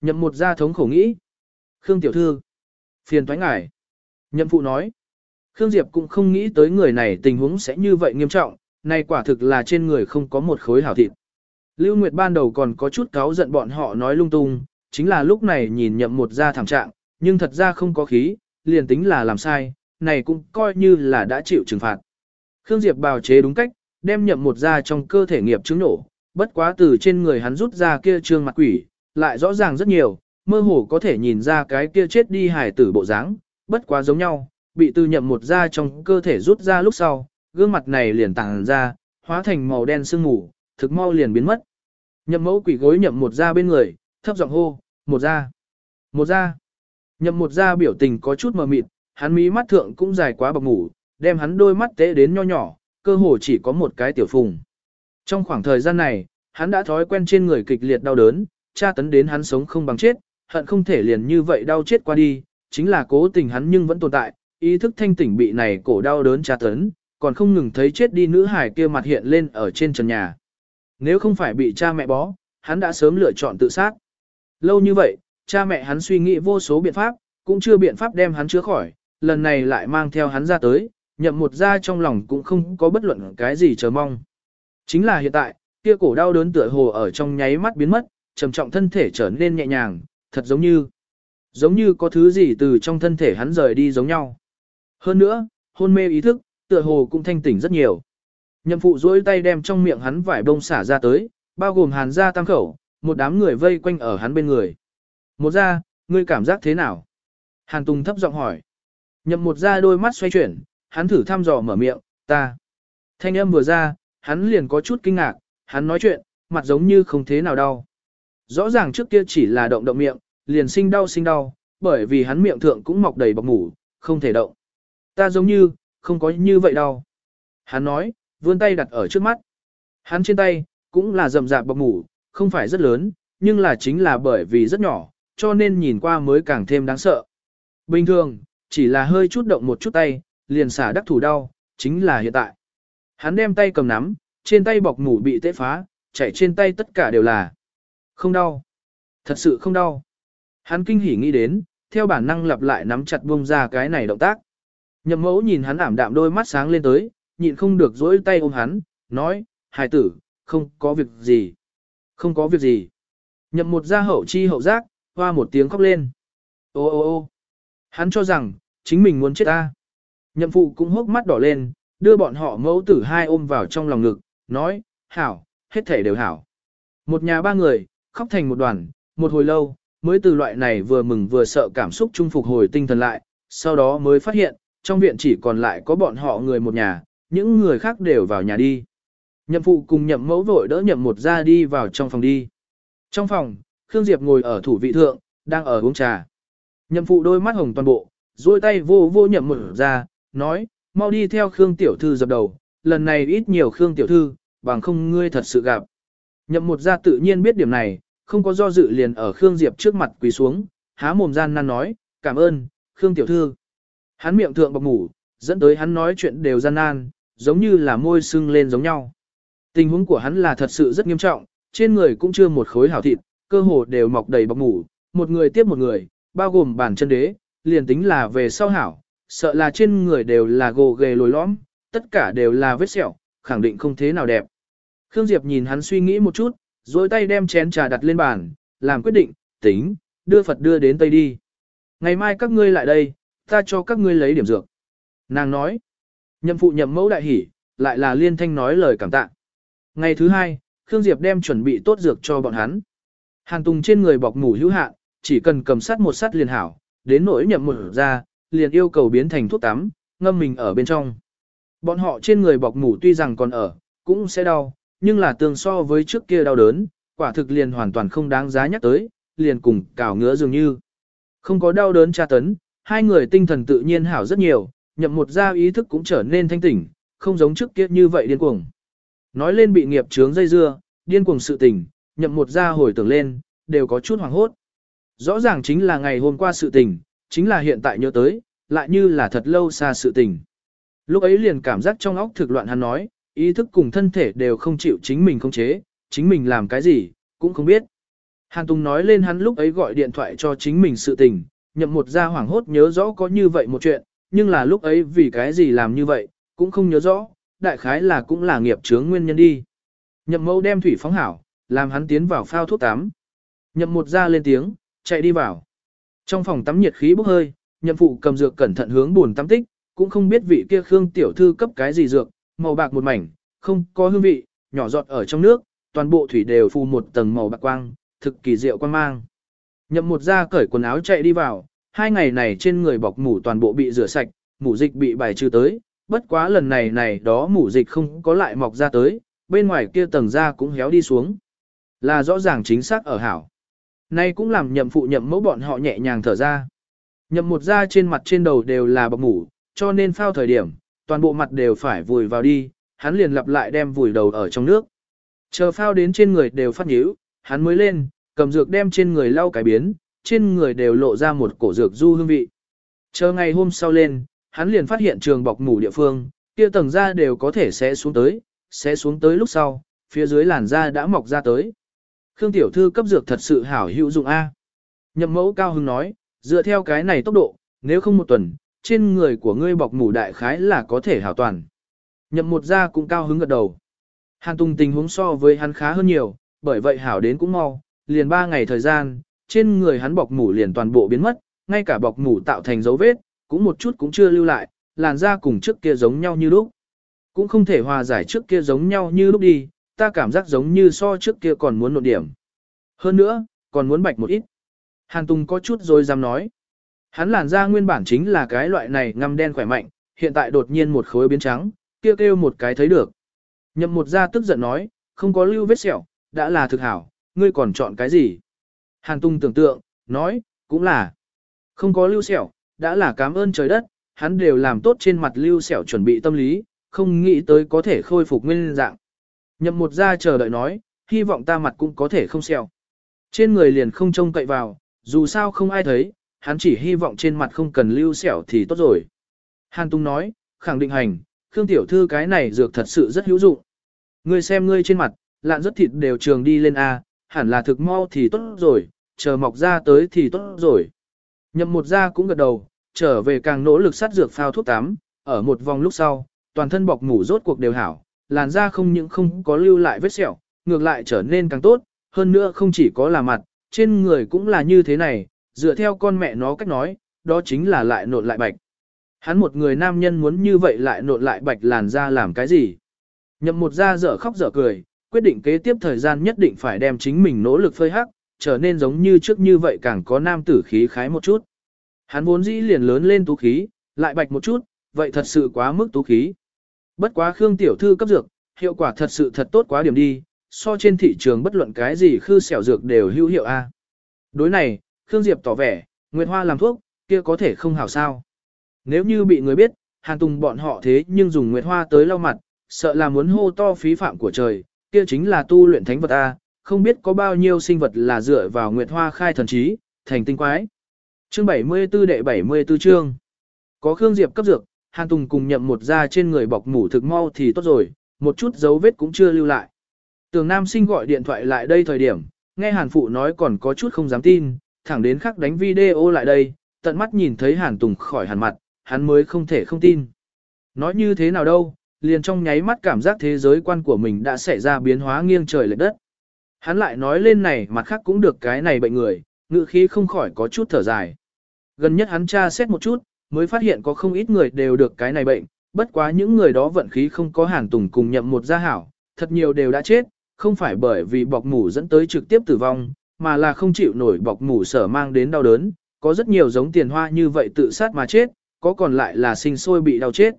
Nhậm một gia thống khổ nghĩ. Khương tiểu thư. Phiền thoái ngài. Nhậm phụ nói. Khương Diệp cũng không nghĩ tới người này tình huống sẽ như vậy nghiêm trọng, này quả thực là trên người không có một khối hảo thịt. Lưu Nguyệt ban đầu còn có chút cáo giận bọn họ nói lung tung, chính là lúc này nhìn nhậm một gia thảm trạng, nhưng thật ra không có khí, liền tính là làm sai, này cũng coi như là đã chịu trừng phạt. Khương Diệp bào chế đúng cách, đem nhậm một gia trong cơ thể nghiệp chứng nổ, bất quá từ trên người hắn rút ra kia trương mặt quỷ, lại rõ ràng rất nhiều, mơ hồ có thể nhìn ra cái kia chết đi hài tử bộ dáng, bất quá giống nhau, bị từ nhậm một da trong cơ thể rút ra lúc sau, gương mặt này liền tàng ra, hóa thành màu đen sương mù, thực mau liền biến mất. Nhậm mẫu quỷ gối nhậm một da bên người, thấp giọng hô, một da, một da. Nhậm một da biểu tình có chút mờ mịt, hắn mí mắt thượng cũng dài quá bọc ngủ, đem hắn đôi mắt tế đến nho nhỏ, cơ hồ chỉ có một cái tiểu phùng. Trong khoảng thời gian này, hắn đã thói quen trên người kịch liệt đau đớn, tra tấn đến hắn sống không bằng chết, hận không thể liền như vậy đau chết qua đi, chính là cố tình hắn nhưng vẫn tồn tại, ý thức thanh tỉnh bị này cổ đau đớn tra tấn, còn không ngừng thấy chết đi nữ hải kia mặt hiện lên ở trên trần nhà. Nếu không phải bị cha mẹ bó, hắn đã sớm lựa chọn tự sát. Lâu như vậy, cha mẹ hắn suy nghĩ vô số biện pháp, cũng chưa biện pháp đem hắn chữa khỏi, lần này lại mang theo hắn ra tới, nhậm một ra trong lòng cũng không có bất luận cái gì chờ mong. Chính là hiện tại, kia cổ đau đớn tựa hồ ở trong nháy mắt biến mất, trầm trọng thân thể trở nên nhẹ nhàng, thật giống như, giống như có thứ gì từ trong thân thể hắn rời đi giống nhau. Hơn nữa, hôn mê ý thức, tựa hồ cũng thanh tỉnh rất nhiều. Nhậm phụ duỗi tay đem trong miệng hắn vải bông xả ra tới, bao gồm hàn ra tam khẩu, một đám người vây quanh ở hắn bên người. Một ra, ngươi cảm giác thế nào? Hàn Tùng thấp giọng hỏi. Nhậm một ra đôi mắt xoay chuyển, hắn thử thăm dò mở miệng, ta. Thanh âm vừa ra, hắn liền có chút kinh ngạc, hắn nói chuyện, mặt giống như không thế nào đau. Rõ ràng trước kia chỉ là động động miệng, liền sinh đau sinh đau, bởi vì hắn miệng thượng cũng mọc đầy bọc ngủ, không thể động. Ta giống như, không có như vậy đâu. Hắn nói, vươn tay đặt ở trước mắt. Hắn trên tay, cũng là rậm rạp bọc ngủ, không phải rất lớn, nhưng là chính là bởi vì rất nhỏ, cho nên nhìn qua mới càng thêm đáng sợ. Bình thường, chỉ là hơi chút động một chút tay, liền xả đắc thủ đau, chính là hiện tại. Hắn đem tay cầm nắm, trên tay bọc ngủ bị tễ phá, chảy trên tay tất cả đều là không đau. Thật sự không đau. Hắn kinh hỉ nghĩ đến, theo bản năng lặp lại nắm chặt buông ra cái này động tác. Nhậm mẫu nhìn hắn ảm đạm đôi mắt sáng lên tới, nhịn không được dỗi tay ôm hắn, nói, hài tử, không có việc gì. Không có việc gì. Nhậm một ra hậu chi hậu giác, hoa một tiếng khóc lên. Ô ô ô hắn cho rằng, chính mình muốn chết ta. Nhậm phụ cũng hốc mắt đỏ lên, đưa bọn họ mẫu tử hai ôm vào trong lòng ngực, nói, hảo, hết thể đều hảo. Một nhà ba người, khóc thành một đoàn, một hồi lâu, mới từ loại này vừa mừng vừa sợ cảm xúc trung phục hồi tinh thần lại, sau đó mới phát hiện, trong viện chỉ còn lại có bọn họ người một nhà, những người khác đều vào nhà đi. Nhậm phụ cùng nhậm mẫu vội đỡ nhậm một ra đi vào trong phòng đi. Trong phòng, Khương Diệp ngồi ở thủ vị thượng, đang ở uống trà. Nhậm phụ đôi mắt hồng toàn bộ, duỗi tay vô vô nhậm một ra, nói, mau đi theo Khương tiểu thư dập đầu, lần này ít nhiều Khương tiểu thư, bằng không ngươi thật sự gặp. Nhậm một gia tự nhiên biết điểm này, không có do dự liền ở Khương Diệp trước mặt quỳ xuống, há mồm gian nan nói, cảm ơn, Khương tiểu thư. Hắn miệng thượng bọc ngủ, dẫn tới hắn nói chuyện đều gian nan, giống như là môi sưng lên giống nhau. Tình huống của hắn là thật sự rất nghiêm trọng, trên người cũng chưa một khối hảo thịt, cơ hồ đều mọc đầy bọc ngủ, một người tiếp một người, bao gồm bản chân đế, liền tính là về sau hảo, sợ là trên người đều là gồ ghề lồi lõm, tất cả đều là vết sẹo, khẳng định không thế nào đẹp. Khương Diệp nhìn hắn suy nghĩ một chút, rồi tay đem chén trà đặt lên bàn, làm quyết định, tính, đưa Phật đưa đến Tây đi. Ngày mai các ngươi lại đây, ta cho các ngươi lấy điểm dược. Nàng nói, nhậm phụ nhậm mẫu đại hỉ, lại là liên thanh nói lời cảm tạ. Ngày thứ hai, Khương Diệp đem chuẩn bị tốt dược cho bọn hắn. Hàn Tùng trên người bọc ngủ hữu hạn, chỉ cần cầm sắt một sắt liền hảo, đến nỗi nhậm một ra, liền yêu cầu biến thành thuốc tắm, ngâm mình ở bên trong. Bọn họ trên người bọc ngủ tuy rằng còn ở, cũng sẽ đau, nhưng là tương so với trước kia đau đớn, quả thực liền hoàn toàn không đáng giá nhắc tới, liền cùng cào ngứa dường như. Không có đau đớn tra tấn, hai người tinh thần tự nhiên hảo rất nhiều, nhậm một gia ý thức cũng trở nên thanh tỉnh, không giống trước kia như vậy điên cuồng. Nói lên bị nghiệp chướng dây dưa, điên cuồng sự tình, nhậm một gia hồi tưởng lên, đều có chút hoảng hốt. Rõ ràng chính là ngày hôm qua sự tình, chính là hiện tại nhớ tới, lại như là thật lâu xa sự tình. Lúc ấy liền cảm giác trong óc thực loạn hắn nói, ý thức cùng thân thể đều không chịu chính mình không chế, chính mình làm cái gì, cũng không biết. Hàn Tùng nói lên hắn lúc ấy gọi điện thoại cho chính mình sự tình, nhậm một gia hoảng hốt nhớ rõ có như vậy một chuyện, nhưng là lúc ấy vì cái gì làm như vậy, cũng không nhớ rõ, đại khái là cũng là nghiệp chướng nguyên nhân đi. Nhậm mẫu đem thủy phóng hảo, làm hắn tiến vào phao thuốc tắm. Nhậm một gia lên tiếng, chạy đi vào. Trong phòng tắm nhiệt khí bốc hơi, nhậm phụ cầm dược cẩn thận hướng buồn tắm tích, cũng không biết vị kia Khương tiểu thư cấp cái gì dược, màu bạc một mảnh, không có hương vị, nhỏ giọt ở trong nước, toàn bộ thủy đều phù một tầng màu bạc quang, thực kỳ diệu quan mang. Nhậm một ra cởi quần áo chạy đi vào, hai ngày này trên người bọc mủ toàn bộ bị rửa sạch, mủ dịch bị bài trừ tới, bất quá lần này này đó mủ dịch không có lại mọc ra tới, bên ngoài kia tầng da cũng héo đi xuống. Là rõ ràng chính xác ở hảo. Nay cũng làm nhậm phụ nhậm mẫu bọn họ nhẹ nhàng thở ra. Nhậm một da trên mặt trên đầu đều là bọc mủ, cho nên phao thời điểm, toàn bộ mặt đều phải vùi vào đi, hắn liền lặp lại đem vùi đầu ở trong nước. Chờ phao đến trên người đều phát nhíu, hắn mới lên, cầm dược đem trên người lau cái biến, trên người đều lộ ra một cổ dược du hương vị. Chờ ngày hôm sau lên, hắn liền phát hiện trường bọc mủ địa phương, kia tầng da đều có thể sẽ xuống tới, sẽ xuống tới lúc sau, phía dưới làn da đã mọc ra tới. Khương tiểu thư cấp dược thật sự hảo hữu dụng A. Nhậm mẫu cao hưng nói, dựa theo cái này tốc độ, nếu không một tuần, trên người của ngươi bọc mủ đại khái là có thể hảo toàn. Nhậm một ra cũng cao hứng gật đầu. Hàn Tùng tình huống so với hắn khá hơn nhiều, bởi vậy hảo đến cũng mau, liền 3 ngày thời gian, trên người hắn bọc mủ liền toàn bộ biến mất, ngay cả bọc mủ tạo thành dấu vết, cũng một chút cũng chưa lưu lại, làn da cùng trước kia giống nhau như lúc. Cũng không thể hòa giải trước kia giống nhau như lúc đi, ta cảm giác giống như so trước kia còn muốn nộn điểm. Hơn nữa, còn muốn bạch một ít. Hàn Tùng có chút rồi dám nói. Hắn làn da nguyên bản chính là cái loại này ngăm đen khỏe mạnh, hiện tại đột nhiên một khối biến trắng, kêu kêu một cái thấy được. Nhậm một da tức giận nói, không có lưu vết sẹo, đã là thực hảo, ngươi còn chọn cái gì? Hàn Tung tưởng tượng, nói, cũng là, không có lưu sẹo, đã là cảm ơn trời đất, hắn đều làm tốt trên mặt lưu sẹo chuẩn bị tâm lý, không nghĩ tới có thể khôi phục nguyên dạng. Nhậm một da chờ đợi nói, hy vọng ta mặt cũng có thể không sẹo. Trên người liền không trông cậy vào, dù sao không ai thấy, hắn chỉ hy vọng trên mặt không cần lưu sẹo thì tốt rồi. Hàn Tung nói, khẳng định hành, Khương Tiểu Thư cái này dược thật sự rất hữu dụng. Ngươi xem ngươi trên mặt, lạn rất thịt đều trường đi lên A, hẳn là thực mau thì tốt rồi, chờ mọc ra tới thì tốt rồi. Nhậm một da cũng gật đầu, trở về càng nỗ lực sát dược phao thuốc tắm, ở một vòng lúc sau, toàn thân bọc ngủ rốt cuộc đều hảo, làn da không những không có lưu lại vết sẹo, ngược lại trở nên càng tốt, hơn nữa không chỉ có là mặt, trên người cũng là như thế này, dựa theo con mẹ nó cách nói, đó chính là lại nộn lại bạch. Hắn một người nam nhân muốn như vậy lại nộn lại bạch làn da làm cái gì? Nhậm một da dở khóc dở cười, quyết định kế tiếp thời gian nhất định phải đem chính mình nỗ lực phơi hắc, trở nên giống như trước như vậy càng có nam tử khí khái một chút. Hắn vốn dĩ liền lớn lên tú khí, lại bạch một chút, vậy thật sự quá mức tú khí. Bất quá Khương tiểu thư cấp dược, hiệu quả thật sự thật tốt quá điểm đi, so trên thị trường bất luận cái gì khư xẻo dược đều hữu hiệu a. Đối này, Khương Diệp tỏ vẻ, Nguyệt Hoa làm thuốc, kia có thể không hảo sao. Nếu như bị người biết, Hàn Tùng bọn họ thế nhưng dùng Nguyệt Hoa tới lau mặt, sợ là muốn hô to phí phạm của trời, kia chính là tu luyện thánh vật A, không biết có bao nhiêu sinh vật là dựa vào Nguyệt Hoa khai thần trí, thành tinh quái. Chương 74 đệ 74 chương. Có Khương Diệp cấp dược, Hàn Tùng cùng nhậm một da trên người bọc mủ thực mau thì tốt rồi, một chút dấu vết cũng chưa lưu lại. Tường Nam sinh gọi điện thoại lại đây thời điểm, nghe Hàn Phụ nói còn có chút không dám tin, thẳng đến khắc đánh video lại đây, tận mắt nhìn thấy Hàn Tùng khỏi hàn mặt, hắn mới không thể không tin. Nói như thế nào đâu, liền trong nháy mắt cảm giác thế giới quan của mình đã xảy ra biến hóa nghiêng trời lệch đất. Hắn lại nói lên này mặt khác cũng được cái này bệnh người, ngự khí không khỏi có chút thở dài. Gần nhất hắn tra xét một chút, mới phát hiện có không ít người đều được cái này bệnh, bất quá những người đó vận khí không có hàn tùng cùng nhậm một gia hảo, thật nhiều đều đã chết, không phải bởi vì bọc mủ dẫn tới trực tiếp tử vong, mà là không chịu nổi bọc mủ sở mang đến đau đớn, có rất nhiều giống tiền hoa như vậy tự sát mà chết, có còn lại là sinh sôi bị đau chết.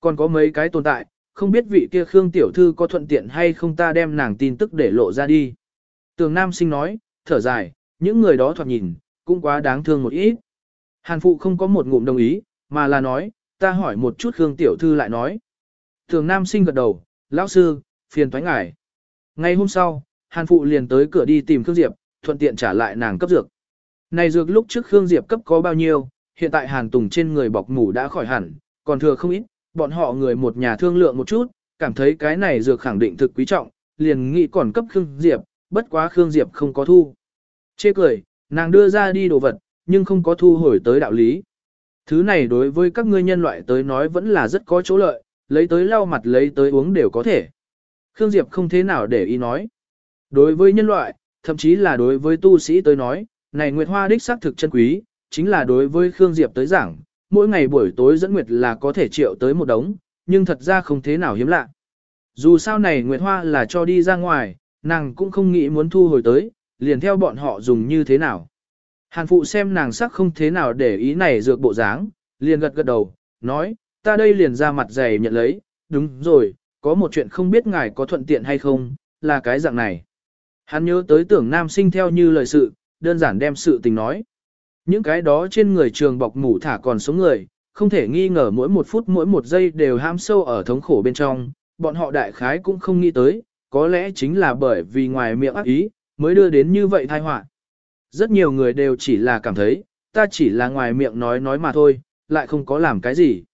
Còn có mấy cái tồn tại, không biết vị kia Khương Tiểu Thư có thuận tiện hay không ta đem nàng tin tức để lộ ra đi. Tường Nam sinh nói, thở dài, những người đó thoạt nhìn, cũng quá đáng thương một ít. Hàn Phụ không có một ngụm đồng ý, mà là nói, ta hỏi một chút Khương Tiểu Thư lại nói. Tường Nam sinh gật đầu, lão sư, phiền thoái ngại. Ngay hôm sau, Hàn Phụ liền tới cửa đi tìm Khương Diệp, thuận tiện trả lại nàng cấp dược. Này dược lúc trước Khương Diệp cấp có bao nhiêu, hiện tại Hàn Tùng trên người bọc mủ đã khỏi hẳn, còn thừa không ít, bọn họ người một nhà thương lượng một chút, cảm thấy cái này dược khẳng định thực quý trọng, liền nghĩ còn cấp Khương Diệp, bất quá Khương Diệp không có thu. Chê cười, nàng đưa ra đi đồ vật, nhưng không có thu hồi tới đạo lý. Thứ này đối với các ngươi nhân loại tới nói vẫn là rất có chỗ lợi, lấy tới lau mặt lấy tới uống đều có thể. Khương Diệp không thế nào để ý nói. Đối với nhân loại, thậm chí là đối với tu sĩ tới nói, này Nguyệt Hoa đích xác thực chân quý, chính là đối với Khương Diệp tới giảng, mỗi ngày buổi tối dẫn Nguyệt là có thể triệu tới một đống, nhưng thật ra không thế nào hiếm lạ. Dù sao này Nguyệt Hoa là cho đi ra ngoài, nàng cũng không nghĩ muốn thu hồi tới, liền theo bọn họ dùng như thế nào. Hàn phụ xem nàng sắc không thế nào để ý này dược bộ dáng, liền gật gật đầu, nói, ta đây liền ra mặt dày nhận lấy, đúng rồi, có một chuyện không biết ngài có thuận tiện hay không, là cái dạng này. Hắn nhớ tới tưởng nam sinh theo như lời sự, đơn giản đem sự tình nói. Những cái đó trên người trường bọc mủ thả còn sống người, không thể nghi ngờ mỗi một phút mỗi một giây đều ham sâu ở thống khổ bên trong, bọn họ đại khái cũng không nghĩ tới, có lẽ chính là bởi vì ngoài miệng ác ý, mới đưa đến như vậy tai họa. Rất nhiều người đều chỉ là cảm thấy, ta chỉ là ngoài miệng nói nói mà thôi, lại không có làm cái gì.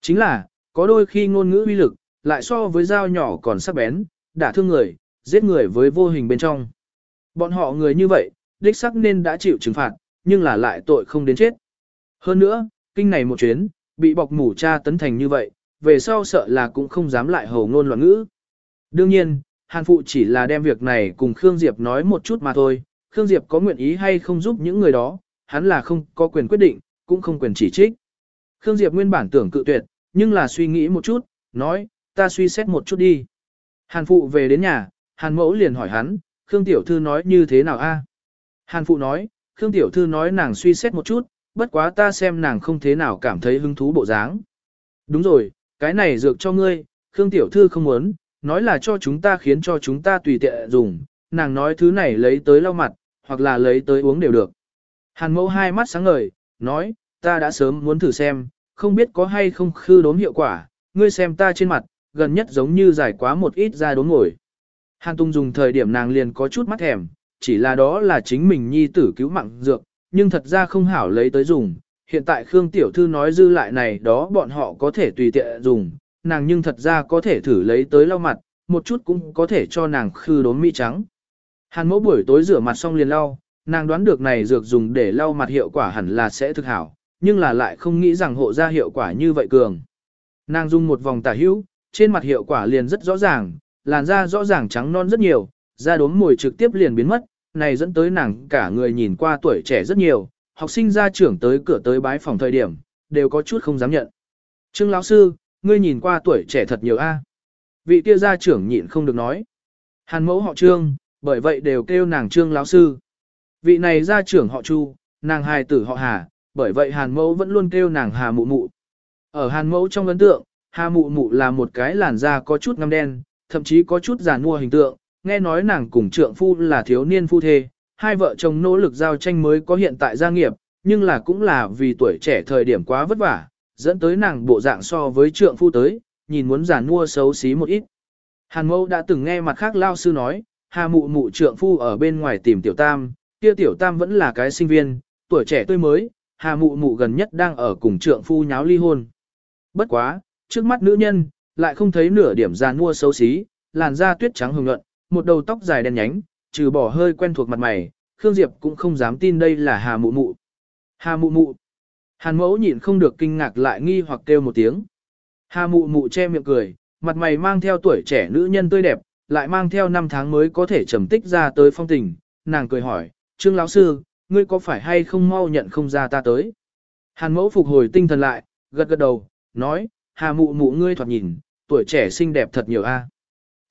Chính là, có đôi khi ngôn ngữ uy lực, lại so với dao nhỏ còn sắc bén, đả thương người, giết người với vô hình bên trong. Bọn họ người như vậy, đích sắc nên đã chịu trừng phạt, nhưng là lại tội không đến chết. Hơn nữa, kinh này một chuyến, bị bọc mủ cha tấn thành như vậy, về sau sợ là cũng không dám lại hầu ngôn loạn ngữ. Đương nhiên, Hàn Phụ chỉ là đem việc này cùng Khương Diệp nói một chút mà thôi, Khương Diệp có nguyện ý hay không giúp những người đó, hắn là không có quyền quyết định, cũng không quyền chỉ trích. Khương Diệp nguyên bản tưởng cự tuyệt, nhưng là suy nghĩ một chút, nói, ta suy xét một chút đi. Hàn Phụ về đến nhà, Hàn Mẫu liền hỏi hắn, Khương Tiểu Thư nói như thế nào a? Hàn Phụ nói, Khương Tiểu Thư nói nàng suy xét một chút, bất quá ta xem nàng không thế nào cảm thấy hứng thú bộ dáng. Đúng rồi, cái này dược cho ngươi, Khương Tiểu Thư không muốn, nói là cho chúng ta khiến cho chúng ta tùy tiện dùng, nàng nói thứ này lấy tới lau mặt, hoặc là lấy tới uống đều được. Hàn mẫu hai mắt sáng ngời, nói, ta đã sớm muốn thử xem, không biết có hay không khư đốm hiệu quả, ngươi xem ta trên mặt, gần nhất giống như dài quá một ít ra đốm ngồi. Hàn Tung dùng thời điểm nàng liền có chút mắt thèm, chỉ là đó là chính mình nhi tử cứu mạng dược, nhưng thật ra không hảo lấy tới dùng. Hiện tại Khương Tiểu Thư nói dư lại này đó bọn họ có thể tùy tiện dùng, nàng nhưng thật ra có thể thử lấy tới lau mặt, một chút cũng có thể cho nàng khư đốm mỹ trắng. Hàn mẫu buổi tối rửa mặt xong liền lau, nàng đoán được này dược dùng để lau mặt hiệu quả hẳn là sẽ thực hảo, nhưng là lại không nghĩ rằng hộ ra hiệu quả như vậy cường. Nàng dùng một vòng tả hữu, trên mặt hiệu quả liền rất rõ ràng, làn da rõ ràng trắng non rất nhiều, da đốm mồi trực tiếp liền biến mất, này dẫn tới nàng cả người nhìn qua tuổi trẻ rất nhiều, học sinh gia trưởng tới cửa tới bái phòng thời điểm, đều có chút không dám nhận. Trương lão sư, ngươi nhìn qua tuổi trẻ thật nhiều a. Vị kia gia trưởng nhịn không được nói. Hàn mẫu họ Trương, bởi vậy đều kêu nàng Trương lão sư. Vị này gia trưởng họ Chu, nàng hài tử họ Hà, bởi vậy Hàn mẫu vẫn luôn kêu nàng Hà mụ mụ. Ở Hàn mẫu trong ấn tượng, Hà mụ mụ là một cái làn da có chút ngăm đen, thậm chí có chút giàn mua hình tượng, nghe nói nàng cùng trượng phu là thiếu niên phu thê, hai vợ chồng nỗ lực giao tranh mới có hiện tại gia nghiệp, nhưng là cũng là vì tuổi trẻ thời điểm quá vất vả, dẫn tới nàng bộ dạng so với trượng phu tới, nhìn muốn giàn mua xấu xí một ít. Hàn mẫu đã từng nghe mặt khác lao sư nói, hà mụ mụ trượng phu ở bên ngoài tìm tiểu tam, kia tiểu tam vẫn là cái sinh viên, tuổi trẻ tươi mới, hà mụ mụ gần nhất đang ở cùng trượng phu nháo ly hôn. Bất quá, trước mắt nữ nhân, lại không thấy nửa điểm già mua xấu xí, làn da tuyết trắng hồng nhuận, một đầu tóc dài đen nhánh, trừ bỏ hơi quen thuộc mặt mày, Khương Diệp cũng không dám tin đây là Hà Mụ Mụ. Hà Mụ Mụ. Hàn mẫu nhịn không được kinh ngạc lại nghi hoặc kêu một tiếng. Hà Mụ Mụ che miệng cười, mặt mày mang theo tuổi trẻ nữ nhân tươi đẹp, lại mang theo năm tháng mới có thể trầm tích ra tới phong tình. Nàng cười hỏi, Trương lão sư, ngươi có phải hay không mau nhận không ra ta tới? Hàn mẫu phục hồi tinh thần lại, gật gật đầu, nói, Hà Mụ Mụ ngươi thoạt nhìn, tuổi trẻ xinh đẹp thật nhiều a.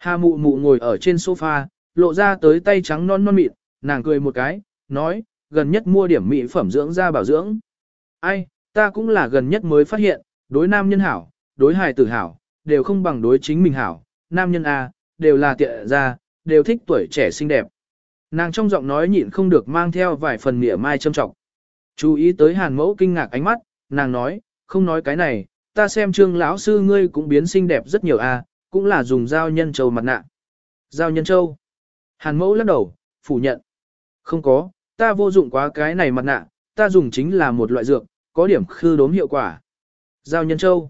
Hà mụ mụ ngồi ở trên sofa, lộ ra tới tay trắng non non mịn, nàng cười một cái, nói, gần nhất mua điểm mỹ phẩm dưỡng da bảo dưỡng. Ai, ta cũng là gần nhất mới phát hiện, đối nam nhân hảo, đối hài tử hảo, đều không bằng đối chính mình hảo, nam nhân A, đều là tiện ra, đều thích tuổi trẻ xinh đẹp. Nàng trong giọng nói nhịn không được mang theo vài phần mỉa mai châm trọng. Chú ý tới hàn mẫu kinh ngạc ánh mắt, nàng nói, không nói cái này, ta xem trương lão sư ngươi cũng biến xinh đẹp rất nhiều a, cũng là dùng dao nhân châu mặt nạ. Dao nhân châu. Hàn mẫu lắc đầu, phủ nhận. Không có, ta vô dụng quá cái này mặt nạ, ta dùng chính là một loại dược, có điểm khư đốm hiệu quả. Dao nhân châu.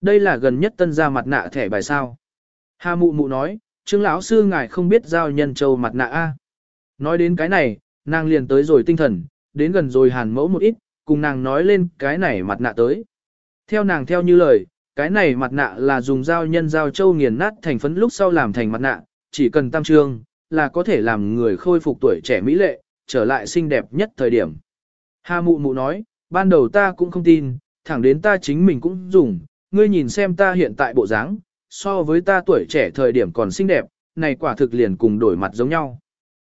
Đây là gần nhất tân ra mặt nạ thẻ bài sao. Hà mụ mụ nói, trương lão sư ngài không biết giao nhân châu mặt nạ a. Nói đến cái này, nàng liền tới rồi tinh thần, đến gần rồi hàn mẫu một ít, cùng nàng nói lên cái này mặt nạ tới. Theo nàng theo như lời, cái này mặt nạ là dùng dao nhân dao châu nghiền nát thành phấn lúc sau làm thành mặt nạ, chỉ cần tam trương, là có thể làm người khôi phục tuổi trẻ mỹ lệ, trở lại xinh đẹp nhất thời điểm. Hà mụ mụ nói, ban đầu ta cũng không tin, thẳng đến ta chính mình cũng dùng, ngươi nhìn xem ta hiện tại bộ dáng, so với ta tuổi trẻ thời điểm còn xinh đẹp, này quả thực liền cùng đổi mặt giống nhau.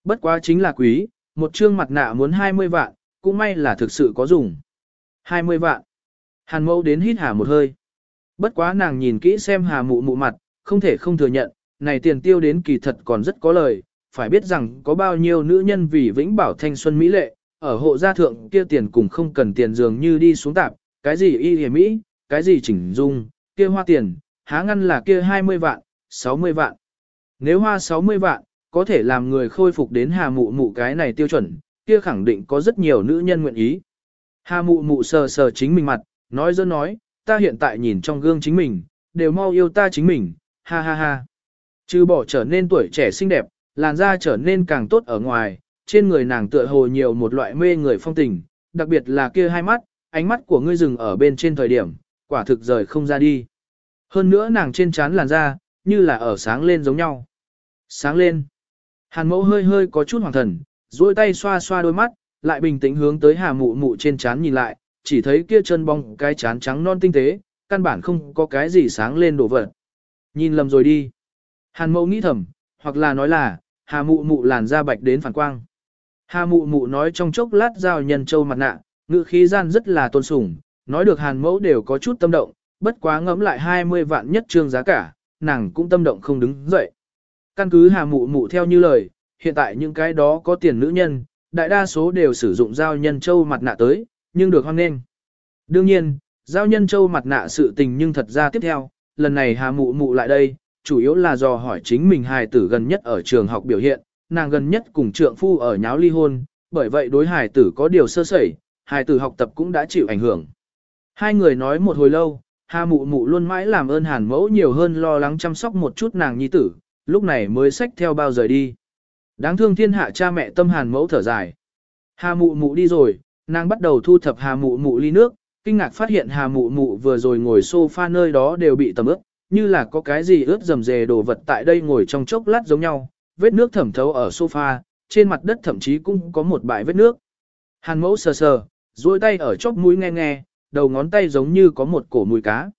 Bất quá chính là quý, một trương mặt nạ muốn 20 vạn, cũng may là thực sự có dùng. 20 vạn. Hàn mẫu đến hít hà một hơi. Bất quá nàng nhìn kỹ xem hà mụ mụ mặt, không thể không thừa nhận, này tiền tiêu đến kỳ thật còn rất có lời, phải biết rằng có bao nhiêu nữ nhân vì vĩnh bảo thanh xuân mỹ lệ, ở hộ gia thượng kia tiền cùng không cần tiền dường như đi xuống tạp, cái gì y hề mỹ, cái gì chỉnh dung, kia hoa tiền, há ngăn là kia 20 vạn, 60 vạn. Nếu hoa 60 vạn, có thể làm người khôi phục đến hà mụ mụ cái này tiêu chuẩn, kia khẳng định có rất nhiều nữ nhân nguyện ý. Hà mụ mụ sờ sờ chính mình mặt, nói dơ nói, ta hiện tại nhìn trong gương chính mình, đều mau yêu ta chính mình, ha ha ha. Trừ bỏ trở nên tuổi trẻ xinh đẹp, làn da trở nên càng tốt ở ngoài, trên người nàng tựa hồ nhiều một loại mê người phong tình, đặc biệt là kia hai mắt, ánh mắt của ngươi dừng ở bên trên thời điểm, quả thực rời không ra đi. Hơn nữa nàng trên trán làn da, như là ở sáng lên giống nhau. Sáng lên. Hàn mẫu hơi hơi có chút hoàng thần, duỗi tay xoa xoa đôi mắt, lại bình tĩnh hướng tới hà mụ mụ trên trán nhìn lại, chỉ thấy kia chân bong cái chán trắng non tinh tế, căn bản không có cái gì sáng lên đổ vật. Nhìn lầm rồi đi. Hàn mẫu nghĩ thầm, hoặc là nói là, hà mụ mụ làn da bạch đến phản quang. Hà mụ mụ nói trong chốc lát giao nhân châu mặt nạ, ngữ khí gian rất là tôn sủng, nói được hàn mẫu đều có chút tâm động, bất quá ngẫm lại 20 vạn nhất trương giá cả, nàng cũng tâm động không đứng dậy. Căn cứ hà mụ mụ theo như lời, hiện tại những cái đó có tiền nữ nhân, đại đa số đều sử dụng giao nhân châu mặt nạ tới, nhưng được hoan nghênh. Đương nhiên, giao nhân châu mặt nạ sự tình nhưng thật ra tiếp theo, lần này hà mụ mụ lại đây, chủ yếu là do hỏi chính mình hài tử gần nhất ở trường học biểu hiện, nàng gần nhất cùng trượng phu ở nháo ly hôn, bởi vậy đối hài tử có điều sơ sẩy, hài tử học tập cũng đã chịu ảnh hưởng. Hai người nói một hồi lâu, hà mụ mụ luôn mãi làm ơn hàn mẫu nhiều hơn lo lắng chăm sóc một chút nàng nhi tử, lúc này mới xách theo bao rời đi. Đáng thương thiên hạ cha mẹ tâm hàn mẫu thở dài. Hà mụ mụ đi rồi, nàng bắt đầu thu thập hà mụ mụ ly nước, kinh ngạc phát hiện hà mụ mụ vừa rồi ngồi sofa nơi đó đều bị tầm ướt, như là có cái gì ướt dầm dề đồ vật tại đây ngồi trong chốc lát giống nhau, vết nước thẩm thấu ở sofa, trên mặt đất thậm chí cũng có một bãi vết nước. Hàn mẫu sờ sờ, duỗi tay ở chóp mũi nghe nghe, đầu ngón tay giống như có một cổ mùi cá.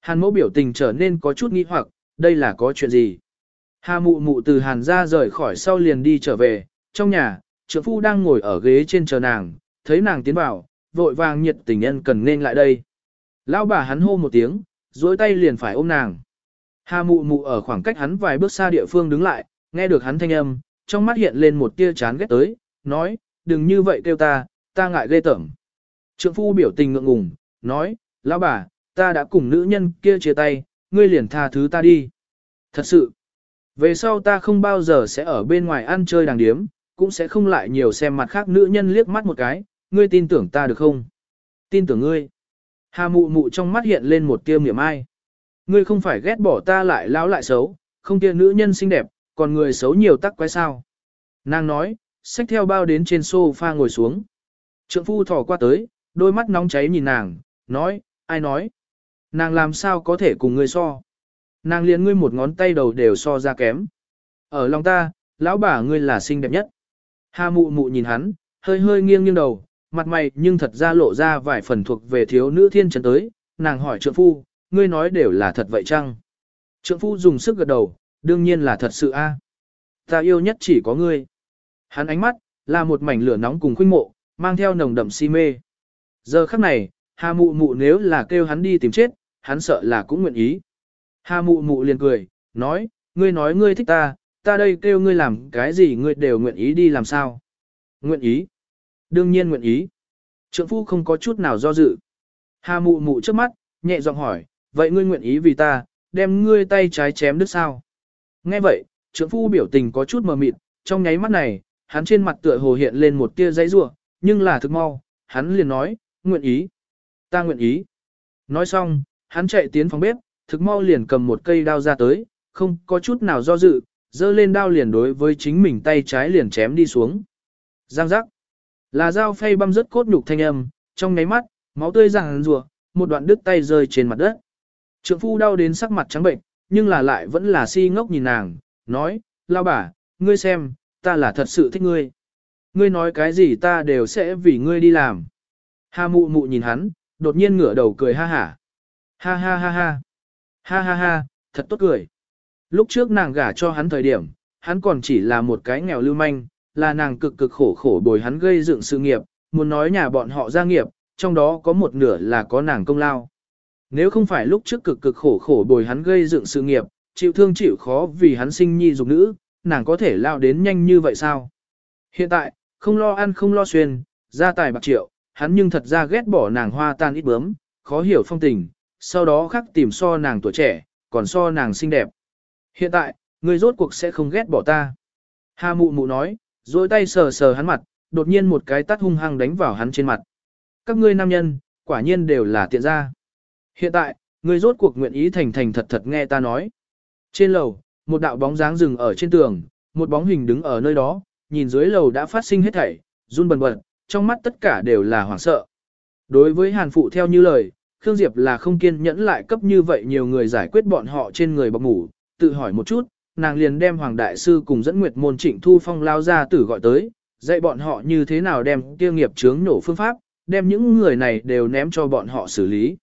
Hàn mẫu biểu tình trở nên có chút nghi hoặc, đây là có chuyện gì? Hà mụ mụ từ hàn ra rời khỏi sau liền đi trở về, trong nhà, trưởng phu đang ngồi ở ghế trên chờ nàng, thấy nàng tiến vào, vội vàng nhiệt tình nhân cần nên lại đây. Lão bà hắn hô một tiếng, duỗi tay liền phải ôm nàng. Hà mụ mụ ở khoảng cách hắn vài bước xa địa phương đứng lại, nghe được hắn thanh âm, trong mắt hiện lên một tia chán ghét tới, nói, đừng như vậy kêu ta, ta ngại ghê tởm. Trượng phu biểu tình ngượng ngùng, nói, lão bà, ta đã cùng nữ nhân kia chia tay, ngươi liền tha thứ ta đi. Thật sự, về sau ta không bao giờ sẽ ở bên ngoài ăn chơi đàng điếm, cũng sẽ không lại nhiều xem mặt khác nữ nhân liếc mắt một cái, ngươi tin tưởng ta được không? Tin tưởng ngươi. Hà mụ mụ trong mắt hiện lên một tia miệng ai. Ngươi không phải ghét bỏ ta lại lão lại xấu, không kia nữ nhân xinh đẹp, còn người xấu nhiều tắc quái sao. Nàng nói, xách theo bao đến trên sofa ngồi xuống. Trượng phu thỏ qua tới, đôi mắt nóng cháy nhìn nàng, nói, ai nói. Nàng làm sao có thể cùng ngươi so. Nàng liền ngươi một ngón tay đầu đều so ra kém. Ở lòng ta, lão bà ngươi là xinh đẹp nhất. Hà mụ mụ nhìn hắn, hơi hơi nghiêng nghiêng đầu, mặt mày nhưng thật ra lộ ra vài phần thuộc về thiếu nữ thiên trần tới, nàng hỏi trượng phu, ngươi nói đều là thật vậy chăng? Trượng phu dùng sức gật đầu, đương nhiên là thật sự a. À? Ta yêu nhất chỉ có ngươi. Hắn ánh mắt, là một mảnh lửa nóng cùng khuynh mộ, mang theo nồng đậm si mê. Giờ khắc này, hà mụ mụ nếu là kêu hắn đi tìm chết, hắn sợ là cũng nguyện ý. Hà mụ mụ liền cười, nói, ngươi nói ngươi thích ta, ta đây kêu ngươi làm cái gì ngươi đều nguyện ý đi làm sao. Nguyện ý. Đương nhiên nguyện ý. Trượng phu không có chút nào do dự. Hà mụ mụ trước mắt, nhẹ giọng hỏi, vậy ngươi nguyện ý vì ta, đem ngươi tay trái chém đứt sao? Nghe vậy, trượng phu biểu tình có chút mờ mịt, trong nháy mắt này, hắn trên mặt tựa hồ hiện lên một tia dãy rủa, nhưng là thực mau, hắn liền nói, nguyện ý. Ta nguyện ý. Nói xong, hắn chạy tiến phòng bếp, thực mau liền cầm một cây đao ra tới, không có chút nào do dự, dơ lên đao liền đối với chính mình tay trái liền chém đi xuống. Giang giác. Là dao phay băm rớt cốt nhục thanh âm, trong nháy mắt, máu tươi ràng rùa, một đoạn đứt tay rơi trên mặt đất. Trượng phu đau đến sắc mặt trắng bệnh, nhưng là lại vẫn là si ngốc nhìn nàng, nói, lao bà, ngươi xem, ta là thật sự thích ngươi. Ngươi nói cái gì ta đều sẽ vì ngươi đi làm. hà mụ mụ nhìn hắn, đột nhiên ngửa đầu cười ha hả. Ha ha ha ha. Ha ha ha, thật tốt cười. Lúc trước nàng gả cho hắn thời điểm, hắn còn chỉ là một cái nghèo lưu manh, là nàng cực cực khổ khổ bồi hắn gây dựng sự nghiệp, muốn nói nhà bọn họ gia nghiệp, trong đó có một nửa là có nàng công lao. Nếu không phải lúc trước cực cực khổ khổ bồi hắn gây dựng sự nghiệp, chịu thương chịu khó vì hắn sinh nhi dục nữ, nàng có thể lao đến nhanh như vậy sao? Hiện tại, không lo ăn không lo xuyên, gia tài bạc triệu, hắn nhưng thật ra ghét bỏ nàng hoa tan ít bướm, khó hiểu phong tình, sau đó khắc tìm so nàng tuổi trẻ, còn so nàng xinh đẹp. Hiện tại, người rốt cuộc sẽ không ghét bỏ ta. Hà mụ mụ nói, dối tay sờ sờ hắn mặt, đột nhiên một cái tát hung hăng đánh vào hắn trên mặt. Các ngươi nam nhân, quả nhiên đều là tiện gia. Hiện tại, người rốt cuộc nguyện ý thành thành thật thật nghe ta nói. Trên lầu, một đạo bóng dáng dừng ở trên tường, một bóng hình đứng ở nơi đó, nhìn dưới lầu đã phát sinh hết thảy, run bần bật, trong mắt tất cả đều là hoảng sợ. Đối với Hàn Phụ theo như lời, Khương Diệp là không kiên nhẫn lại cấp như vậy nhiều người giải quyết bọn họ trên người bọc ngủ, tự hỏi một chút, nàng liền đem Hoàng Đại Sư cùng dẫn Nguyệt Môn Trịnh Thu Phong lao ra tử gọi tới, dạy bọn họ như thế nào đem tiêu nghiệp chướng nổ phương pháp, đem những người này đều ném cho bọn họ xử lý.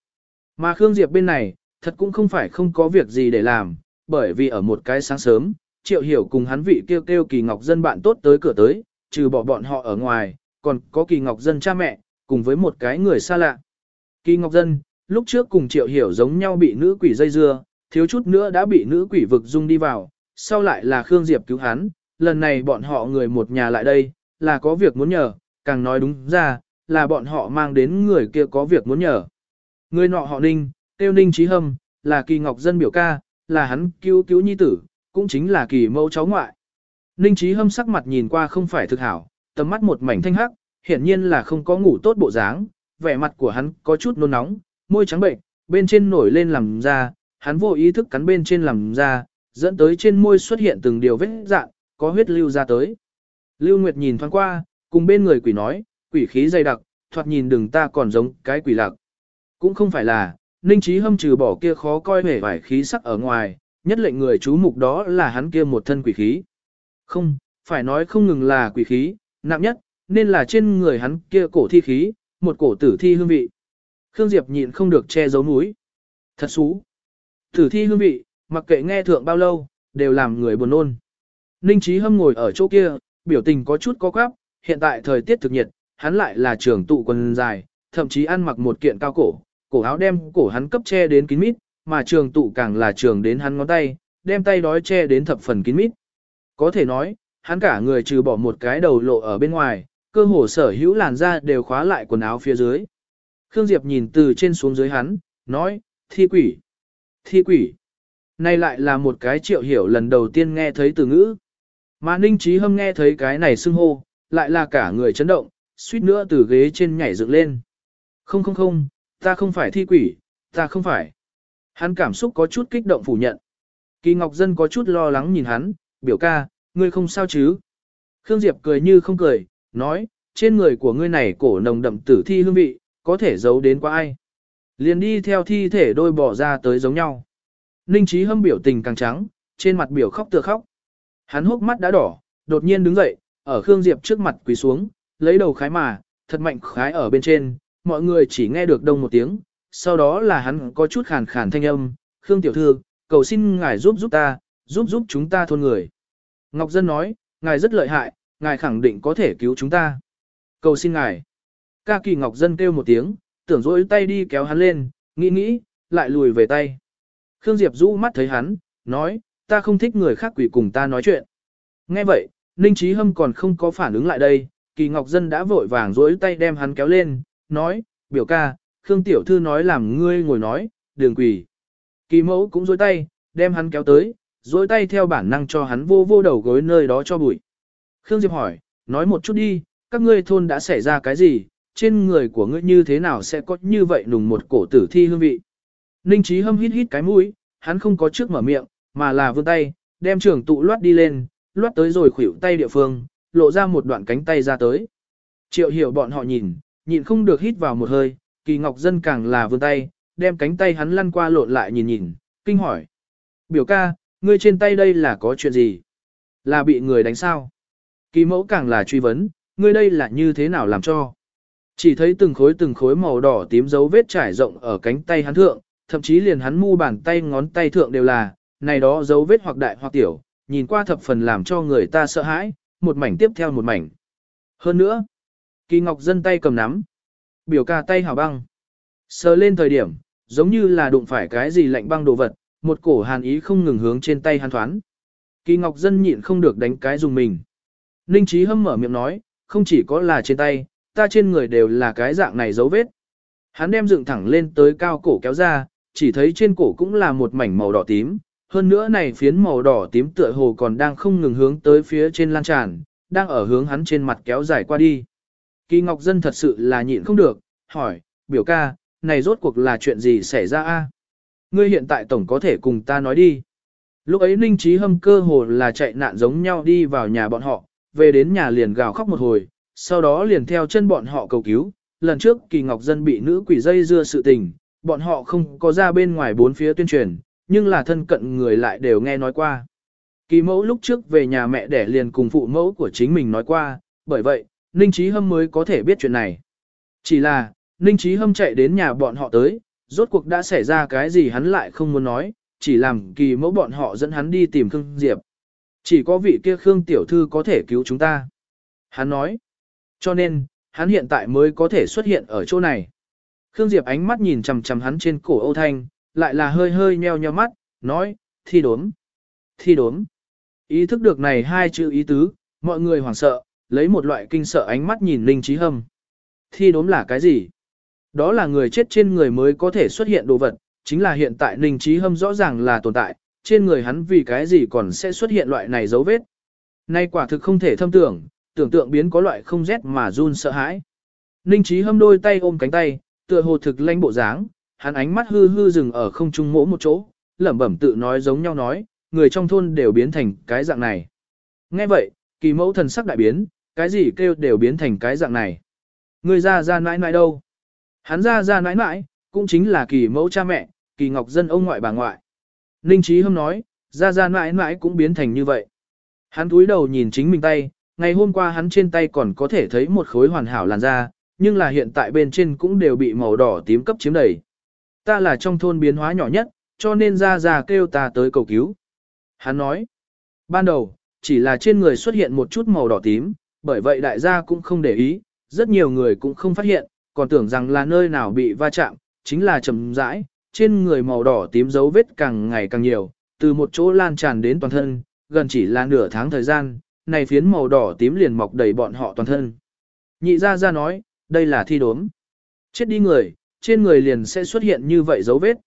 Mà Khương Diệp bên này, thật cũng không phải không có việc gì để làm, bởi vì ở một cái sáng sớm, Triệu Hiểu cùng hắn vị kêu kêu Kỳ Ngọc Dân bạn tốt tới cửa tới, trừ bỏ bọn họ ở ngoài, còn có Kỳ Ngọc Dân cha mẹ, cùng với một cái người xa lạ. Kỳ Ngọc Dân, lúc trước cùng Triệu Hiểu giống nhau bị nữ quỷ dây dưa, thiếu chút nữa đã bị nữ quỷ vực dung đi vào, sau lại là Khương Diệp cứu hắn, lần này bọn họ người một nhà lại đây, là có việc muốn nhờ, càng nói đúng ra, là bọn họ mang đến người kia có việc muốn nhờ. Người nọ họ Ninh, tiêu Ninh Trí Hâm, là Kỳ Ngọc Dân biểu ca, là hắn cứu cứu nhi tử, cũng chính là Kỳ mẫu cháu ngoại. Ninh Trí Hâm sắc mặt nhìn qua không phải thực hảo, tầm mắt một mảnh thanh hắc, hiển nhiên là không có ngủ tốt bộ dáng, vẻ mặt của hắn có chút nôn nóng, môi trắng bệnh, bên trên nổi lên làm ra, hắn vô ý thức cắn bên trên làm ra, dẫn tới trên môi xuất hiện từng điều vết dạng, có huyết lưu ra tới. Lưu Nguyệt nhìn thoáng qua, cùng bên người quỷ nói, quỷ khí dày đặc, thoạt nhìn đừng ta còn giống cái quỷ lạc. Cũng không phải là, Ninh Trí Hâm trừ bỏ kia khó coi vẻ vải khí sắc ở ngoài, nhất lệnh người chú mục đó là hắn kia một thân quỷ khí. Không, phải nói không ngừng là quỷ khí, nặng nhất, nên là trên người hắn kia cổ thi khí, một cổ tử thi hương vị. Khương Diệp nhịn không được che giấu núi. Thật xú. Tử thi hương vị, mặc kệ nghe thượng bao lâu, đều làm người buồn nôn. Ninh Trí Hâm ngồi ở chỗ kia, biểu tình có chút có quáp, hiện tại thời tiết thực nhiệt, hắn lại là trưởng tụ quần dài, thậm chí ăn mặc một kiện cao cổ, cổ áo đem cổ hắn cấp che đến kín mít, mà trường tụ càng là trường đến hắn ngón tay, đem tay đói che đến thập phần kín mít. Có thể nói, hắn cả người trừ bỏ một cái đầu lộ ở bên ngoài, cơ hồ sở hữu làn da đều khóa lại quần áo phía dưới. Khương Diệp nhìn từ trên xuống dưới hắn, nói, thi quỷ, thi quỷ. Này lại là một cái triệu hiểu lần đầu tiên nghe thấy từ ngữ. Mà Ninh Trí Hâm nghe thấy cái này xưng hô, lại là cả người chấn động, suýt nữa từ ghế trên nhảy dựng lên. Không không không, ta không phải thi quỷ, ta không phải. Hắn cảm xúc có chút kích động phủ nhận. Kỳ Ngọc Dân có chút lo lắng nhìn hắn, biểu ca, ngươi không sao chứ? Khương Diệp cười như không cười, nói, trên người của ngươi này cổ nồng đậm tử thi hương vị, có thể giấu đến qua ai. Liền đi theo thi thể đôi bỏ ra tới giống nhau. Ninh Chí hâm biểu tình càng trắng, trên mặt biểu khóc tựa khóc. Hắn hốc mắt đã đỏ, đột nhiên đứng dậy, ở Khương Diệp trước mặt quỳ xuống, lấy đầu khái mà, thật mạnh khái ở bên trên, mọi người chỉ nghe được đông một tiếng, sau đó là hắn có chút khàn khàn thanh âm, Khương Tiểu Thư, cầu xin ngài giúp giúp ta, giúp giúp chúng ta thôn người. Ngọc Dân nói, ngài rất lợi hại, ngài khẳng định có thể cứu chúng ta. Cầu xin ngài. Ca kỳ Ngọc Dân kêu một tiếng, tưởng dỗi tay đi kéo hắn lên, nghĩ nghĩ, lại lùi về tay. Khương Diệp rũ mắt thấy hắn, nói, ta không thích người khác quỷ cùng ta nói chuyện. Nghe vậy, Ninh Trí Hâm còn không có phản ứng lại đây, Kỳ Ngọc Dân đã vội vàng dối tay đem hắn kéo lên, nói, biểu ca, Khương Tiểu Thư nói làm ngươi ngồi nói, đường quỷ. Kỳ mẫu cũng dối tay, đem hắn kéo tới, dối tay theo bản năng cho hắn vô vô đầu gối nơi đó cho bụi. Khương Diệp hỏi, nói một chút đi, các ngươi thôn đã xảy ra cái gì, trên người của ngươi như thế nào sẽ có như vậy nùng một cổ tử thi hương vị. Ninh Trí hâm hít hít cái mũi, hắn không có trước mở miệng, mà là vươn tay, đem trường tụ loát đi lên, loát tới rồi khuỷu tay địa phương, lộ ra một đoạn cánh tay ra tới. Triệu hiểu bọn họ nhìn, nhịn không được hít vào một hơi, kỳ ngọc dân càng là vươn tay, đem cánh tay hắn lăn qua lộn lại nhìn nhìn, kinh hỏi. Biểu ca, ngươi trên tay đây là có chuyện gì? Là bị người đánh sao? Kỳ mẫu càng là truy vấn, ngươi đây là như thế nào làm cho? Chỉ thấy từng khối từng khối màu đỏ tím dấu vết trải rộng ở cánh tay hắn thượng, thậm chí liền hắn mu bàn tay ngón tay thượng đều là, này đó dấu vết hoặc đại hoặc tiểu, nhìn qua thập phần làm cho người ta sợ hãi, một mảnh tiếp theo một mảnh. Hơn nữa, Kỳ Ngọc dân tay cầm nắm, biểu ca tay hào băng. Sờ lên thời điểm, giống như là đụng phải cái gì lạnh băng đồ vật, một cổ hàn ý không ngừng hướng trên tay hắn thoán. Kỳ Ngọc dân nhịn không được đánh cái dùng mình. Ninh trí hâm mở miệng nói, không chỉ có là trên tay, ta trên người đều là cái dạng này dấu vết. Hắn đem dựng thẳng lên tới cao cổ kéo ra, chỉ thấy trên cổ cũng là một mảnh màu đỏ tím, hơn nữa này phiến màu đỏ tím tựa hồ còn đang không ngừng hướng tới phía trên lan tràn, đang ở hướng hắn trên mặt kéo dài qua đi. Kỳ Ngọc Dân thật sự là nhịn không được, hỏi, biểu ca, này rốt cuộc là chuyện gì xảy ra a? Ngươi hiện tại tổng có thể cùng ta nói đi. Lúc ấy Ninh Trí Hâm cơ hồ là chạy nạn giống nhau đi vào nhà bọn họ, về đến nhà liền gào khóc một hồi, sau đó liền theo chân bọn họ cầu cứu. Lần trước Kỳ Ngọc Dân bị nữ quỷ dây dưa sự tình, bọn họ không có ra bên ngoài bốn phía tuyên truyền, nhưng là thân cận người lại đều nghe nói qua. Kỳ mẫu lúc trước về nhà mẹ để liền cùng phụ mẫu của chính mình nói qua, bởi vậy, Ninh Trí Hâm mới có thể biết chuyện này. Chỉ là, Ninh Trí Hâm chạy đến nhà bọn họ tới, rốt cuộc đã xảy ra cái gì hắn lại không muốn nói, chỉ làm kỳ mẫu bọn họ dẫn hắn đi tìm Khương Diệp. Chỉ có vị kia Khương Tiểu Thư có thể cứu chúng ta. Hắn nói, cho nên, hắn hiện tại mới có thể xuất hiện ở chỗ này. Khương Diệp ánh mắt nhìn chằm chằm hắn trên cổ Âu Thanh, lại là hơi hơi nheo nheo mắt, nói, thi đốm, thi đốm. Ý thức được này hai chữ ý tứ, mọi người hoảng sợ, lấy một loại kinh sợ ánh mắt nhìn Linh Trí Hâm. Thi đốm là cái gì? Đó là người chết trên người mới có thể xuất hiện đồ vật, chính là hiện tại Linh Trí Hâm rõ ràng là tồn tại, trên người hắn vì cái gì còn sẽ xuất hiện loại này dấu vết. Nay quả thực không thể thâm tưởng, tưởng tượng biến có loại không rét mà run sợ hãi. Ninh Trí Hâm đôi tay ôm cánh tay, tựa hồ thực lanh bộ dáng, hắn ánh mắt hư hư dừng ở không trung mỗ một chỗ, lẩm bẩm tự nói giống nhau nói, người trong thôn đều biến thành cái dạng này. Nghe vậy, kỳ mẫu thần sắc đại biến, cái gì kêu đều biến thành cái dạng này. Người ra ra nãi nãi đâu? Hắn ra ra nãi nãi, cũng chính là kỳ mẫu cha mẹ, kỳ ngọc dân ông ngoại bà ngoại. Ninh Trí Hâm nói, ra ra nãi nãi cũng biến thành như vậy. Hắn túi đầu nhìn chính mình tay, ngày hôm qua hắn trên tay còn có thể thấy một khối hoàn hảo làn da, nhưng là hiện tại bên trên cũng đều bị màu đỏ tím cấp chiếm đầy. Ta là trong thôn biến hóa nhỏ nhất, cho nên ra ra kêu ta tới cầu cứu. Hắn nói, ban đầu, chỉ là trên người xuất hiện một chút màu đỏ tím, bởi vậy đại gia cũng không để ý, rất nhiều người cũng không phát hiện, còn tưởng rằng là nơi nào bị va chạm, chính là chầm rãi, trên người màu đỏ tím dấu vết càng ngày càng nhiều, từ một chỗ lan tràn đến toàn thân, gần chỉ là nửa tháng thời gian, này phiến màu đỏ tím liền mọc đầy bọn họ toàn thân. Nhị ra ra nói, đây là thi đốm. Chết đi người, trên người liền sẽ xuất hiện như vậy dấu vết.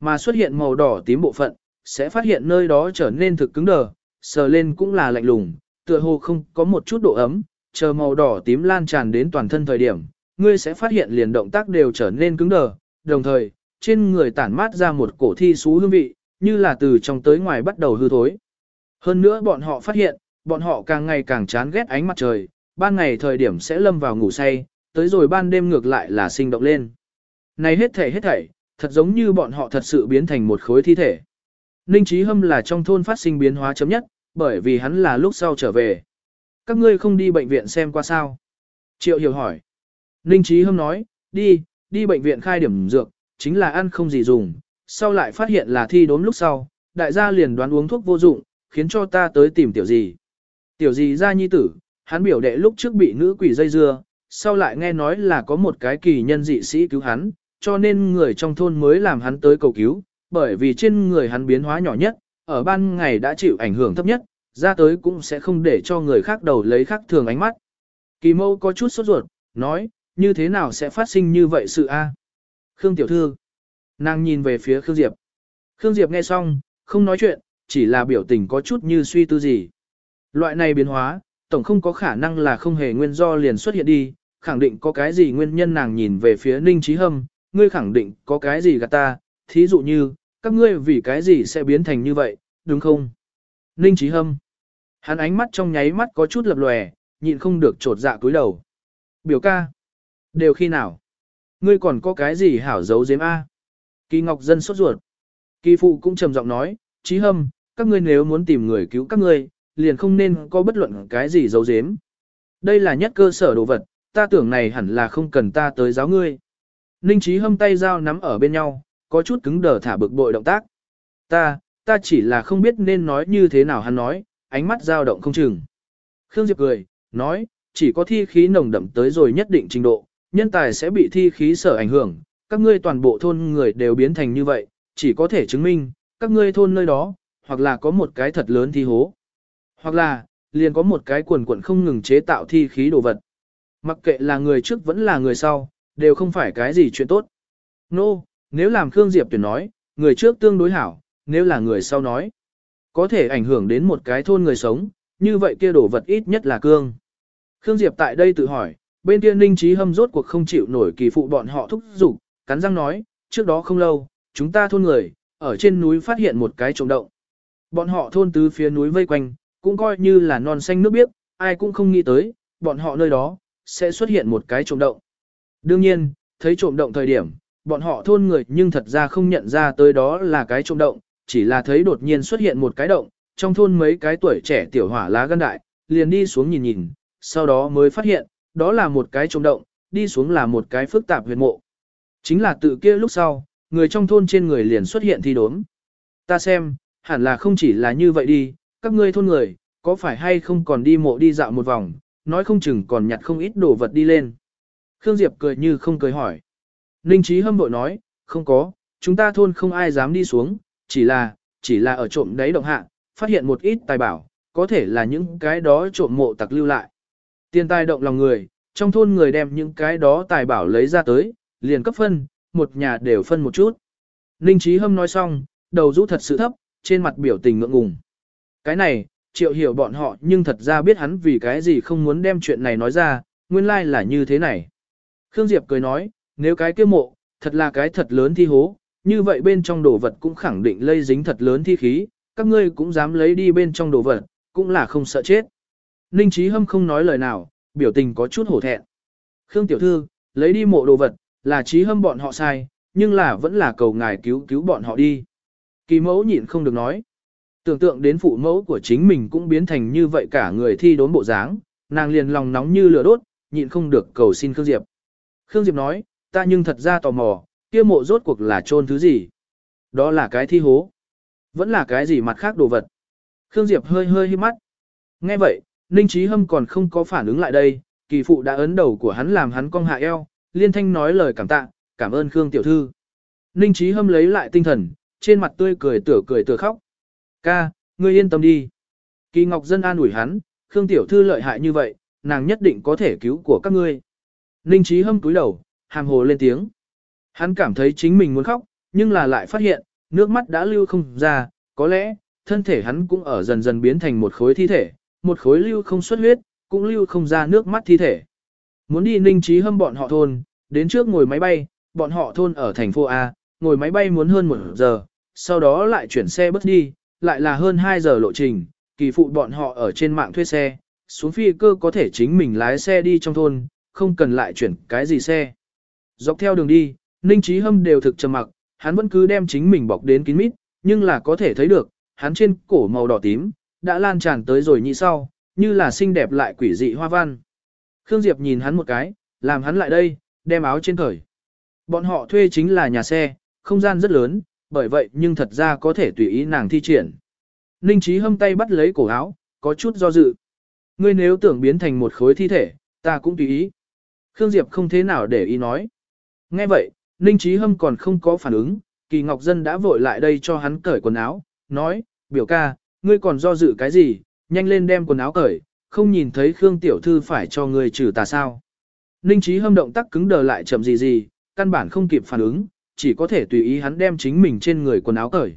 Mà xuất hiện màu đỏ tím bộ phận, sẽ phát hiện nơi đó trở nên thực cứng đờ, sờ lên cũng là lạnh lùng, tựa hồ không có một chút độ ấm, chờ màu đỏ tím lan tràn đến toàn thân thời điểm, ngươi sẽ phát hiện liền động tác đều trở nên cứng đờ, đồng thời, trên người tản mát ra một cổ thi xú hương vị, như là từ trong tới ngoài bắt đầu hư thối. Hơn nữa bọn họ phát hiện, bọn họ càng ngày càng chán ghét ánh mặt trời, ban ngày thời điểm sẽ lâm vào ngủ say, tới rồi ban đêm ngược lại là sinh động lên. Này hết thảy hết thảy, thật giống như bọn họ thật sự biến thành một khối thi thể. Ninh Chí Hâm là trong thôn phát sinh biến hóa chấm nhất, bởi vì hắn là lúc sau trở về. Các ngươi không đi bệnh viện xem qua sao? Triệu Hiểu hỏi. Ninh Chí Hâm nói, đi, đi bệnh viện khai điểm dược, chính là ăn không gì dùng, sau lại phát hiện là thi đốm lúc sau, đại gia liền đoán uống thuốc vô dụng, khiến cho ta tới tìm tiểu gì. Tiểu gì ra nhi tử, hắn biểu đệ lúc trước bị nữ quỷ dây dưa, sau lại nghe nói là có một cái kỳ nhân dị sĩ cứu hắn, cho nên người trong thôn mới làm hắn tới cầu cứu, bởi vì trên người hắn biến hóa nhỏ nhất, ở ban ngày đã chịu ảnh hưởng thấp nhất, ra tới cũng sẽ không để cho người khác đầu lấy khác thường ánh mắt. Kỳ mâu có chút sốt ruột, nói, như thế nào sẽ phát sinh như vậy sự a? Khương tiểu thư, nàng nhìn về phía Khương Diệp. Khương Diệp nghe xong, không nói chuyện, chỉ là biểu tình có chút như suy tư gì. Loại này biến hóa, tổng không có khả năng là không hề nguyên do liền xuất hiện đi, khẳng định có cái gì nguyên nhân nàng nhìn về phía Ninh Trí Hâm, ngươi khẳng định có cái gì gạt ta, thí dụ như, các ngươi vì cái gì sẽ biến thành như vậy, đúng không? Ninh Trí Hâm, hắn ánh mắt trong nháy mắt có chút lập lòe, nhịn không được trột dạ cúi đầu. Biểu ca. Đều khi nào? Ngươi còn có cái gì hảo giấu giếm A? Kỳ Ngọc Dân sốt ruột. Kỳ phụ cũng trầm giọng nói, trí hâm, các ngươi nếu muốn tìm người cứu các ngươi, liền không nên có bất luận cái gì giấu giếm. Đây là nhất cơ sở đồ vật, ta tưởng này hẳn là không cần ta tới giáo ngươi. Ninh trí hâm tay dao nắm ở bên nhau, có chút cứng đờ thả bực bội động tác. Ta, ta chỉ là không biết nên nói như thế nào hắn nói, ánh mắt dao động không chừng. Khương Diệp cười, nói, chỉ có thi khí nồng đậm tới rồi nhất định trình độ, nhân tài sẽ bị thi khí sở ảnh hưởng, các ngươi toàn bộ thôn người đều biến thành như vậy, chỉ có thể chứng minh, các ngươi thôn nơi đó, hoặc là có một cái thật lớn thi hố, hoặc là, liền có một cái quần quần không ngừng chế tạo thi khí đồ vật. Mặc kệ là người trước vẫn là người sau, đều không phải cái gì chuyện tốt. Nô, no, nếu làm Khương Diệp tuyển nói, người trước tương đối hảo, nếu là người sau nói, có thể ảnh hưởng đến một cái thôn người sống, như vậy kia đổ vật ít nhất là cương. Khương Diệp tại đây tự hỏi, bên kia Ninh Trí Hâm rốt cuộc không chịu nổi kỳ phụ bọn họ thúc giục, cắn răng nói, trước đó không lâu, chúng ta thôn người, ở trên núi phát hiện một cái trộm động. Bọn họ thôn tứ phía núi vây quanh, cũng coi như là non xanh nước biếc, ai cũng không nghĩ tới, bọn họ nơi đó, sẽ xuất hiện một cái trộm động. Đương nhiên, thấy trộm động thời điểm, bọn họ thôn người nhưng thật ra không nhận ra tới đó là cái trộm động, chỉ là thấy đột nhiên xuất hiện một cái động, trong thôn mấy cái tuổi trẻ tiểu hỏa lá gân đại, liền đi xuống nhìn nhìn, sau đó mới phát hiện, đó là một cái trộm động, đi xuống là một cái phức tạp huyệt mộ. Chính là tự kia lúc sau, người trong thôn trên người liền xuất hiện thi đốm. Ta xem, hẳn là không chỉ là như vậy đi, các ngươi thôn người, có phải hay không còn đi mộ đi dạo một vòng, nói không chừng còn nhặt không ít đồ vật đi lên. Khương Diệp cười như không cười hỏi. Ninh Trí hâm bội nói, không có, chúng ta thôn không ai dám đi xuống, chỉ là, chỉ là ở trộm đáy động hạ, phát hiện một ít tài bảo, có thể là những cái đó trộm mộ tặc lưu lại. Tiền tài động lòng người, trong thôn người đem những cái đó tài bảo lấy ra tới, liền cấp phân, một nhà đều phân một chút. Ninh Trí Hâm nói xong, đầu rũ thật sự thấp, trên mặt biểu tình ngượng ngùng. Cái này, triệu hiểu bọn họ nhưng thật ra biết hắn vì cái gì không muốn đem chuyện này nói ra, nguyên lai like là như thế này. Khương Diệp cười nói, nếu cái kia mộ, thật là cái thật lớn thi hố, như vậy bên trong đồ vật cũng khẳng định lây dính thật lớn thi khí, các ngươi cũng dám lấy đi bên trong đồ vật, cũng là không sợ chết. Ninh Trí Hâm không nói lời nào, biểu tình có chút hổ thẹn. Khương Tiểu Thư, lấy đi mộ đồ vật, là Trí Hâm bọn họ sai, nhưng là vẫn là cầu ngài cứu cứu bọn họ đi. Kỳ mẫu nhịn không được nói. Tưởng tượng đến phụ mẫu của chính mình cũng biến thành như vậy cả người thi đốn bộ dáng, nàng liền lòng nóng như lửa đốt, nhịn không được cầu xin Khương Diệp. Khương Diệp nói, ta nhưng thật ra tò mò, kia mộ rốt cuộc là chôn thứ gì? Đó là cái thi hố. Vẫn là cái gì mặt khác đồ vật. Khương Diệp hơi hơi hít mắt. Nghe vậy, Ninh Trí Hâm còn không có phản ứng lại đây, kỳ phụ đã ấn đầu của hắn làm hắn cong hạ eo, liên thanh nói lời cảm tạ, cảm ơn Khương Tiểu Thư. Ninh Trí Hâm lấy lại tinh thần, trên mặt tươi cười tửa cười tửa khóc. Ca, ngươi yên tâm đi. Kỳ Ngọc Dân an ủi hắn, Khương Tiểu Thư lợi hại như vậy, nàng nhất định có thể cứu của các ngươi. Ninh Trí Hâm túi đầu, hàm hồ lên tiếng. Hắn cảm thấy chính mình muốn khóc, nhưng là lại phát hiện, nước mắt đã lưu không ra, có lẽ, thân thể hắn cũng ở dần dần biến thành một khối thi thể, một khối lưu không xuất huyết, cũng lưu không ra nước mắt thi thể. Muốn đi ninh trí hâm bọn họ thôn, đến trước ngồi máy bay, bọn họ thôn ở thành phố A, ngồi máy bay muốn hơn một giờ, sau đó lại chuyển xe bus đi, lại là hơn 2 giờ lộ trình, kỳ phụ bọn họ ở trên mạng thuê xe, xuống phi cơ có thể chính mình lái xe đi trong thôn, không cần lại chuyển cái gì xe. Dọc theo đường đi, Ninh Trí Hâm đều thực trầm mặc, hắn vẫn cứ đem chính mình bọc đến kín mít, nhưng là có thể thấy được, hắn trên cổ màu đỏ tím, đã lan tràn tới rồi nhị sau, như là xinh đẹp lại quỷ dị hoa văn. Khương Diệp nhìn hắn một cái, làm hắn lại đây, đem áo trên cởi. Bọn họ thuê chính là nhà xe, không gian rất lớn, bởi vậy nhưng thật ra có thể tùy ý nàng thi triển. Ninh Trí hâm tay bắt lấy cổ áo, có chút do dự. Ngươi nếu tưởng biến thành một khối thi thể, ta cũng tùy ý. Khương Diệp không thế nào để ý nói. Nghe vậy, Ninh Trí Hâm còn không có phản ứng, Kỳ Ngọc Dân đã vội lại đây cho hắn cởi quần áo, nói, biểu ca, ngươi còn do dự cái gì, nhanh lên đem quần áo cởi, không nhìn thấy Khương Tiểu Thư phải cho ngươi trừ tà sao. Ninh Trí Hâm động tác cứng đờ lại chậm gì gì, căn bản không kịp phản ứng, chỉ có thể tùy ý hắn đem chính mình trên người quần áo cởi.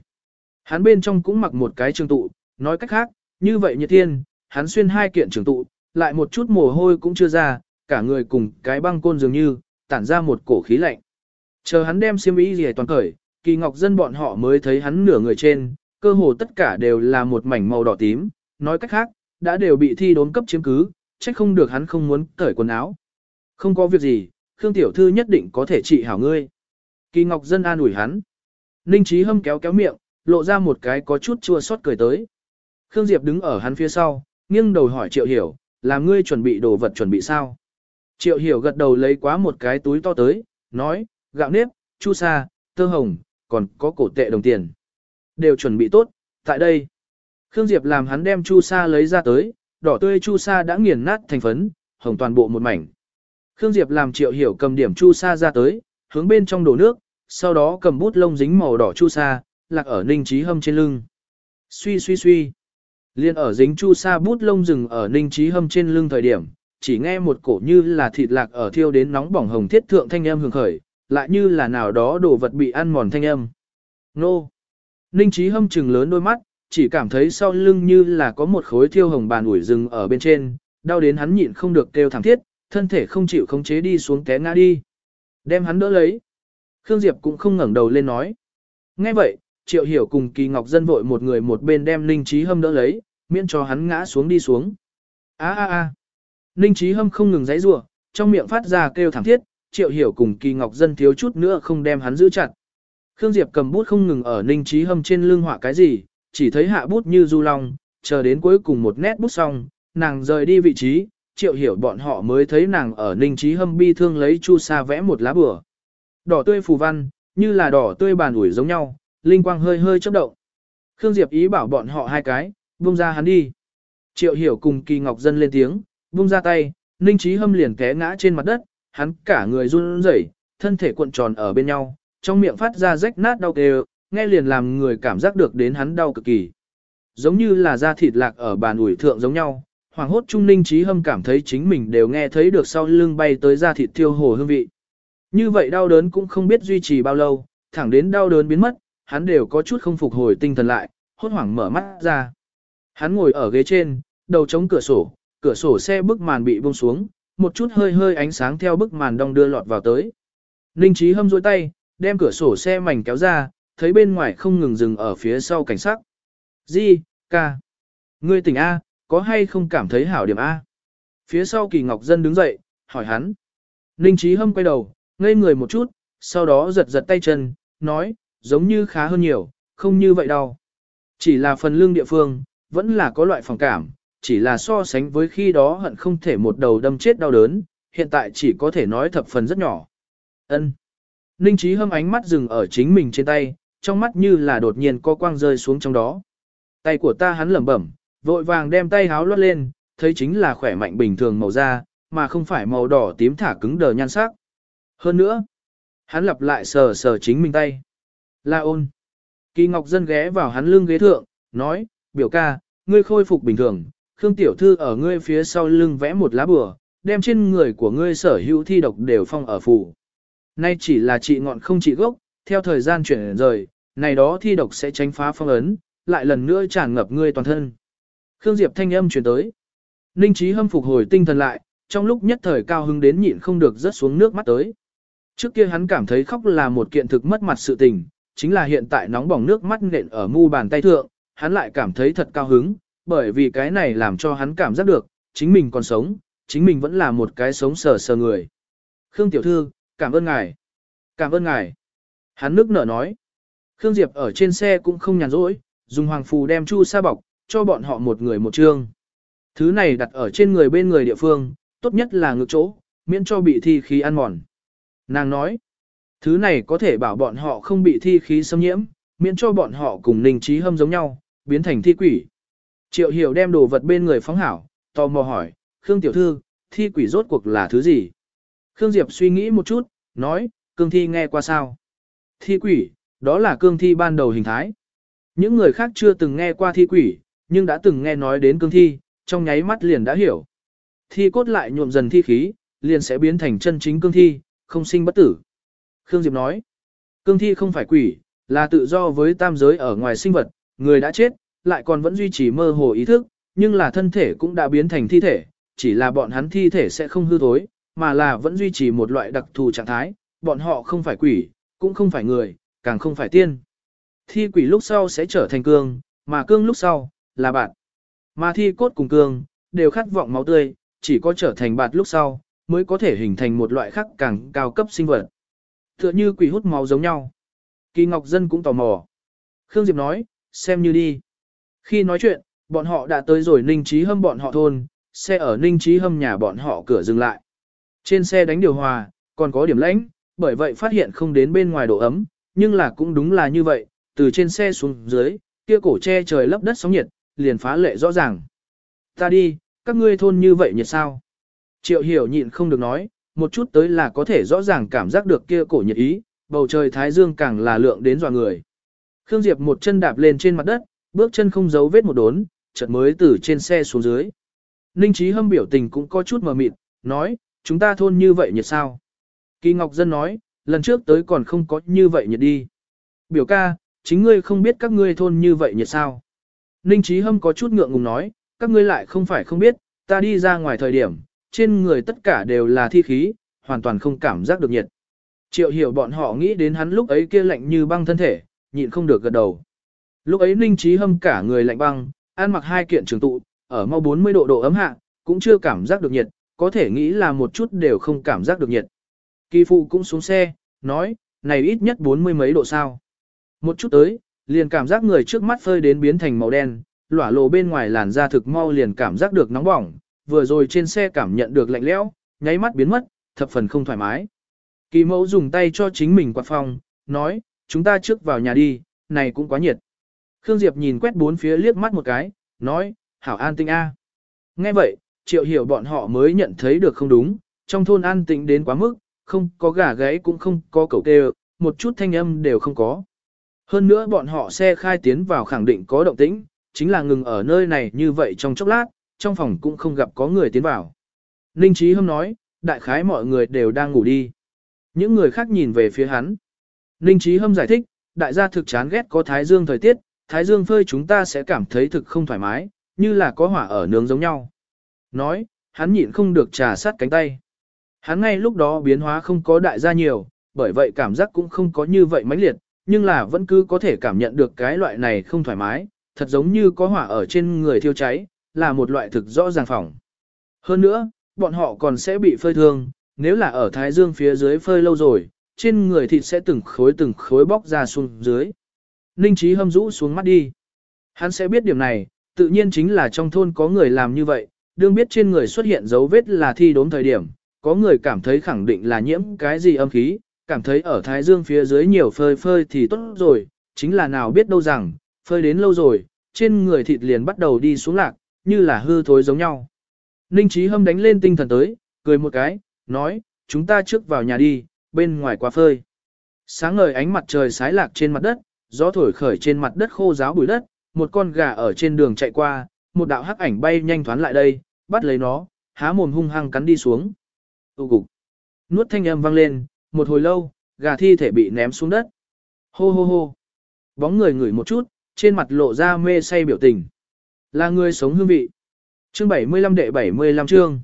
Hắn bên trong cũng mặc một cái trường tụ, nói cách khác, như vậy nhiệt thiên, hắn xuyên hai kiện trường tụ, lại một chút mồ hôi cũng chưa ra, cả người cùng cái băng côn dường như, tản ra một cổ khí lạnh. Chờ hắn đem xiêm y gì toàn cởi, kỳ ngọc dân bọn họ mới thấy hắn nửa người trên, cơ hồ tất cả đều là một mảnh màu đỏ tím, nói cách khác, đã đều bị thi đốn cấp chiếm cứ, trách không được hắn không muốn cởi quần áo. Không có việc gì, Khương Tiểu Thư nhất định có thể trị hảo ngươi. Kỳ Ngọc Dân an ủi hắn. Ninh Chí Hâm kéo kéo miệng, lộ ra một cái có chút chua xót cười tới. Khương Diệp đứng ở hắn phía sau, nghiêng đầu hỏi Triệu Hiểu, làm ngươi chuẩn bị đồ vật chuẩn bị sao? Triệu Hiểu gật đầu lấy quá một cái túi to tới, nói, gạo nếp, chu sa, tơ hồng, còn có cổ tệ đồng tiền. Đều chuẩn bị tốt, tại đây. Khương Diệp làm hắn đem chu sa lấy ra tới, đỏ tươi chu sa đã nghiền nát thành phấn, hồng toàn bộ một mảnh. Khương Diệp làm Triệu Hiểu cầm điểm chu sa ra tới, hướng bên trong đổ nước, sau đó cầm bút lông dính màu đỏ chu sa, lạc ở Ninh Trí Hâm trên lưng. Suy suy suy. Liên ở dính chu sa bút lông rừng ở Ninh Trí Hâm trên lưng thời điểm, chỉ nghe một cổ như là thịt lạc ở thiêu đến nóng bỏng hồng thiết thượng thanh âm hưởng khởi, lại như là nào đó đồ vật bị ăn mòn thanh âm. Nô! Ninh Trí Hâm trừng lớn đôi mắt, chỉ cảm thấy sau lưng như là có một khối thiêu hồng bàn ủi rừng ở bên trên, đau đến hắn nhịn không được kêu thảm thiết, thân thể không chịu khống chế đi xuống té ngã đi. Đem hắn đỡ lấy. Khương Diệp cũng không ngẩng đầu lên nói. Nghe vậy, Triệu Hiểu cùng Kỳ Ngọc Dân vội một người một bên đem Ninh Trí Hâm đỡ lấy, miễn cho hắn ngã xuống đi xuống. A a a. Ninh Trí Hâm không ngừng giãy giụa, trong miệng phát ra kêu thảm thiết, Triệu Hiểu cùng Kỳ Ngọc Dân thiếu chút nữa không đem hắn giữ chặt. Khương Diệp cầm bút không ngừng ở Ninh Trí Hâm trên lưng họa cái gì, chỉ thấy hạ bút như du long, chờ đến cuối cùng một nét bút xong, nàng rời đi vị trí, Triệu Hiểu bọn họ mới thấy nàng ở Ninh Trí Hâm bi thương lấy chu sa vẽ một lá bừa. Đỏ tươi phù văn, như là đỏ tươi bàn ủi giống nhau, linh quang hơi hơi chớp động. Khương Diệp ý bảo bọn họ hai cái, buông ra hắn đi. Triệu Hiểu cùng Kỳ Ngọc Dân lên tiếng, buông ra tay, Ninh Chí Hâm liền té ngã trên mặt đất, hắn cả người run rẩy, thân thể cuộn tròn ở bên nhau, trong miệng phát ra rách nát đau kêu, nghe liền làm người cảm giác được đến hắn đau cực kỳ. Giống như là da thịt lạc ở bàn ủi thượng giống nhau, Hoảng hốt trung Ninh Chí Hâm cảm thấy chính mình đều nghe thấy được sau lưng bay tới da thịt thiêu hồ hương vị. Như vậy đau đớn cũng không biết duy trì bao lâu, thẳng đến đau đớn biến mất, hắn đều có chút không phục hồi tinh thần lại, hốt hoảng mở mắt ra. Hắn ngồi ở ghế trên, đầu chống cửa sổ, cửa sổ xe bức màn bị buông xuống, một chút hơi hơi ánh sáng theo bức màn đông đưa lọt vào tới. Ninh Chí hâm dôi tay, đem cửa sổ xe mảnh kéo ra, thấy bên ngoài không ngừng dừng ở phía sau cảnh sát. Di, ca. Ngươi tỉnh A, có hay không cảm thấy hảo điểm A? Phía sau kỳ ngọc dân đứng dậy, hỏi hắn. Ninh trí hâm quay đầu, ngây người một chút, sau đó giật giật tay chân, nói, giống như khá hơn nhiều, không như vậy đâu. Chỉ là phần lương địa phương, vẫn là có loại phòng cảm, chỉ là so sánh với khi đó hận không thể một đầu đâm chết đau đớn, hiện tại chỉ có thể nói thập phần rất nhỏ. Ân. Ninh trí hâm ánh mắt dừng ở chính mình trên tay, trong mắt như là đột nhiên có quang rơi xuống trong đó. Tay của ta hắn lẩm bẩm, vội vàng đem tay háo lót lên, thấy chính là khỏe mạnh bình thường màu da, mà không phải màu đỏ tím thả cứng đờ nhan sắc. Hơn nữa, hắn lặp lại sờ sờ chính mình tay. La ôn. Kỳ Ngọc Dân ghé vào hắn lưng ghế thượng, nói, biểu ca, ngươi khôi phục bình thường, Khương Tiểu Thư ở ngươi phía sau lưng vẽ một lá bừa, đem trên người của ngươi sở hữu thi độc đều phong ở phủ. Nay chỉ là trị ngọn không trị gốc, theo thời gian chuyển rời, này đó thi độc sẽ tránh phá phong ấn, lại lần nữa tràn ngập ngươi toàn thân. Khương Diệp thanh âm chuyển tới. Ninh trí hâm phục hồi tinh thần lại, trong lúc nhất thời cao hứng đến nhịn không được rớt xuống nước mắt tới. Trước kia hắn cảm thấy khóc là một kiện thực mất mặt sự tình, chính là hiện tại nóng bỏng nước mắt nện ở mu bàn tay thượng, hắn lại cảm thấy thật cao hứng, bởi vì cái này làm cho hắn cảm giác được, chính mình còn sống, chính mình vẫn là một cái sống sờ sờ người. Khương Tiểu Thư, cảm ơn ngài. Cảm ơn ngài. Hắn nước nở nói. Khương Diệp ở trên xe cũng không nhàn rỗi, dùng hoàng phù đem chu sa bọc, cho bọn họ một người một chương. Thứ này đặt ở trên người bên người địa phương, tốt nhất là ngược chỗ, miễn cho bị thi khí ăn mòn. Nàng nói, thứ này có thể bảo bọn họ không bị thi khí xâm nhiễm, miễn cho bọn họ cùng ninh trí hâm giống nhau, biến thành thi quỷ. Triệu hiểu đem đồ vật bên người phóng hảo, tò mò hỏi, Khương Tiểu Thư, thi quỷ rốt cuộc là thứ gì? Khương Diệp suy nghĩ một chút, nói, cương thi nghe qua sao? Thi quỷ, đó là cương thi ban đầu hình thái. Những người khác chưa từng nghe qua thi quỷ, nhưng đã từng nghe nói đến cương thi, trong nháy mắt liền đã hiểu. Thi cốt lại nhuộm dần thi khí, liền sẽ biến thành chân chính cương thi, không sinh bất tử. Khương Diệp nói, cương thi không phải quỷ, là tự do với tam giới ở ngoài sinh vật, người đã chết, lại còn vẫn duy trì mơ hồ ý thức, nhưng là thân thể cũng đã biến thành thi thể, chỉ là bọn hắn thi thể sẽ không hư thối, mà là vẫn duy trì một loại đặc thù trạng thái, bọn họ không phải quỷ, cũng không phải người, càng không phải tiên. Thi quỷ lúc sau sẽ trở thành cương, mà cương lúc sau, là bạn. Mà thi cốt cùng cương, đều khát vọng máu tươi, chỉ có trở thành bạt lúc sau, mới có thể hình thành một loại khác càng cao cấp sinh vật. Tựa như quỷ hút máu giống nhau. Kỳ Ngọc Dân cũng tò mò. Khương Diệp nói, xem như đi. Khi nói chuyện, bọn họ đã tới rồi Ninh Trí Hâm bọn họ thôn, xe ở Ninh Trí Hâm nhà bọn họ cửa dừng lại. Trên xe đánh điều hòa, còn có điểm lãnh, bởi vậy phát hiện không đến bên ngoài độ ấm, nhưng là cũng đúng là như vậy, từ trên xe xuống dưới, kia cổ che trời lấp đất sóng nhiệt, liền phá lệ rõ ràng. Ta đi, các ngươi thôn như vậy nhiệt sao? Triệu hiểu nhịn không được nói, một chút tới là có thể rõ ràng cảm giác được kia cổ nhiệt ý, bầu trời thái dương càng là lượng đến dọa người. Khương Diệp một chân đạp lên trên mặt đất, bước chân không giấu vết một đốn, chợt mới từ trên xe xuống dưới. Ninh Chí Hâm biểu tình cũng có chút mờ mịt, nói, chúng ta thôn như vậy nhiệt sao? Kỳ Ngọc Dân nói, lần trước tới còn không có như vậy nhiệt đi. Biểu ca, chính ngươi không biết các ngươi thôn như vậy nhiệt sao? Ninh Chí Hâm có chút ngượng ngùng nói, các ngươi lại không phải không biết, ta đi ra ngoài thời điểm, trên người tất cả đều là thi khí, hoàn toàn không cảm giác được nhiệt. Triệu hiểu bọn họ nghĩ đến hắn lúc ấy kia lạnh như băng thân thể, nhịn không được gật đầu. Lúc ấy Ninh Trí Hâm cả người lạnh băng, ăn mặc hai kiện trường tụ, ở mau 40 độ độ ấm hạ, cũng chưa cảm giác được nhiệt, có thể nghĩ là một chút đều không cảm giác được nhiệt. Kỳ phụ cũng xuống xe, nói, này ít nhất bốn mươi mấy độ sao. Một chút tới, liền cảm giác người trước mắt phơi đến biến thành màu đen, lỏa lộ bên ngoài làn da thực mau liền cảm giác được nóng bỏng, vừa rồi trên xe cảm nhận được lạnh lẽo, nháy mắt biến mất, thập phần không thoải mái. Kỳ mẫu dùng tay cho chính mình quạt phòng, nói, chúng ta trước vào nhà đi, này cũng quá nhiệt. Khương Diệp nhìn quét bốn phía liếc mắt một cái, nói, hảo an tinh a. Nghe vậy, triệu hiểu bọn họ mới nhận thấy được không đúng, trong thôn an tĩnh đến quá mức, không có gà gáy cũng không có cẩu kêu, một chút thanh âm đều không có. Hơn nữa bọn họ xe khai tiến vào khẳng định có động tĩnh, chính là ngừng ở nơi này như vậy trong chốc lát, trong phòng cũng không gặp có người tiến vào. Ninh Trí Hâm nói, đại khái mọi người đều đang ngủ đi. Những người khác nhìn về phía hắn. Ninh Trí Hâm giải thích, đại gia thực chán ghét có thái dương thời tiết, thái dương phơi chúng ta sẽ cảm thấy thực không thoải mái, như là có hỏa ở nướng giống nhau. Nói, hắn nhịn không được trà sát cánh tay. Hắn ngay lúc đó biến hóa không có đại gia nhiều, bởi vậy cảm giác cũng không có như vậy mãnh liệt, nhưng là vẫn cứ có thể cảm nhận được cái loại này không thoải mái, thật giống như có hỏa ở trên người thiêu cháy, là một loại thực rõ ràng phỏng. Hơn nữa, bọn họ còn sẽ bị phơi thương, nếu là ở thái dương phía dưới phơi lâu rồi, trên người thịt sẽ từng khối từng khối bóc ra xuống dưới. Ninh trí hâm rũ xuống mắt đi. Hắn sẽ biết điểm này, tự nhiên chính là trong thôn có người làm như vậy, đương biết trên người xuất hiện dấu vết là thi đốm thời điểm, có người cảm thấy khẳng định là nhiễm cái gì âm khí, cảm thấy ở thái dương phía dưới nhiều phơi phơi thì tốt rồi, chính là nào biết đâu rằng, phơi đến lâu rồi, trên người thịt liền bắt đầu đi xuống lạc, như là hư thối giống nhau. Ninh trí hâm đánh lên tinh thần tới, cười một cái, nói, chúng ta trước vào nhà đi, bên ngoài quá phơi. Sáng ngời ánh mặt trời sái lạc trên mặt đất, gió thổi khởi trên mặt đất khô ráo bụi đất, một con gà ở trên đường chạy qua, một đạo hắc ảnh bay nhanh thoán lại đây, bắt lấy nó, há mồm hung hăng cắn đi xuống. Tu cục. Nuốt thanh âm vang lên, một hồi lâu, gà thi thể bị ném xuống đất. Hô hô hô. Bóng người ngửi một chút, trên mặt lộ ra mê say biểu tình. Là người sống hương vị. Chương 75 đệ 75 chương.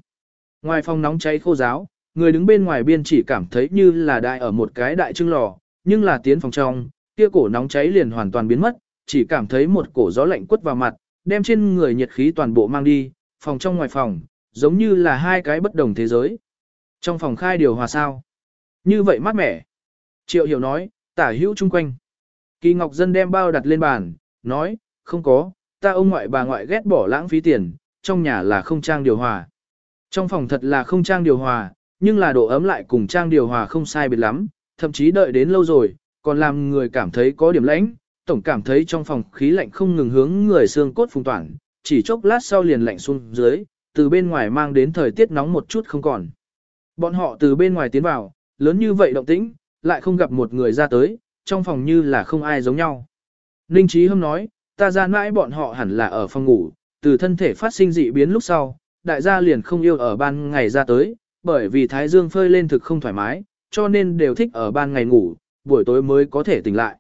Ngoài phòng nóng cháy khô giáo, người đứng bên ngoài biên chỉ cảm thấy như là đại ở một cái đại trưng lò, nhưng là tiến phòng trong, kia cổ nóng cháy liền hoàn toàn biến mất, chỉ cảm thấy một cổ gió lạnh quất vào mặt, đem trên người nhiệt khí toàn bộ mang đi, phòng trong ngoài phòng, giống như là hai cái bất đồng thế giới. Trong phòng khai điều hòa sao? Như vậy mát mẻ. Triệu hiểu nói, tả hữu chung quanh. Kỳ Ngọc Dân đem bao đặt lên bàn, nói, không có, ta ông ngoại bà ngoại ghét bỏ lãng phí tiền, trong nhà là không trang điều hòa. Trong phòng thật là không trang điều hòa, nhưng là độ ấm lại cùng trang điều hòa không sai biệt lắm, thậm chí đợi đến lâu rồi, còn làm người cảm thấy có điểm lãnh, tổng cảm thấy trong phòng khí lạnh không ngừng hướng người xương cốt phùng toản, chỉ chốc lát sau liền lạnh xuống dưới, từ bên ngoài mang đến thời tiết nóng một chút không còn. Bọn họ từ bên ngoài tiến vào, lớn như vậy động tĩnh, lại không gặp một người ra tới, trong phòng như là không ai giống nhau. Ninh Trí Hâm nói, ta ra mãi bọn họ hẳn là ở phòng ngủ, từ thân thể phát sinh dị biến lúc sau, đại gia liền không yêu ở ban ngày ra tới, bởi vì thái dương phơi lên thực không thoải mái, cho nên đều thích ở ban ngày ngủ, buổi tối mới có thể tỉnh lại.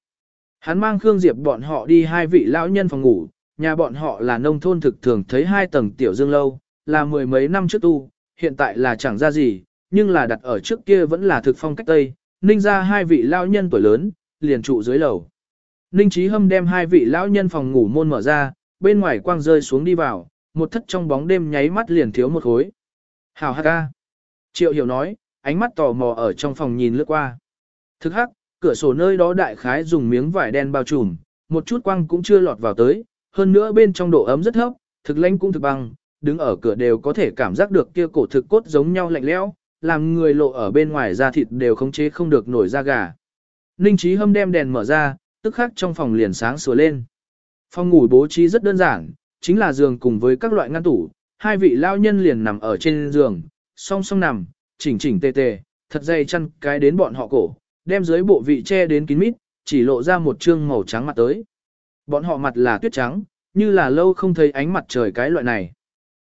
Hắn mang Khương Diệp bọn họ đi hai vị lão nhân phòng ngủ, nhà bọn họ là nông thôn thực thường thấy hai tầng tiểu dương lâu, là mười mấy năm trước tu, hiện tại là chẳng ra gì, nhưng là đặt ở trước kia vẫn là thực phong cách Tây, ninh ra hai vị lão nhân tuổi lớn, liền trụ dưới lầu. Ninh Chí Hâm đem hai vị lão nhân phòng ngủ môn mở ra, bên ngoài quang rơi xuống đi vào, một thất trong bóng đêm nháy mắt liền thiếu một khối. Hảo hát ca. Triệu hiểu nói, ánh mắt tò mò ở trong phòng nhìn lướt qua. Thực hắc, cửa sổ nơi đó đại khái dùng miếng vải đen bao trùm, một chút quang cũng chưa lọt vào tới, hơn nữa bên trong độ ấm rất thấp, thực lạnh cũng thực băng, đứng ở cửa đều có thể cảm giác được kia cổ thực cốt giống nhau lạnh lẽo, làm người lộ ở bên ngoài da thịt đều khống chế không được nổi da gà. Ninh Chí Hâm đem đèn mở ra, tức khắc trong phòng liền sáng sủa lên. Phòng ngủ bố trí rất đơn giản, chính là giường cùng với các loại ngăn tủ, hai vị lao nhân liền nằm ở trên giường, song song nằm, chỉnh chỉnh tề tề, thật dày chăn cái đến bọn họ cổ, đem dưới bộ vị che đến kín mít, chỉ lộ ra một trương màu trắng mặt tới. Bọn họ mặt là tuyết trắng, như là lâu không thấy ánh mặt trời cái loại này.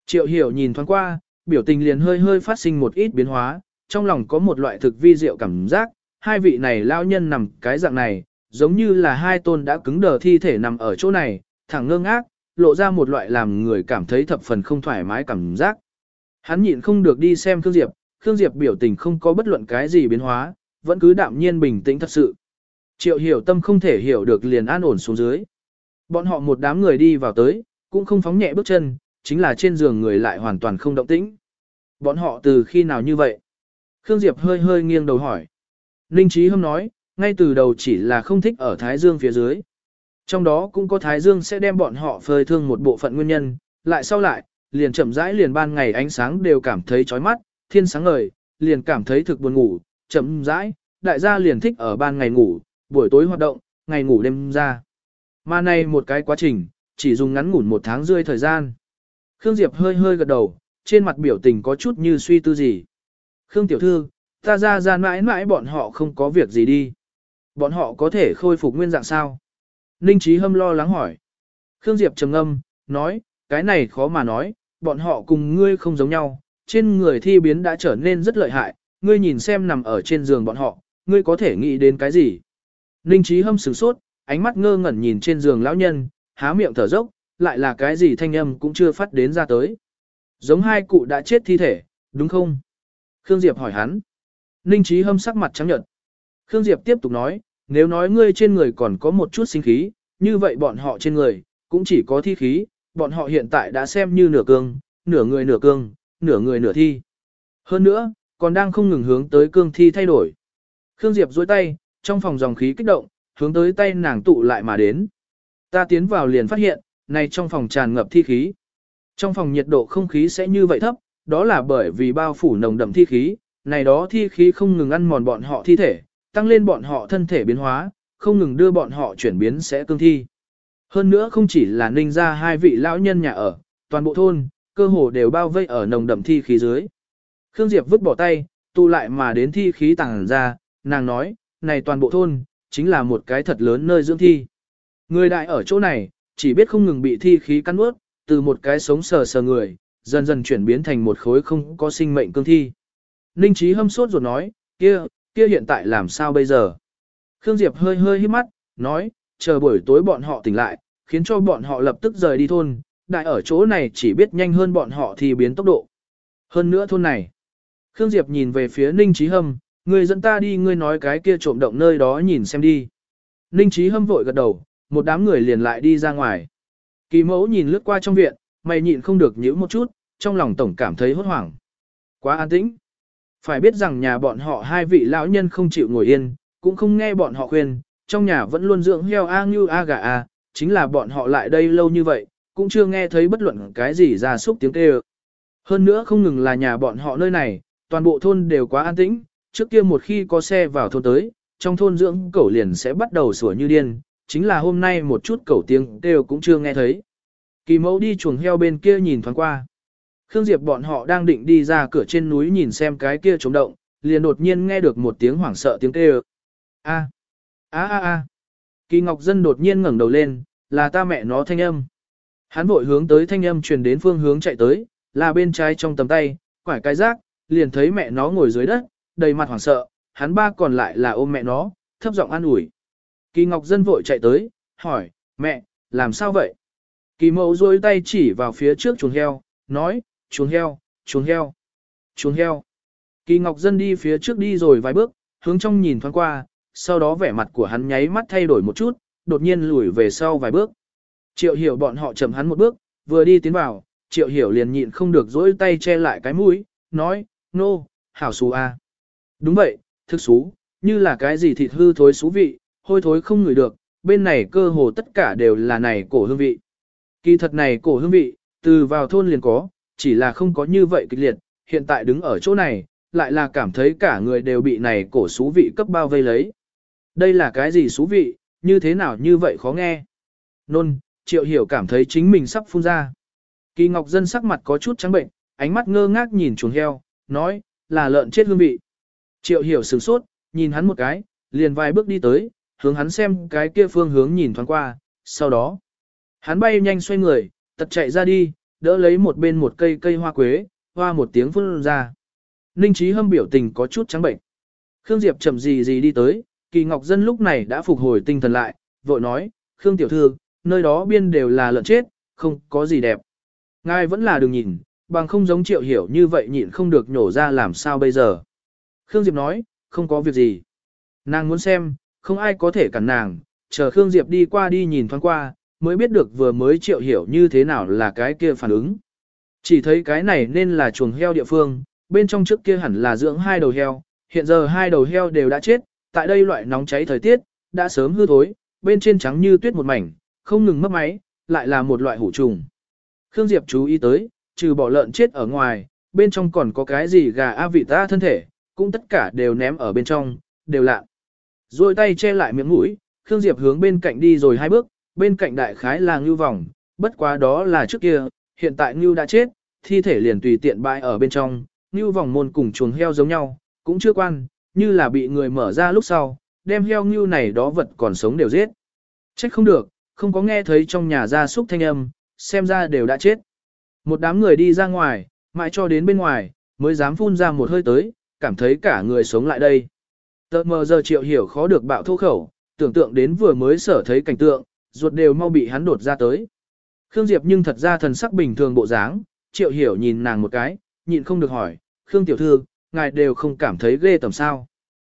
Triệu hiểu nhìn thoáng qua, biểu tình liền hơi hơi phát sinh một ít biến hóa, trong lòng có một loại thực vi diệu cảm giác, hai vị này lao nhân nằm cái dạng này, giống như là hai tôn đã cứng đờ thi thể nằm ở chỗ này, thẳng ngơ ngác, lộ ra một loại làm người cảm thấy thập phần không thoải mái cảm giác. Hắn nhịn không được đi xem Khương Diệp, Khương Diệp biểu tình không có bất luận cái gì biến hóa, vẫn cứ đạm nhiên bình tĩnh thật sự. Triệu hiểu tâm không thể hiểu được liền an ổn xuống dưới. Bọn họ một đám người đi vào tới, cũng không phóng nhẹ bước chân, chính là trên giường người lại hoàn toàn không động tĩnh. Bọn họ từ khi nào như vậy? Khương Diệp hơi hơi nghiêng đầu hỏi. Ninh Trí Hâm nói, ngay từ đầu chỉ là không thích ở Thái Dương phía dưới. Trong đó cũng có Thái Dương sẽ đem bọn họ phơi thương một bộ phận nguyên nhân, lại sau lại, liền chậm rãi liền ban ngày ánh sáng đều cảm thấy chói mắt, thiên sáng ngời, liền cảm thấy thực buồn ngủ, chậm rãi, đại gia liền thích ở ban ngày ngủ, buổi tối hoạt động, ngày ngủ đêm ra. Mà này một cái quá trình, chỉ dùng ngắn ngủn một tháng rưỡi thời gian. Khương Diệp hơi hơi gật đầu, trên mặt biểu tình có chút như suy tư gì. Khương Tiểu Thư, ta ra ra mãi mãi bọn họ không có việc gì đi. Bọn họ có thể khôi phục nguyên dạng sao? Ninh Trí Hâm lo lắng hỏi. Khương Diệp trầm ngâm, nói, cái này khó mà nói, bọn họ cùng ngươi không giống nhau, trên người thi biến đã trở nên rất lợi hại, ngươi nhìn xem nằm ở trên giường bọn họ, ngươi có thể nghĩ đến cái gì? Ninh Trí Hâm sửng sốt, ánh mắt ngơ ngẩn nhìn trên giường lão nhân, há miệng thở dốc, lại là cái gì thanh âm cũng chưa phát đến ra tới. Giống hai cụ đã chết thi thể, đúng không? Khương Diệp hỏi hắn. Ninh Trí Hâm sắc mặt trắng nhợt. Khương Diệp tiếp tục nói, nếu nói ngươi trên người còn có một chút sinh khí, như vậy bọn họ trên người, cũng chỉ có thi khí, bọn họ hiện tại đã xem như nửa cương, nửa người nửa cương, nửa người nửa thi. Hơn nữa, còn đang không ngừng hướng tới cương thi thay đổi. Khương Diệp duỗi tay, trong phòng dòng khí kích động, hướng tới tay nàng tụ lại mà đến. Ta tiến vào liền phát hiện, này trong phòng tràn ngập thi khí. Trong phòng nhiệt độ không khí sẽ như vậy thấp, đó là bởi vì bao phủ nồng đậm thi khí, này đó thi khí không ngừng ăn mòn bọn họ thi thể, tăng lên bọn họ thân thể biến hóa, không ngừng đưa bọn họ chuyển biến sẽ cương thi. Hơn nữa không chỉ là ninh ra hai vị lão nhân nhà ở, toàn bộ thôn, cơ hồ đều bao vây ở nồng đậm thi khí dưới. Khương Diệp vứt bỏ tay, tụ lại mà đến thi khí tàng ra, nàng nói, này toàn bộ thôn, chính là một cái thật lớn nơi dưỡng thi. Người đại ở chỗ này, chỉ biết không ngừng bị thi khí cắn ướt, từ một cái sống sờ sờ người, dần dần chuyển biến thành một khối không có sinh mệnh cương thi. Ninh trí hâm sốt ruột nói, kia, kia hiện tại làm sao bây giờ? Khương Diệp hơi hơi hít mắt, nói, chờ buổi tối bọn họ tỉnh lại, khiến cho bọn họ lập tức rời đi thôn, đại ở chỗ này chỉ biết nhanh hơn bọn họ thì biến tốc độ. Hơn nữa thôn này. Khương Diệp nhìn về phía Ninh Trí Hâm, người dẫn ta đi ngươi nói cái kia trộm động nơi đó nhìn xem đi. Ninh Trí Hâm vội gật đầu, một đám người liền lại đi ra ngoài. Kỳ mẫu nhìn lướt qua trong viện, mày nhịn không được nhíu một chút, trong lòng tổng cảm thấy hốt hoảng. Quá an tĩnh. Phải biết rằng nhà bọn họ hai vị lão nhân không chịu ngồi yên, cũng không nghe bọn họ khuyên, trong nhà vẫn luôn dưỡng heo a như a gà a, chính là bọn họ lại đây lâu như vậy, cũng chưa nghe thấy bất luận cái gì ra súc tiếng kêu. Hơn nữa không ngừng là nhà bọn họ nơi này, toàn bộ thôn đều quá an tĩnh, trước kia một khi có xe vào thôn tới, trong thôn dưỡng cẩu liền sẽ bắt đầu sủa như điên, chính là hôm nay một chút cẩu tiếng đều cũng chưa nghe thấy. Kỳ mẫu đi chuồng heo bên kia nhìn thoáng qua. Khương Diệp bọn họ đang định đi ra cửa trên núi nhìn xem cái kia trống động, liền đột nhiên nghe được một tiếng hoảng sợ tiếng kêu. A, a a a. Kỳ Ngọc Dân đột nhiên ngẩng đầu lên, là ta mẹ nó thanh âm. Hắn vội hướng tới thanh âm truyền đến phương hướng chạy tới, là bên trái trong tầm tay, quải cái rác, liền thấy mẹ nó ngồi dưới đất, đầy mặt hoảng sợ, hắn ba còn lại là ôm mẹ nó, thấp giọng an ủi. Kỳ Ngọc Dân vội chạy tới, hỏi, mẹ, làm sao vậy? Kỳ mẫu dối tay chỉ vào phía trước chuồng heo, nói, chuồng heo, chuồng heo, chuồng heo. Kỳ Ngọc Dân đi phía trước đi rồi vài bước, hướng trong nhìn thoáng qua, sau đó vẻ mặt của hắn nháy mắt thay đổi một chút, đột nhiên lùi về sau vài bước. Triệu hiểu bọn họ chậm hắn một bước, vừa đi tiến vào, triệu hiểu liền nhịn không được dỗi tay che lại cái mũi, nói, nô, no, hảo xú a. Đúng vậy, thực xú, như là cái gì thịt hư thối xú vị, hôi thối không ngửi được, bên này cơ hồ tất cả đều là này cổ hương vị. Kỳ thật này cổ hương vị, từ vào thôn liền có, chỉ là không có như vậy kịch liệt, hiện tại đứng ở chỗ này, lại là cảm thấy cả người đều bị này cổ xú vị cấp bao vây lấy. Đây là cái gì xú vị, như thế nào như vậy khó nghe. Nôn, triệu hiểu cảm thấy chính mình sắp phun ra. Kỳ Ngọc Dân sắc mặt có chút trắng bệnh, ánh mắt ngơ ngác nhìn chuồng heo, nói, là lợn chết hương vị. Triệu hiểu sửng sốt, nhìn hắn một cái, liền vài bước đi tới, hướng hắn xem cái kia phương hướng nhìn thoáng qua, sau đó. Hắn bay nhanh xoay người, tật chạy ra đi, đỡ lấy một bên một cây cây hoa quế, hoa một tiếng phun ra. Ninh trí hâm biểu tình có chút trắng bệnh. Khương Diệp chậm gì gì đi tới, Kỳ Ngọc Dân lúc này đã phục hồi tinh thần lại, vội nói, Khương Tiểu Thư, nơi đó biên đều là lợn chết, không có gì đẹp. Ngài vẫn là đừng nhìn, bằng không giống triệu hiểu như vậy nhịn không được nhổ ra làm sao bây giờ. Khương Diệp nói, không có việc gì. Nàng muốn xem, không ai có thể cản nàng, chờ Khương Diệp đi qua đi nhìn thoáng qua, mới biết được vừa mới triệu hiểu như thế nào là cái kia phản ứng. Chỉ thấy cái này nên là chuồng heo địa phương, bên trong trước kia hẳn là dưỡng hai đầu heo, hiện giờ hai đầu heo đều đã chết, tại đây loại nóng cháy thời tiết, đã sớm hư thối, bên trên trắng như tuyết một mảnh, không ngừng mất máy, lại là một loại hủ trùng. Khương Diệp chú ý tới, trừ bỏ lợn chết ở ngoài, bên trong còn có cái gì gà a vị ta thân thể, cũng tất cả đều ném ở bên trong, đều lạ. Rồi tay che lại miệng mũi, Khương Diệp hướng bên cạnh đi rồi hai bước, bên cạnh đại khái là ngưu vòng, bất quá đó là trước kia, hiện tại ngưu đã chết, thi thể liền tùy tiện bãi ở bên trong, ngưu vòng môn cùng chuồng heo giống nhau, cũng chưa quan, như là bị người mở ra lúc sau, đem heo ngưu này đó vật còn sống đều giết. Trách không được, không có nghe thấy trong nhà gia súc thanh âm, xem ra đều đã chết. Một đám người đi ra ngoài, mãi cho đến bên ngoài, mới dám phun ra một hơi tới, cảm thấy cả người sống lại đây. Tờ mờ giờ triệu hiểu khó được bạo thô khẩu, tưởng tượng đến vừa mới sở thấy cảnh tượng, ruột đều mau bị hắn đột ra tới. Khương Diệp nhưng thật ra thần sắc bình thường bộ dáng, triệu hiểu nhìn nàng một cái, nhịn không được hỏi, Khương tiểu thư, ngài đều không cảm thấy ghê tầm sao.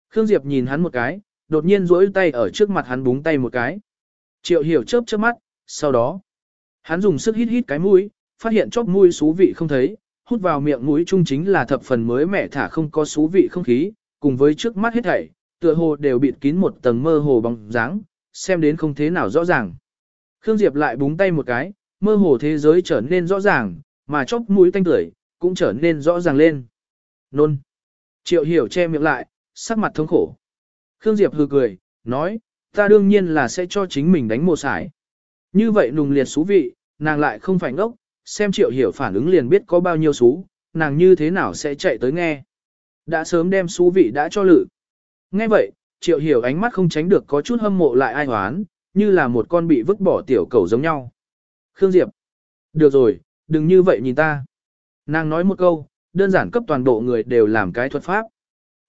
Khương Diệp nhìn hắn một cái, đột nhiên duỗi tay ở trước mặt hắn búng tay một cái. Triệu hiểu chớp chớp mắt, sau đó, hắn dùng sức hít hít cái mũi, phát hiện chóp mũi xú vị không thấy, hút vào miệng mũi chung chính là thập phần mới mẻ thả không có xú vị không khí, cùng với trước mắt hết thảy, tựa hồ đều bịt kín một tầng mơ hồ bóng dáng, xem đến không thế nào rõ ràng. Khương Diệp lại búng tay một cái, mơ hồ thế giới trở nên rõ ràng, mà chóc mũi tanh tưởi cũng trở nên rõ ràng lên. Nôn. Triệu hiểu che miệng lại, sắc mặt thống khổ. Khương Diệp hừ cười, nói, ta đương nhiên là sẽ cho chính mình đánh một sải. Như vậy nùng liệt xú vị, nàng lại không phải ngốc, xem triệu hiểu phản ứng liền biết có bao nhiêu xú, nàng như thế nào sẽ chạy tới nghe. Đã sớm đem xú vị đã cho lự. Nghe vậy, triệu hiểu ánh mắt không tránh được có chút hâm mộ lại ai hoán, như là một con bị vứt bỏ tiểu cầu giống nhau. Khương Diệp. Được rồi, đừng như vậy nhìn ta. Nàng nói một câu, đơn giản cấp toàn bộ người đều làm cái thuật pháp.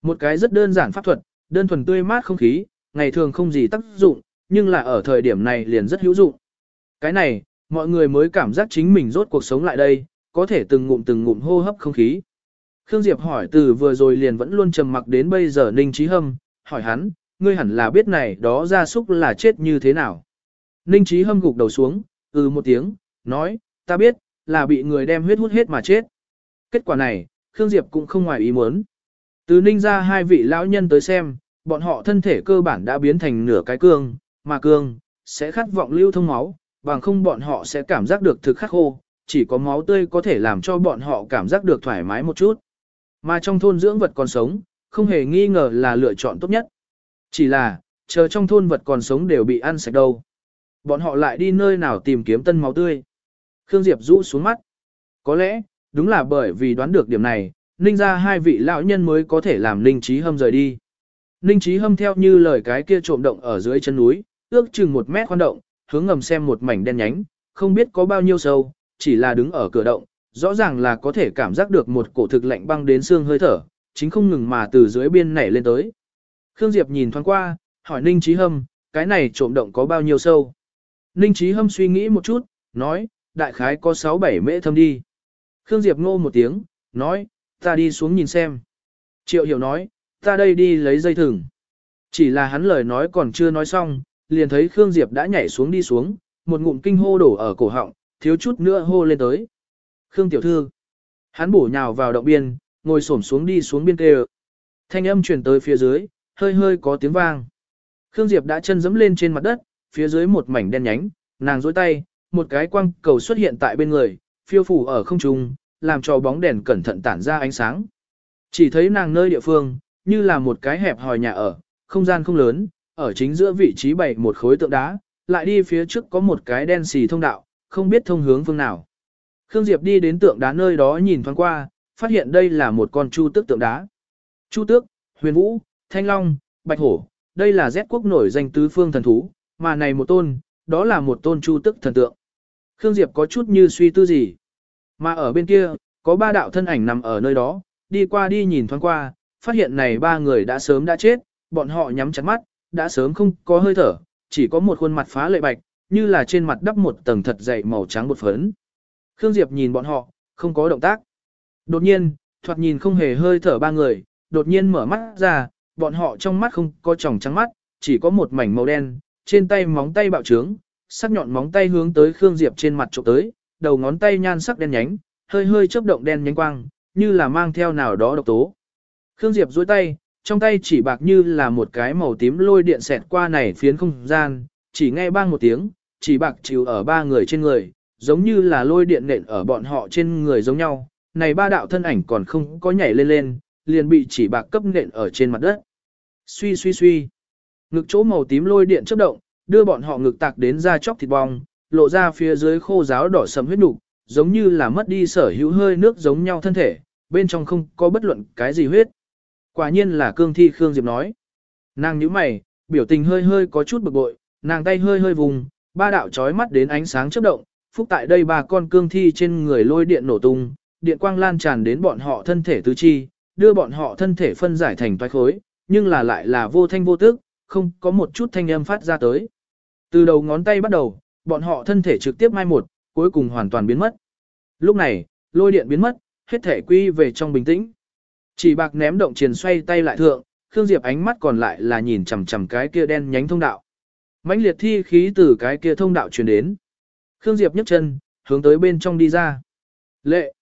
Một cái rất đơn giản pháp thuật, đơn thuần tươi mát không khí, ngày thường không gì tác dụng, nhưng là ở thời điểm này liền rất hữu dụng. Cái này, mọi người mới cảm giác chính mình rốt cuộc sống lại đây, có thể từng ngụm từng ngụm hô hấp không khí. Khương Diệp hỏi từ vừa rồi liền vẫn luôn trầm mặc đến bây giờ Ninh Trí Hâm, hỏi hắn, ngươi hẳn là biết này đó gia súc là chết như thế nào. Ninh Trí Hâm gục đầu xuống, ừ một tiếng, nói, ta biết, là bị người đem huyết hút hết mà chết. Kết quả này, Khương Diệp cũng không ngoài ý muốn. Từ Ninh ra hai vị lão nhân tới xem, bọn họ thân thể cơ bản đã biến thành nửa cái cương, mà cương, sẽ khát vọng lưu thông máu, bằng không bọn họ sẽ cảm giác được thực khắc khô, chỉ có máu tươi có thể làm cho bọn họ cảm giác được thoải mái một chút. Mà trong thôn dưỡng vật còn sống, không hề nghi ngờ là lựa chọn tốt nhất. Chỉ là, chờ trong thôn vật còn sống đều bị ăn sạch đâu. Bọn họ lại đi nơi nào tìm kiếm tân máu tươi. Khương Diệp rũ xuống mắt. Có lẽ, đúng là bởi vì đoán được điểm này, Ninh ra hai vị lão nhân mới có thể làm Ninh Trí Hâm rời đi. Ninh Trí Hâm theo như lời cái kia trộm động ở dưới chân núi, ước chừng một mét khoan động, hướng ngầm xem một mảnh đen nhánh, không biết có bao nhiêu sâu, chỉ là đứng ở cửa động, rõ ràng là có thể cảm giác được một cổ thực lạnh băng đến xương hơi thở, chính không ngừng mà từ dưới biên nảy lên tới. Khương Diệp nhìn thoáng qua, hỏi Ninh Trí Hâm, cái này trộm động có bao nhiêu sâu? Ninh Trí Hâm suy nghĩ một chút, nói, đại khái có 6-7 mễ thâm đi. Khương Diệp ngô một tiếng, nói, ta đi xuống nhìn xem. Triệu hiểu nói, ta đây đi lấy dây thừng. Chỉ là hắn lời nói còn chưa nói xong, liền thấy Khương Diệp đã nhảy xuống đi xuống, một ngụm kinh hô đổ ở cổ họng, thiếu chút nữa hô lên tới. Khương tiểu thư, hắn bổ nhào vào động biên, ngồi xổm xuống đi xuống biên kề. Thanh âm truyền tới phía dưới, hơi hơi có tiếng vang. Khương Diệp đã chân dẫm lên trên mặt đất, phía dưới một mảnh đen nhánh, nàng duỗi tay, một cái quang cầu xuất hiện tại bên người, phiêu phủ ở không trung, làm cho bóng đèn cẩn thận tản ra ánh sáng. Chỉ thấy nàng nơi địa phương, như là một cái hẹp hòi nhà ở, không gian không lớn, ở chính giữa vị trí bày một khối tượng đá, lại đi phía trước có một cái đen xì thông đạo, không biết thông hướng phương nào. Khương Diệp đi đến tượng đá nơi đó nhìn thoáng qua, phát hiện đây là một con chu tước tượng đá. Chu tước, huyền vũ, thanh long, bạch hổ, đây là Z quốc nổi danh tứ phương thần thú, mà này một tôn, đó là một tôn chu tước thần tượng. Khương Diệp có chút như suy tư gì. Mà ở bên kia, có ba đạo thân ảnh nằm ở nơi đó, đi qua đi nhìn thoáng qua, phát hiện này ba người đã sớm đã chết, bọn họ nhắm chặt mắt, đã sớm không có hơi thở, chỉ có một khuôn mặt phá lệ bạch, như là trên mặt đắp một tầng thật dày màu trắng bột phấn. Khương Diệp nhìn bọn họ, không có động tác. Đột nhiên, thoạt nhìn không hề hơi thở ba người, đột nhiên mở mắt ra, bọn họ trong mắt không có tròng trắng mắt, chỉ có một mảnh màu đen, trên tay móng tay bạo trướng, sắc nhọn móng tay hướng tới Khương Diệp trên mặt chụp tới, đầu ngón tay nhan sắc đen nhánh, hơi hơi chớp động đen nhánh quang, như là mang theo nào đó độc tố. Khương Diệp duỗi tay, trong tay chỉ bạc như là một cái màu tím lôi điện xẹt qua này phiến không gian, chỉ nghe bang một tiếng, chỉ bạc chịu ở ba người trên người, giống như là lôi điện nện ở bọn họ trên người giống nhau. Này ba đạo thân ảnh còn không có nhảy lên lên, liền bị chỉ bạc cấp nện ở trên mặt đất. Suy suy suy. Ngực chỗ màu tím lôi điện chớp động, đưa bọn họ ngực tạc đến ra chóc thịt bong, lộ ra phía dưới khô giáo đỏ sầm huyết nục, giống như là mất đi sở hữu hơi nước giống nhau thân thể, bên trong không có bất luận cái gì huyết. Quả nhiên là cương thi Khương Diệp nói. Nàng nhíu mày, biểu tình hơi hơi có chút bực bội, nàng tay hơi hơi vùng, ba đạo chói mắt đến ánh sáng chớp động, phúc tại đây ba con cương thi trên người lôi điện nổ tung, điện quang lan tràn đến bọn họ thân thể tứ chi, đưa bọn họ thân thể phân giải thành toái khối, nhưng là lại là vô thanh vô tức, không có một chút thanh âm phát ra tới. Từ đầu ngón tay bắt đầu, bọn họ thân thể trực tiếp mai một, cuối cùng hoàn toàn biến mất. Lúc này, lôi điện biến mất, hết thể quy về trong bình tĩnh. Chỉ bạc ném động triền xoay tay lại thượng, Khương Diệp ánh mắt còn lại là nhìn chằm chằm cái kia đen nhánh thông đạo. mãnh liệt thi khí từ cái kia thông đạo truyền đến. Khương Diệp nhấc chân, hướng tới bên trong đi ra. Lệ.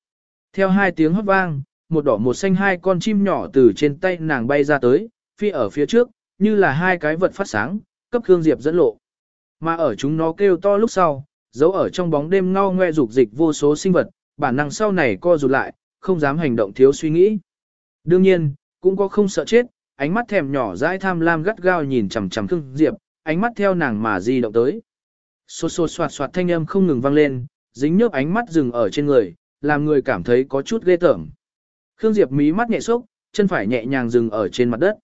Theo hai tiếng hót vang, một đỏ một xanh hai con chim nhỏ từ trên tay nàng bay ra tới, phi ở phía trước, như là hai cái vật phát sáng, cấp Khương Diệp dẫn lộ. Mà ở chúng nó kêu to lúc sau, giấu ở trong bóng đêm ngao ngoe dục dịch vô số sinh vật, bản năng sau này co rụt lại, không dám hành động thiếu suy nghĩ. Đương nhiên, cũng có không sợ chết, ánh mắt thèm nhỏ dãi tham lam gắt gao nhìn chằm chằm Khương Diệp, ánh mắt theo nàng mà di động tới. Xô xô soạt soạt thanh âm không ngừng vang lên, dính nhớp ánh mắt dừng ở trên người, làm người cảm thấy có chút ghê tởm. Khương Diệp mí mắt nhẹ sốc, chân phải nhẹ nhàng dừng ở trên mặt đất.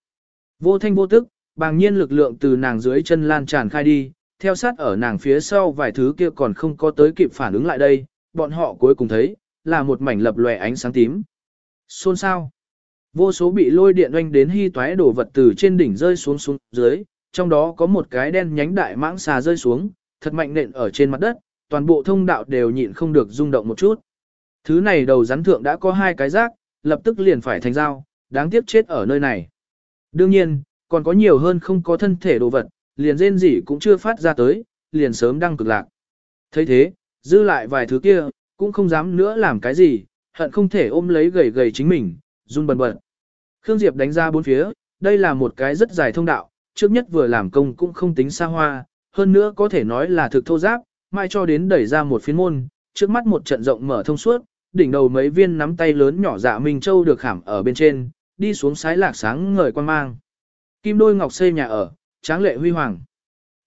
Vô thanh vô tức, bàng nhiên lực lượng từ nàng dưới chân lan tràn khai đi, theo sát ở nàng phía sau vài thứ kia còn không có tới kịp phản ứng lại đây, bọn họ cuối cùng thấy, là một mảnh lập lòe ánh sáng tím. Xôn sao? Vô số bị lôi điện oanh đến hy toái đổ vật từ trên đỉnh rơi xuống xuống dưới, trong đó có một cái đen nhánh đại mãng xà rơi xuống, thật mạnh nện ở trên mặt đất, toàn bộ thông đạo đều nhịn không được rung động một chút. Thứ này đầu rắn thượng đã có hai cái rác, lập tức liền phải thành dao, đáng tiếc chết ở nơi này. Đương nhiên, còn có nhiều hơn không có thân thể đồ vật, liền rên gì cũng chưa phát ra tới, liền sớm đăng cực lạc. thấy thế, dư lại vài thứ kia, cũng không dám nữa làm cái gì, hận không thể ôm lấy gầy gầy chính mình, run bần bật. Khương Diệp đánh ra bốn phía, đây là một cái rất dài thông đạo, trước nhất vừa làm công cũng không tính xa hoa, hơn nữa có thể nói là thực thô giáp, mai cho đến đẩy ra một phiến môn, trước mắt một trận rộng mở thông suốt, đỉnh đầu mấy viên nắm tay lớn nhỏ dạ Minh Châu được khảm ở bên trên, đi xuống sái lạc sáng ngời quan mang. Kim đôi ngọc xây nhà ở, tráng lệ huy hoàng.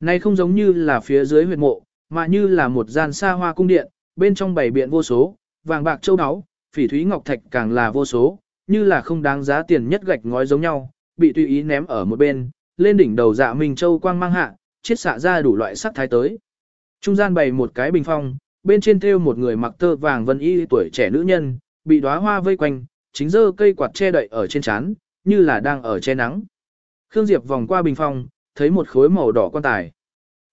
Này không giống như là phía dưới huyệt mộ, mà như là một gian xa hoa cung điện, bên trong bảy biện vô số, vàng bạc châu áo, phỉ thúy ngọc thạch càng là vô số, như là không đáng giá tiền nhất gạch ngói giống nhau, bị tùy ý ném ở một bên, lên đỉnh đầu dạ Minh Châu quang mang hạ, chiết xạ ra đủ loại sắc thái tới. Trung gian bày một cái bình phong, bên trên thêu một người mặc tơ vàng vân y tuổi trẻ nữ nhân, bị đóa hoa vây quanh, chính dơ cây quạt che đậy ở trên trán, như là đang ở che nắng. Khương Diệp vòng qua bình phong, thấy một khối màu đỏ quan tài.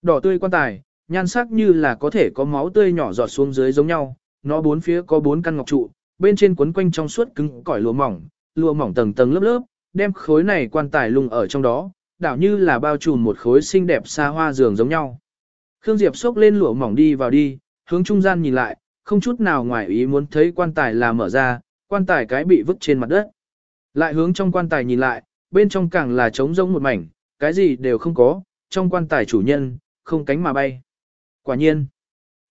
Đỏ tươi quan tài, nhan sắc như là có thể có máu tươi nhỏ giọt xuống dưới giống nhau, nó bốn phía có bốn căn ngọc trụ, bên trên quấn quanh trong suốt cứng cỏi lụa mỏng, lụa mỏng tầng tầng lớp lớp, đem khối này quan tài lung ở trong đó, đảo như là bao trùm một khối xinh đẹp xa hoa giường giống nhau. Khương Diệp xốc lên lụa mỏng đi vào đi, hướng trung gian nhìn lại, không chút nào ngoài ý muốn thấy quan tài là mở ra, quan tài cái bị vứt trên mặt đất. Lại hướng trong quan tài nhìn lại, bên trong càng là trống rỗng một mảnh, cái gì đều không có, trong quan tài chủ nhân, không cánh mà bay. Quả nhiên.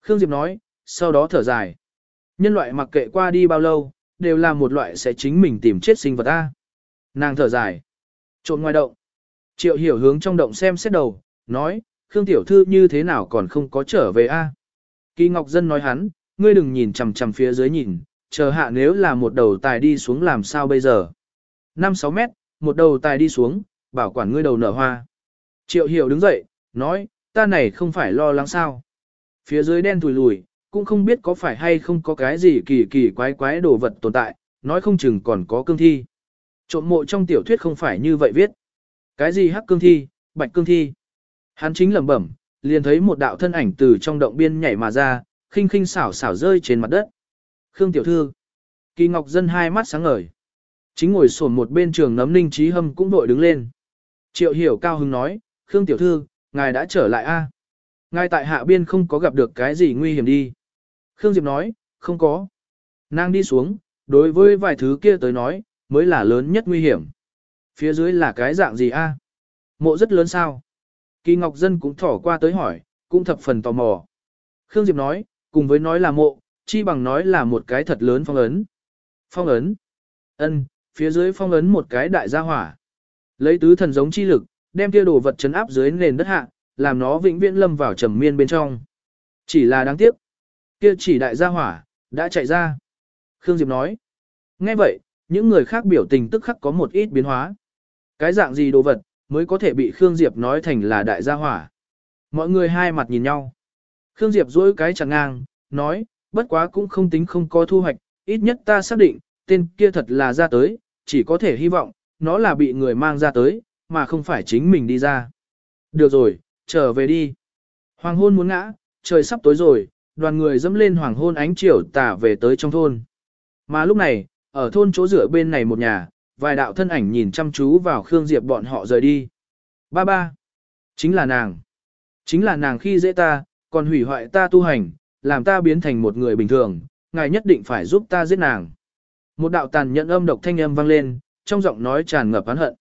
Khương Diệp nói, sau đó thở dài. Nhân loại mặc kệ qua đi bao lâu, đều là một loại sẽ chính mình tìm chết sinh vật A. Nàng thở dài. Trộn ngoài động. Triệu hiểu hướng trong động xem xét đầu, nói, Khương Tiểu Thư như thế nào còn không có trở về A. Kỳ Ngọc Dân nói hắn, ngươi đừng nhìn chằm chằm phía dưới nhìn, chờ hạ nếu là một đầu tài đi xuống làm sao bây giờ. 5-6 mét, một đầu tài đi xuống, bảo quản ngươi đầu nở hoa. Triệu hiểu đứng dậy, nói, ta này không phải lo lắng sao. Phía dưới đen thùi lùi, cũng không biết có phải hay không có cái gì kỳ kỳ quái quái đồ vật tồn tại, nói không chừng còn có cương thi. Trộm mộ trong tiểu thuyết không phải như vậy viết. Cái gì hắc cương thi, bạch cương thi. Hắn chính lẩm bẩm, liền thấy một đạo thân ảnh từ trong động biên nhảy mà ra, khinh khinh xảo xảo rơi trên mặt đất. Khương tiểu thư. Kỳ Ngọc Dân hai mắt sáng ngời. Chính ngồi sổn một bên trường nấm ninh trí hâm cũng đội đứng lên. Triệu hiểu cao hứng nói, Khương tiểu thư, ngài đã trở lại a? Ngài tại hạ biên không có gặp được cái gì nguy hiểm đi. Khương Diệp nói, không có. Nàng đi xuống, đối với vài thứ kia tới nói, mới là lớn nhất nguy hiểm. Phía dưới là cái dạng gì a? À? Mộ rất lớn sao? Kỳ Ngọc Dân cũng thỏ qua tới hỏi, cũng thập phần tò mò. Khương Diệp nói, cùng với nói là mộ, chi bằng nói là một cái thật lớn phong ấn. Phong ấn. ân, phía dưới phong ấn một cái đại gia hỏa. Lấy tứ thần giống chi lực, đem kia đồ vật chấn áp dưới nền đất hạ, làm nó vĩnh viễn lâm vào trầm miên bên trong. Chỉ là đáng tiếc. Kia chỉ đại gia hỏa, đã chạy ra. Khương Diệp nói. Nghe vậy, những người khác biểu tình tức khắc có một ít biến hóa. Cái dạng gì đồ vật, mới có thể bị Khương Diệp nói thành là đại gia hỏa. Mọi người hai mặt nhìn nhau. Khương Diệp dỗi cái chẳng ngang, nói, bất quá cũng không tính không có thu hoạch, ít nhất ta xác định, tên kia thật là ra tới, chỉ có thể hy vọng, nó là bị người mang ra tới, mà không phải chính mình đi ra. Được rồi, trở về đi. Hoàng hôn muốn ngã, trời sắp tối rồi, đoàn người dẫm lên hoàng hôn ánh chiều tả về tới trong thôn. Mà lúc này, ở thôn chỗ rửa bên này một nhà, vài đạo thân ảnh nhìn chăm chú vào Khương Diệp bọn họ rời đi. Ba ba, chính là nàng. Chính là nàng khi dễ ta, còn hủy hoại ta tu hành, làm ta biến thành một người bình thường, ngài nhất định phải giúp ta giết nàng. Một đạo tàn nhẫn âm độc thanh âm vang lên, trong giọng nói tràn ngập oán hận.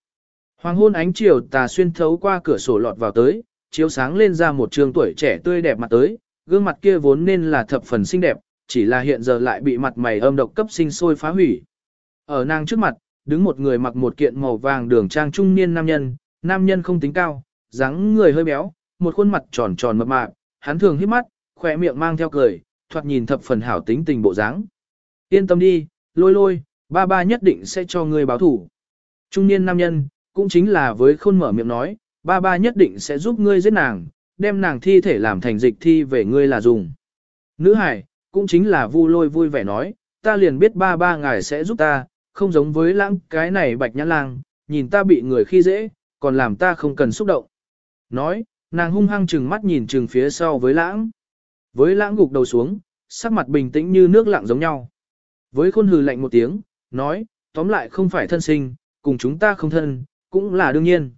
Hoàng hôn ánh chiều tà xuyên thấu qua cửa sổ lọt vào tới, chiếu sáng lên ra một trường tuổi trẻ tươi đẹp mặt tới, gương mặt kia vốn nên là thập phần xinh đẹp, chỉ là hiện giờ lại bị mặt mày âm độc cấp sinh sôi phá hủy. Ở nàng trước mặt, đứng một người mặc một kiện màu vàng đường trang trung niên nam nhân, nam nhân không tính cao, dáng người hơi béo, một khuôn mặt tròn tròn mập mạp, hắn thường hít mắt, khỏe miệng mang theo cười, thoạt nhìn thập phần hảo tính tình bộ dáng. Yên tâm đi, lôi lôi, ba ba nhất định sẽ cho ngươi báo thủ. Trung niên nam nhân, cũng chính là với khôn mở miệng nói, ba ba nhất định sẽ giúp ngươi giết nàng, đem nàng thi thể làm thành dịch thi về ngươi là dùng. Nữ hải, cũng chính là vu lôi vui vẻ nói, ta liền biết ba ba ngài sẽ giúp ta, không giống với lãng cái này bạch nhã lang, nhìn ta bị người khi dễ, còn làm ta không cần xúc động. Nói, nàng hung hăng chừng mắt nhìn chừng phía sau với lãng. Với lãng gục đầu xuống, sắc mặt bình tĩnh như nước lặng giống nhau. Với khôn hừ lạnh một tiếng, nói, tóm lại không phải thân sinh, cùng chúng ta không thân, cũng là đương nhiên.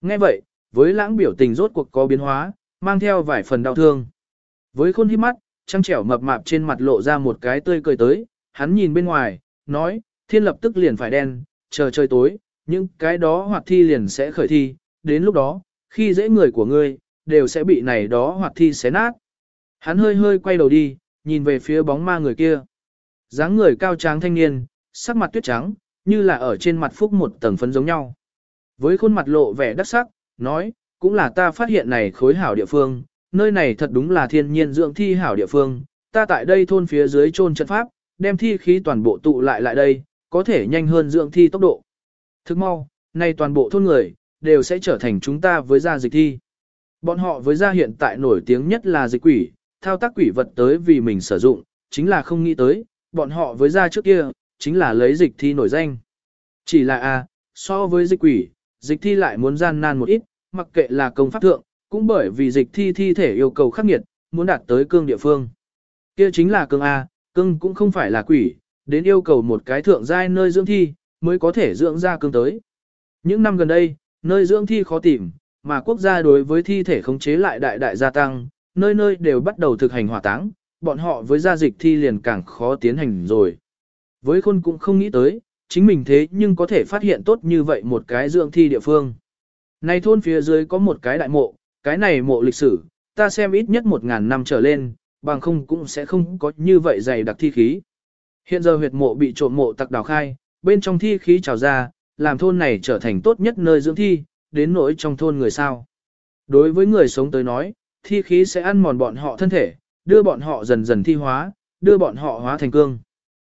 Nghe vậy, với lãng biểu tình rốt cuộc có biến hóa, mang theo vài phần đau thương. Với khôn hít mắt, trăng trẻo mập mạp trên mặt lộ ra một cái tươi cười tới, hắn nhìn bên ngoài, nói, thiên lập tức liền phải đen, chờ trời tối, những cái đó hoặc thi liền sẽ khởi thi, đến lúc đó, khi dễ người của ngươi, đều sẽ bị này đó hoặc thi xé nát. Hắn hơi hơi quay đầu đi, nhìn về phía bóng ma người kia. dáng người cao tráng thanh niên, sắc mặt tuyết trắng, như là ở trên mặt phúc một tầng phấn giống nhau. Với khuôn mặt lộ vẻ đắc sắc, nói, cũng là ta phát hiện này khối hảo địa phương, nơi này thật đúng là thiên nhiên dưỡng thi hảo địa phương, ta tại đây thôn phía dưới chôn trận pháp, đem thi khí toàn bộ tụ lại lại đây, có thể nhanh hơn dưỡng thi tốc độ. Thức mau, nay toàn bộ thôn người, đều sẽ trở thành chúng ta với gia dịch thi. Bọn họ với gia hiện tại nổi tiếng nhất là dịch quỷ, thao tác quỷ vật tới vì mình sử dụng, chính là không nghĩ tới, bọn họ với gia trước kia, chính là lấy dịch thi nổi danh. Chỉ là a, so với dịch quỷ, dịch thi lại muốn gian nan một ít, mặc kệ là công pháp thượng, cũng bởi vì dịch thi thi thể yêu cầu khắc nghiệt, muốn đạt tới cương địa phương. Kia chính là cương A, cương cũng không phải là quỷ, đến yêu cầu một cái thượng giai nơi dưỡng thi, mới có thể dưỡng ra cương tới. Những năm gần đây, nơi dưỡng thi khó tìm, mà quốc gia đối với thi thể khống chế lại đại đại gia tăng, nơi nơi đều bắt đầu thực hành hỏa táng, bọn họ với gia dịch thi liền càng khó tiến hành rồi. Với khôn cũng không nghĩ tới, chính mình thế nhưng có thể phát hiện tốt như vậy một cái dưỡng thi địa phương. Này thôn phía dưới có một cái đại mộ, cái này mộ lịch sử, ta xem ít nhất một ngàn năm trở lên, bằng không cũng sẽ không có như vậy dày đặc thi khí. Hiện giờ huyệt mộ bị trộm mộ tặc đào khai, bên trong thi khí trào ra, làm thôn này trở thành tốt nhất nơi dưỡng thi, đến nỗi trong thôn người sao. Đối với người sống tới nói, thi khí sẽ ăn mòn bọn họ thân thể, đưa bọn họ dần dần thi hóa, đưa bọn họ hóa thành cương.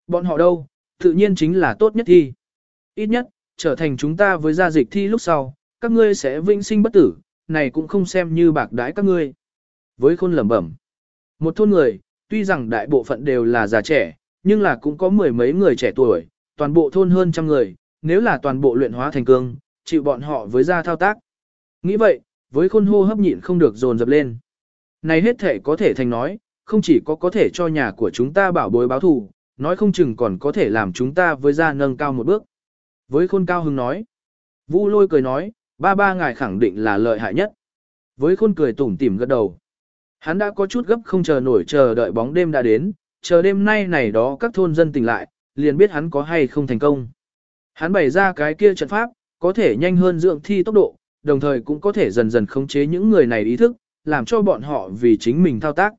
Bọn họ đâu, tự nhiên chính là tốt nhất thi. Ít nhất, trở thành chúng ta với gia dịch thi lúc sau, các ngươi sẽ vinh sinh bất tử, này cũng không xem như bạc đãi các ngươi. Với khôn lẩm bẩm, một thôn người, tuy rằng đại bộ phận đều là già trẻ, nhưng là cũng có mười mấy người trẻ tuổi, toàn bộ thôn hơn trăm người, nếu là toàn bộ luyện hóa thành cương, chịu bọn họ với ra thao tác. Nghĩ vậy, với khôn hô hấp nhịn không được dồn dập lên. Này hết thể có thể thành nói, không chỉ có có thể cho nhà của chúng ta bảo bối báo thù, nói không chừng còn có thể làm chúng ta với ra nâng cao một bước. Với khôn cao hứng nói, Vu lôi cười nói, ba ba ngài khẳng định là lợi hại nhất. Với khôn cười tủm tỉm gật đầu. Hắn đã có chút gấp không chờ nổi chờ đợi bóng đêm đã đến, chờ đêm nay này đó các thôn dân tỉnh lại, liền biết hắn có hay không thành công. Hắn bày ra cái kia trận pháp, có thể nhanh hơn dưỡng thi tốc độ, đồng thời cũng có thể dần dần khống chế những người này ý thức, làm cho bọn họ vì chính mình thao tác.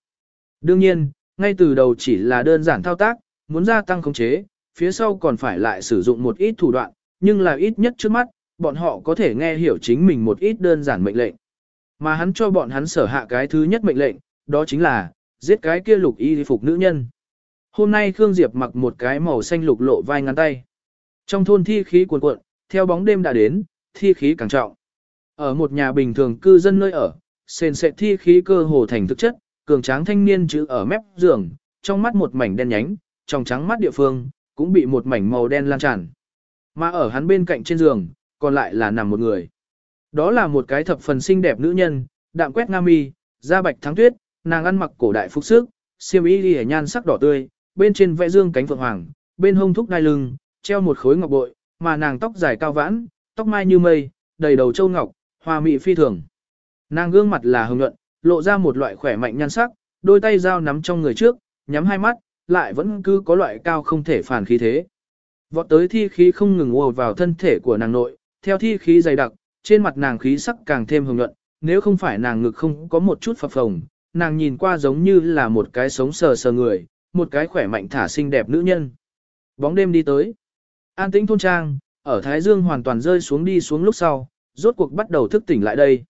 Đương nhiên, ngay từ đầu chỉ là đơn giản thao tác, muốn gia tăng khống chế, phía sau còn phải lại sử dụng một ít thủ đoạn, nhưng là ít nhất trước mắt, bọn họ có thể nghe hiểu chính mình một ít đơn giản mệnh lệnh. Mà hắn cho bọn hắn sở hạ cái thứ nhất mệnh lệnh, đó chính là, giết cái kia lục y phục nữ nhân. Hôm nay Khương Diệp mặc một cái màu xanh lục lộ vai ngắn tay. Trong thôn thi khí cuồn cuộn, theo bóng đêm đã đến, thi khí càng trọng. Ở một nhà bình thường cư dân nơi ở, sền sệt thi khí cơ hồ thành thực chất, cường tráng thanh niên chữ ở mép giường, trong mắt một mảnh đen nhánh, trong trắng mắt địa phương, cũng bị một mảnh màu đen lan tràn. Mà ở hắn bên cạnh trên giường, còn lại là nằm một người. Đó là một cái thập phần xinh đẹp nữ nhân, đạm quét nga mi, da bạch thắng tuyết, nàng ăn mặc cổ đại phục sức, xiêm y lìa nhan sắc đỏ tươi, bên trên vẽ dương cánh phượng hoàng, bên hông thúc đai lưng, treo một khối ngọc bội, mà nàng tóc dài cao vãn, tóc mai như mây, đầy đầu châu ngọc, hoa mị phi thường. Nàng gương mặt là hồng nhuận, lộ ra một loại khỏe mạnh nhan sắc, đôi tay dao nắm trong người trước, nhắm hai mắt, lại vẫn cứ có loại cao không thể phản khí thế. Vọt tới thi khí không ngừng ùa vào thân thể của nàng nội, theo thi khí dày đặc, trên mặt nàng khí sắc càng thêm hồng nhuận, nếu không phải nàng ngực không có một chút phập phồng, nàng nhìn qua giống như là một cái sống sờ sờ người, một cái khỏe mạnh thả xinh đẹp nữ nhân. Bóng đêm đi tới. An tĩnh thôn trang, ở Thái Dương hoàn toàn rơi xuống đi xuống lúc sau, rốt cuộc bắt đầu thức tỉnh lại đây.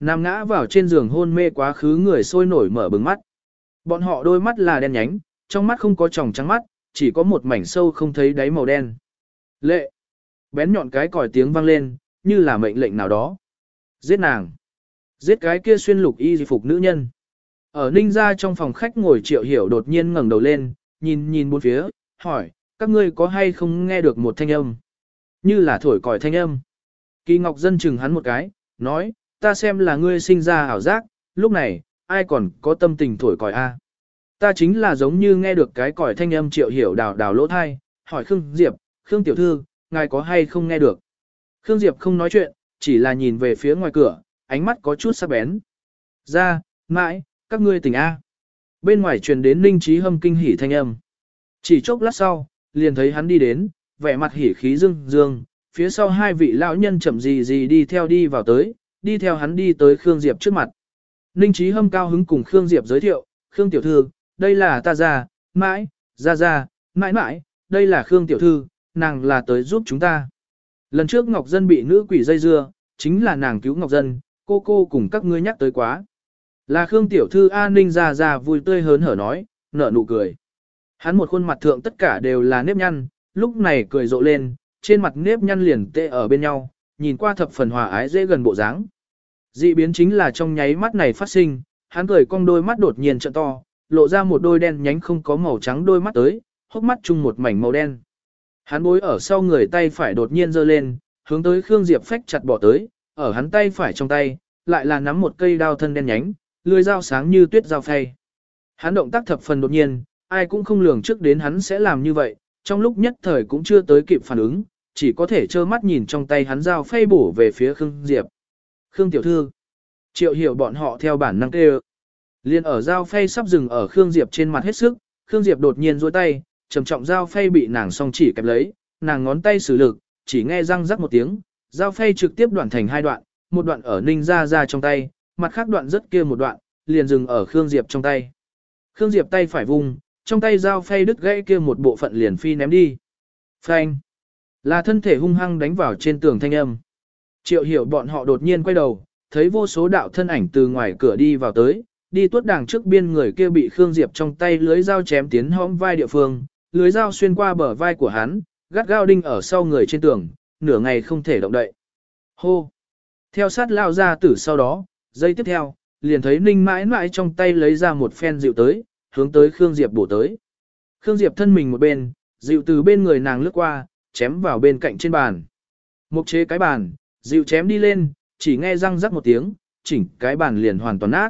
Nam ngã vào trên giường hôn mê quá khứ người sôi nổi mở bừng mắt. Bọn họ đôi mắt là đen nhánh, trong mắt không có tròng trắng mắt, chỉ có một mảnh sâu không thấy đáy màu đen. Lệ! Bén nhọn cái còi tiếng vang lên, như là mệnh lệnh nào đó. Giết nàng! Giết cái kia xuyên lục y phục nữ nhân. Ở ninh ra trong phòng khách ngồi triệu hiểu đột nhiên ngẩng đầu lên, nhìn nhìn bốn phía, hỏi, các ngươi có hay không nghe được một thanh âm? Như là thổi còi thanh âm. Kỳ Ngọc Dân chừng hắn một cái, nói, ta xem là ngươi sinh ra ảo giác, lúc này, ai còn có tâm tình thổi còi a? Ta chính là giống như nghe được cái còi thanh âm triệu hiểu đào đào lỗ thai, hỏi Khương Diệp, Khương Tiểu Thư, ngài có hay không nghe được? Khương Diệp không nói chuyện, chỉ là nhìn về phía ngoài cửa, ánh mắt có chút sắc bén. Ra, mãi, các ngươi tỉnh A. Bên ngoài truyền đến Ninh Trí Hâm kinh hỉ thanh âm. Chỉ chốc lát sau, liền thấy hắn đi đến, vẻ mặt hỉ khí dương dương, phía sau hai vị lão nhân chậm gì gì đi theo đi vào tới, đi theo hắn đi tới Khương Diệp trước mặt. Ninh Trí Hâm cao hứng cùng Khương Diệp giới thiệu, Khương Tiểu Thư, đây là ta già, mãi, ra ra, mãi mãi, đây là Khương Tiểu Thư, nàng là tới giúp chúng ta. Lần trước Ngọc Dân bị nữ quỷ dây dưa, chính là nàng cứu Ngọc Dân, cô cô cùng các ngươi nhắc tới quá. Là Khương Tiểu Thư an ninh ra ra vui tươi hớn hở nói, nở nụ cười. Hắn một khuôn mặt thượng tất cả đều là nếp nhăn, lúc này cười rộ lên, trên mặt nếp nhăn liền tê ở bên nhau, nhìn qua thập phần hòa ái dễ gần bộ dáng. Dị biến chính là trong nháy mắt này phát sinh, hắn cười cong đôi mắt đột nhiên trợ to, lộ ra một đôi đen nhánh không có màu trắng đôi mắt tới, hốc mắt chung một mảnh màu đen. Hắn bối ở sau người tay phải đột nhiên giơ lên, hướng tới Khương Diệp phách chặt bỏ tới, ở hắn tay phải trong tay, lại là nắm một cây đao thân đen nhánh, lưỡi dao sáng như tuyết dao phay. Hắn động tác thập phần đột nhiên, ai cũng không lường trước đến hắn sẽ làm như vậy, trong lúc nhất thời cũng chưa tới kịp phản ứng, chỉ có thể trơ mắt nhìn trong tay hắn dao phay bổ về phía Khương Diệp. Khương tiểu thư, triệu hiểu bọn họ theo bản năng kêu. Liên ở dao phay sắp dừng ở Khương Diệp trên mặt hết sức, Khương Diệp đột nhiên duỗi tay, trầm trọng dao phay bị nàng song chỉ kẹp lấy, nàng ngón tay sử lực, chỉ nghe răng rắc một tiếng, dao phay trực tiếp đoạn thành hai đoạn, một đoạn ở Ninh Gia ra trong tay, mặt khác đoạn rất kia một đoạn, liền dừng ở Khương Diệp trong tay. Khương Diệp tay phải vùng, trong tay dao phay đứt gãy kia một bộ phận liền phi ném đi. Phanh! Là thân thể hung hăng đánh vào trên tường thanh âm. Triệu hiểu bọn họ đột nhiên quay đầu, thấy vô số đạo thân ảnh từ ngoài cửa đi vào tới, đi tuốt đàng trước biên người kia bị Khương Diệp trong tay lưới dao chém tiến hõm vai địa phương, lưới dao xuyên qua bờ vai của hắn, gắt gao đinh ở sau người trên tường, nửa ngày không thể động đậy. Hô! Theo sát lao ra tử sau đó, giây tiếp theo, liền thấy Ninh mãi mãi trong tay lấy ra một phen dịu tới, hướng tới Khương Diệp bổ tới. Khương Diệp thân mình một bên, dịu từ bên người nàng lướt qua, chém vào bên cạnh trên bàn. Mục chế cái bàn, dịu chém đi lên, chỉ nghe răng rắc một tiếng, chỉnh cái bàn liền hoàn toàn nát.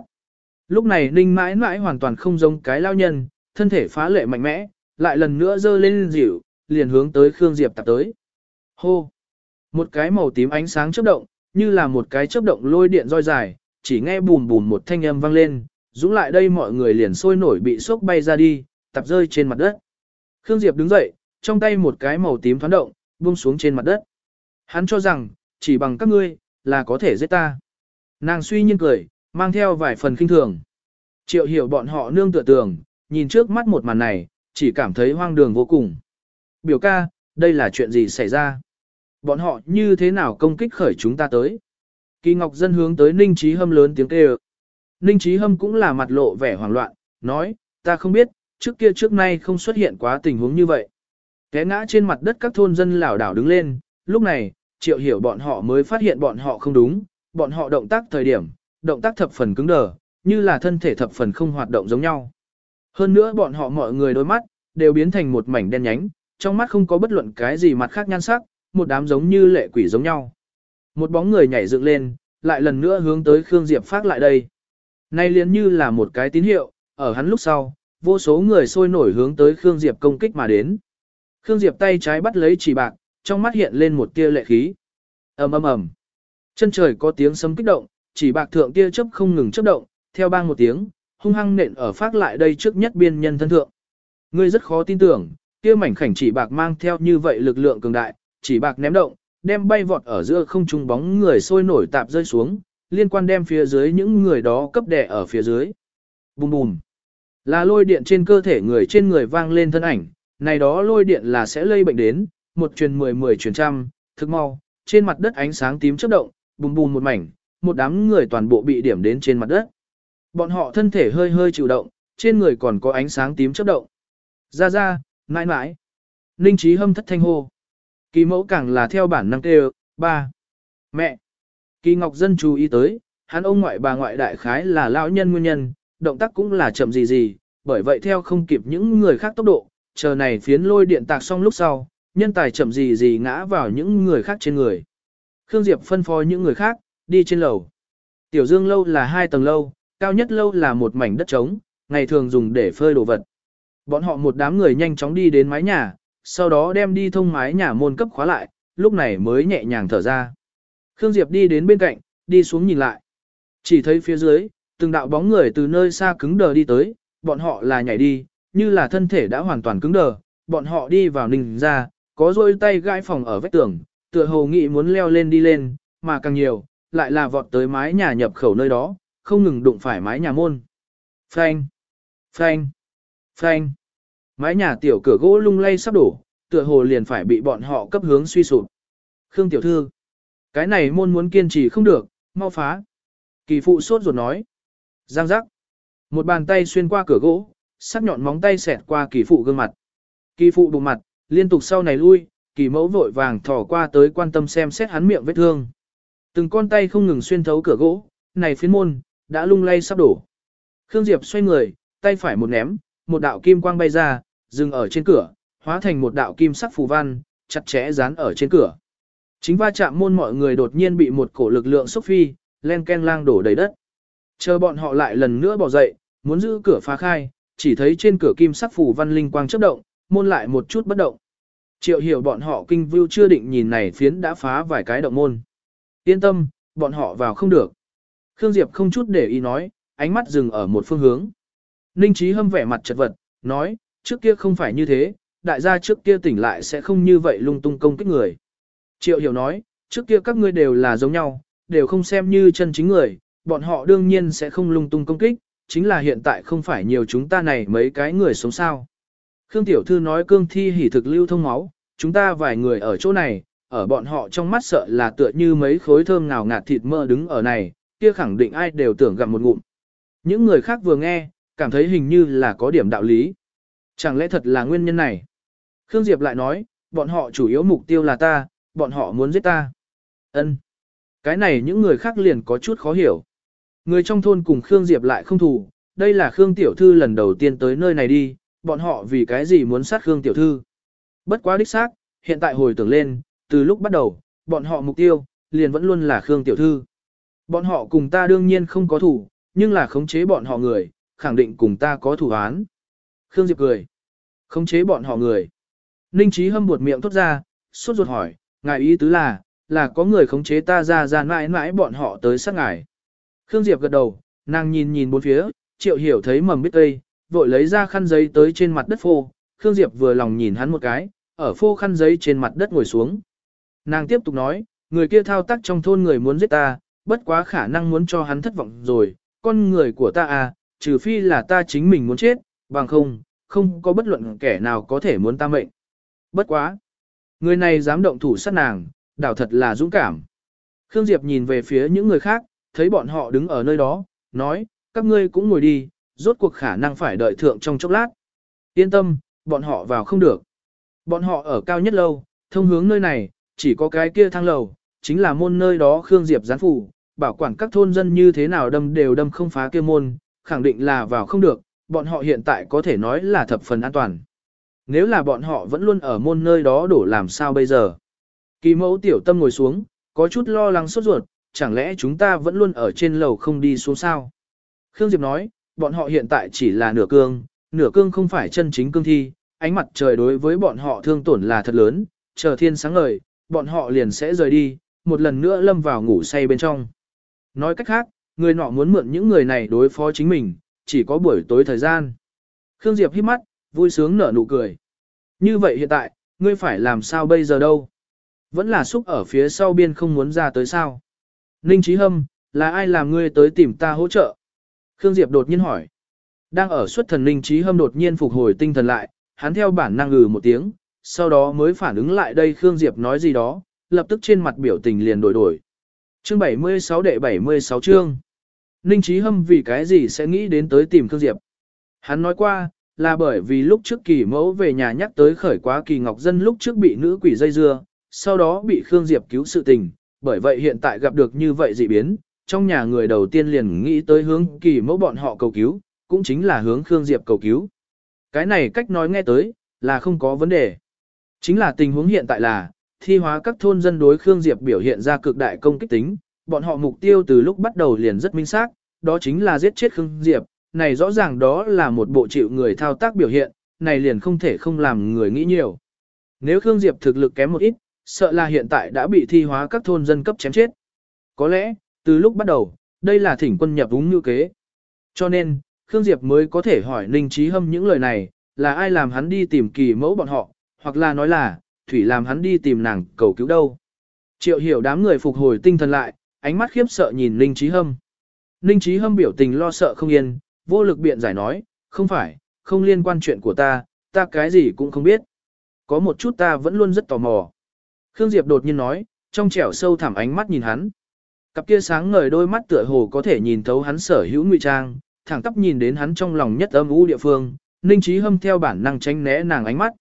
Lúc này Ninh mãi mãi hoàn toàn không giống cái lao nhân, thân thể phá lệ mạnh mẽ, lại lần nữa giơ lên dịu, liền hướng tới Khương Diệp tập tới. Hô! Một cái màu tím ánh sáng chớp động, như là một cái chớp động lôi điện roi dài, chỉ nghe bùm bùm một thanh âm vang lên, dũng lại đây mọi người liền sôi nổi bị sốc bay ra đi, tập rơi trên mặt đất. Khương Diệp đứng dậy, trong tay một cái màu tím thoáng động, buông xuống trên mặt đất. Hắn cho rằng, chỉ bằng các ngươi, là có thể giết ta. Nàng suy nhiên cười, mang theo vài phần kinh thường. Triệu hiểu bọn họ nương tựa tường, nhìn trước mắt một màn này, chỉ cảm thấy hoang đường vô cùng. Biểu ca, đây là chuyện gì xảy ra? Bọn họ như thế nào công kích khởi chúng ta tới? Kỳ Ngọc Dân hướng tới Ninh Trí Hâm lớn tiếng kêu. Ninh Trí Hâm cũng là mặt lộ vẻ hoảng loạn, nói, ta không biết, trước kia trước nay không xuất hiện quá tình huống như vậy. Té ngã trên mặt đất các thôn dân lảo đảo đứng lên, lúc này, triệu hiểu bọn họ mới phát hiện bọn họ không đúng, bọn họ động tác thời điểm, động tác thập phần cứng đờ, như là thân thể thập phần không hoạt động giống nhau. Hơn nữa bọn họ mọi người đôi mắt, đều biến thành một mảnh đen nhánh, trong mắt không có bất luận cái gì mặt khác nhan sắc, một đám giống như lệ quỷ giống nhau. Một bóng người nhảy dựng lên, lại lần nữa hướng tới Khương Diệp phát lại đây. Nay liền như là một cái tín hiệu, ở hắn lúc sau, vô số người sôi nổi hướng tới Khương Diệp công kích mà đến. Khương Diệp tay trái bắt lấy chỉ bạc, trong mắt hiện lên một tia lệ khí. ầm ầm ầm, chân trời có tiếng sấm kích động, chỉ bạc thượng tia chớp không ngừng chớp động, theo bang một tiếng, hung hăng nện ở phát lại đây trước nhất biên nhân thân thượng. Ngươi rất khó tin tưởng, kia mảnh khảnh chỉ bạc mang theo như vậy lực lượng cường đại, chỉ bạc ném động, đem bay vọt ở giữa không trung bóng người sôi nổi tạp rơi xuống, liên quan đem phía dưới những người đó cấp đè ở phía dưới. Bùm bùm. Là lôi điện trên cơ thể người trên người vang lên thân ảnh, này đó lôi điện là sẽ lây bệnh đến, một truyền mười mười truyền trăm, thực mau, trên mặt đất ánh sáng tím chớp động, bùm bùm một mảnh, một đám người toàn bộ bị điểm đến trên mặt đất. Bọn họ thân thể hơi hơi chịu động, trên người còn có ánh sáng tím chớp động. Ra ra, mãi mãi. Ninh trí hâm thất thanh hô. Kỳ mẫu càng là theo bản năng kêu, ba. Mẹ. Kỳ Ngọc Dân chú ý tới, hắn ông ngoại bà ngoại đại khái là lão nhân nguyên nhân, động tác cũng là chậm gì gì, bởi vậy theo không kịp những người khác tốc độ, chờ này phiến lôi điện tạc xong lúc sau, nhân tài chậm gì gì ngã vào những người khác trên người. Khương Diệp phân phó những người khác, đi trên lầu. Tiểu Dương lâu là hai tầng lâu, cao nhất lâu là một mảnh đất trống, ngày thường dùng để phơi đồ vật. Bọn họ một đám người nhanh chóng đi đến mái nhà, sau đó đem đi thông mái nhà môn cấp khóa lại, lúc này mới nhẹ nhàng thở ra. Khương Diệp đi đến bên cạnh, đi xuống nhìn lại. Chỉ thấy phía dưới, từng đạo bóng người từ nơi xa cứng đờ đi tới, bọn họ là nhảy đi, như là thân thể đã hoàn toàn cứng đờ, bọn họ đi vào ninh ra, có rôi tay gãi phòng ở vách tường, tựa hồ nghĩ muốn leo lên đi lên, mà càng nhiều, lại là vọt tới mái nhà nhập khẩu nơi đó, không ngừng đụng phải mái nhà môn. Phanh! Phanh! Phanh! Mái nhà tiểu cửa gỗ lung lay sắp đổ, tựa hồ liền phải bị bọn họ cấp hướng suy sụp. Khương tiểu thư, cái này môn muốn kiên trì không được, mau phá. Kỳ phụ sốt ruột nói. Giang giác. Một bàn tay xuyên qua cửa gỗ, sắc nhọn móng tay xẹt qua kỳ phụ gương mặt. Kỳ phụ bụng mặt, liên tục sau này lui, kỳ mẫu vội vàng thò qua tới quan tâm xem xét hắn miệng vết thương. Từng con tay không ngừng xuyên thấu cửa gỗ, này phiến môn, đã lung lay sắp đổ. Khương Diệp xoay người, tay phải một ném, một đạo kim quang bay ra, dừng ở trên cửa, hóa thành một đạo kim sắc phù văn, chặt chẽ dán ở trên cửa. Chính va chạm môn mọi người đột nhiên bị một cổ lực lượng xúc phi, len ken lang đổ đầy đất. Chờ bọn họ lại lần nữa bỏ dậy, muốn giữ cửa phá khai, chỉ thấy trên cửa kim sắc phù văn linh quang chớp động, môn lại một chút bất động. Triệu hiểu bọn họ kinh vưu chưa định nhìn này phiến đã phá vài cái động môn. Yên tâm, bọn họ vào không được. Khương Diệp không chút để ý nói, ánh mắt dừng ở một phương hướng. Ninh Chí hâm vẻ mặt chật vật, nói, trước kia không phải như thế, đại gia trước kia tỉnh lại sẽ không như vậy lung tung công kích người. Triệu hiểu nói, trước kia các ngươi đều là giống nhau, đều không xem như chân chính người, bọn họ đương nhiên sẽ không lung tung công kích, chính là hiện tại không phải nhiều chúng ta này mấy cái người sống sao. Khương Tiểu Thư nói cương thi hỉ thực lưu thông máu, chúng ta vài người ở chỗ này, ở bọn họ trong mắt sợ là tựa như mấy khối thơm ngào ngạt thịt mỡ đứng ở này, kia khẳng định ai đều tưởng gặp một ngụm. Những người khác vừa nghe, cảm thấy hình như là có điểm đạo lý. Chẳng lẽ thật là nguyên nhân này? Khương Diệp lại nói, bọn họ chủ yếu mục tiêu là ta, bọn họ muốn giết ta. Ân. Cái này những người khác liền có chút khó hiểu. Người trong thôn cùng Khương Diệp lại không thù, đây là Khương Tiểu Thư lần đầu tiên tới nơi này đi, bọn họ vì cái gì muốn sát Khương Tiểu Thư. Bất quá đích xác, hiện tại hồi tưởng lên, từ lúc bắt đầu, bọn họ mục tiêu, liền vẫn luôn là Khương Tiểu Thư. Bọn họ cùng ta đương nhiên không có thủ, nhưng là khống chế bọn họ người, khẳng định cùng ta có thủ án. Khương Diệp cười. Khống chế bọn họ người. Ninh Chí hâm buột miệng thốt ra, suốt ruột hỏi, ngài ý tứ là, là có người khống chế ta ra ra mãi mãi bọn họ tới sát ngài. Khương Diệp gật đầu, nàng nhìn nhìn bốn phía, triệu hiểu thấy mầm biết cây, vội lấy ra khăn giấy tới trên mặt đất phô. Khương Diệp vừa lòng nhìn hắn một cái, ở phô khăn giấy trên mặt đất ngồi xuống. Nàng tiếp tục nói, người kia thao tác trong thôn người muốn giết ta, bất quá khả năng muốn cho hắn thất vọng rồi, con người của ta à, trừ phi là ta chính mình muốn chết, bằng không, không có bất luận kẻ nào có thể muốn ta mệnh. Bất quá. Người này dám động thủ sát nàng, đảo thật là dũng cảm. Khương Diệp nhìn về phía những người khác, thấy bọn họ đứng ở nơi đó, nói, các ngươi cũng ngồi đi, rốt cuộc khả năng phải đợi thượng trong chốc lát. Yên tâm, bọn họ vào không được. Bọn họ ở cao nhất lâu, thông hướng nơi này, chỉ có cái kia thang lầu, chính là môn nơi đó Khương Diệp gián phủ, bảo quản các thôn dân như thế nào đâm đều đâm không phá kia môn, khẳng định là vào không được, bọn họ hiện tại có thể nói là thập phần an toàn. Nếu là bọn họ vẫn luôn ở môn nơi đó đổ làm sao bây giờ? Kỳ mẫu tiểu tâm ngồi xuống, có chút lo lắng sốt ruột, chẳng lẽ chúng ta vẫn luôn ở trên lầu không đi xuống sao? Khương Diệp nói, bọn họ hiện tại chỉ là nửa cương, nửa cương không phải chân chính cương thi, ánh mặt trời đối với bọn họ thương tổn là thật lớn, chờ thiên sáng ngời, bọn họ liền sẽ rời đi, một lần nữa lâm vào ngủ say bên trong. Nói cách khác, người nọ muốn mượn những người này đối phó chính mình, chỉ có buổi tối thời gian. Khương Diệp hít mắt, vui sướng nở nụ cười. Như vậy hiện tại, ngươi phải làm sao bây giờ đâu? Vẫn là xúc ở phía sau biên không muốn ra tới sao? Ninh Trí Hâm, là ai làm ngươi tới tìm ta hỗ trợ? Khương Diệp đột nhiên hỏi. Đang ở xuất thần Ninh Trí Hâm đột nhiên phục hồi tinh thần lại, hắn theo bản năng ngừ một tiếng, sau đó mới phản ứng lại đây Khương Diệp nói gì đó, lập tức trên mặt biểu tình liền đổi đổi. Chương 76 đệ 76 chương. Ninh Trí Hâm vì cái gì sẽ nghĩ đến tới tìm Khương Diệp? Hắn nói qua, là bởi vì lúc trước kỳ mẫu về nhà nhắc tới khởi quá kỳ ngọc dân lúc trước bị nữ quỷ dây dưa, sau đó bị Khương Diệp cứu sự tình, bởi vậy hiện tại gặp được như vậy dị biến, trong nhà người đầu tiên liền nghĩ tới hướng kỳ mẫu bọn họ cầu cứu, cũng chính là hướng Khương Diệp cầu cứu. Cái này cách nói nghe tới, là không có vấn đề. Chính là tình huống hiện tại là, thi hóa các thôn dân đối Khương Diệp biểu hiện ra cực đại công kích tính, bọn họ mục tiêu từ lúc bắt đầu liền rất minh xác, đó chính là giết chết Khương Diệp, này rõ ràng đó là một bộ chịu người thao tác biểu hiện, này liền không thể không làm người nghĩ nhiều. Nếu Khương Diệp thực lực kém một ít, sợ là hiện tại đã bị thi hóa các thôn dân cấp chém chết. Có lẽ, từ lúc bắt đầu, đây là thỉnh quân nhập úng như kế. Cho nên, Khương Diệp mới có thể hỏi Ninh Trí Hâm những lời này, là ai làm hắn đi tìm kỳ mẫu bọn họ, hoặc là nói là, Thủy làm hắn đi tìm nàng cầu cứu đâu. Triệu hiểu đám người phục hồi tinh thần lại, ánh mắt khiếp sợ nhìn Ninh Trí Hâm. Ninh Trí Hâm biểu tình lo sợ không yên, vô lực biện giải nói, không phải, không liên quan chuyện của ta, ta cái gì cũng không biết. Có một chút ta vẫn luôn rất tò mò. Khương Diệp đột nhiên nói, trong trẻo sâu thẳm ánh mắt nhìn hắn. Cặp kia sáng ngời đôi mắt tựa hồ có thể nhìn thấu hắn sở hữu ngụy trang, thẳng tắp nhìn đến hắn trong lòng nhất âm u địa phương, Ninh Trí Hâm theo bản năng tránh né nàng ánh mắt.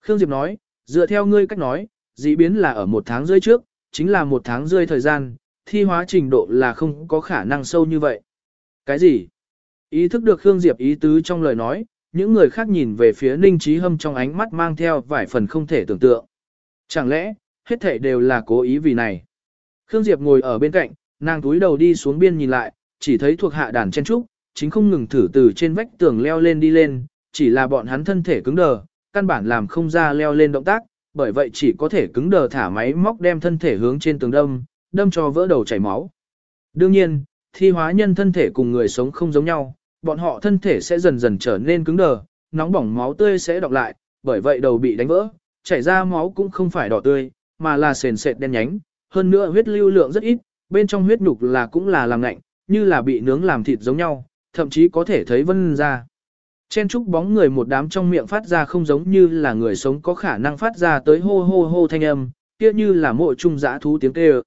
Khương Diệp nói, dựa theo ngươi cách nói, dị biến là ở một tháng rưỡi trước, chính là một tháng rưỡi thời gian, thi hóa trình độ là không có khả năng sâu như vậy. Cái gì? Ý thức được Khương Diệp ý tứ trong lời nói, những người khác nhìn về phía Ninh Trí Hâm trong ánh mắt mang theo vài phần không thể tưởng tượng. Chẳng lẽ, hết thảy đều là cố ý vì này? Khương Diệp ngồi ở bên cạnh, nàng túi đầu đi xuống biên nhìn lại, chỉ thấy thuộc hạ đàn chen trúc, chính không ngừng thử từ trên vách tường leo lên đi lên, chỉ là bọn hắn thân thể cứng đờ, căn bản làm không ra leo lên động tác, bởi vậy chỉ có thể cứng đờ thả máy móc đem thân thể hướng trên tường đâm, đâm cho vỡ đầu chảy máu. Đương nhiên, thi hóa nhân thân thể cùng người sống không giống nhau, bọn họ thân thể sẽ dần dần trở nên cứng đờ, nóng bỏng máu tươi sẽ đọc lại, bởi vậy đầu bị đánh vỡ, chảy ra máu cũng không phải đỏ tươi, mà là sền sệt đen nhánh, hơn nữa huyết lưu lượng rất ít, bên trong huyết nhục là cũng là làm lạnh, như là bị nướng làm thịt giống nhau, thậm chí có thể thấy vân ra. Chen trúc bóng người một đám trong miệng phát ra không giống như là người sống có khả năng phát ra tới hô hô hô thanh âm, kia như là mộ trung giã thú tiếng kêu.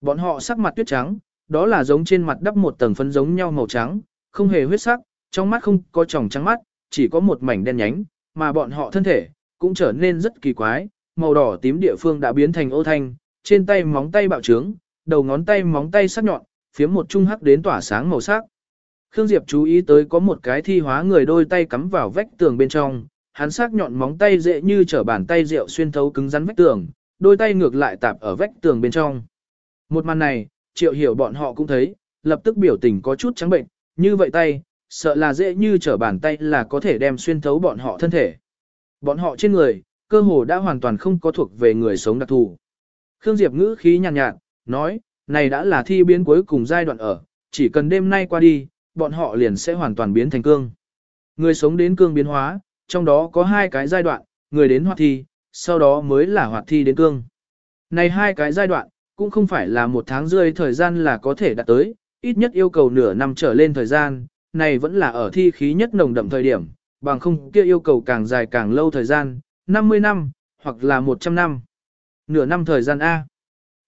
Bọn họ sắc mặt tuyết trắng, đó là giống trên mặt đắp một tầng phấn giống nhau màu trắng, không hề huyết sắc, trong mắt không có tròng trắng mắt, chỉ có một mảnh đen nhánh, mà bọn họ thân thể cũng trở nên rất kỳ quái, màu đỏ tím địa phương đã biến thành ô thanh, trên tay móng tay bạo trướng, đầu ngón tay móng tay sắc nhọn, phía một trung hắc đến tỏa sáng màu sắc. Khương Diệp chú ý tới có một cái thi hóa người đôi tay cắm vào vách tường bên trong, hắn sắc nhọn móng tay dễ như trở bàn tay rượu xuyên thấu cứng rắn vách tường, đôi tay ngược lại tạp ở vách tường bên trong. Một màn này, triệu hiểu bọn họ cũng thấy, lập tức biểu tình có chút trắng bệnh, như vậy tay, sợ là dễ như trở bàn tay là có thể đem xuyên thấu bọn họ thân thể. Bọn họ trên người, cơ hồ đã hoàn toàn không có thuộc về người sống đặc thù. Khương Diệp ngữ khí nhàn nhạt, nhạt, nói, này đã là thi biến cuối cùng giai đoạn ở, chỉ cần đêm nay qua đi, bọn họ liền sẽ hoàn toàn biến thành cương. Người sống đến cương biến hóa, trong đó có hai cái giai đoạn, người đến hoạt thi, sau đó mới là hoạt thi đến cương. Này hai cái giai đoạn, cũng không phải là một tháng rơi thời gian là có thể đạt tới, ít nhất yêu cầu nửa năm trở lên thời gian, này vẫn là ở thi khí nhất nồng đậm thời điểm, bằng không kia yêu cầu càng dài càng lâu thời gian, 50 năm, hoặc là 100 năm. Nửa năm thời gian A.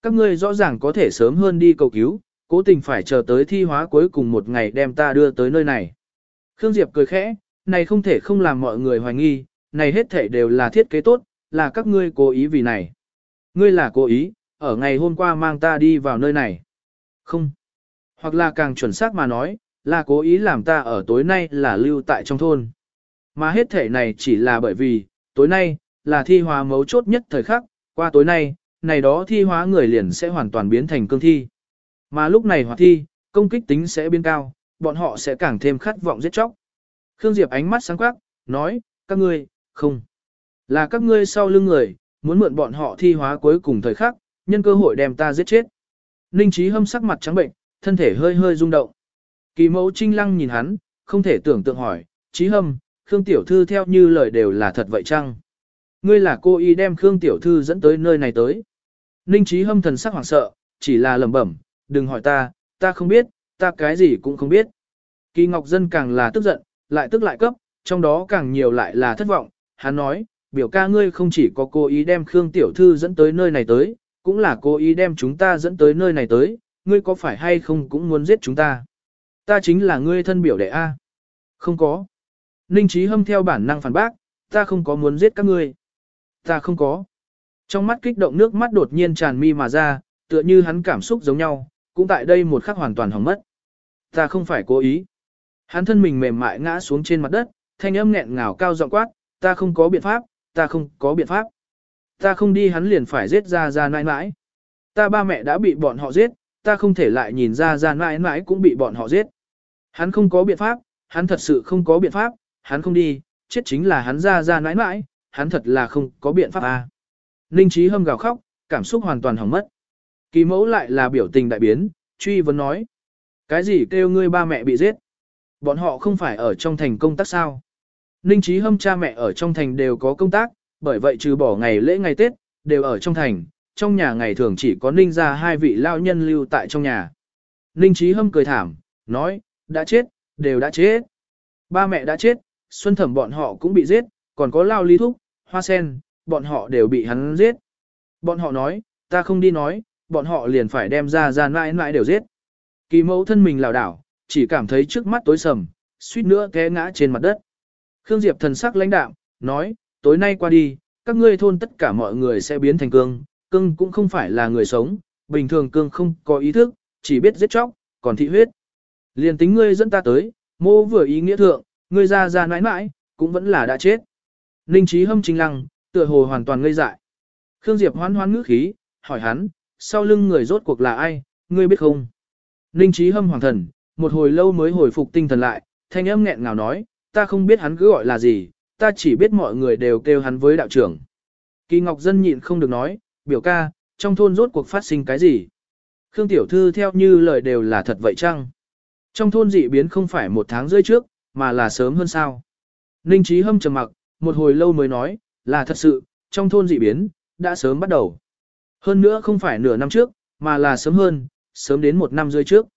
Các ngươi rõ ràng có thể sớm hơn đi cầu cứu, cố tình phải chờ tới thi hóa cuối cùng một ngày đem ta đưa tới nơi này. Khương Diệp cười khẽ, này không thể không làm mọi người hoài nghi, này hết thể đều là thiết kế tốt, là các ngươi cố ý vì này. Ngươi là cố ý, ở ngày hôm qua mang ta đi vào nơi này. Không. Hoặc là càng chuẩn xác mà nói, là cố ý làm ta ở tối nay là lưu tại trong thôn. Mà hết thể này chỉ là bởi vì, tối nay, là thi hóa mấu chốt nhất thời khắc, qua tối nay, này đó thi hóa người liền sẽ hoàn toàn biến thành cương thi. Mà lúc này hoạt thi, công kích tính sẽ biến cao, bọn họ sẽ càng thêm khát vọng giết chóc. Khương Diệp ánh mắt sáng quắc, nói, các ngươi, không. Là các ngươi sau lưng người, muốn mượn bọn họ thi hóa cuối cùng thời khắc, nhân cơ hội đem ta giết chết. Ninh trí hâm sắc mặt trắng bệnh, thân thể hơi hơi rung động. Kỳ mẫu trinh lăng nhìn hắn, không thể tưởng tượng hỏi, trí hâm, Khương Tiểu Thư theo như lời đều là thật vậy chăng? Ngươi là cô y đem Khương Tiểu Thư dẫn tới nơi này tới. Ninh trí hâm thần sắc hoảng sợ, chỉ là lẩm bẩm, đừng hỏi ta, ta không biết, ta cái gì cũng không biết. Kỳ Ngọc Dân càng là tức giận, lại tức lại cấp, trong đó càng nhiều lại là thất vọng. Hắn nói, biểu ca ngươi không chỉ có cố ý đem Khương Tiểu Thư dẫn tới nơi này tới, cũng là cố ý đem chúng ta dẫn tới nơi này tới, ngươi có phải hay không cũng muốn giết chúng ta. Ta chính là ngươi thân biểu đệ A. Không có. Ninh Trí Hâm theo bản năng phản bác, ta không có muốn giết các ngươi. Ta không có. Trong mắt kích động nước mắt đột nhiên tràn mi mà ra, tựa như hắn cảm xúc giống nhau, cũng tại đây một khắc hoàn toàn hỏng mất. Ta không phải cố ý. Hắn thân mình mềm mại ngã xuống trên mặt đất, thanh âm nghẹn ngào cao giọng quát, ta không có biện pháp, ta không có biện pháp. Ta không đi hắn liền phải giết ra ra nãi nãi. Ta ba mẹ đã bị bọn họ giết, ta không thể lại nhìn ra ra nãi nãi cũng bị bọn họ giết. Hắn không có biện pháp, hắn thật sự không có biện pháp, hắn không đi, chết chính là hắn ra ra nãi nãi, hắn thật là không có biện pháp à. Ninh trí hâm gào khóc, cảm xúc hoàn toàn hỏng mất. Kỳ mẫu lại là biểu tình đại biến, truy vấn nói. Cái gì kêu ngươi ba mẹ bị giết? Bọn họ không phải ở trong thành công tác sao? Ninh trí hâm cha mẹ ở trong thành đều có công tác, bởi vậy trừ bỏ ngày lễ ngày Tết, đều ở trong thành, trong nhà ngày thường chỉ có Ninh ra hai vị lao nhân lưu tại trong nhà. Ninh trí hâm cười thảm, nói, đã chết, đều đã chết. Ba mẹ đã chết, Xuân Thẩm bọn họ cũng bị giết, còn có Lao Lý Thúc, Hoa Sen, bọn họ đều bị hắn giết. Bọn họ nói, ta không đi nói, bọn họ liền phải đem ra ra mãi mãi đều giết. Kỳ mẫu thân mình lảo đảo, chỉ cảm thấy trước mắt tối sầm, suýt nữa té ngã trên mặt đất. Khương Diệp thần sắc lãnh đạm, nói, tối nay qua đi, các ngươi thôn tất cả mọi người sẽ biến thành cương, cương cũng không phải là người sống, bình thường cương không có ý thức, chỉ biết giết chóc, còn thị huyết. Liền tính ngươi dẫn ta tới, mô vừa ý nghĩa thượng, ngươi ra ra nãi nãi, cũng vẫn là đã chết. Ninh trí hâm chính lăng, tựa hồ hoàn toàn ngây dại. Khương Diệp hoán hoán ngữ khí, hỏi hắn, sau lưng người rốt cuộc là ai, ngươi biết không? Ninh trí hâm hoàng thần, một hồi lâu mới hồi phục tinh thần lại, thanh âm nghẹn ngào nói, ta không biết hắn cứ gọi là gì, ta chỉ biết mọi người đều kêu hắn với đạo trưởng. Kỳ Ngọc Dân nhịn không được nói, biểu ca, trong thôn rốt cuộc phát sinh cái gì? Khương Tiểu Thư theo như lời đều là thật vậy chăng? Trong thôn dị biến không phải một tháng rưỡi trước, mà là sớm hơn sao. Ninh Trí Hâm trầm mặc, một hồi lâu mới nói, là thật sự, trong thôn dị biến, đã sớm bắt đầu. Hơn nữa không phải nửa năm trước, mà là sớm hơn, sớm đến một năm rưỡi trước.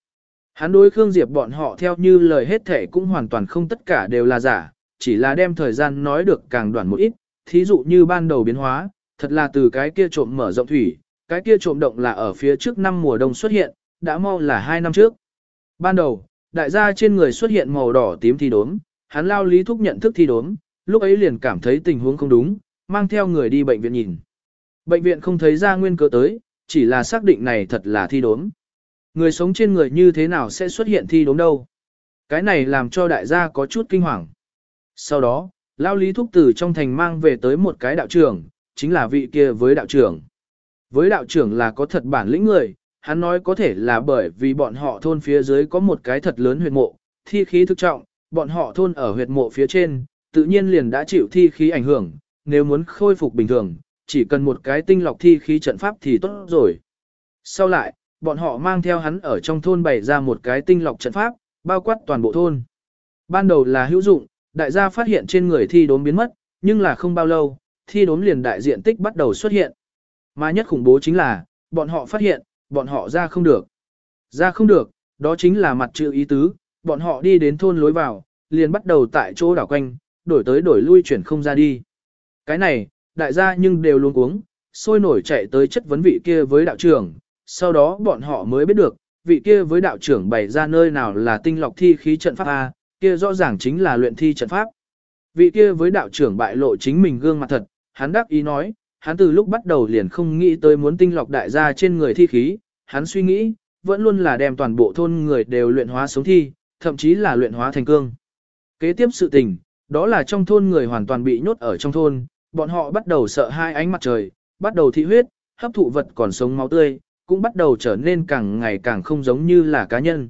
Hắn đối Khương Diệp bọn họ theo như lời hết thể cũng hoàn toàn không tất cả đều là giả, chỉ là đem thời gian nói được càng đoạn một ít, thí dụ như ban đầu biến hóa, thật là từ cái kia trộm mở rộng thủy, cái kia trộm động là ở phía trước năm mùa đông xuất hiện, đã mau là hai năm trước. Ban đầu, đại gia trên người xuất hiện màu đỏ tím thi đốm, hắn lao lý thúc nhận thức thi đốm, lúc ấy liền cảm thấy tình huống không đúng, mang theo người đi bệnh viện nhìn. Bệnh viện không thấy ra nguyên cớ tới, chỉ là xác định này thật là thi đốm. Người sống trên người như thế nào sẽ xuất hiện thi đốm đâu. Cái này làm cho đại gia có chút kinh hoàng. Sau đó, lao lý thúc từ trong thành mang về tới một cái đạo trưởng, chính là vị kia với đạo trưởng. Với đạo trưởng là có thật bản lĩnh người, hắn nói có thể là bởi vì bọn họ thôn phía dưới có một cái thật lớn huyệt mộ, thi khí thực trọng, bọn họ thôn ở huyệt mộ phía trên, tự nhiên liền đã chịu thi khí ảnh hưởng, nếu muốn khôi phục bình thường, chỉ cần một cái tinh lọc thi khí trận pháp thì tốt rồi. Sau lại, bọn họ mang theo hắn ở trong thôn bày ra một cái tinh lọc trận pháp, bao quát toàn bộ thôn. Ban đầu là hữu dụng, đại gia phát hiện trên người thi đốm biến mất, nhưng là không bao lâu, thi đốm liền đại diện tích bắt đầu xuất hiện. Mà nhất khủng bố chính là, bọn họ phát hiện, bọn họ ra không được. Ra không được, đó chính là mặt chữ ý tứ, bọn họ đi đến thôn lối vào, liền bắt đầu tại chỗ đảo quanh, đổi tới đổi lui chuyển không ra đi. Cái này, đại gia nhưng đều luôn uống, sôi nổi chạy tới chất vấn vị kia với đạo trưởng, sau đó bọn họ mới biết được, vị kia với đạo trưởng bày ra nơi nào là tinh lọc thi khí trận pháp A, kia rõ ràng chính là luyện thi trận pháp. Vị kia với đạo trưởng bại lộ chính mình gương mặt thật, hắn đáp ý nói, hắn từ lúc bắt đầu liền không nghĩ tới muốn tinh lọc đại gia trên người thi khí, hắn suy nghĩ, vẫn luôn là đem toàn bộ thôn người đều luyện hóa sống thi, thậm chí là luyện hóa thành cương. Kế tiếp sự tình, đó là trong thôn người hoàn toàn bị nhốt ở trong thôn, bọn họ bắt đầu sợ hai ánh mặt trời, bắt đầu thị huyết, hấp thụ vật còn sống máu tươi, cũng bắt đầu trở nên càng ngày càng không giống như là cá nhân.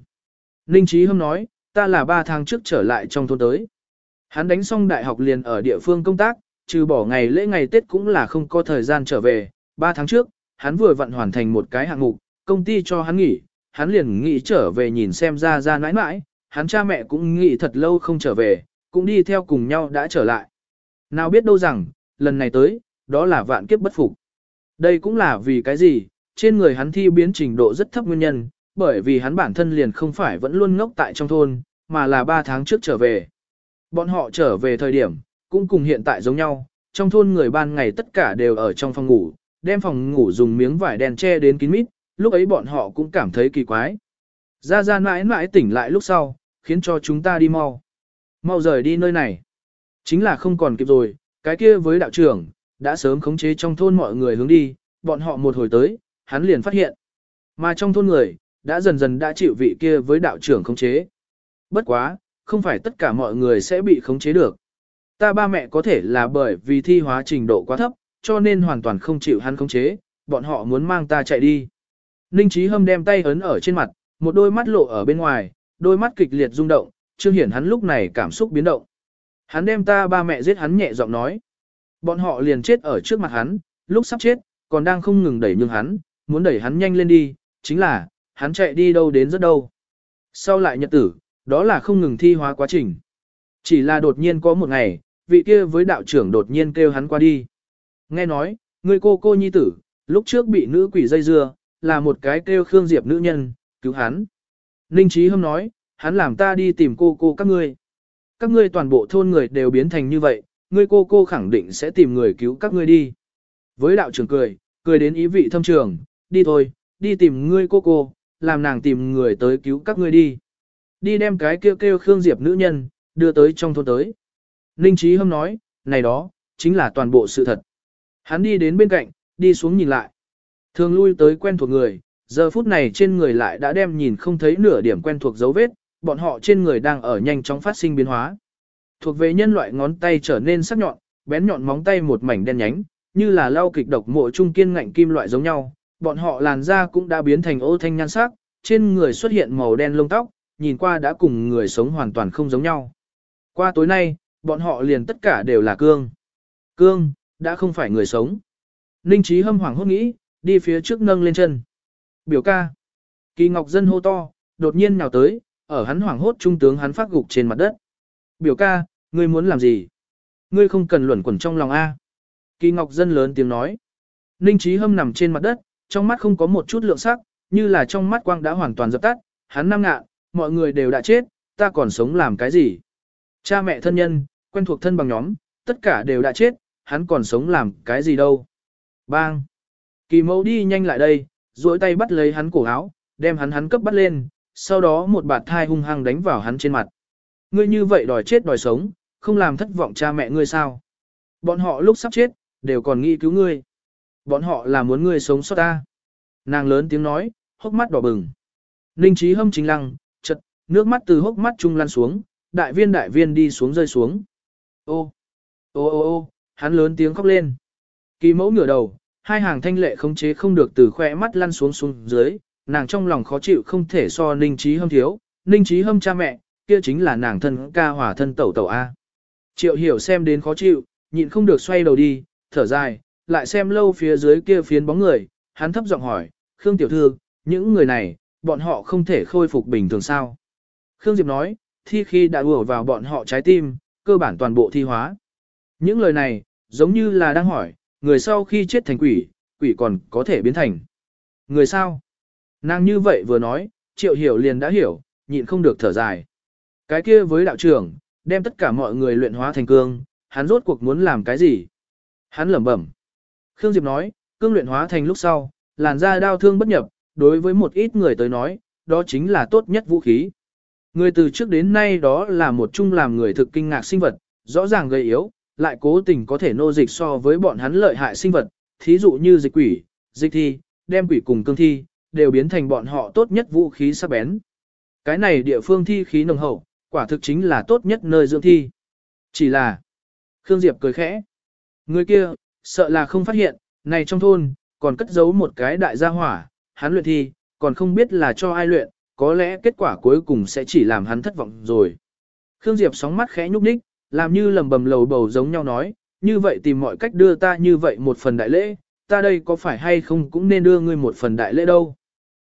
Ninh Trí Hâm nói, ta là ba tháng trước trở lại trong thôn tới. Hắn đánh xong đại học liền ở địa phương công tác, trừ bỏ ngày lễ ngày Tết cũng là không có thời gian trở về. Ba tháng trước, hắn vừa vận hoàn thành một cái hạng mục, công ty cho hắn nghỉ, hắn liền nghĩ trở về nhìn xem ra ra nãi nãi, hắn cha mẹ cũng nghĩ thật lâu không trở về, cũng đi theo cùng nhau đã trở lại. Nào biết đâu rằng, lần này tới, đó là vạn kiếp bất phục. Đây cũng là vì cái gì, trên người hắn thi biến trình độ rất thấp nguyên nhân, bởi vì hắn bản thân liền không phải vẫn luôn ngốc tại trong thôn, mà là 3 tháng trước trở về. Bọn họ trở về thời điểm, cũng cùng hiện tại giống nhau, trong thôn người ban ngày tất cả đều ở trong phòng ngủ, đem phòng ngủ dùng miếng vải đen che đến kín mít, lúc ấy bọn họ cũng cảm thấy kỳ quái. Ra ra mãi mãi tỉnh lại lúc sau, khiến cho chúng ta đi mau. Mau rời đi nơi này. Chính là không còn kịp rồi, cái kia với đạo trưởng, đã sớm khống chế trong thôn mọi người hướng đi, bọn họ một hồi tới, hắn liền phát hiện. Mà trong thôn người, đã dần dần đã chịu vị kia với đạo trưởng khống chế. Bất quá, không phải tất cả mọi người sẽ bị khống chế được. Ta ba mẹ có thể là bởi vì thi hóa trình độ quá thấp, cho nên hoàn toàn không chịu hắn khống chế, bọn họ muốn mang ta chạy đi. Ninh Chí Hâm đem tay ấn ở trên mặt, một đôi mắt lộ ở bên ngoài, đôi mắt kịch liệt rung động, chưa hiển hắn lúc này cảm xúc biến động. Hắn đem ta ba mẹ giết hắn nhẹ giọng nói. Bọn họ liền chết ở trước mặt hắn, lúc sắp chết, còn đang không ngừng đẩy nhường hắn, muốn đẩy hắn nhanh lên đi, chính là, hắn chạy đi đâu đến rất đâu. Sau lại nhật tử, đó là không ngừng thi hóa quá trình. Chỉ là đột nhiên có một ngày, vị kia với đạo trưởng đột nhiên kêu hắn qua đi. Nghe nói, người cô cô nhi tử, lúc trước bị nữ quỷ dây dưa, là một cái kêu Khương Diệp nữ nhân, cứu hắn. Ninh Trí Hâm nói, hắn làm ta đi tìm cô cô các ngươi. Các ngươi toàn bộ thôn người đều biến thành như vậy, ngươi cô cô khẳng định sẽ tìm người cứu các ngươi đi. Với đạo trưởng cười, cười đến ý vị thâm trường, đi thôi, đi tìm ngươi cô cô, làm nàng tìm người tới cứu các ngươi đi. Đi đem cái kêu kêu Khương Diệp nữ nhân, đưa tới trong thôn tới. Ninh Trí Hâm nói, này đó, chính là toàn bộ sự thật. Hắn đi đến bên cạnh, đi xuống nhìn lại. Thường lui tới quen thuộc người, giờ phút này trên người lại đã đem nhìn không thấy nửa điểm quen thuộc dấu vết, bọn họ trên người đang ở nhanh chóng phát sinh biến hóa. Thuộc về nhân loại ngón tay trở nên sắc nhọn, bén nhọn móng tay một mảnh đen nhánh, như là lau kịch độc mộ trung kiên ngạnh kim loại giống nhau, bọn họ làn da cũng đã biến thành ô thanh nhan sắc, trên người xuất hiện màu đen lông tóc, nhìn qua đã cùng người sống hoàn toàn không giống nhau. Qua tối nay, bọn họ liền tất cả đều là cương. Cương, đã không phải người sống. Ninh trí hâm hoảng hốt nghĩ, đi phía trước nâng lên chân. Biểu ca. Kỳ Ngọc Dân hô to, đột nhiên nhào tới, ở hắn hoảng hốt trung tướng hắn phát gục trên mặt đất. Biểu ca, ngươi muốn làm gì? ngươi không cần luẩn quẩn trong lòng A. Kỳ Ngọc Dân lớn tiếng nói. Ninh Trí Hâm nằm trên mặt đất, trong mắt không có một chút lượng sắc, như là trong mắt quang đã hoàn toàn dập tắt, hắn năm ngạ, mọi người đều đã chết, ta còn sống làm cái gì? Cha mẹ thân nhân, quen thuộc thân bằng nhóm, tất cả đều đã chết, hắn còn sống làm cái gì đâu? Bang! Kỳ mẫu đi nhanh lại đây, duỗi tay bắt lấy hắn cổ áo, đem hắn hắn cấp bắt lên, sau đó một bạt thai hung hăng đánh vào hắn trên mặt. Ngươi như vậy đòi chết đòi sống, không làm thất vọng cha mẹ ngươi sao? Bọn họ lúc sắp chết, đều còn nghĩ cứu ngươi. Bọn họ là muốn ngươi sống sót ta. Nàng lớn tiếng nói, hốc mắt đỏ bừng. Ninh trí hâm chính lăng, chật, nước mắt từ hốc mắt trung lăn xuống, đại viên đại viên đi xuống rơi xuống. Ô, ô ô ô, hắn lớn tiếng khóc lên. Kỳ mẫu ngửa đầu, hai hàng thanh lệ khống chế không được từ khỏe mắt lăn xuống xuống dưới, nàng trong lòng khó chịu không thể so ninh trí hâm thiếu, ninh trí hâm cha mẹ, kia chính là nàng thân ca hỏa thân tẩu tẩu A. Triệu hiểu xem đến khó chịu, nhịn không được xoay đầu đi, thở dài, lại xem lâu phía dưới kia phiến bóng người, hắn thấp giọng hỏi, Khương Tiểu Thư, những người này, bọn họ không thể khôi phục bình thường sao? Khương Diệp nói, thi khi đã ùa vào bọn họ trái tim, cơ bản toàn bộ thi hóa. Những lời này, giống như là đang hỏi, người sau khi chết thành quỷ, quỷ còn có thể biến thành. Người sao? Nàng như vậy vừa nói, triệu hiểu liền đã hiểu, nhịn không được thở dài. Cái kia với đạo trưởng, đem tất cả mọi người luyện hóa thành cương, hắn rốt cuộc muốn làm cái gì? Hắn lẩm bẩm. Khương Diệp nói, cương luyện hóa thành lúc sau, làn da đau thương bất nhập, đối với một ít người tới nói, đó chính là tốt nhất vũ khí. Người từ trước đến nay đó là một chung làm người thực kinh ngạc sinh vật, rõ ràng gây yếu, lại cố tình có thể nô dịch so với bọn hắn lợi hại sinh vật, thí dụ như dịch quỷ, dịch thi, đem quỷ cùng cương thi, đều biến thành bọn họ tốt nhất vũ khí sắc bén. Cái này địa phương thi khí nồng hậu, quả thực chính là tốt nhất nơi dưỡng thi. Chỉ là, Khương Diệp cười khẽ. Người kia, sợ là không phát hiện, này trong thôn, còn cất giấu một cái đại gia hỏa, hắn luyện thi, còn không biết là cho ai luyện, có lẽ kết quả cuối cùng sẽ chỉ làm hắn thất vọng rồi. Khương Diệp sóng mắt khẽ nhúc nhích, làm như lầm bầm lầu bầu giống nhau nói, như vậy tìm mọi cách đưa ta như vậy một phần đại lễ, ta đây có phải hay không cũng nên đưa ngươi một phần đại lễ đâu.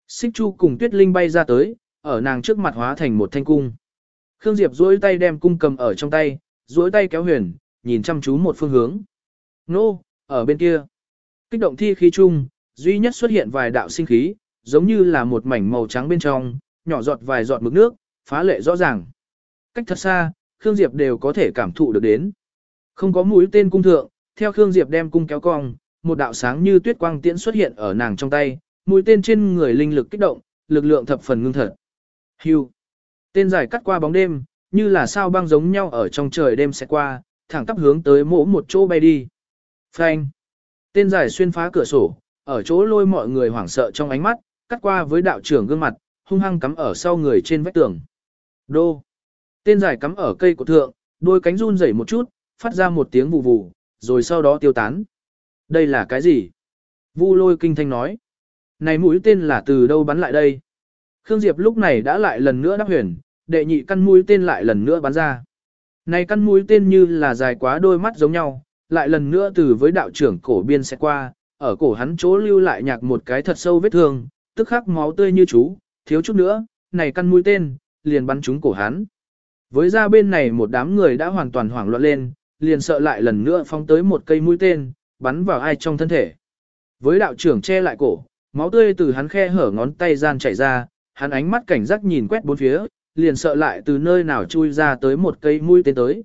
Xích Chu cùng Tuyết Linh bay ra tới, ở nàng trước mặt hóa thành một thanh cung. Khương Diệp duỗi tay đem cung cầm ở trong tay, duỗi tay kéo huyền, nhìn chăm chú một phương hướng. Nô, ở bên kia. Kích động thi khí chung, duy nhất xuất hiện vài đạo sinh khí, giống như là một mảnh màu trắng bên trong, nhỏ giọt vài giọt mực nước, phá lệ rõ ràng. Cách thật xa, Khương Diệp đều có thể cảm thụ được đến. Không có mũi tên cung thượng, theo Khương Diệp đem cung kéo cong, một đạo sáng như tuyết quang tiễn xuất hiện ở nàng trong tay, mũi tên trên người linh lực kích động, lực lượng thập phần ngưng thật. Hưu. Tên dài cắt qua bóng đêm, như là sao băng giống nhau ở trong trời đêm sẽ qua, thẳng tắp hướng tới mỗ một chỗ bay đi. Phanh. Tên dài xuyên phá cửa sổ, ở chỗ lôi mọi người hoảng sợ trong ánh mắt, cắt qua với đạo trưởng gương mặt, hung hăng cắm ở sau người trên vách tường. Đô. Tên dài cắm ở cây của thượng, đôi cánh run rẩy một chút, phát ra một tiếng vù vù, rồi sau đó tiêu tán. Đây là cái gì? Vu lôi kinh thanh nói. Này mũi tên là từ đâu bắn lại đây? Khương Diệp lúc này đã lại lần nữa đắc huyền, đệ nhị căn mũi tên lại lần nữa bắn ra. Này căn mũi tên như là dài quá đôi mắt giống nhau, lại lần nữa từ với đạo trưởng cổ biên sẽ qua, ở cổ hắn chỗ lưu lại nhạc một cái thật sâu vết thương, tức khắc máu tươi như chú, thiếu chút nữa, này căn mũi tên, liền bắn trúng cổ hắn. Với ra bên này một đám người đã hoàn toàn hoảng loạn lên, liền sợ lại lần nữa phóng tới một cây mũi tên, bắn vào ai trong thân thể. Với đạo trưởng che lại cổ, máu tươi từ hắn khe hở ngón tay gian chảy ra, hắn ánh mắt cảnh giác nhìn quét bốn phía, liền sợ lại từ nơi nào chui ra tới một cây mũi tên tới.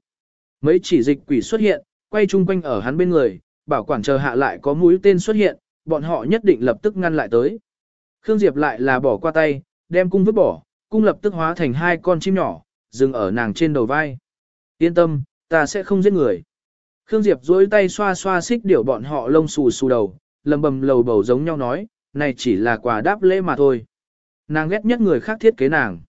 Mấy chỉ dịch quỷ xuất hiện, quay chung quanh ở hắn bên người, bảo quản chờ hạ lại có mũi tên xuất hiện, bọn họ nhất định lập tức ngăn lại tới. Khương Diệp lại là bỏ qua tay, đem cung vứt bỏ, cung lập tức hóa thành hai con chim nhỏ, dừng ở nàng trên đầu vai. Yên tâm, ta sẽ không giết người. Khương Diệp duỗi tay xoa xoa xích điểu bọn họ lông xù xù đầu, lầm bầm lầu bầu giống nhau nói, này chỉ là quà đáp lễ mà thôi. Nàng ghét nhất người khác thiết kế nàng.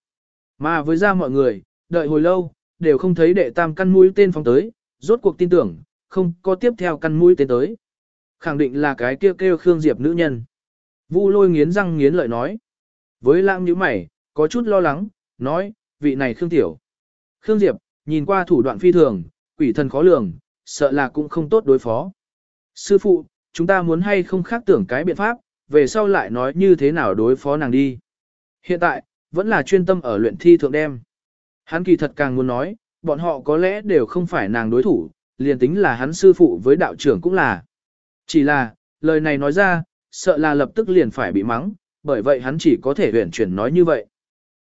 Mà với ra mọi người, đợi hồi lâu, đều không thấy đệ tam căn mũi tên phóng tới, rốt cuộc tin tưởng, không có tiếp theo căn mũi tên tới. Khẳng định là cái kêu kêu Khương Diệp nữ nhân. Vu lôi nghiến răng nghiến lợi nói. Với lãng như mày, có chút lo lắng, nói, vị này Khương Tiểu. Khương Diệp, nhìn qua thủ đoạn phi thường, quỷ thần khó lường, sợ là cũng không tốt đối phó. Sư phụ, chúng ta muốn hay không khác tưởng cái biện pháp, về sau lại nói như thế nào đối phó nàng đi. Hiện tại, vẫn là chuyên tâm ở luyện thi thượng đem. Hắn kỳ thật càng muốn nói, bọn họ có lẽ đều không phải nàng đối thủ, liền tính là hắn sư phụ với đạo trưởng cũng là. Chỉ là, lời này nói ra, sợ là lập tức liền phải bị mắng, bởi vậy hắn chỉ có thể huyển chuyển nói như vậy.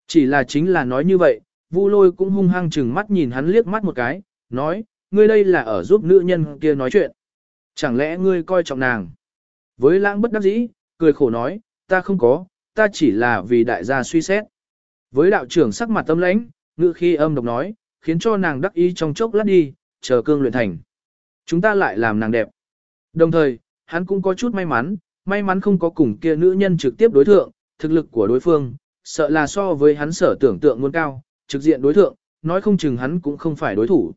Chỉ là chính là nói như vậy, Vu lôi cũng hung hăng chừng mắt nhìn hắn liếc mắt một cái, nói, ngươi đây là ở giúp nữ nhân kia nói chuyện. Chẳng lẽ ngươi coi trọng nàng? Với lãng bất đắc dĩ, cười khổ nói, ta không có, ta chỉ là vì đại gia suy xét. Với đạo trưởng sắc mặt tâm lãnh, ngự khi âm độc nói, khiến cho nàng đắc ý trong chốc lát đi, chờ cương luyện thành. Chúng ta lại làm nàng đẹp. Đồng thời, hắn cũng có chút may mắn, may mắn không có cùng kia nữ nhân trực tiếp đối thượng, thực lực của đối phương, sợ là so với hắn sở tưởng tượng muốn cao, trực diện đối thượng, nói không chừng hắn cũng không phải đối thủ.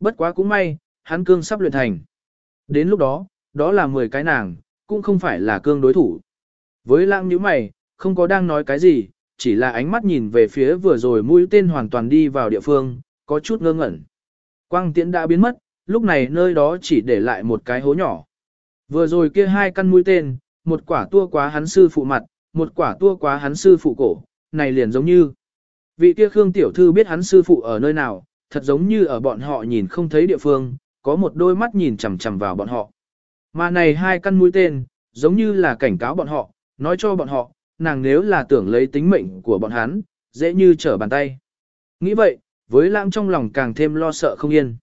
Bất quá cũng may, hắn cương sắp luyện thành. Đến lúc đó, đó là 10 cái nàng, cũng không phải là cương đối thủ. Với lãng như mày, không có đang nói cái gì, chỉ là ánh mắt nhìn về phía vừa rồi mũi tên hoàn toàn đi vào địa phương, có chút ngơ ngẩn. Quang tiễn đã biến mất, lúc này nơi đó chỉ để lại một cái hố nhỏ. Vừa rồi kia hai căn mũi tên, một quả tua quá hắn sư phụ mặt, một quả tua quá hắn sư phụ cổ, này liền giống như. Vị kia Khương Tiểu Thư biết hắn sư phụ ở nơi nào, thật giống như ở bọn họ nhìn không thấy địa phương, có một đôi mắt nhìn chằm chằm vào bọn họ. Mà này hai căn mũi tên, giống như là cảnh cáo bọn họ, nói cho bọn họ, nàng nếu là tưởng lấy tính mệnh của bọn hắn, dễ như trở bàn tay. Nghĩ vậy, với lãng trong lòng càng thêm lo sợ không yên.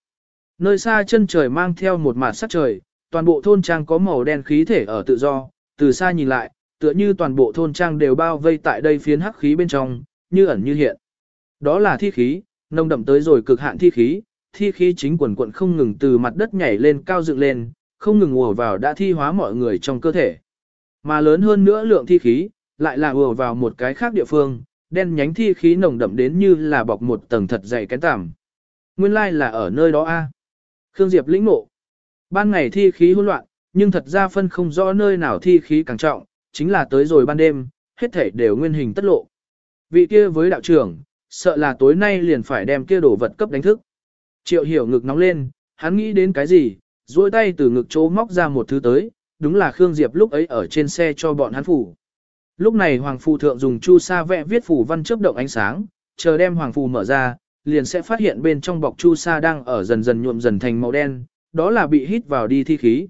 Nơi xa chân trời mang theo một mạt sắc trời, toàn bộ thôn trang có màu đen khí thể ở tự do, từ xa nhìn lại, tựa như toàn bộ thôn trang đều bao vây tại đây phiến hắc khí bên trong, như ẩn như hiện. Đó là thi khí, nồng đậm tới rồi cực hạn thi khí, thi khí chính quần quận không ngừng từ mặt đất nhảy lên cao dựng lên, không ngừng ùa vào đã thi hóa mọi người trong cơ thể. Mà lớn hơn nữa lượng thi khí, lại là ùa vào một cái khác địa phương, đen nhánh thi khí nồng đậm đến như là bọc một tầng thật dày kén tằm. Nguyên lai là ở nơi đó a. Khương Diệp lĩnh ngộ. Ban ngày thi khí hỗn loạn, nhưng thật ra phân không rõ nơi nào thi khí càng trọng, chính là tới rồi ban đêm, hết thể đều nguyên hình tất lộ. Vị kia với đạo trưởng, sợ là tối nay liền phải đem kia đổ vật cấp đánh thức. Triệu hiểu ngực nóng lên, hắn nghĩ đến cái gì, duỗi tay từ ngực chỗ móc ra một thứ tới, đúng là Khương Diệp lúc ấy ở trên xe cho bọn hắn phủ. Lúc này Hoàng Phù Thượng dùng chu sa vẽ viết phủ văn chớp động ánh sáng, chờ đem Hoàng Phù mở ra, liền sẽ phát hiện bên trong bọc chu sa đang ở dần dần nhuộm dần thành màu đen, đó là bị hít vào đi thi khí.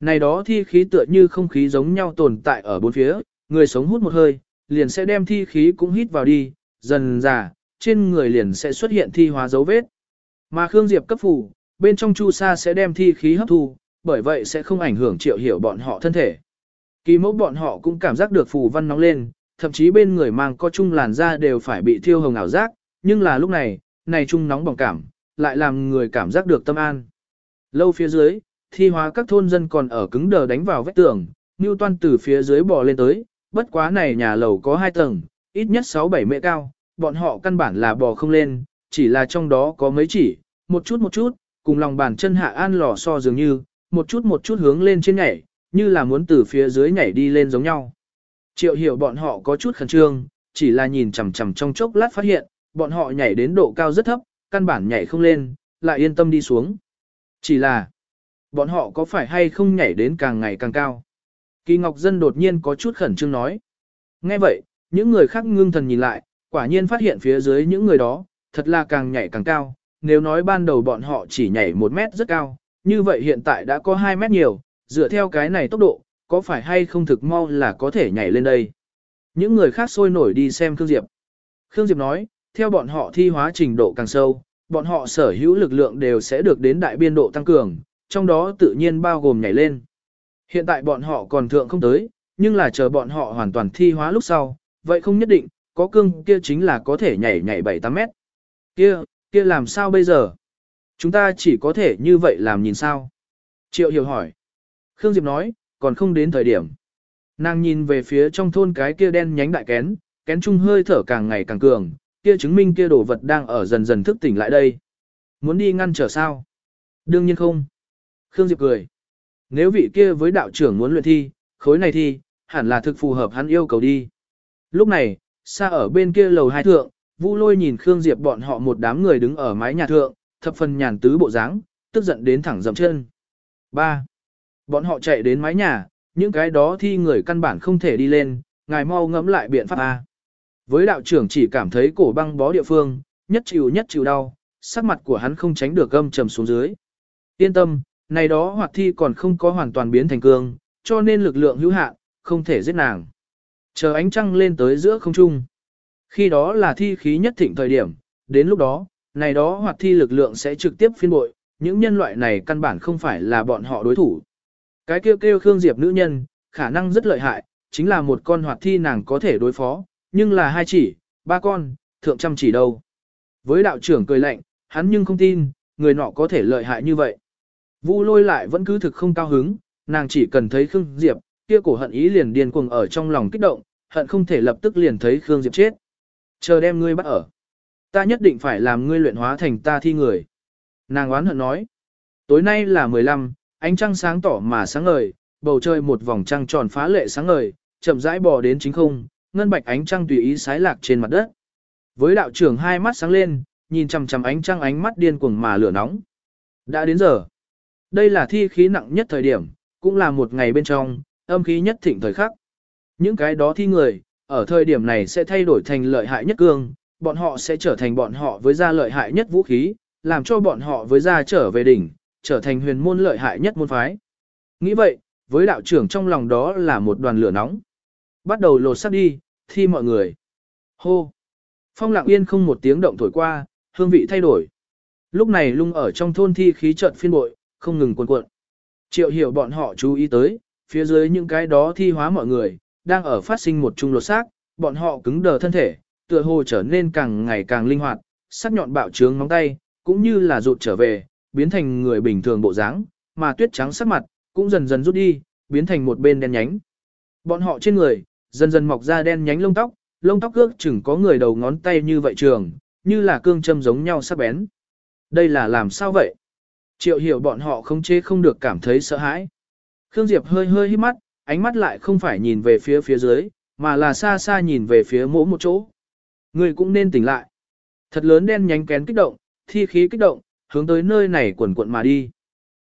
Này đó thi khí tựa như không khí giống nhau tồn tại ở bốn phía, người sống hút một hơi, liền sẽ đem thi khí cũng hít vào đi, dần già, trên người liền sẽ xuất hiện thi hóa dấu vết. Mà Khương Diệp cấp phủ, bên trong chu sa sẽ đem thi khí hấp thu, bởi vậy sẽ không ảnh hưởng triệu hiểu bọn họ thân thể. Kỳ mẫu bọn họ cũng cảm giác được phù văn nóng lên, thậm chí bên người mang có chung làn da đều phải bị thiêu hồng ảo giác, nhưng là lúc này, này chung nóng bỏng cảm, lại làm người cảm giác được tâm an. Lâu phía dưới, thi hóa các thôn dân còn ở cứng đờ đánh vào vách tường, Toan từ phía dưới bò lên tới, bất quá này nhà lầu có hai tầng, ít nhất 6-7 mệ cao, bọn họ căn bản là bò không lên, chỉ là trong đó có mấy chỉ, một chút một chút, cùng lòng bàn chân hạ an lò so dường như, một chút một chút hướng lên trên nhảy, như là muốn từ phía dưới nhảy đi lên giống nhau. Triệu hiểu bọn họ có chút khẩn trương, chỉ là nhìn chằm chằm trong chốc lát phát hiện, bọn họ nhảy đến độ cao rất thấp, căn bản nhảy không lên, lại yên tâm đi xuống. Chỉ là, bọn họ có phải hay không nhảy đến càng ngày càng cao? Kỳ Ngọc Dân đột nhiên có chút khẩn trương nói. Nghe vậy, những người khác ngưng thần nhìn lại, quả nhiên phát hiện phía dưới những người đó, thật là càng nhảy càng cao. Nếu nói ban đầu bọn họ chỉ nhảy một mét rất cao, như vậy hiện tại đã có 2 mét nhiều, dựa theo cái này tốc độ, có phải hay không thực mau là có thể nhảy lên đây. Những người khác sôi nổi đi xem Khương Diệp. Khương Diệp nói, theo bọn họ thi hóa trình độ càng sâu, bọn họ sở hữu lực lượng đều sẽ được đến đại biên độ tăng cường, trong đó tự nhiên bao gồm nhảy lên. Hiện tại bọn họ còn thượng không tới, nhưng là chờ bọn họ hoàn toàn thi hóa lúc sau, vậy không nhất định, có cương kia chính là có thể nhảy nhảy 7-8 mét. Kia, kia làm sao bây giờ? Chúng ta chỉ có thể như vậy làm nhìn sao? Triệu hiểu hỏi. Khương Diệp nói, còn không đến thời điểm. Nàng nhìn về phía trong thôn cái kia đen nhánh đại kén, kén trung hơi thở càng ngày càng cường, kia chứng minh kia đồ vật đang ở dần dần thức tỉnh lại đây. Muốn đi ngăn trở sao? Đương nhiên không. Khương Diệp cười. Nếu vị kia với đạo trưởng muốn luyện thi, khối này thi, hẳn là thực phù hợp hắn yêu cầu đi. Lúc này, xa ở bên kia lầu hai thượng, Vu Lôi nhìn Khương Diệp bọn họ một đám người đứng ở mái nhà thượng, thập phần nhàn tứ bộ dáng, tức giận đến thẳng dậm chân. 3. Bọn họ chạy đến mái nhà, những cái đó thi người căn bản không thể đi lên, ngài mau ngẫm lại biện pháp A. Với đạo trưởng chỉ cảm thấy cổ băng bó địa phương, nhất chịu nhất chịu đau, sắc mặt của hắn không tránh được gâm trầm xuống dưới. Yên tâm, này đó hoạt thi còn không có hoàn toàn biến thành cương, cho nên lực lượng hữu hạn, không thể giết nàng. Chờ ánh trăng lên tới giữa không trung. Khi đó là thi khí nhất thịnh thời điểm, đến lúc đó, này đó hoạt thi lực lượng sẽ trực tiếp phiên bội, những nhân loại này căn bản không phải là bọn họ đối thủ. Cái kêu kêu Khương Diệp nữ nhân, khả năng rất lợi hại, chính là một con hoạt thi nàng có thể đối phó, nhưng là hai chỉ, ba con, thượng trăm chỉ đâu. Với đạo trưởng cười lạnh, hắn nhưng không tin, người nọ có thể lợi hại như vậy. Vu lôi lại vẫn cứ thực không cao hứng, nàng chỉ cần thấy Khương Diệp, kia cổ hận ý liền điên cuồng ở trong lòng kích động, hận không thể lập tức liền thấy Khương Diệp chết. Chờ đem ngươi bắt ở. Ta nhất định phải làm ngươi luyện hóa thành ta thi người. Nàng oán hận nói. Tối nay là 15, ánh trăng sáng tỏ mà sáng ngời, bầu trời một vòng trăng tròn phá lệ sáng ngời, chậm rãi bò đến chính không, ngân bạch ánh trăng tùy ý sái lạc trên mặt đất. Với đạo trưởng hai mắt sáng lên, nhìn chằm chằm ánh trăng ánh mắt điên cuồng mà lửa nóng. Đã đến giờ. Đây là thi khí nặng nhất thời điểm, cũng là một ngày bên trong, âm khí nhất thịnh thời khắc. Những cái đó thi người, ở thời điểm này sẽ thay đổi thành lợi hại nhất cương, bọn họ sẽ trở thành bọn họ với gia lợi hại nhất vũ khí, làm cho bọn họ với gia trở về đỉnh, trở thành huyền môn lợi hại nhất môn phái. Nghĩ vậy, với đạo trưởng trong lòng đó là một đoàn lửa nóng. Bắt đầu lột sắt đi, thi mọi người. Hô! Phong lặng yên không một tiếng động thổi qua, hương vị thay đổi. Lúc này lung ở trong thôn thi khí trận phiên bội, không ngừng cuộn cuộn. Triệu hiểu bọn họ chú ý tới, phía dưới những cái đó thi hóa mọi người, đang ở phát sinh một chung lột xác, bọn họ cứng đờ thân thể, tựa hồ trở nên càng ngày càng linh hoạt, sắc nhọn bạo trướng móng tay, cũng như là rụt trở về, biến thành người bình thường bộ dáng, mà tuyết trắng sắc mặt, cũng dần dần rút đi, biến thành một bên đen nhánh. Bọn họ trên người, dần dần mọc ra đen nhánh lông tóc, lông tóc ước chừng có người đầu ngón tay như vậy trường, như là cương châm giống nhau sắc bén. Đây là làm sao vậy? Triệu hiểu bọn họ không chế không được cảm thấy sợ hãi. Khương Diệp hơi hơi hít mắt, ánh mắt lại không phải nhìn về phía phía dưới, mà là xa xa nhìn về phía mỗi một chỗ. Người cũng nên tỉnh lại. Thật lớn đen nhánh kén kích động, thi khí kích động, hướng tới nơi này quần quận mà đi.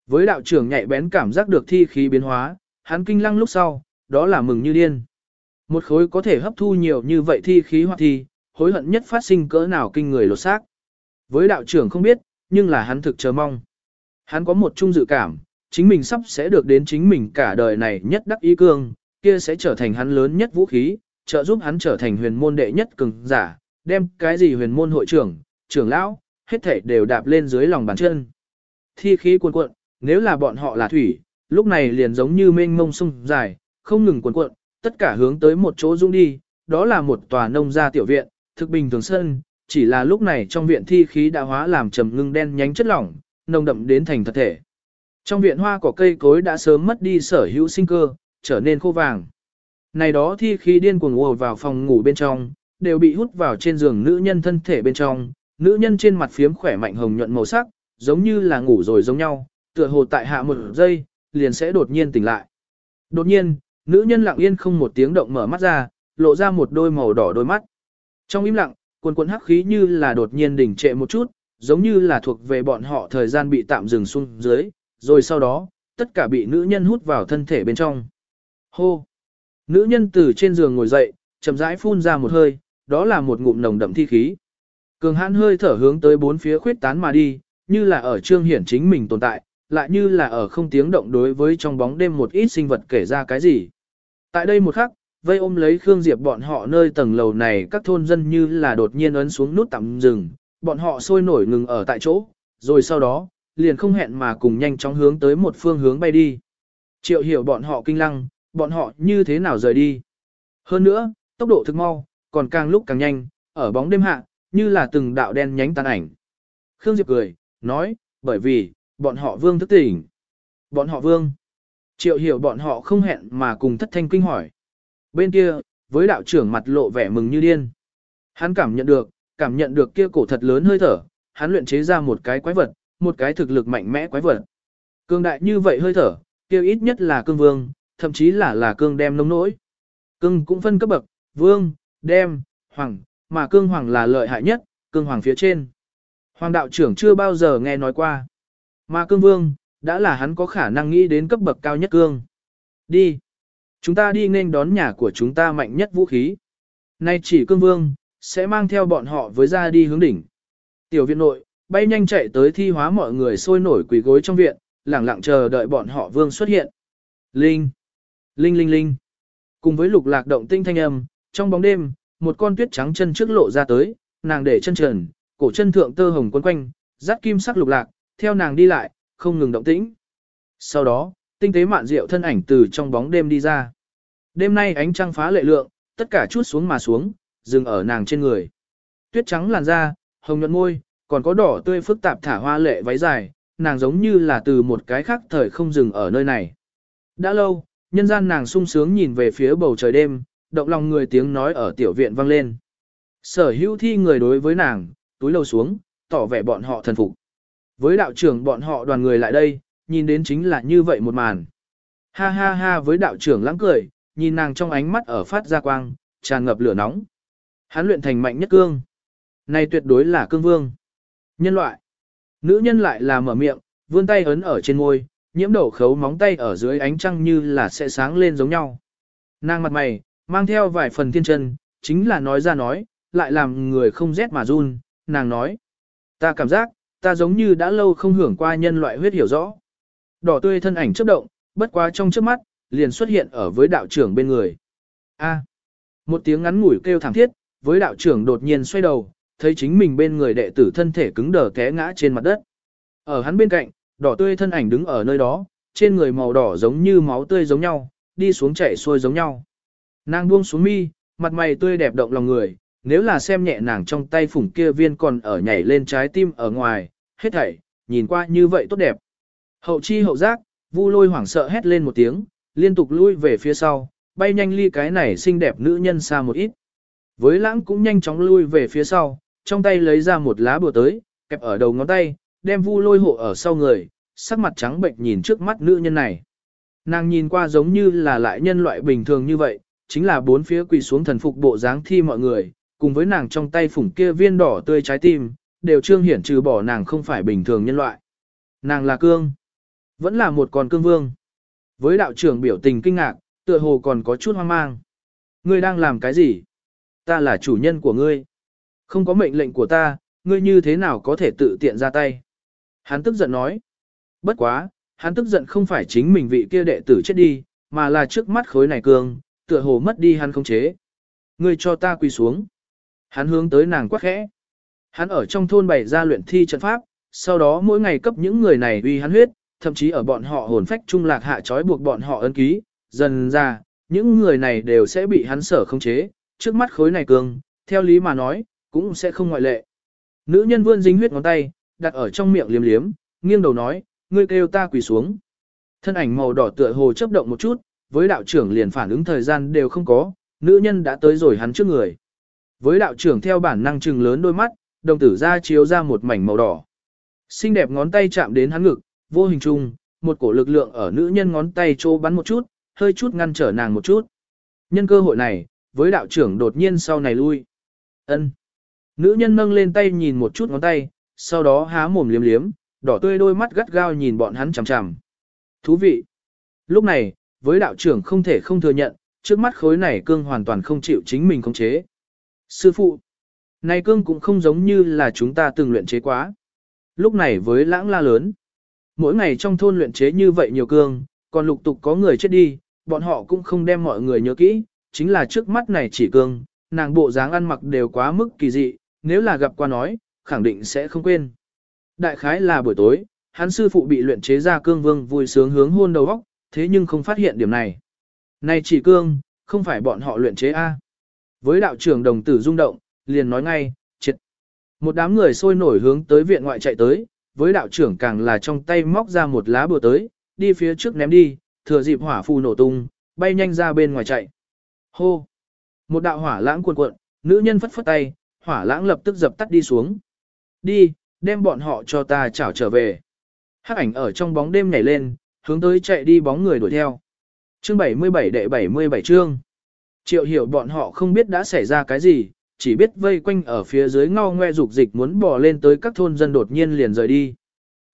Với đạo trưởng nhạy bén cảm giác được thi khí biến hóa, hắn kinh lăng lúc sau, đó là mừng như điên. Một khối có thể hấp thu nhiều như vậy thi khí hoặc thi, hối hận nhất phát sinh cỡ nào kinh người lột xác. Với đạo trưởng không biết, nhưng là hắn thực chờ mong. Hắn có một chung dự cảm, chính mình sắp sẽ được đến chính mình cả đời này nhất đắc ý cương, kia sẽ trở thành hắn lớn nhất vũ khí, trợ giúp hắn trở thành huyền môn đệ nhất cường giả, đem cái gì huyền môn hội trưởng, trưởng lão, hết thảy đều đạp lên dưới lòng bàn chân. Thi khí cuồn cuộn, nếu là bọn họ là thủy, lúc này liền giống như mênh mông sông dài, không ngừng cuồn cuộn, tất cả hướng tới một chỗ dung đi, đó là một tòa nông gia tiểu viện, thực bình thường sân, chỉ là lúc này trong viện thi khí đã hóa làm trầm ngưng đen nhánh chất lỏng, nồng đậm đến thành thật thể. Trong viện hoa cỏ cây cối đã sớm mất đi sở hữu sinh cơ, trở nên khô vàng. Này đó thi khí điên cuồng ùa vào phòng ngủ bên trong, đều bị hút vào trên giường nữ nhân thân thể bên trong, nữ nhân trên mặt phiếm khỏe mạnh hồng nhuận màu sắc, giống như là ngủ rồi giống nhau, tựa hồ tại hạ một giây, liền sẽ đột nhiên tỉnh lại. Đột nhiên, nữ nhân lặng yên không một tiếng động mở mắt ra, lộ ra một đôi màu đỏ đôi mắt. Trong im lặng, quần cuộn hắc khí như là đột nhiên đỉnh trệ một chút, giống như là thuộc về bọn họ thời gian bị tạm dừng xuống dưới, rồi sau đó, tất cả bị nữ nhân hút vào thân thể bên trong. Hô! Nữ nhân từ trên giường ngồi dậy, chậm rãi phun ra một hơi, đó là một ngụm nồng đậm thi khí. Cường hãn hơi thở hướng tới bốn phía khuyết tán mà đi, như là ở trương hiển chính mình tồn tại, lại như là ở không tiếng động đối với trong bóng đêm một ít sinh vật kể ra cái gì. Tại đây một khắc, vây ôm lấy Khương Diệp bọn họ nơi tầng lầu này các thôn dân như là đột nhiên ấn xuống nút tạm dừng, bọn họ sôi nổi ngừng ở tại chỗ, rồi sau đó, liền không hẹn mà cùng nhanh chóng hướng tới một phương hướng bay đi. Triệu hiểu bọn họ kinh lăng, bọn họ như thế nào rời đi. Hơn nữa, tốc độ thực mau, còn càng lúc càng nhanh, ở bóng đêm hạ, như là từng đạo đen nhánh tàn ảnh. Khương Diệp cười, nói, bởi vì, bọn họ vương thức tỉnh. Bọn họ vương. Triệu hiểu bọn họ không hẹn mà cùng thất thanh kinh hỏi. Bên kia, với đạo trưởng mặt lộ vẻ mừng như điên. Hắn cảm nhận được, cảm nhận được kia cổ thật lớn hơi thở, hắn luyện chế ra một cái quái vật, một cái thực lực mạnh mẽ quái vật. Cương đại như vậy hơi thở, kia ít nhất là cương vương, thậm chí là là cương đem nông nỗi. Cương cũng phân cấp bậc, vương, đem, hoàng, mà cương hoàng là lợi hại nhất, cương hoàng phía trên. Hoàng đạo trưởng chưa bao giờ nghe nói qua. Mà cương vương, đã là hắn có khả năng nghĩ đến cấp bậc cao nhất cương. Đi. Chúng ta đi nên đón nhà của chúng ta mạnh nhất vũ khí. Nay chỉ cương vương, sẽ mang theo bọn họ với ra đi hướng đỉnh. Tiểu viện nội, bay nhanh chạy tới thi hóa mọi người sôi nổi quỳ gối trong viện, lẳng lặng chờ đợi bọn họ vương xuất hiện. Linh! Linh linh linh! Cùng với lục lạc động tinh thanh âm, trong bóng đêm, một con tuyết trắng chân trước lộ ra tới, nàng để chân trần, cổ chân thượng tơ hồng quấn quanh, rát kim sắc lục lạc, theo nàng đi lại, không ngừng động tĩnh. Sau đó, tinh tế mạn diệu thân ảnh từ trong bóng đêm đi ra. Đêm nay ánh trăng phá lệ lượng, tất cả chút xuống mà xuống, dừng ở nàng trên người. Tuyết trắng làn da, hồng nhuận môi, còn có đỏ tươi phức tạp thả hoa lệ váy dài, nàng giống như là từ một cái khác thời không dừng ở nơi này. Đã lâu, nhân gian nàng sung sướng nhìn về phía bầu trời đêm, động lòng người tiếng nói ở tiểu viện vang lên. Sở hữu thi người đối với nàng, túi lầu xuống, tỏ vẻ bọn họ thần phục. Với đạo trưởng bọn họ đoàn người lại đây, nhìn đến chính là như vậy một màn. Ha ha ha với đạo trưởng lãng cười, nhìn nàng trong ánh mắt ở phát ra quang, tràn ngập lửa nóng. Hắn luyện thành mạnh nhất cương. Này tuyệt đối là cương vương. Nhân loại. Nữ nhân lại là mở miệng, vươn tay ấn ở trên môi, nhiễm đổ khấu móng tay ở dưới ánh trăng như là sẽ sáng lên giống nhau. Nàng mặt mày, mang theo vài phần thiên chân, chính là nói ra nói, lại làm người không rét mà run, nàng nói. Ta cảm giác, ta giống như đã lâu không hưởng qua nhân loại huyết hiểu rõ. Đỏ tươi thân ảnh chớp động, bất quá trong trước mắt, liền xuất hiện ở với đạo trưởng bên người. A. À. một tiếng ngắn ngủi kêu thảm thiết, với đạo trưởng đột nhiên xoay đầu, thấy chính mình bên người đệ tử thân thể cứng đờ té ngã trên mặt đất. Ở hắn bên cạnh, đỏ tươi thân ảnh đứng ở nơi đó, trên người màu đỏ giống như máu tươi giống nhau, đi xuống chảy xuôi giống nhau. Nàng buông xuống mi, mặt mày tươi đẹp động lòng người, nếu là xem nhẹ nàng trong tay phủng kia viên còn ở nhảy lên trái tim ở ngoài, hết thảy, nhìn qua như vậy tốt đẹp. Hậu chi hậu giác, vu lôi hoảng sợ hét lên một tiếng, liên tục lui về phía sau, bay nhanh ly cái này xinh đẹp nữ nhân xa một ít. Với lãng cũng nhanh chóng lui về phía sau, trong tay lấy ra một lá bùa tới, kẹp ở đầu ngón tay, đem vu lôi hộ ở sau người, sắc mặt trắng bệnh nhìn trước mắt nữ nhân này. Nàng nhìn qua giống như là lại nhân loại bình thường như vậy, chính là bốn phía quỳ xuống thần phục bộ dáng thi mọi người, cùng với nàng trong tay phủng kia viên đỏ tươi trái tim, đều trương hiển trừ bỏ nàng không phải bình thường nhân loại. Nàng là cương, vẫn là một con cương vương. Với đạo trưởng biểu tình kinh ngạc, tựa hồ còn có chút hoang mang. Ngươi đang làm cái gì? Ta là chủ nhân của ngươi. Không có mệnh lệnh của ta, ngươi như thế nào có thể tự tiện ra tay? Hắn tức giận nói. Bất quá, hắn tức giận không phải chính mình vị kia đệ tử chết đi, mà là trước mắt khối này cương, tựa hồ mất đi hắn không chế. Ngươi cho ta quỳ xuống. Hắn hướng tới nàng quắc khẽ. Hắn ở trong thôn bày ra luyện thi trận pháp, sau đó mỗi ngày cấp những người này uy hắn huyết, thậm chí ở bọn họ hồn phách trung lạc hạ trói buộc bọn họ ấn ký, dần ra, những người này đều sẽ bị hắn sở không chế, trước mắt khối này cường, theo lý mà nói, cũng sẽ không ngoại lệ. Nữ nhân vươn dính huyết ngón tay, đặt ở trong miệng liếm liếm, nghiêng đầu nói, ngươi kêu ta quỳ xuống. Thân ảnh màu đỏ tựa hồ chấp động một chút, với đạo trưởng liền phản ứng thời gian đều không có, nữ nhân đã tới rồi hắn trước người. Với đạo trưởng theo bản năng trừng lớn đôi mắt, đồng tử ra chiếu ra một mảnh màu đỏ. Xinh đẹp ngón tay chạm đến hắn ngực, vô hình chung, một cổ lực lượng ở nữ nhân ngón tay trô bắn một chút, hơi chút ngăn trở nàng một chút. Nhân cơ hội này, với đạo trưởng đột nhiên sau này lui. ân Nữ nhân nâng lên tay nhìn một chút ngón tay, sau đó há mồm liếm liếm, đỏ tươi đôi mắt gắt gao nhìn bọn hắn chằm chằm. Thú vị. Lúc này, với đạo trưởng không thể không thừa nhận, trước mắt khối này cương hoàn toàn không chịu chính mình khống chế. Sư phụ, này cương cũng không giống như là chúng ta từng luyện chế quá. Lúc này với lãng la lớn, mỗi ngày trong thôn luyện chế như vậy nhiều cương, còn lục tục có người chết đi, bọn họ cũng không đem mọi người nhớ kỹ, chính là trước mắt này chỉ cương, nàng bộ dáng ăn mặc đều quá mức kỳ dị, nếu là gặp qua nói, khẳng định sẽ không quên. Đại khái là buổi tối, hắn sư phụ bị luyện chế ra cương vương vui sướng hướng hôn đầu óc, thế nhưng không phát hiện điểm này. Này chỉ cương, không phải bọn họ luyện chế A. Với đạo trưởng đồng tử rung động, liền nói ngay, triệt. Một đám người sôi nổi hướng tới viện ngoại chạy tới, với đạo trưởng càng là trong tay móc ra một lá bùa tới, đi phía trước ném đi, thừa dịp hỏa phù nổ tung, bay nhanh ra bên ngoài chạy. Hô! Một đạo hỏa lãng cuộn cuộn, nữ nhân phất phất tay, hỏa lãng lập tức dập tắt đi xuống. Đi, đem bọn họ cho ta chảo trở về. Hắc ảnh ở trong bóng đêm nhảy lên, hướng tới chạy đi bóng người đuổi theo. Chương 77 đệ 77 chương. Triệu hiểu bọn họ không biết đã xảy ra cái gì, chỉ biết vây quanh ở phía dưới ngao ngoe dục dịch muốn bò lên tới các thôn dân đột nhiên liền rời đi.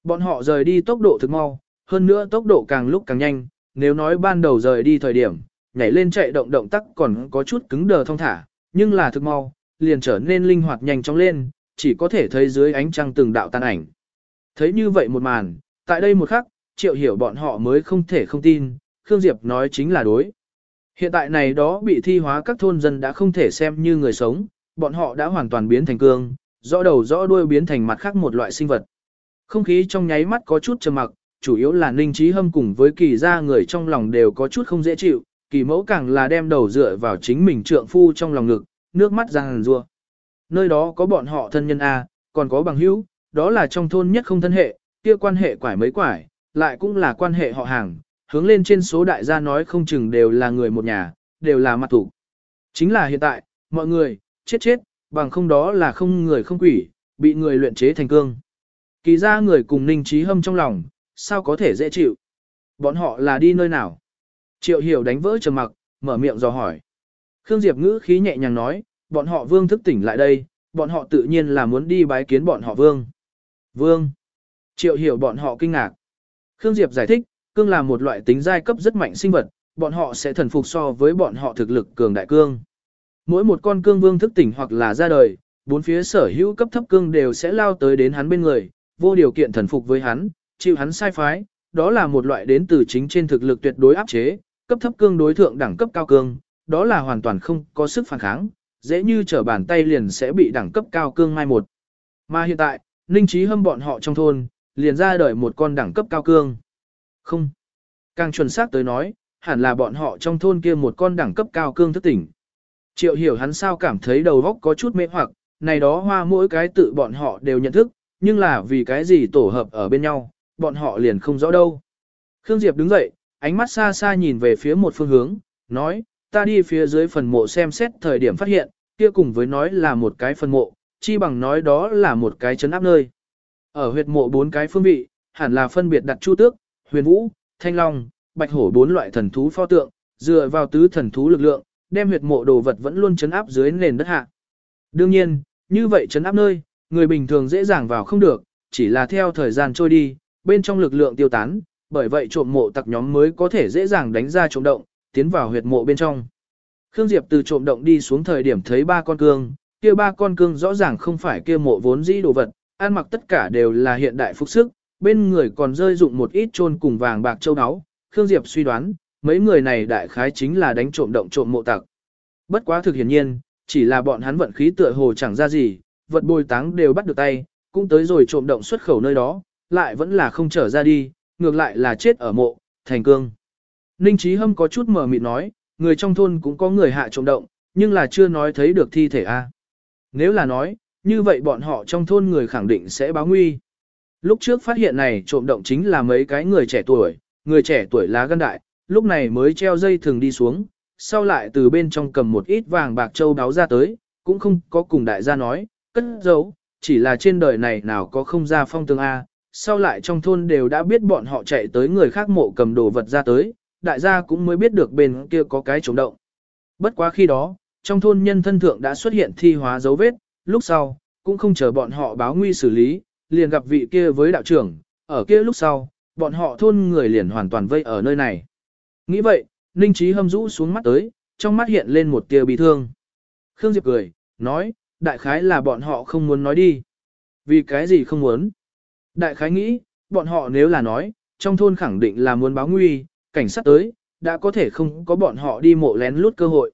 Bọn họ rời đi tốc độ thực mau, hơn nữa tốc độ càng lúc càng nhanh, nếu nói ban đầu rời đi thời điểm, nhảy lên chạy động động tác còn có chút cứng đờ thông thả, nhưng là thực mau, liền trở nên linh hoạt nhanh chóng lên, chỉ có thể thấy dưới ánh trăng từng đạo tàn ảnh. Thấy như vậy một màn, tại đây một khắc, triệu hiểu bọn họ mới không thể không tin, Khương Diệp nói chính là đối. Hiện tại này đó bị thi hóa các thôn dân đã không thể xem như người sống, bọn họ đã hoàn toàn biến thành cương, rõ đầu rõ đuôi biến thành mặt khác một loại sinh vật. Không khí trong nháy mắt có chút trầm mặc, chủ yếu là Ninh Trí Hâm cùng với kỳ gia người trong lòng đều có chút không dễ chịu, kỳ mẫu càng là đem đầu dựa vào chính mình trượng phu trong lòng ngực, nước mắt ràng rua. Nơi đó có bọn họ thân nhân A, còn có bằng hữu, đó là trong thôn nhất không thân hệ, kia quan hệ quải mấy quải, lại cũng là quan hệ họ hàng, hướng lên trên số đại gia nói không chừng đều là người một nhà, đều là mặt thủ. Chính là hiện tại, mọi người, chết chết, bằng không đó là không người không quỷ, bị người luyện chế thành cương. Kỳ ra người cùng ninh trí hâm trong lòng, sao có thể dễ chịu? Bọn họ là đi nơi nào? Triệu hiểu đánh vỡ trầm mặc, mở miệng dò hỏi. Khương Diệp ngữ khí nhẹ nhàng nói, bọn họ vương thức tỉnh lại đây, bọn họ tự nhiên là muốn đi bái kiến bọn họ vương. Vương. Triệu hiểu bọn họ kinh ngạc. Khương Diệp giải thích, cương là một loại tính giai cấp rất mạnh sinh vật, bọn họ sẽ thần phục so với bọn họ thực lực cường đại cương. Mỗi một con cương vương thức tỉnh hoặc là ra đời, bốn phía sở hữu cấp thấp cương đều sẽ lao tới đến hắn bên người, vô điều kiện thần phục với hắn, chịu hắn sai phái, đó là một loại đến từ chính trên thực lực tuyệt đối áp chế, cấp thấp cương đối thượng đẳng cấp cao cương, đó là hoàn toàn không có sức phản kháng, dễ như trở bàn tay liền sẽ bị đẳng cấp cao cương mai một. Mà hiện tại, Ninh Trí Hâm bọn họ trong thôn, liền ra đời một con đẳng cấp cao cương. Không. Càng chuẩn xác tới nói, hẳn là bọn họ trong thôn kia một con đẳng cấp cao cương thức tỉnh. Triệu hiểu hắn sao cảm thấy đầu óc có chút mê hoặc, này đó hoa mỗi cái tự bọn họ đều nhận thức, nhưng là vì cái gì tổ hợp ở bên nhau, bọn họ liền không rõ đâu. Khương Diệp đứng dậy, ánh mắt xa xa nhìn về phía một phương hướng, nói, ta đi phía dưới phần mộ xem xét thời điểm phát hiện, kia cùng với nói là một cái phần mộ, chi bằng nói đó là một cái chấn áp nơi. Ở huyệt mộ bốn cái phương vị, hẳn là phân biệt đặt chu tước, huyền vũ, thanh long, bạch hổ bốn loại thần thú pho tượng, dựa vào tứ thần thú lực lượng, đem huyệt mộ đồ vật vẫn luôn chấn áp dưới nền đất hạ. Đương nhiên, như vậy chấn áp nơi, người bình thường dễ dàng vào không được, chỉ là theo thời gian trôi đi, bên trong lực lượng tiêu tán, bởi vậy trộm mộ tặc nhóm mới có thể dễ dàng đánh ra trộm động, tiến vào huyệt mộ bên trong. Khương Diệp từ trộm động đi xuống thời điểm thấy ba con cương, kia ba con cương rõ ràng không phải kia mộ vốn dĩ đồ vật, ăn mặc tất cả đều là hiện đại phục sức, bên người còn rơi dụng một ít trôn cùng vàng bạc châu áo. Khương Diệp suy đoán, mấy người này đại khái chính là đánh trộm động trộm mộ tặc. Bất quá thực hiển nhiên, chỉ là bọn hắn vận khí tựa hồ chẳng ra gì, vật bồi táng đều bắt được tay, cũng tới rồi trộm động xuất khẩu nơi đó, lại vẫn là không trở ra đi, ngược lại là chết ở mộ, thành cương. Ninh Chí Hâm có chút mở mịt nói, người trong thôn cũng có người hạ trộm động, nhưng là chưa nói thấy được thi thể a. Nếu là nói, như vậy bọn họ trong thôn người khẳng định sẽ báo nguy. Lúc trước phát hiện này trộm động chính là mấy cái người trẻ tuổi, người trẻ tuổi lá gan đại, lúc này mới treo dây thường đi xuống, sau lại từ bên trong cầm một ít vàng bạc châu đáo ra tới, cũng không có cùng đại gia nói, cất giấu, chỉ là trên đời này nào có không ra phong tương A, sau lại trong thôn đều đã biết bọn họ chạy tới người khác mộ cầm đồ vật ra tới, đại gia cũng mới biết được bên kia có cái trống động. Bất quá khi đó, trong thôn nhân thân thượng đã xuất hiện thi hóa dấu vết, lúc sau, cũng không chờ bọn họ báo nguy xử lý, liền gặp vị kia với đạo trưởng, ở kia lúc sau, bọn họ thôn người liền hoàn toàn vây ở nơi này. Nghĩ vậy, Ninh Trí hâm rũ xuống mắt tới, trong mắt hiện lên một tia bị thương. Khương Diệp cười, nói, đại khái là bọn họ không muốn nói đi. Vì cái gì không muốn? Đại khái nghĩ, bọn họ nếu là nói, trong thôn khẳng định là muốn báo nguy, cảnh sát tới, đã có thể không có bọn họ đi mộ lén lút cơ hội.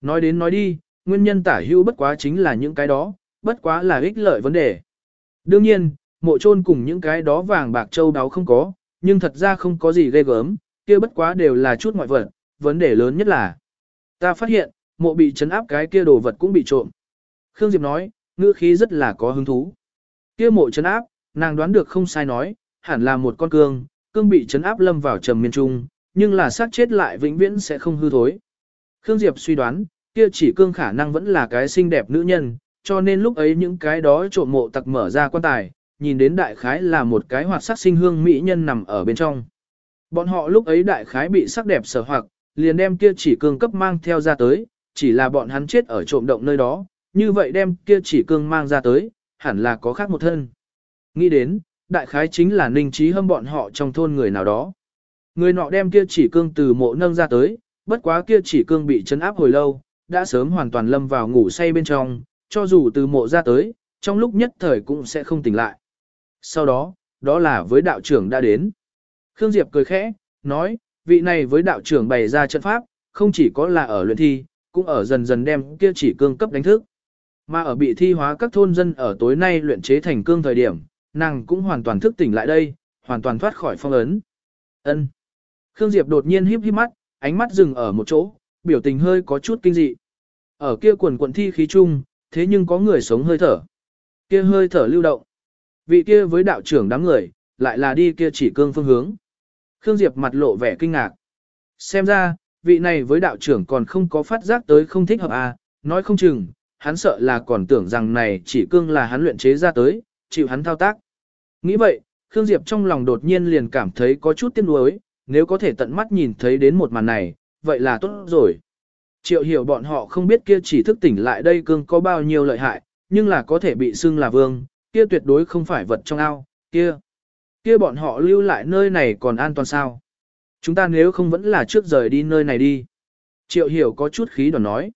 Nói đến nói đi, nguyên nhân tả hưu bất quá chính là những cái đó, bất quá là ích lợi vấn đề. Đương nhiên, mộ trôn cùng những cái đó vàng bạc châu đáo không có, nhưng thật ra không có gì ghê gớm, kia bất quá đều là chút ngoại vật, vấn đề lớn nhất là ta phát hiện, mộ bị chấn áp cái kia đồ vật cũng bị trộm. Khương Diệp nói, ngữ khí rất là có hứng thú. Kia mộ chấn áp, nàng đoán được không sai nói, hẳn là một con cương, cương bị chấn áp lâm vào trầm miên trung, nhưng là xác chết lại vĩnh viễn sẽ không hư thối. Khương Diệp suy đoán, kia chỉ cương khả năng vẫn là cái xinh đẹp nữ nhân, cho nên lúc ấy những cái đó trộm mộ tặc mở ra quan tài, nhìn đến đại khái là một cái hoạt sắc sinh hương mỹ nhân nằm ở bên trong. Bọn họ lúc ấy đại khái bị sắc đẹp sở hoặc, liền đem kia chỉ cương cấp mang theo ra tới, chỉ là bọn hắn chết ở trộm động nơi đó, như vậy đem kia chỉ cương mang ra tới, hẳn là có khác một thân. Nghĩ đến, đại khái chính là ninh trí hâm bọn họ trong thôn người nào đó. Người nọ đem kia chỉ cương từ mộ nâng ra tới, bất quá kia chỉ cương bị chấn áp hồi lâu, đã sớm hoàn toàn lâm vào ngủ say bên trong, cho dù từ mộ ra tới, trong lúc nhất thời cũng sẽ không tỉnh lại. Sau đó, đó là với đạo trưởng đã đến. Khương Diệp cười khẽ, nói, vị này với đạo trưởng bày ra trận pháp, không chỉ có là ở luyện thi, cũng ở dần dần đem kia chỉ cương cấp đánh thức. Mà ở bị thi hóa các thôn dân ở tối nay luyện chế thành cương thời điểm, nàng cũng hoàn toàn thức tỉnh lại đây, hoàn toàn thoát khỏi phong ấn. Ân. Khương Diệp đột nhiên híp híp mắt, ánh mắt dừng ở một chỗ, biểu tình hơi có chút kinh dị. Ở kia quần quần thi khí chung, thế nhưng có người sống hơi thở. Kia hơi thở lưu động. Vị kia với đạo trưởng đám người, lại là đi kia chỉ cương phương hướng. Khương Diệp mặt lộ vẻ kinh ngạc. Xem ra, vị này với đạo trưởng còn không có phát giác tới không thích hợp à, nói không chừng, hắn sợ là còn tưởng rằng này chỉ cương là hắn luyện chế ra tới, chịu hắn thao tác. Nghĩ vậy, Khương Diệp trong lòng đột nhiên liền cảm thấy có chút tiếc nuối, nếu có thể tận mắt nhìn thấy đến một màn này, vậy là tốt rồi. Triệu hiểu bọn họ không biết kia chỉ thức tỉnh lại đây cương có bao nhiêu lợi hại, nhưng là có thể bị xưng là vương, kia tuyệt đối không phải vật trong ao, kia. Kia bọn họ lưu lại nơi này còn an toàn sao? Chúng ta nếu không vẫn là trước rời đi nơi này đi. Triệu hiểu có chút khí đoàn nói.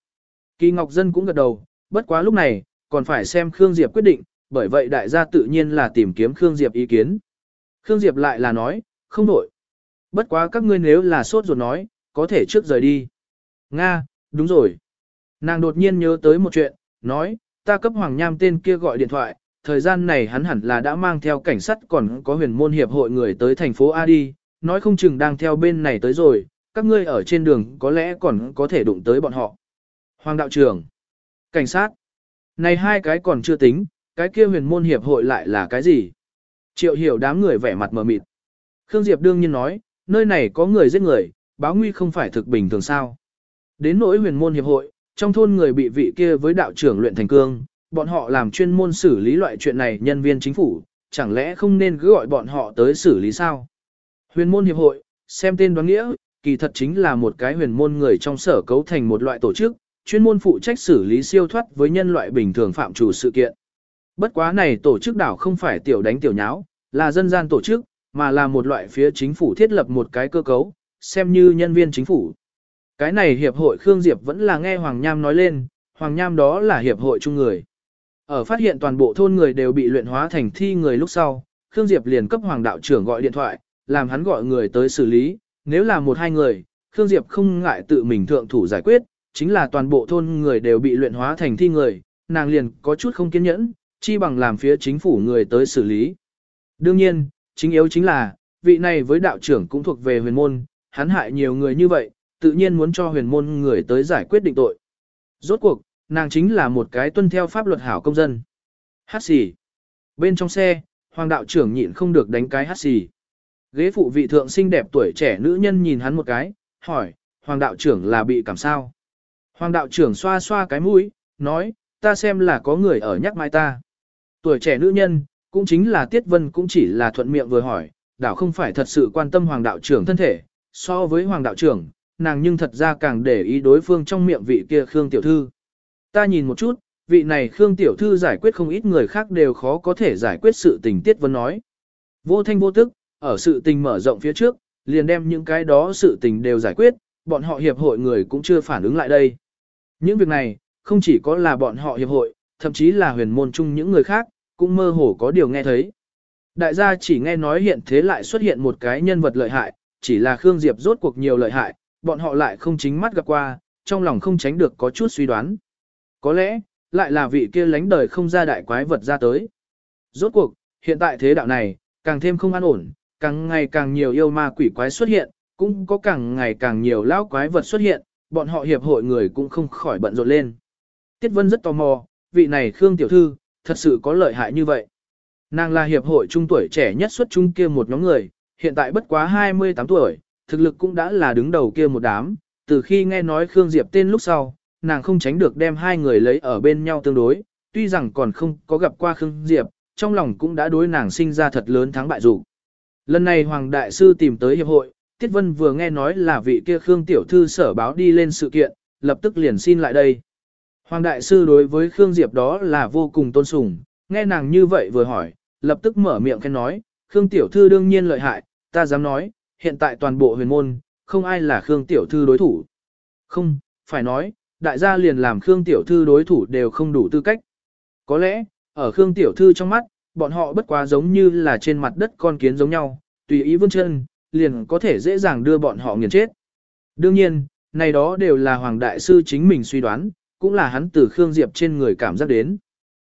Kỳ Ngọc Dân cũng gật đầu, bất quá lúc này, còn phải xem Khương Diệp quyết định, bởi vậy đại gia tự nhiên là tìm kiếm Khương Diệp ý kiến. Khương Diệp lại là nói, không đổi. Bất quá các ngươi nếu là sốt ruột nói, có thể trước rời đi. Nga, đúng rồi. Nàng đột nhiên nhớ tới một chuyện, nói, ta cấp Hoàng Nham tên kia gọi điện thoại, thời gian này hắn hẳn là đã mang theo cảnh sát còn có huyền môn hiệp hội người tới thành phố A đi, nói không chừng đang theo bên này tới rồi, các ngươi ở trên đường có lẽ còn có thể đụng tới bọn họ. Hoàng đạo trưởng, cảnh sát, này hai cái còn chưa tính, cái kia huyền môn hiệp hội lại là cái gì? Triệu hiểu đám người vẻ mặt mờ mịt. Khương Diệp đương nhiên nói, nơi này có người giết người, báo nguy không phải thực bình thường sao. Đến nỗi huyền môn hiệp hội, trong thôn người bị vị kia với đạo trưởng luyện thành cương, bọn họ làm chuyên môn xử lý loại chuyện này nhân viên chính phủ, chẳng lẽ không nên cứ gọi bọn họ tới xử lý sao? Huyền môn hiệp hội, xem tên đoán nghĩa, kỳ thật chính là một cái huyền môn người trong sở cấu thành một loại tổ chức, chuyên môn phụ trách xử lý siêu thoát với nhân loại bình thường phạm chủ sự kiện. Bất quá này tổ chức đảo không phải tiểu đánh tiểu nháo, là dân gian tổ chức, mà là một loại phía chính phủ thiết lập một cái cơ cấu, xem như nhân viên chính phủ. Cái này hiệp hội Khương Diệp vẫn là nghe Hoàng Nham nói lên, Hoàng Nham đó là hiệp hội chung người. Ở phát hiện toàn bộ thôn người đều bị luyện hóa thành thi người lúc sau, Khương Diệp liền cấp Hoàng đạo trưởng gọi điện thoại, làm hắn gọi người tới xử lý, nếu là một hai người, Khương Diệp không ngại tự mình thượng thủ giải quyết, chính là toàn bộ thôn người đều bị luyện hóa thành thi người, nàng liền có chút không kiên nhẫn, chi bằng làm phía chính phủ người tới xử lý. Đương nhiên, chính yếu chính là, vị này với đạo trưởng cũng thuộc về huyền môn, hắn hại nhiều người như vậy, tự nhiên muốn cho huyền môn người tới giải quyết định tội. Rốt cuộc, nàng chính là một cái tuân theo pháp luật hảo công dân. Hát xì. Bên trong xe, hoàng đạo trưởng nhịn không được đánh cái hát xì. Ghế phụ vị thượng xinh đẹp tuổi trẻ nữ nhân nhìn hắn một cái, hỏi, hoàng đạo trưởng là bị cảm sao? Hoàng đạo trưởng xoa xoa cái mũi, nói, ta xem là có người ở nhắc mai ta. Tuổi trẻ nữ nhân, cũng chính là Tiết Vân cũng chỉ là thuận miệng vừa hỏi, đạo không phải thật sự quan tâm hoàng đạo trưởng thân thể, so với hoàng đạo trưởng, nàng nhưng thật ra càng để ý đối phương trong miệng vị kia Khương Tiểu Thư. Ta nhìn một chút, vị này Khương Tiểu Thư giải quyết không ít người khác đều khó có thể giải quyết sự tình Tiết Vân nói. Vô thanh vô tức, ở sự tình mở rộng phía trước, liền đem những cái đó sự tình đều giải quyết, bọn họ hiệp hội người cũng chưa phản ứng lại đây. Những việc này, không chỉ có là bọn họ hiệp hội, thậm chí là huyền môn chung những người khác, cũng mơ hồ có điều nghe thấy. Đại gia chỉ nghe nói hiện thế lại xuất hiện một cái nhân vật lợi hại, chỉ là Khương Diệp rốt cuộc nhiều lợi hại, bọn họ lại không chính mắt gặp qua, trong lòng không tránh được có chút suy đoán. Có lẽ, lại là vị kia lánh đời không ra đại quái vật ra tới. Rốt cuộc, hiện tại thế đạo này, càng thêm không an ổn, càng ngày càng nhiều yêu ma quỷ quái xuất hiện, cũng có càng ngày càng nhiều lão quái vật xuất hiện, bọn họ hiệp hội người cũng không khỏi bận rộn lên. Tiết Vân rất tò mò, vị này Khương Tiểu Thư, thật sự có lợi hại như vậy. Nàng là hiệp hội trung tuổi trẻ nhất xuất trung kia một nhóm người, hiện tại bất quá 28 tuổi, thực lực cũng đã là đứng đầu kia một đám, từ khi nghe nói Khương Diệp tên lúc sau, nàng không tránh được đem hai người lấy ở bên nhau tương đối, tuy rằng còn không có gặp qua Khương Diệp, trong lòng cũng đã đối nàng sinh ra thật lớn thắng bại dục. Lần này Hoàng Đại Sư tìm tới hiệp hội, Tiết Vân vừa nghe nói là vị kia Khương Tiểu Thư sở báo đi lên sự kiện, lập tức liền xin lại đây. Hoàng Đại Sư đối với Khương Diệp đó là vô cùng tôn sùng, nghe nàng như vậy vừa hỏi, lập tức mở miệng khen nói, Khương Tiểu Thư đương nhiên lợi hại, ta dám nói, hiện tại toàn bộ huyền môn, không ai là Khương Tiểu Thư đối thủ. Không, phải nói, đại gia liền làm Khương Tiểu Thư đối thủ đều không đủ tư cách. Có lẽ, Ở Khương Tiểu Thư trong mắt, bọn họ bất quá giống như là trên mặt đất con kiến giống nhau, tùy ý vươn chân, liền có thể dễ dàng đưa bọn họ nghiền chết. Đương nhiên, này đó đều là Hoàng Đại Sư chính mình suy đoán, cũng là hắn từ Khương Diệp trên người cảm giác đến.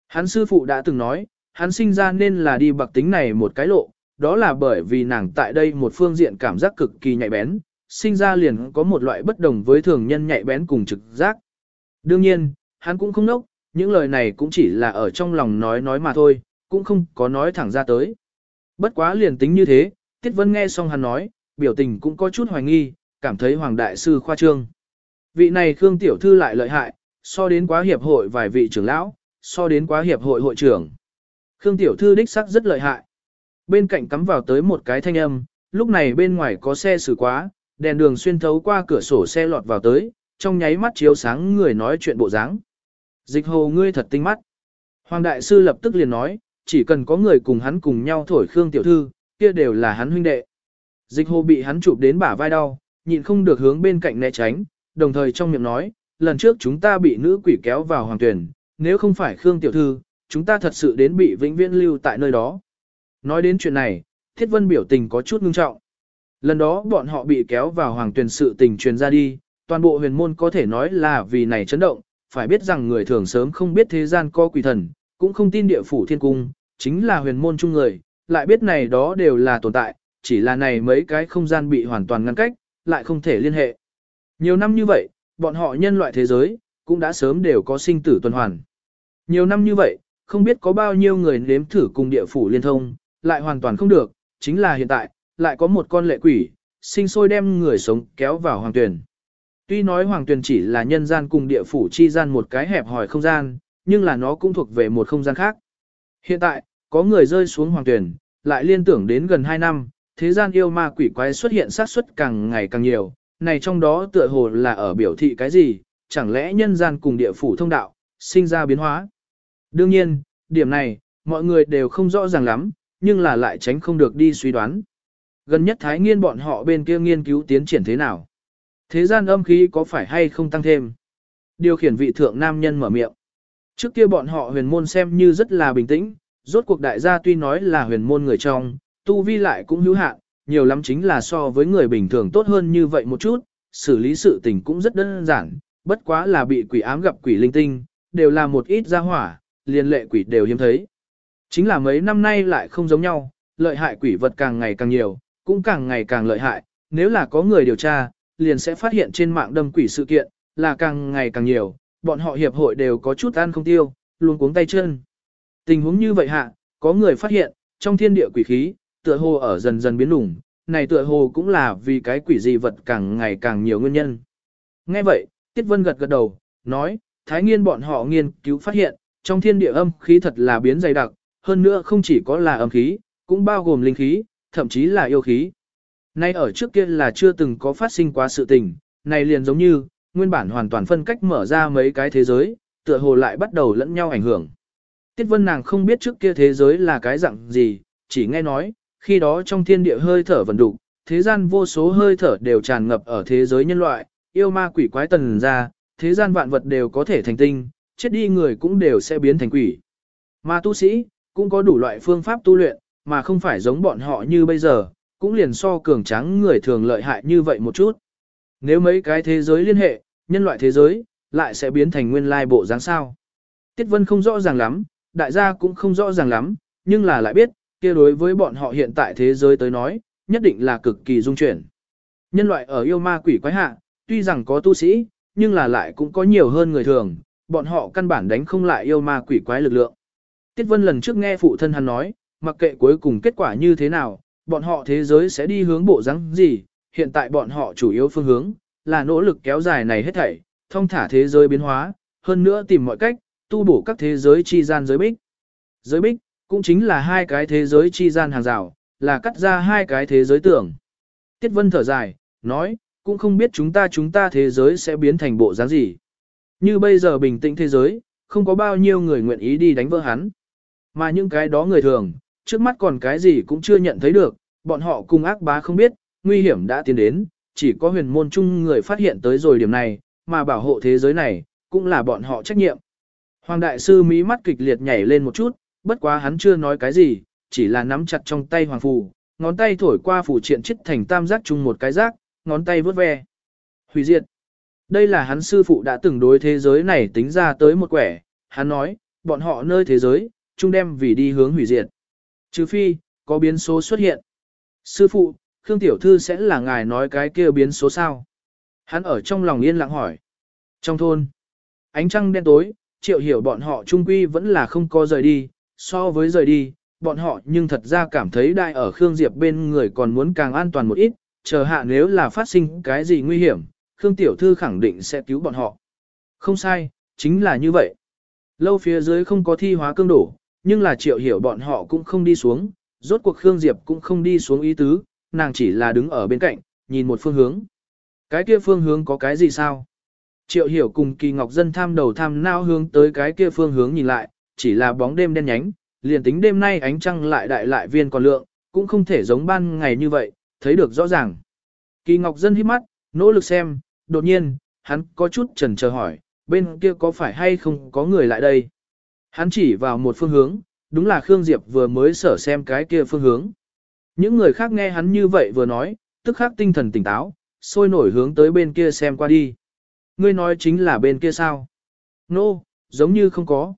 Hắn sư phụ đã từng nói, hắn sinh ra nên là đi bạc tính này một cái lộ, đó là bởi vì nàng tại đây một phương diện cảm giác cực kỳ nhạy bén, sinh ra liền có một loại bất đồng với thường nhân nhạy bén cùng trực giác. Đương nhiên, hắn cũng không nốc, những lời này cũng chỉ là ở trong lòng nói nói mà thôi, cũng không có nói thẳng ra tới. Bất quá liền tính như thế, Tiết Vân nghe xong hắn nói, biểu tình cũng có chút hoài nghi, cảm thấy Hoàng Đại Sư khoa trương. Vị này Khương Tiểu Thư lại lợi hại, so đến quá hiệp hội vài vị trưởng lão, so đến quá hiệp hội hội trưởng. Khương Tiểu Thư đích sắc rất lợi hại. Bên cạnh cắm vào tới một cái thanh âm, lúc này bên ngoài có xe xử quá, đèn đường xuyên thấu qua cửa sổ xe lọt vào tới, trong nháy mắt chiếu sáng người nói chuyện bộ dáng. Dịch hồ ngươi thật tinh mắt. Hoàng đại sư lập tức liền nói, chỉ cần có người cùng hắn cùng nhau thổi Khương tiểu thư, kia đều là hắn huynh đệ. Dịch hồ bị hắn chụp đến bả vai đau, nhịn không được hướng bên cạnh né tránh, đồng thời trong miệng nói, lần trước chúng ta bị nữ quỷ kéo vào hoàng tuyển, nếu không phải Khương tiểu thư, chúng ta thật sự đến bị vĩnh viễn lưu tại nơi đó. Nói đến chuyện này, Thiết Vân biểu tình có chút ngưng trọng. Lần đó bọn họ bị kéo vào hoàng tuyển sự tình truyền ra đi, toàn bộ huyền môn có thể nói là vì này chấn động, phải biết rằng người thường sớm không biết thế gian có quỷ thần, cũng không tin địa phủ thiên cung, chính là huyền môn chung người, lại biết này đó đều là tồn tại, chỉ là này mấy cái không gian bị hoàn toàn ngăn cách, lại không thể liên hệ. Nhiều năm như vậy, bọn họ nhân loại thế giới, cũng đã sớm đều có sinh tử tuần hoàn. Nhiều năm như vậy, không biết có bao nhiêu người nếm thử cùng địa phủ liên thông, lại hoàn toàn không được, chính là hiện tại, lại có một con lệ quỷ, sinh sôi đem người sống kéo vào hoàng tuyển. Tuy nói hoàng tuyển chỉ là nhân gian cùng địa phủ chi gian một cái hẹp hòi không gian, nhưng là nó cũng thuộc về một không gian khác. Hiện tại, có người rơi xuống hoàng tuyển, lại liên tưởng đến gần 2 năm, thế gian yêu ma quỷ quái xuất hiện sát suất càng ngày càng nhiều, này trong đó tựa hồ là ở biểu thị cái gì, chẳng lẽ nhân gian cùng địa phủ thông đạo, sinh ra biến hóa. Đương nhiên, điểm này, mọi người đều không rõ ràng lắm, nhưng là lại tránh không được đi suy đoán. Gần nhất Thái Nghiên bọn họ bên kia nghiên cứu tiến triển thế nào? Thế gian âm khí có phải hay không tăng thêm? Điều khiển vị thượng nam nhân mở miệng. Trước kia bọn họ huyền môn xem như rất là bình tĩnh, rốt cuộc đại gia tuy nói là huyền môn người trong, tu vi lại cũng hữu hạn, nhiều lắm chính là so với người bình thường tốt hơn như vậy một chút, xử lý sự tình cũng rất đơn giản, bất quá là bị quỷ ám gặp quỷ linh tinh, đều là một ít gia hỏa, liên lệ quỷ đều hiếm thấy. Chính là mấy năm nay lại không giống nhau, lợi hại quỷ vật càng ngày càng nhiều, cũng càng ngày càng lợi hại, nếu là có người điều tra, liền sẽ phát hiện trên mạng đâm quỷ sự kiện, là càng ngày càng nhiều, bọn họ hiệp hội đều có chút ăn không tiêu, luôn cuống tay chân. Tình huống như vậy hạ, có người phát hiện, trong thiên địa quỷ khí, tựa hồ ở dần dần biến lủng này tựa hồ cũng là vì cái quỷ dị vật càng ngày càng nhiều nguyên nhân. Nghe vậy, Tiết Vân gật gật đầu, nói, Thái nghiên bọn họ nghiên cứu phát hiện, trong thiên địa âm khí thật là biến dày đặc, hơn nữa không chỉ có là âm khí, cũng bao gồm linh khí, thậm chí là yêu khí. Nay ở trước kia là chưa từng có phát sinh quá sự tình, này liền giống như, nguyên bản hoàn toàn phân cách mở ra mấy cái thế giới, tựa hồ lại bắt đầu lẫn nhau ảnh hưởng. Tiết vân nàng không biết trước kia thế giới là cái dạng gì, chỉ nghe nói, khi đó trong thiên địa hơi thở vận đục, thế gian vô số hơi thở đều tràn ngập ở thế giới nhân loại, yêu ma quỷ quái tần ra, thế gian vạn vật đều có thể thành tinh, chết đi người cũng đều sẽ biến thành quỷ. Mà tu sĩ, cũng có đủ loại phương pháp tu luyện, mà không phải giống bọn họ như bây giờ, cũng liền so cường tráng người thường lợi hại như vậy một chút. Nếu mấy cái thế giới liên hệ, nhân loại thế giới, lại sẽ biến thành nguyên lai bộ dáng sao. Tiết Vân không rõ ràng lắm, đại gia cũng không rõ ràng lắm, nhưng là lại biết, kia đối với bọn họ hiện tại thế giới tới nói, nhất định là cực kỳ dung chuyển. Nhân loại ở yêu ma quỷ quái hạ, tuy rằng có tu sĩ, nhưng là lại cũng có nhiều hơn người thường, bọn họ căn bản đánh không lại yêu ma quỷ quái lực lượng. Tiết Vân lần trước nghe phụ thân hắn nói, mặc kệ cuối cùng kết quả như thế nào, bọn họ thế giới sẽ đi hướng bộ rắn gì, hiện tại bọn họ chủ yếu phương hướng, là nỗ lực kéo dài này hết thảy, thông thả thế giới biến hóa, hơn nữa tìm mọi cách, tu bổ các thế giới chi gian giới bích. Giới bích, cũng chính là hai cái thế giới chi gian hàng rào, là cắt ra hai cái thế giới tưởng. Tiết Vân thở dài, nói, cũng không biết chúng ta chúng ta thế giới sẽ biến thành bộ dáng gì. Như bây giờ bình tĩnh thế giới, không có bao nhiêu người nguyện ý đi đánh vỡ hắn. Mà những cái đó người thường, trước mắt còn cái gì cũng chưa nhận thấy được, bọn họ cùng ác bá không biết, nguy hiểm đã tiến đến, chỉ có huyền môn chung người phát hiện tới rồi điểm này, mà bảo hộ thế giới này, cũng là bọn họ trách nhiệm. Hoàng đại sư mỹ mắt kịch liệt nhảy lên một chút, bất quá hắn chưa nói cái gì, chỉ là nắm chặt trong tay hoàng phù, ngón tay thổi qua phủ triện chết thành tam giác chung một cái giác, ngón tay vớt ve. Hủy diệt. Đây là hắn sư phụ đã từng đối thế giới này tính ra tới một quẻ, hắn nói, bọn họ nơi thế giới, chung đem vì đi hướng hủy diệt. Trừ phi, có biến số xuất hiện. Sư phụ, Khương Tiểu Thư sẽ là ngài nói cái kia biến số sao? Hắn ở trong lòng yên lặng hỏi. Trong thôn, ánh trăng đen tối, triệu hiểu bọn họ trung quy vẫn là không có rời đi, so với rời đi, bọn họ nhưng thật ra cảm thấy đại ở Khương Diệp bên người còn muốn càng an toàn một ít, chờ hạ nếu là phát sinh cái gì nguy hiểm, Khương Tiểu Thư khẳng định sẽ cứu bọn họ. Không sai, chính là như vậy. Lâu phía dưới không có thi hóa cương đổ, nhưng là triệu hiểu bọn họ cũng không đi xuống, rốt cuộc Khương Diệp cũng không đi xuống ý tứ, nàng chỉ là đứng ở bên cạnh, nhìn một phương hướng. Cái kia phương hướng có cái gì sao? Triệu hiểu cùng kỳ ngọc dân tham đầu tham nao hướng tới cái kia phương hướng nhìn lại, chỉ là bóng đêm đen nhánh, liền tính đêm nay ánh trăng lại đại lại viên còn lượng, cũng không thể giống ban ngày như vậy, thấy được rõ ràng. Kỳ ngọc dân hít mắt, nỗ lực xem, đột nhiên, hắn có chút chần chờ hỏi, bên kia có phải hay không có người lại đây? Hắn chỉ vào một phương hướng, đúng là Khương Diệp vừa mới sở xem cái kia phương hướng. Những người khác nghe hắn như vậy vừa nói, tức khắc tinh thần tỉnh táo, sôi nổi hướng tới bên kia xem qua đi. Ngươi nói chính là bên kia sao? Nô, no, giống như không có.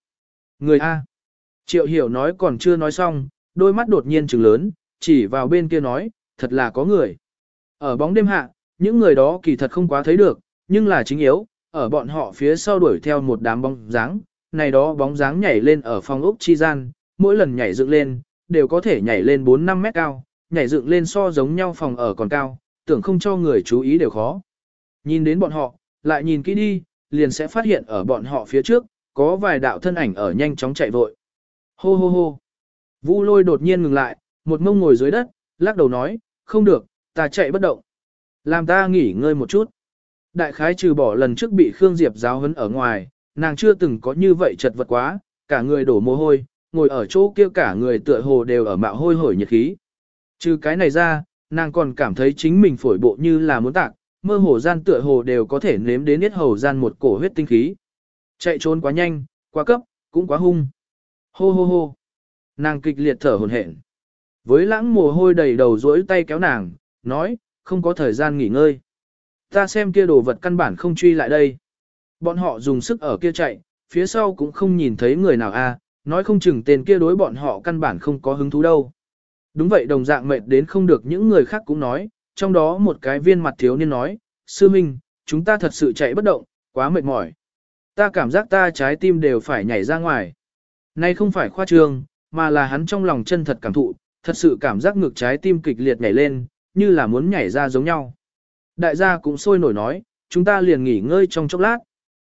Người A. Triệu hiểu nói còn chưa nói xong, đôi mắt đột nhiên trừng lớn, chỉ vào bên kia nói, thật là có người. Ở bóng đêm hạ, những người đó kỳ thật không quá thấy được, nhưng là chính yếu, ở bọn họ phía sau đuổi theo một đám bóng dáng, này đó bóng dáng nhảy lên ở phòng ốc chi gian, mỗi lần nhảy dựng lên, đều có thể nhảy lên 4-5 mét cao, nhảy dựng lên so giống nhau phòng ở còn cao, tưởng không cho người chú ý đều khó. Nhìn đến bọn họ, lại nhìn kỹ đi, liền sẽ phát hiện ở bọn họ phía trước, có vài đạo thân ảnh ở nhanh chóng chạy vội. Hô hô hô. Vu lôi đột nhiên ngừng lại, một mông ngồi dưới đất, lắc đầu nói, không được, ta chạy bất động. Làm ta nghỉ ngơi một chút. Đại khái trừ bỏ lần trước bị Khương Diệp giáo hấn ở ngoài, nàng chưa từng có như vậy chật vật quá, cả người đổ mồ hôi, ngồi ở chỗ kia cả người tựa hồ đều ở mạo hôi hổi nhiệt khí. Trừ cái này ra, nàng còn cảm thấy chính mình phổi bộ như là muốn tạc, mơ hồ gian tựa hồ đều có thể nếm đến hết hầu gian một cổ huyết tinh khí. Chạy trốn quá nhanh, quá cấp, cũng quá hung. Hô hô hô. Nàng kịch liệt thở hổn hển. Với lãng mồ hôi đầy đầu rỗi tay kéo nàng, nói, không có thời gian nghỉ ngơi. Ta xem kia đồ vật căn bản không truy lại đây. Bọn họ dùng sức ở kia chạy, phía sau cũng không nhìn thấy người nào a, nói không chừng tên kia đối bọn họ căn bản không có hứng thú đâu. Đúng vậy đồng dạng mệt đến không được những người khác cũng nói, trong đó một cái viên mặt thiếu niên nói, sư minh, chúng ta thật sự chạy bất động, quá mệt mỏi. Ta cảm giác ta trái tim đều phải nhảy ra ngoài. Nay không phải khoa trương, mà là hắn trong lòng chân thật cảm thụ, thật sự cảm giác ngược trái tim kịch liệt nhảy lên, như là muốn nhảy ra giống nhau. Đại gia cũng sôi nổi nói, chúng ta liền nghỉ ngơi trong chốc lát.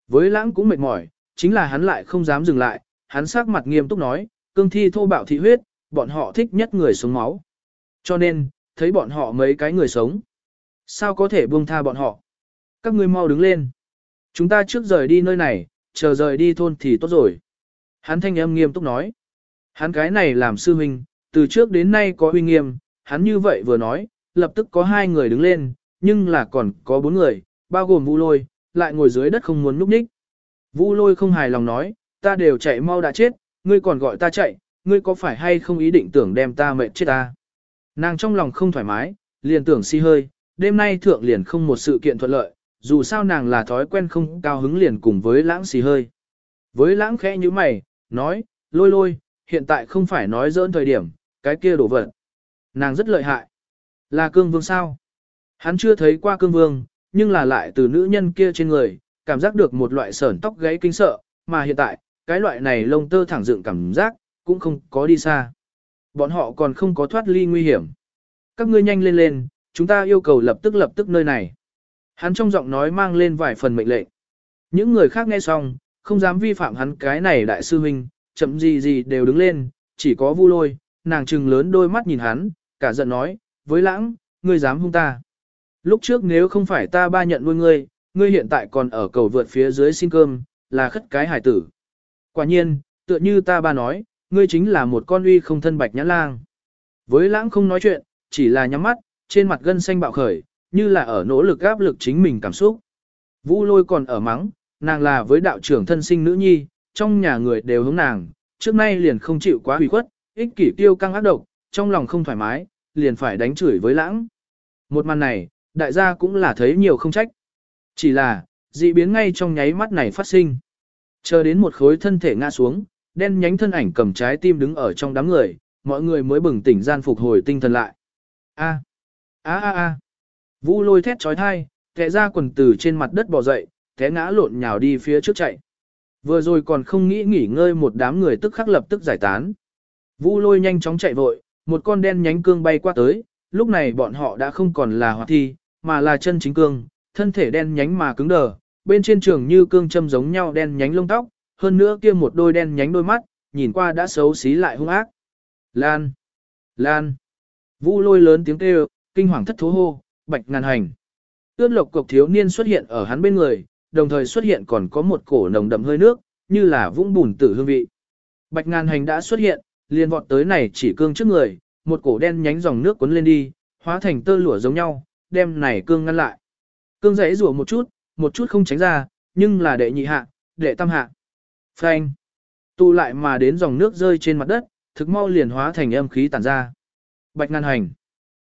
Với lãng cũng mệt mỏi, chính là hắn lại không dám dừng lại, hắn sắc mặt nghiêm túc nói, cương thi thô bạo thị huyết, bọn họ thích nhất người sống máu. Cho nên, thấy bọn họ mấy cái người sống. Sao có thể buông tha bọn họ? Các ngươi mau đứng lên. Chúng ta trước rời đi nơi này, chờ rời đi thôn thì tốt rồi. Hắn thanh âm nghiêm túc nói. Hắn cái này làm sư huynh, từ trước đến nay có uy nghiêm, hắn như vậy vừa nói, lập tức có hai người đứng lên, nhưng là còn có bốn người, bao gồm Vu Lôi, lại ngồi dưới đất không muốn núp nhích. Vu Lôi không hài lòng nói, ta đều chạy mau đã chết, ngươi còn gọi ta chạy, ngươi có phải hay không ý định tưởng đem ta mệt chết ta? Nàng trong lòng không thoải mái, liền tưởng si hơi, đêm nay thượng liền không một sự kiện thuận lợi, dù sao nàng là thói quen không cao hứng liền cùng với lãng xì hơi. Với lãng khẽ như mày, nói, lôi lôi, hiện tại không phải nói dỡn thời điểm, cái kia đổ vật. Nàng rất lợi hại. Là cương vương sao? Hắn chưa thấy qua cương vương, nhưng là lại từ nữ nhân kia trên người, cảm giác được một loại sởn tóc gáy kinh sợ, mà hiện tại, cái loại này lông tơ thẳng dựng cảm giác, cũng không có đi xa. Bọn họ còn không có thoát ly nguy hiểm. Các ngươi nhanh lên lên, chúng ta yêu cầu lập tức lập tức nơi này. Hắn trong giọng nói mang lên vài phần mệnh lệnh. Những người khác nghe xong, không dám vi phạm hắn cái này đại sư huynh, chậm gì gì đều đứng lên, chỉ có vu lôi, nàng trừng lớn đôi mắt nhìn hắn, cả giận nói, với lãng, ngươi dám hung ta. Lúc trước nếu không phải ta ba nhận nuôi ngươi, ngươi hiện tại còn ở cầu vượt phía dưới xin cơm, là khất cái hải tử. Quả nhiên, tựa như ta ba nói, ngươi chính là một con uy không thân bạch nhãn lang. Với lãng không nói chuyện, chỉ là nhắm mắt, trên mặt gân xanh bạo khởi, như là ở nỗ lực áp lực chính mình cảm xúc. Vũ lôi còn ở mắng, nàng là với đạo trưởng thân sinh nữ nhi, trong nhà người đều hướng nàng, trước nay liền không chịu quá hủy khuất, ích kỷ tiêu căng ác độc, trong lòng không thoải mái, liền phải đánh chửi với lãng. Một màn này, đại gia cũng là thấy nhiều không trách. Chỉ là, dị biến ngay trong nháy mắt này phát sinh. Chờ đến một khối thân thể ngã xuống, đen nhánh thân ảnh cầm trái tim đứng ở trong đám người, mọi người mới bừng tỉnh gian phục hồi tinh thần lại. A, a a a. Vũ lôi thét trói thai, kẻ ra quần tử trên mặt đất bò dậy, té ngã lộn nhào đi phía trước chạy. Vừa rồi còn không nghĩ nghỉ ngơi một đám người tức khắc lập tức giải tán. Vũ lôi nhanh chóng chạy vội, một con đen nhánh cương bay qua tới, lúc này bọn họ đã không còn là hoạt thi, mà là chân chính cương, thân thể đen nhánh mà cứng đờ, bên trên trường như cương châm giống nhau đen nhánh lông tóc, hơn nữa kia một đôi đen nhánh đôi mắt, nhìn qua đã xấu xí lại hung ác. Lan! Lan! Vũ lôi lớn tiếng kêu, kinh hoàng thất thố hô, bạch ngàn hành. Ướt lộc cục thiếu niên xuất hiện ở hắn bên người, đồng thời xuất hiện còn có một cổ nồng đậm hơi nước, như là vũng bùn tử hương vị. Bạch ngàn hành đã xuất hiện, liền vọt tới này chỉ cương trước người, một cổ đen nhánh dòng nước cuốn lên đi, hóa thành tơ lụa giống nhau, đem này cương ngăn lại. Cương giấy rủa một chút, một chút không tránh ra, nhưng là đệ nhị hạ, đệ tam hạ. Phanh. Tụ lại mà đến dòng nước rơi trên mặt đất, thực mau liền hóa thành âm khí tản ra. Bạch ngàn hành.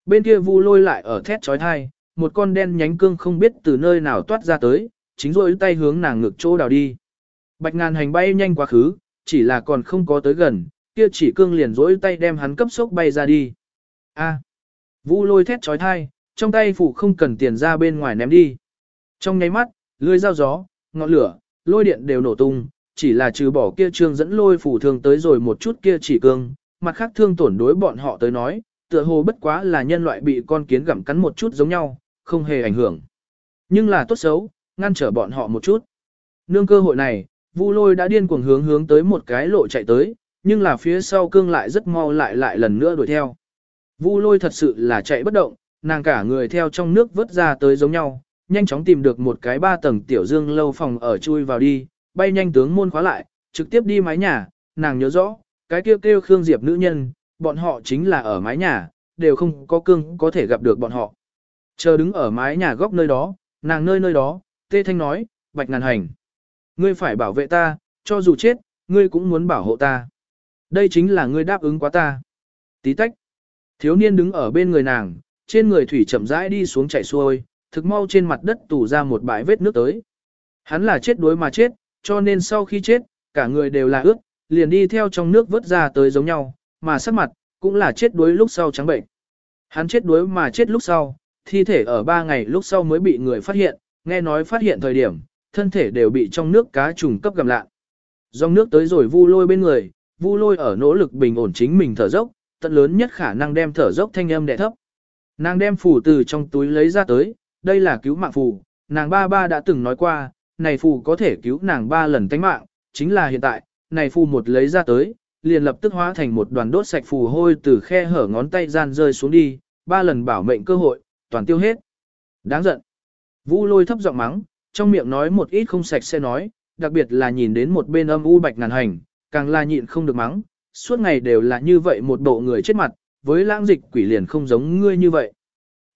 Bên kia vu lôi lại ở thét trói thai, một con đen nhánh cương không biết từ nơi nào toát ra tới, chính rôi tay hướng nàng ngực chỗ đào đi. Bạch ngàn hành bay nhanh quá khứ, chỉ là còn không có tới gần, kia chỉ cương liền rỗi tay đem hắn cấp sốc bay ra đi. A. Vu lôi thét trói thai, trong tay phủ không cần tiền ra bên ngoài ném đi. Trong nháy mắt, lưới dao gió, ngọn lửa, lôi điện đều nổ tung, chỉ là trừ bỏ kia trương dẫn lôi phủ thương tới rồi một chút kia chỉ cương, mặt khác thương tổn đối bọn họ tới nói, tựa hồ bất quá là nhân loại bị con kiến gặm cắn một chút giống nhau, không hề ảnh hưởng. Nhưng là tốt xấu, ngăn trở bọn họ một chút. Nương cơ hội này, Vu Lôi đã điên cuồng hướng hướng tới một cái lộ chạy tới, nhưng là phía sau cương lại rất mau lại lại lần nữa đuổi theo. Vu Lôi thật sự là chạy bất động, nàng cả người theo trong nước vớt ra tới giống nhau, nhanh chóng tìm được một cái ba tầng tiểu dương lâu phòng ở chui vào đi, bay nhanh tướng môn khóa lại, trực tiếp đi mái nhà, nàng nhớ rõ, cái kêu kêu Khương Diệp nữ nhân, bọn họ chính là ở mái nhà, đều không có cương có thể gặp được bọn họ. Chờ đứng ở mái nhà góc nơi đó, nàng nơi nơi đó, tê thanh nói, bạch ngàn hành. Ngươi phải bảo vệ ta, cho dù chết, ngươi cũng muốn bảo hộ ta. Đây chính là ngươi đáp ứng quá ta. Tí tách. Thiếu niên đứng ở bên người nàng, trên người thủy chậm rãi đi xuống chảy xuôi, thực mau trên mặt đất tủ ra một bãi vết nước tới. Hắn là chết đuối mà chết, cho nên sau khi chết, cả người đều là ướt, liền đi theo trong nước vớt ra tới giống nhau, mà sắc mặt, cũng là chết đuối lúc sau trắng bệnh. Hắn chết đuối mà chết lúc sau, thi thể ở ba ngày lúc sau mới bị người phát hiện, nghe nói phát hiện thời điểm, thân thể đều bị trong nước cá trùng cấp gầm lạ. Dòng nước tới rồi vu lôi bên người, vu lôi ở nỗ lực bình ổn chính mình thở dốc, tận lớn nhất khả năng đem thở dốc thanh âm đè thấp. Nàng đem phù từ trong túi lấy ra tới, đây là cứu mạng phù, nàng ba ba đã từng nói qua, này phù có thể cứu nàng ba lần tánh mạng, chính là hiện tại, này phù một lấy ra tới, liền lập tức hóa thành một đoàn đốt sạch phù hôi từ khe hở ngón tay gian rơi xuống đi, ba lần bảo mệnh cơ hội, toàn tiêu hết. Đáng giận. Vũ lôi thấp giọng mắng, trong miệng nói một ít không sạch sẽ nói, đặc biệt là nhìn đến một bên âm u bạch ngàn hành, càng là nhịn không được mắng, suốt ngày đều là như vậy một bộ người chết mặt, với lãng dịch quỷ liền không giống ngươi như vậy.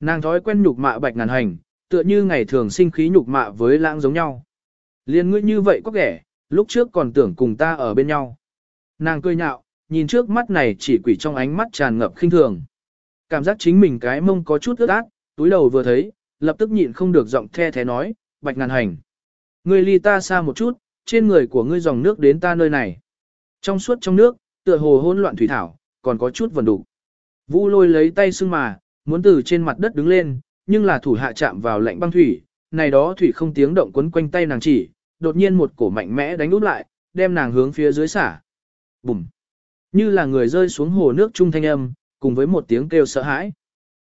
Nàng thói quen nhục mạ bạch ngàn hành, tựa như ngày thường sinh khí nhục mạ với lãng giống nhau. Liền ngươi như vậy có kẻ, lúc trước còn tưởng cùng ta ở bên nhau. Nàng cười nhạo, nhìn trước mắt này chỉ quỷ trong ánh mắt tràn ngập khinh thường. Cảm giác chính mình cái mông có chút ướt át, túi đầu vừa thấy, lập tức nhịn không được giọng the thế nói, bạch ngàn hành. Ngươi ly ta xa một chút, trên người của ngươi dòng nước đến ta nơi này. Trong suốt trong nước, tựa hồ hỗn loạn thủy thảo, còn có chút vần đủ. Vũ lôi lấy tay xưng mà, muốn từ trên mặt đất đứng lên, nhưng là thủ hạ chạm vào lạnh băng thủy, này đó thủy không tiếng động quấn quanh tay nàng chỉ, đột nhiên một cổ mạnh mẽ đánh úp lại, đem nàng hướng phía dưới xả. Bùm! Như là người rơi xuống hồ nước trung thanh âm, cùng với một tiếng kêu sợ hãi.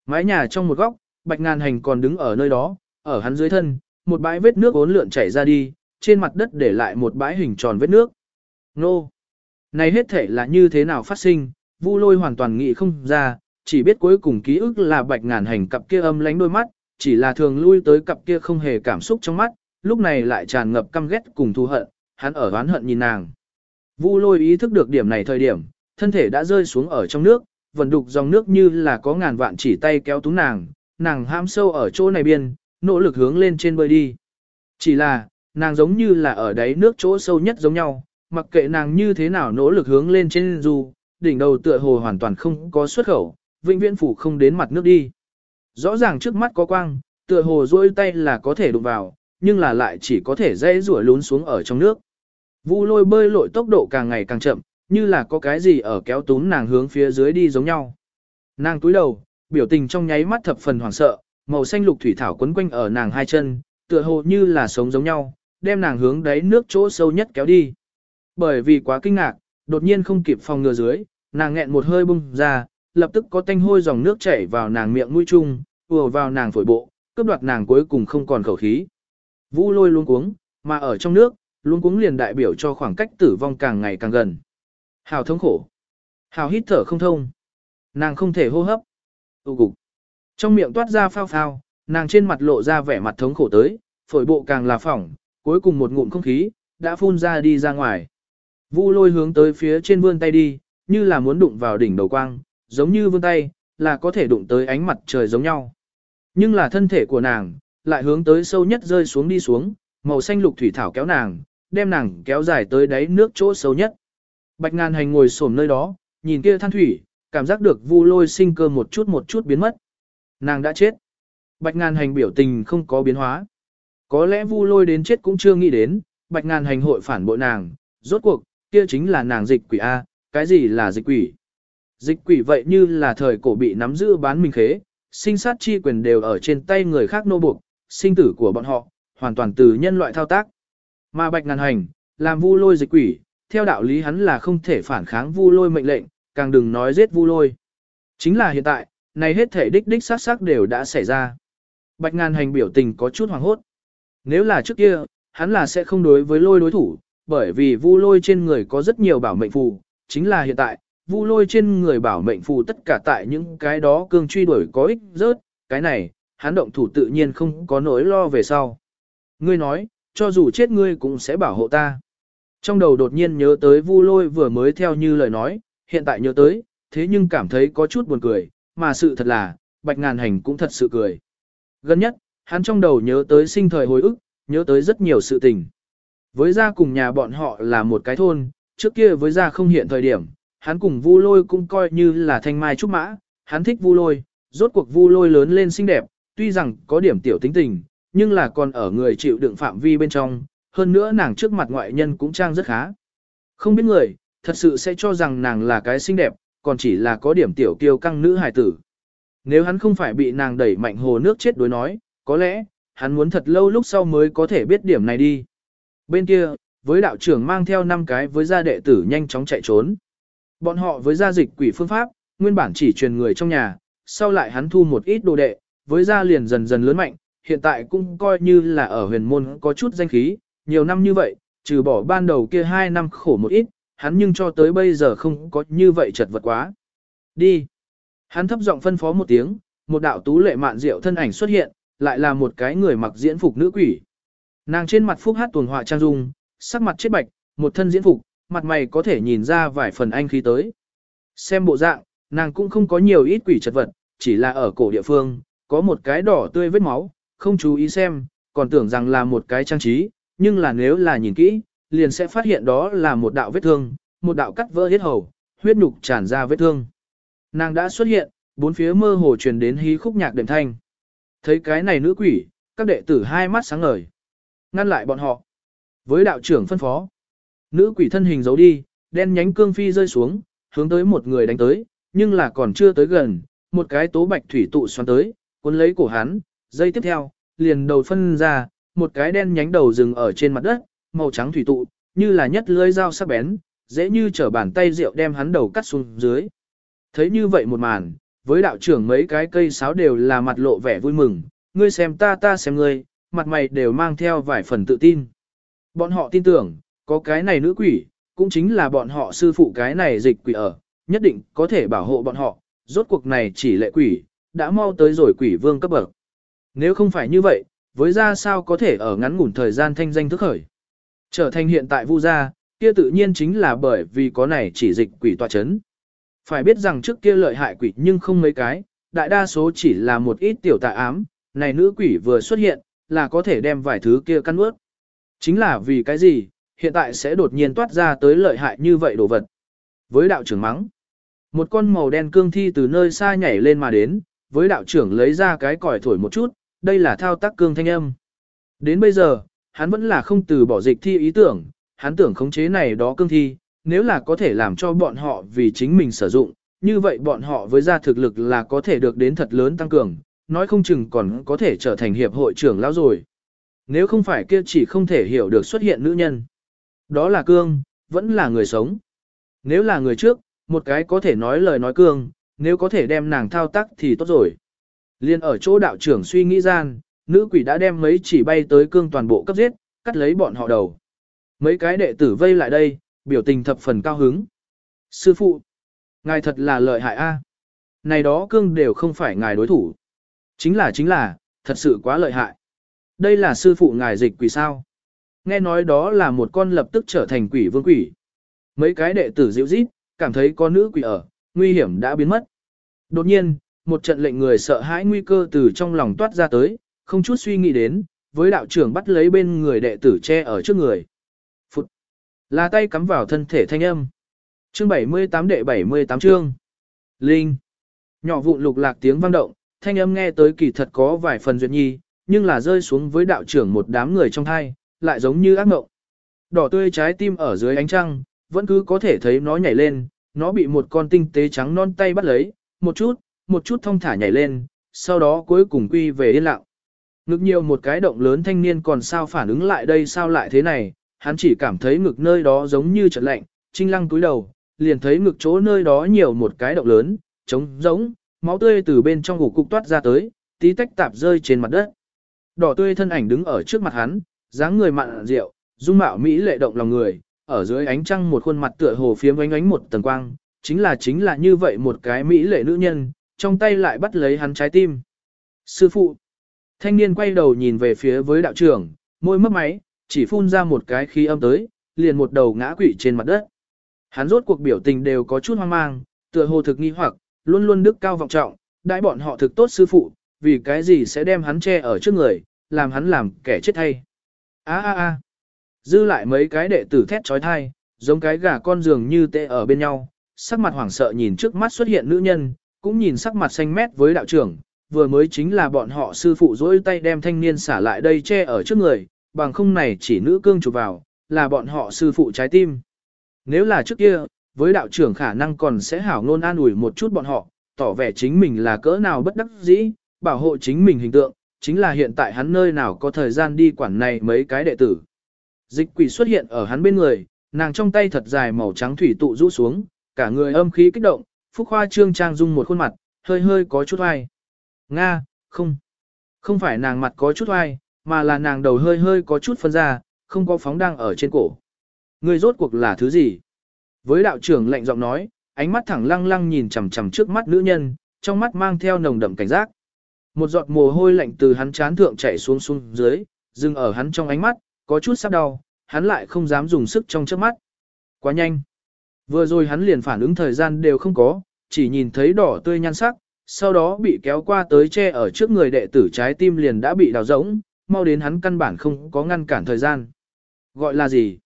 Mái nhà trong một góc, bạch ngàn hành còn đứng ở nơi đó, ở hắn dưới thân, một bãi vết nước ốn lượn chảy ra đi, trên mặt đất để lại một bãi hình tròn vết nước. Nô! Này hết thể là như thế nào phát sinh, vu lôi hoàn toàn nghĩ không ra, chỉ biết cuối cùng ký ức là bạch ngàn hành cặp kia âm lánh đôi mắt, chỉ là thường lui tới cặp kia không hề cảm xúc trong mắt, lúc này lại tràn ngập căm ghét cùng thù hận, hắn ở oán hận nhìn nàng. Vu lôi ý thức được điểm này thời điểm, thân thể đã rơi xuống ở trong nước, vần đục dòng nước như là có ngàn vạn chỉ tay kéo túng nàng, nàng ham sâu ở chỗ này biên, nỗ lực hướng lên trên bơi đi. Chỉ là, nàng giống như là ở đáy nước chỗ sâu nhất giống nhau, mặc kệ nàng như thế nào nỗ lực hướng lên trên dù, đỉnh đầu tựa hồ hoàn toàn không có xuất khẩu, vĩnh viễn phủ không đến mặt nước đi. Rõ ràng trước mắt có quang, tựa hồ duỗi tay là có thể đụng vào, nhưng là lại chỉ có thể dễ rủa lún xuống ở trong nước. Vu lôi bơi lội tốc độ càng ngày càng chậm, như là có cái gì ở kéo túm nàng hướng phía dưới đi giống nhau. Nàng túi đầu, biểu tình trong nháy mắt thập phần hoảng sợ, màu xanh lục thủy thảo quấn quanh ở nàng hai chân, tựa hồ như là sống giống nhau, đem nàng hướng đáy nước chỗ sâu nhất kéo đi. Bởi vì quá kinh ngạc, đột nhiên không kịp phòng ngừa dưới, nàng nghẹn một hơi bung ra, lập tức có tanh hôi dòng nước chảy vào nàng miệng mũi chung, ùa vào nàng phổi bộ, cướp đoạt nàng cuối cùng không còn khẩu khí. Vũ lôi luôn cuống, mà ở trong nước, luôn cuống liền đại biểu cho khoảng cách tử vong càng ngày càng gần. Hào thống khổ. Hào hít thở không thông. Nàng không thể hô hấp. Tụ cục. Trong miệng toát ra phao phao, nàng trên mặt lộ ra vẻ mặt thống khổ tới, phổi bộ càng là phỏng, cuối cùng một ngụm không khí, đã phun ra đi ra ngoài. Vu lôi hướng tới phía trên vươn tay đi, như là muốn đụng vào đỉnh đầu quang, giống như vươn tay, là có thể đụng tới ánh mặt trời giống nhau. Nhưng là thân thể của nàng, lại hướng tới sâu nhất rơi xuống đi xuống, màu xanh lục thủy thảo kéo nàng, đem nàng kéo dài tới đáy nước chỗ sâu nhất. Bạch ngàn hành ngồi xổm nơi đó, nhìn kia than thủy, cảm giác được vu lôi sinh cơ một chút một chút biến mất. Nàng đã chết. Bạch ngàn hành biểu tình không có biến hóa. Có lẽ vu lôi đến chết cũng chưa nghĩ đến, bạch ngàn hành hội phản bội nàng, rốt cuộc, kia chính là nàng dịch quỷ A, cái gì là dịch quỷ? Dịch quỷ vậy như là thời cổ bị nắm giữ bán mình khế, sinh sát chi quyền đều ở trên tay người khác nô buộc, sinh tử của bọn họ, hoàn toàn từ nhân loại thao tác. Mà bạch ngàn hành, làm vu lôi dịch quỷ, theo đạo lý hắn là không thể phản kháng vu lôi mệnh lệnh, càng đừng nói giết vu lôi. Chính là hiện tại, này hết thể đích đích sát sát đều đã xảy ra. Bạch ngàn hành biểu tình có chút hoàng hốt. Nếu là trước kia, hắn là sẽ không đối với lôi đối thủ, bởi vì vu lôi trên người có rất nhiều bảo mệnh phù, chính là hiện tại, vu lôi trên người bảo mệnh phù tất cả tại những cái đó cương truy đuổi có ích rớt, cái này, hắn động thủ tự nhiên không có nỗi lo về sau. Ngươi nói, cho dù chết ngươi cũng sẽ bảo hộ ta. Trong đầu đột nhiên nhớ tới vu lôi vừa mới theo như lời nói, hiện tại nhớ tới, thế nhưng cảm thấy có chút buồn cười, mà sự thật là, bạch ngàn hành cũng thật sự cười. Gần nhất, hắn trong đầu nhớ tới sinh thời hồi ức, nhớ tới rất nhiều sự tình. Với gia cùng nhà bọn họ là một cái thôn, trước kia với gia không hiện thời điểm, hắn cùng vu lôi cũng coi như là thanh mai trúc mã, hắn thích vu lôi, rốt cuộc vu lôi lớn lên xinh đẹp, tuy rằng có điểm tiểu tính tình, nhưng là còn ở người chịu đựng phạm vi bên trong, hơn nữa nàng trước mặt ngoại nhân cũng trang rất khá. Không biết người, thật sự sẽ cho rằng nàng là cái xinh đẹp, còn chỉ là có điểm tiểu kiêu căng nữ hài tử. Nếu hắn không phải bị nàng đẩy mạnh hồ nước chết đối nói, có lẽ, hắn muốn thật lâu lúc sau mới có thể biết điểm này đi. Bên kia, với đạo trưởng mang theo 5 cái với gia đệ tử nhanh chóng chạy trốn. Bọn họ với gia dịch quỷ phương pháp, nguyên bản chỉ truyền người trong nhà, sau lại hắn thu một ít đồ đệ, với gia liền dần dần lớn mạnh, hiện tại cũng coi như là ở huyền môn có chút danh khí, nhiều năm như vậy, trừ bỏ ban đầu kia 2 năm khổ một ít, hắn nhưng cho tới bây giờ không có như vậy chật vật quá. Đi. Hắn thấp giọng phân phó một tiếng, một đạo tú lệ mạn diệu thân ảnh xuất hiện, lại là một cái người mặc diễn phục nữ quỷ. Nàng trên mặt phúc hát tuần họa trang dung, sắc mặt chết bạch, một thân diễn phục, mặt mày có thể nhìn ra vài phần anh khí tới. Xem bộ dạng, nàng cũng không có nhiều ít quỷ chật vật, chỉ là ở cổ địa phương, có một cái đỏ tươi vết máu, không chú ý xem, còn tưởng rằng là một cái trang trí, nhưng là nếu là nhìn kỹ, liền sẽ phát hiện đó là một đạo vết thương, một đạo cắt vỡ hết hầu, huyết nhục tràn ra vết thương. Nàng đã xuất hiện, bốn phía mơ hồ truyền đến hí khúc nhạc đệm thanh. Thấy cái này nữ quỷ, các đệ tử hai mắt sáng ngời. Ngăn lại bọn họ. Với đạo trưởng phân phó. Nữ quỷ thân hình giấu đi, đen nhánh cương phi rơi xuống, hướng tới một người đánh tới, nhưng là còn chưa tới gần, một cái tố bạch thủy tụ xoắn tới, cuốn lấy cổ hắn, dây tiếp theo, liền đầu phân ra, một cái đen nhánh đầu rừng ở trên mặt đất, màu trắng thủy tụ, như là nhất lưỡi dao sắc bén, dễ như trở bàn tay rượu đem hắn đầu cắt xuống dưới. Thấy như vậy một màn, với đạo trưởng mấy cái cây sáo đều là mặt lộ vẻ vui mừng, ngươi xem ta ta xem ngươi, mặt mày đều mang theo vài phần tự tin. Bọn họ tin tưởng, có cái này nữ quỷ, cũng chính là bọn họ sư phụ cái này dịch quỷ ở, nhất định có thể bảo hộ bọn họ, rốt cuộc này chỉ lệ quỷ, đã mau tới rồi quỷ vương cấp bậc. Nếu không phải như vậy, với ra sao có thể ở ngắn ngủn thời gian thanh danh thức khởi. Trở thành hiện tại vu gia, kia tự nhiên chính là bởi vì có này chỉ dịch quỷ tòa chấn. Phải biết rằng trước kia lợi hại quỷ nhưng không mấy cái, đại đa số chỉ là một ít tiểu tà ám, này nữ quỷ vừa xuất hiện, là có thể đem vài thứ kia căn ướt. Chính là vì cái gì, hiện tại sẽ đột nhiên toát ra tới lợi hại như vậy đồ vật. Với đạo trưởng mắng, một con màu đen cương thi từ nơi xa nhảy lên mà đến, với đạo trưởng lấy ra cái còi thổi một chút, đây là thao tác cương thanh âm. Đến bây giờ, hắn vẫn là không từ bỏ dịch thi ý tưởng, hắn tưởng khống chế này đó cương thi, nếu là có thể làm cho bọn họ vì chính mình sử dụng, như vậy bọn họ với gia thực lực là có thể được đến thật lớn tăng cường, nói không chừng còn có thể trở thành hiệp hội trưởng lão rồi. Nếu không phải kia chỉ không thể hiểu được xuất hiện nữ nhân. Đó là cương, vẫn là người sống. Nếu là người trước, một cái có thể nói lời nói cương, nếu có thể đem nàng thao tác thì tốt rồi. Liên ở chỗ đạo trưởng suy nghĩ gian, nữ quỷ đã đem mấy chỉ bay tới cương toàn bộ cấp giết, cắt lấy bọn họ đầu. Mấy cái đệ tử vây lại đây, biểu tình thập phần cao hứng. Sư phụ, ngài thật là lợi hại a. Này đó cương đều không phải ngài đối thủ. Chính là chính là, thật sự quá lợi hại. Đây là sư phụ ngài dịch quỷ sao. Nghe nói đó là một con lập tức trở thành quỷ vương quỷ. Mấy cái đệ tử dịu rít, cảm thấy có nữ quỷ ở, nguy hiểm đã biến mất. Đột nhiên, một trận lệnh người sợ hãi nguy cơ từ trong lòng toát ra tới, không chút suy nghĩ đến, với đạo trưởng bắt lấy bên người đệ tử che ở trước người. Phụt! Là tay cắm vào thân thể thanh âm. Chương 78 đệ 78 chương. Linh! Nhỏ vụn lục lạc tiếng vang động, thanh âm nghe tới kỳ thật có vài phần duyệt nhi, nhưng là rơi xuống với đạo trưởng một đám người trong thai, lại giống như ác mộng. Đỏ tươi trái tim ở dưới ánh trăng, vẫn cứ có thể thấy nó nhảy lên, nó bị một con tinh tế trắng non tay bắt lấy, một chút, một chút thông thả nhảy lên, sau đó cuối cùng quy về yên lặng. Ngực nhiều một cái động lớn thanh niên còn sao phản ứng lại đây sao lại thế này, hắn chỉ cảm thấy ngực nơi đó giống như trận lạnh, trinh lăng túi đầu, liền thấy ngực chỗ nơi đó nhiều một cái động lớn, trống giống, máu tươi từ bên trong ngủ cục toát ra tới, tí tách tạp rơi trên mặt đất. Đỏ tươi thân ảnh đứng ở trước mặt hắn, dáng người mặn rượu, dung mạo mỹ lệ động lòng người, ở dưới ánh trăng một khuôn mặt tựa hồ phiếm ánh ánh một tầng quang, chính là chính là như vậy một cái mỹ lệ nữ nhân, trong tay lại bắt lấy hắn trái tim. Sư phụ, thanh niên quay đầu nhìn về phía với đạo trưởng, môi mấp máy, chỉ phun ra một cái khí âm tới, liền một đầu ngã quỵ trên mặt đất. Hắn rốt cuộc biểu tình đều có chút hoang mang, tựa hồ thực nghi hoặc, luôn luôn đức cao vọng trọng, đại bọn họ thực tốt sư phụ, vì cái gì sẽ đem hắn che ở trước người, làm hắn làm kẻ chết thay, á á á, Dư lại mấy cái đệ tử thét trói thai, giống cái gà con giường như tê ở bên nhau, sắc mặt hoảng sợ nhìn trước mắt xuất hiện nữ nhân, cũng nhìn sắc mặt xanh mét với đạo trưởng, vừa mới chính là bọn họ sư phụ dỗi tay đem thanh niên xả lại đây che ở trước người, bằng không này chỉ nữ cương chụp vào, là bọn họ sư phụ trái tim. Nếu là trước kia, với đạo trưởng khả năng còn sẽ hảo ngôn an ủi một chút bọn họ, tỏ vẻ chính mình là cỡ nào bất đắc dĩ, bảo hộ chính mình hình tượng, chính là hiện tại hắn nơi nào có thời gian đi quản này mấy cái đệ tử. Dịch quỷ xuất hiện ở hắn bên người, nàng trong tay thật dài màu trắng thủy tụ rũ xuống, cả người âm khí kích động, phúc khoa trương trang dung một khuôn mặt, hơi hơi có chút oai. Nga, không. Không phải nàng mặt có chút oai, mà là nàng đầu hơi hơi có chút phân ra, không có phóng đang ở trên cổ. Người rốt cuộc là thứ gì? Với đạo trưởng lạnh giọng nói, ánh mắt thẳng lăng lăng nhìn chằm chằm trước mắt nữ nhân, trong mắt mang theo nồng đậm cảnh giác. Một giọt mồ hôi lạnh từ hắn chán thượng chảy xuống xuống dưới, dừng ở hắn trong ánh mắt, có chút sắp đau, hắn lại không dám dùng sức trong trước mắt. Quá nhanh. Vừa rồi hắn liền phản ứng thời gian đều không có, chỉ nhìn thấy đỏ tươi nhan sắc, sau đó bị kéo qua tới che ở trước người đệ tử trái tim liền đã bị đào rỗng, mau đến hắn căn bản không có ngăn cản thời gian. Gọi là gì?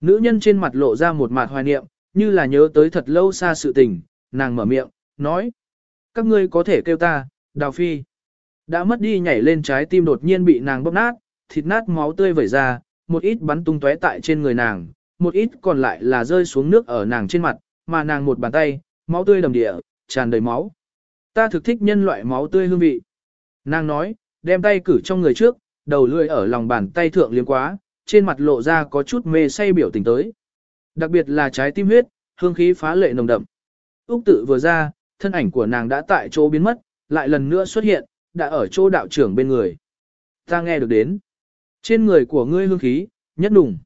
Nữ nhân trên mặt lộ ra một mặt hoài niệm, như là nhớ tới thật lâu xa sự tình, nàng mở miệng, nói. Các ngươi có thể kêu ta, đào phi. Đã mất đi nhảy lên trái tim đột nhiên bị nàng bóp nát, thịt nát máu tươi vẩy ra, một ít bắn tung tóe tại trên người nàng, một ít còn lại là rơi xuống nước ở nàng trên mặt, mà nàng một bàn tay, máu tươi đầm địa, tràn đầy máu. Ta thực thích nhân loại máu tươi hương vị. Nàng nói, đem tay cử trong người trước, đầu lưỡi ở lòng bàn tay thượng liếm quá, trên mặt lộ ra có chút mê say biểu tình tới. Đặc biệt là trái tim huyết, hương khí phá lệ nồng đậm. Úc tự vừa ra, thân ảnh của nàng đã tại chỗ biến mất, lại lần nữa xuất hiện, đã ở chỗ đạo trưởng bên người. Ta nghe được đến. Trên người của ngươi hương khí, nhất đủng.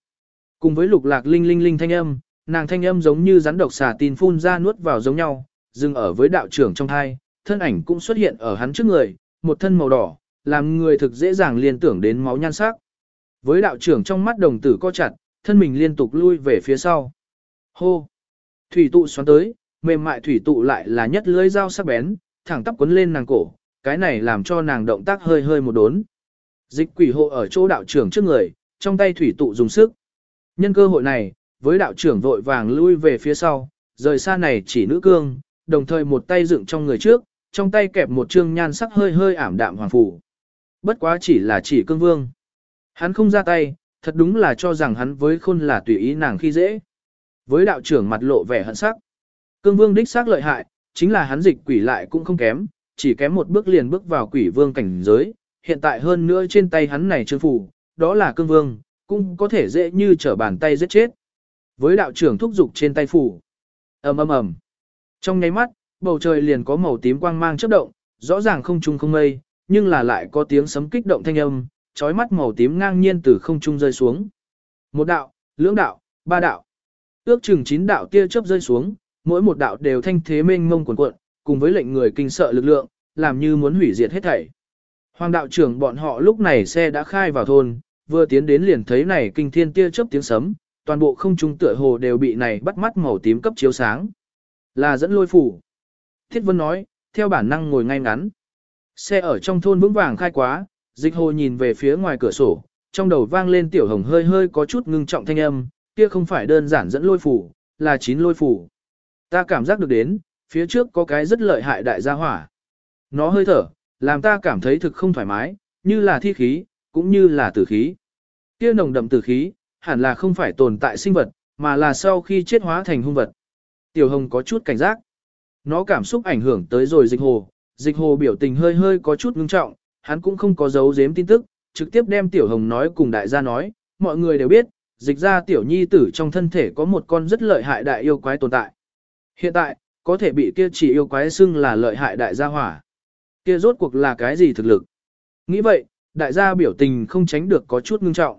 Cùng với lục lạc linh linh linh thanh âm, nàng thanh âm giống như rắn độc xà tin phun ra nuốt vào giống nhau, dừng ở với đạo trưởng trong thai, thân ảnh cũng xuất hiện ở hắn trước người, một thân màu đỏ, làm người thực dễ dàng liên tưởng đến máu nhan sắc. Với đạo trưởng trong mắt đồng tử co chặt, thân mình liên tục lui về phía sau. Hô! Thủy tụ xoắn tới, mềm mại thủy tụ lại là nhất lưới dao sắc bén, thẳng tắp quấn lên nàng cổ, cái này làm cho nàng động tác hơi hơi một đốn. Dịch quỷ hộ ở chỗ đạo trưởng trước người, trong tay thủy tụ dùng sức. Nhân cơ hội này, với đạo trưởng vội vàng lui về phía sau, rời xa này chỉ nữ cương, đồng thời một tay dựng trong người trước, trong tay kẹp một trương nhan sắc hơi hơi ảm đạm hoàng phủ. Bất quá chỉ là chỉ cương vương. Hắn không ra tay, thật đúng là cho rằng hắn với khôn là tùy ý nàng khi dễ. Với đạo trưởng mặt lộ vẻ hận sắc. Cương vương đích xác lợi hại, chính là hắn dịch quỷ lại cũng không kém, chỉ kém một bước liền bước vào quỷ vương cảnh giới, hiện tại hơn nữa trên tay hắn này trương phủ, đó là cương vương, cũng có thể dễ như trở bàn tay giết chết. Với đạo trưởng thúc dục trên tay phủ, ầm ầm ầm. Trong nháy mắt, bầu trời liền có màu tím quang mang chớp động, rõ ràng không trung không mây, nhưng là lại có tiếng sấm kích động thanh âm, chói mắt màu tím ngang nhiên từ không trung rơi xuống. Một đạo, lưỡng đạo, ba đạo. Ước chừng chín đạo tia chớp rơi xuống, mỗi một đạo đều thanh thế mênh mông cuồn cuộn, cùng với lệnh người kinh sợ lực lượng, làm như muốn hủy diệt hết thảy. Hoàng đạo trưởng bọn họ lúc này xe đã khai vào thôn, vừa tiến đến liền thấy này kinh thiên tia chớp tiếng sấm, toàn bộ không trung tựa hồ đều bị này bắt mắt màu tím cấp chiếu sáng. Là dẫn lôi phủ. Thiết Vân nói, theo bản năng ngồi ngay ngắn. Xe ở trong thôn vững vàng khai quá, dịch hồ nhìn về phía ngoài cửa sổ, trong đầu vang lên tiểu hồng hơi hơi có chút ngưng trọng thanh âm, kia không phải đơn giản dẫn lôi phủ, là chín lôi phủ. Ta cảm giác được đến, phía trước có cái rất lợi hại đại gia hỏa. Nó hơi thở, làm ta cảm thấy thực không thoải mái, như là thi khí, cũng như là tử khí. Kia nồng đậm tử khí, hẳn là không phải tồn tại sinh vật, mà là sau khi chết hóa thành hung vật. Tiểu Hồng có chút cảnh giác. Nó cảm xúc ảnh hưởng tới rồi dịch hồ, dịch hồ biểu tình hơi hơi có chút ngưng trọng, hắn cũng không có giấu giếm tin tức, trực tiếp đem Tiểu Hồng nói cùng đại gia nói, mọi người đều biết, dịch ra Tiểu Nhi tử trong thân thể có một con rất lợi hại đại yêu quái tồn tại. Hiện tại, có thể bị kia chỉ yêu quái xưng là lợi hại đại gia hỏa. Kia rốt cuộc là cái gì thực lực? Nghĩ vậy, đại gia biểu tình không tránh được có chút ngưng trọng.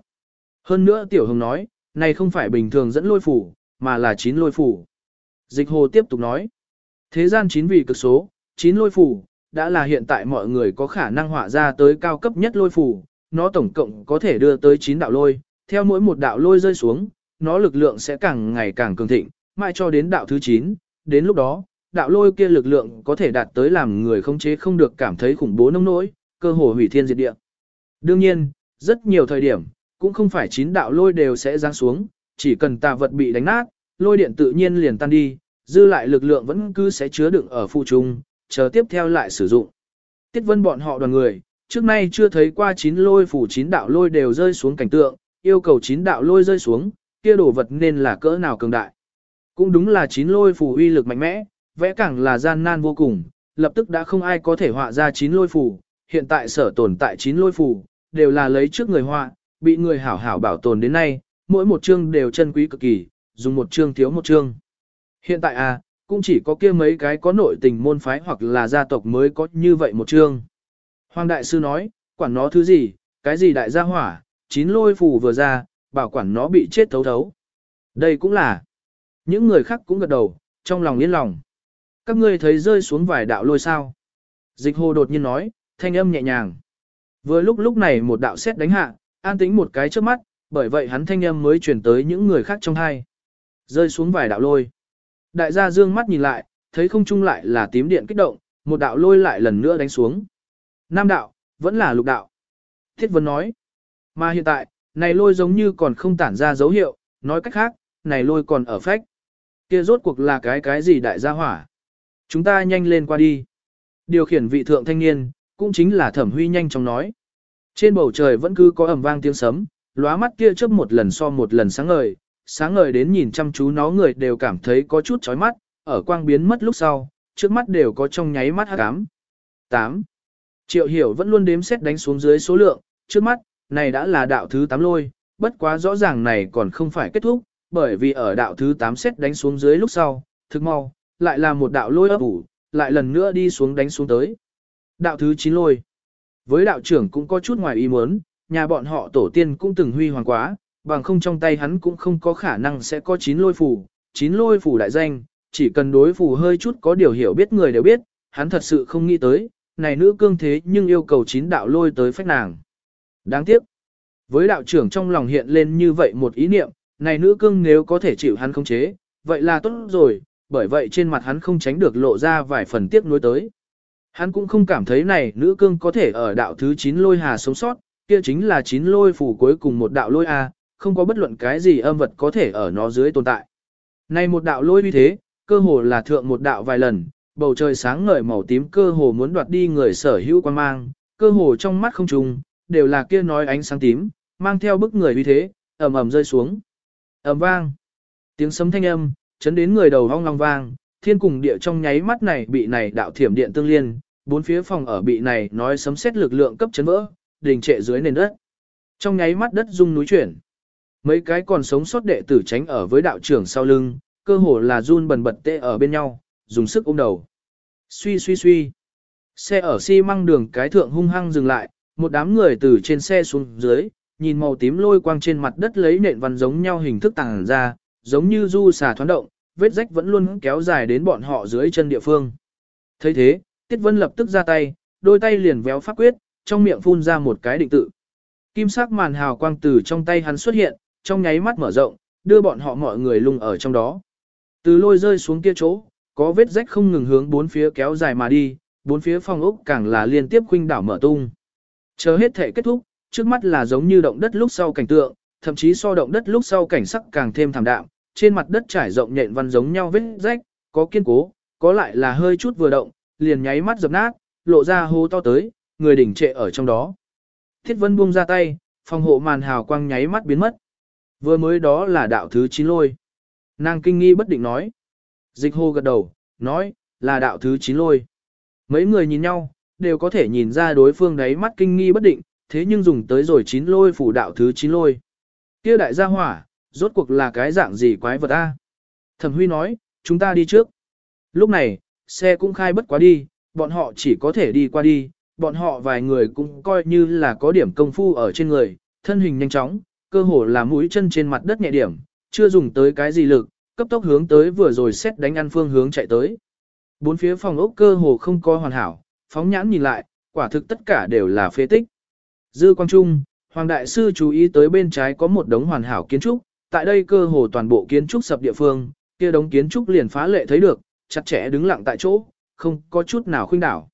Hơn nữa Tiểu Hồng nói, này không phải bình thường dẫn lôi phủ, mà là chín lôi phủ. Dịch hồ tiếp tục nói, thế gian chín vị cực số, chín lôi phủ, đã là hiện tại mọi người có khả năng hỏa ra tới cao cấp nhất lôi phủ, nó tổng cộng có thể đưa tới chín đạo lôi, theo mỗi một đạo lôi rơi xuống, nó lực lượng sẽ càng ngày càng cường thịnh, mãi cho đến đạo thứ 9, đến lúc đó, đạo lôi kia lực lượng có thể đạt tới làm người không chế không được cảm thấy khủng bố nông nỗi, cơ hồ hủy thiên diệt địa. Đương nhiên, rất nhiều thời điểm, cũng không phải chín đạo lôi đều sẽ giáng xuống, chỉ cần tà vật bị đánh nát, lôi điện tự nhiên liền tan đi, dư lại lực lượng vẫn cứ sẽ chứa đựng ở phụ trung, chờ tiếp theo lại sử dụng. Tiết vân bọn họ đoàn người, trước nay chưa thấy qua chín lôi phủ chín đạo lôi đều rơi xuống cảnh tượng, yêu cầu chín đạo lôi rơi xuống, kia đồ vật nên là cỡ nào cường đại. Cũng đúng là chín lôi phù uy lực mạnh mẽ, vẽ càng là gian nan vô cùng, lập tức đã không ai có thể họa ra chín lôi phù. hiện tại sở tồn tại chín lôi phù đều là lấy trước người họa, bị người hảo hảo bảo tồn đến nay, mỗi một chương đều chân quý cực kỳ, dùng một chương thiếu một chương. Hiện tại à, cũng chỉ có kia mấy cái có nội tình môn phái hoặc là gia tộc mới có như vậy một chương. Hoàng đại sư nói, quản nó thứ gì, cái gì đại gia hỏa, chín lôi phù vừa ra, bảo quản nó bị chết thấu thấu. Đây cũng là. Những người khác cũng gật đầu, trong lòng yên lòng. Các ngươi thấy rơi xuống vài đạo lôi sao. Dịch hồ đột nhiên nói, thanh âm nhẹ nhàng. Vừa lúc lúc này một đạo xét đánh hạ, an tĩnh một cái trước mắt, bởi vậy hắn thanh âm mới chuyển tới những người khác trong hai. Rơi xuống vài đạo lôi. Đại gia dương mắt nhìn lại, thấy không trung lại là tím điện kích động, một đạo lôi lại lần nữa đánh xuống. Nam đạo, vẫn là lục đạo. Thiết Vân nói. Mà hiện tại, này lôi giống như còn không tản ra dấu hiệu, nói cách khác, này lôi còn ở phách. Kia rốt cuộc là cái cái gì đại gia hỏa. Chúng ta nhanh lên qua đi. Điều khiển vị thượng thanh niên, cũng chính là thẩm huy nhanh chóng nói. Trên bầu trời vẫn cứ có ầm vang tiếng sấm, lóa mắt kia chớp một lần so một lần sáng ngời, sáng ngời đến nhìn chăm chú nó người đều cảm thấy có chút chói mắt, ở quang biến mất lúc sau, trước mắt đều có trong nháy mắt hắc ám. 8. Triệu hiểu vẫn luôn đếm xét đánh xuống dưới số lượng, trước mắt, này đã là đạo thứ 8 lôi, bất quá rõ ràng này còn không phải kết thúc, bởi vì ở đạo thứ 8 xét đánh xuống dưới lúc sau, thực mau, lại là một đạo lôi ấp ủ, lại lần nữa đi xuống đánh xuống tới. Đạo thứ 9 lôi. Với đạo trưởng cũng có chút ngoài ý muốn, nhà bọn họ tổ tiên cũng từng huy hoàng quá, bằng không trong tay hắn cũng không có khả năng sẽ có chín lôi phủ, chín lôi phủ đại danh, chỉ cần đối phủ hơi chút có điều hiểu biết người đều biết, hắn thật sự không nghĩ tới, này nữ cương thế nhưng yêu cầu chín đạo lôi tới phách nàng. Đáng tiếc, với đạo trưởng trong lòng hiện lên như vậy một ý niệm, này nữ cương nếu có thể chịu hắn không chế, vậy là tốt rồi, bởi vậy trên mặt hắn không tránh được lộ ra vài phần tiếc nuối tới. Hắn cũng không cảm thấy này nữ cương có thể ở đạo thứ 9 lôi hà sống sót, kia chính là 9 lôi phủ cuối cùng một đạo lôi A, không có bất luận cái gì âm vật có thể ở nó dưới tồn tại. Này một đạo lôi uy thế, cơ hồ là thượng một đạo vài lần, bầu trời sáng ngời màu tím cơ hồ muốn đoạt đi người sở hữu quan mang, cơ hồ trong mắt không trùng, đều là kia nói ánh sáng tím, mang theo bức người uy thế, ầm ầm rơi xuống ầm vang. Tiếng sấm thanh âm, chấn đến người đầu hong long vang, thiên cùng địa trong nháy mắt này bị này đạo thiểm điện tương liên, bốn phía phòng ở bị này nói sấm xét lực lượng cấp chấn vỡ, đình trệ dưới nền đất. Trong nháy mắt đất rung núi chuyển. Mấy cái còn sống sót đệ tử tránh ở với đạo trưởng sau lưng, cơ hồ là run bần bật tê ở bên nhau, dùng sức ôm đầu. Suy suy suy. Xe ở xi măng đường cái thượng hung hăng dừng lại, một đám người từ trên xe xuống dưới, nhìn màu tím lôi quang trên mặt đất lấy nện văn giống nhau hình thức tàng ra, giống như du xà thoáng động, vết rách vẫn luôn kéo dài đến bọn họ dưới chân địa phương. thấy thế, Tiết Vân lập tức ra tay, đôi tay liền véo pháp quyết, trong miệng phun ra một cái định tự. Kim sắc màn hào quang từ trong tay hắn xuất hiện, trong nháy mắt mở rộng, đưa bọn họ mọi người lung ở trong đó. Từ lôi rơi xuống kia chỗ, có vết rách không ngừng hướng bốn phía kéo dài mà đi, bốn phía phòng ốc càng là liên tiếp khuynh đảo mở tung. Chờ hết thể kết thúc, trước mắt là giống như động đất lúc sau cảnh tượng, thậm chí so động đất lúc sau cảnh sắc càng thêm thảm đạm, trên mặt đất trải rộng nhện văn giống nhau vết rách, có kiên cố, có lại là hơi chút vừa động, liền nháy mắt dập nát, lộ ra hố to tới, người đỉnh trệ ở trong đó. Thiết Vân buông ra tay, phòng hộ màn hào quang nháy mắt biến mất. Vừa mới đó là đạo thứ chín lôi. Nàng kinh nghi bất định nói. Dịch hô gật đầu, nói, là đạo thứ chín lôi. Mấy người nhìn nhau, đều có thể nhìn ra đối phương đấy mắt kinh nghi bất định, thế nhưng dùng tới rồi chín lôi phủ đạo thứ chín lôi. Kia đại gia hỏa, rốt cuộc là cái dạng gì quái vật a? Thẩm Huy nói, chúng ta đi trước. Lúc này, xe cũng khai bất quá đi, bọn họ chỉ có thể đi qua đi, bọn họ vài người cũng coi như là có điểm công phu ở trên người, thân hình nhanh chóng, cơ hồ là mũi chân trên mặt đất nhẹ điểm, chưa dùng tới cái gì lực, cấp tốc hướng tới vừa rồi xét đánh ăn phương hướng chạy tới. Bốn phía phòng ốc cơ hồ không có hoàn hảo, phóng nhãn nhìn lại, quả thực tất cả đều là phế tích. Dư Quang Trung, Hoàng Đại Sư chú ý tới bên trái có một đống hoàn hảo kiến trúc, tại đây cơ hồ toàn bộ kiến trúc sập địa phương, kia đống kiến trúc liền phá lệ thấy được, chặt chẽ đứng lặng tại chỗ, không có chút nào khuynh đảo.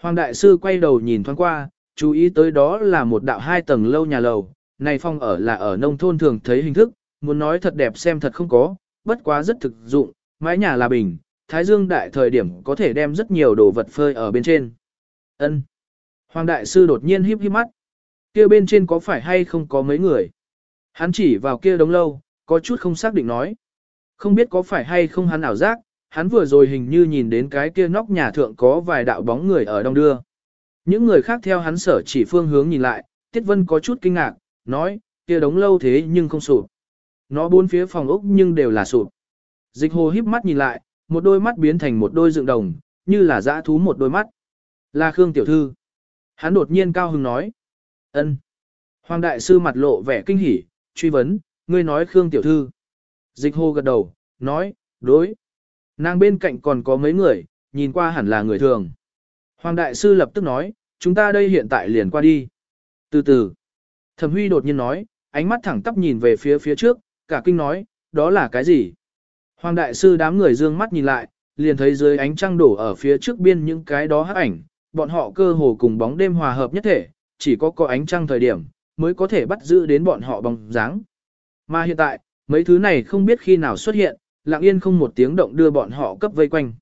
Hoàng Đại Sư quay đầu nhìn thoáng qua, chú ý tới đó là một đạo hai tầng lâu nhà lầu, này phong ở là ở nông thôn thường thấy hình thức, muốn nói thật đẹp xem thật không có, bất quá rất thực dụng, mái nhà là bình, Thái Dương đại thời điểm có thể đem rất nhiều đồ vật phơi ở bên trên. Ân. Hoàng Đại Sư đột nhiên híp híp mắt. Kia bên trên có phải hay không có mấy người? Hắn chỉ vào kia đống lâu, có chút không xác định nói. Không biết có phải hay không hắn ảo giác, hắn vừa rồi hình như nhìn đến cái kia nóc nhà thượng có vài đạo bóng người ở đông đưa. Những người khác theo hắn sở chỉ phương hướng nhìn lại, Tiết Vân có chút kinh ngạc, nói, kia đống lâu thế nhưng không sụp. Nó bốn phía phòng ốc nhưng đều là sụp. Dịch hồ híp mắt nhìn lại, một đôi mắt biến thành một đôi dựng đồng, như là dã thú một đôi mắt. Là Khương Tiểu Thư. Hắn đột nhiên cao hứng nói ân. Hoàng Đại Sư mặt lộ vẻ kinh hỉ, truy vấn, ngươi nói Khương Tiểu Thư. Dịch hô gật đầu, nói, đối. Nàng bên cạnh còn có mấy người, nhìn qua hẳn là người thường. Hoàng Đại Sư lập tức nói, chúng ta đây hiện tại liền qua đi. Từ từ. Thẩm Huy đột nhiên nói, ánh mắt thẳng tắp nhìn về phía phía trước, cả kinh nói, đó là cái gì? Hoàng Đại Sư đám người dương mắt nhìn lại, liền thấy dưới ánh trăng đổ ở phía trước biên những cái đó hắc ảnh, bọn họ cơ hồ cùng bóng đêm hòa hợp nhất thể, chỉ có có ánh trăng thời điểm, mới có thể bắt giữ đến bọn họ bóng dáng. Mà hiện tại, mấy thứ này không biết khi nào xuất hiện, lặng yên không một tiếng động đưa bọn họ cấp vây quanh.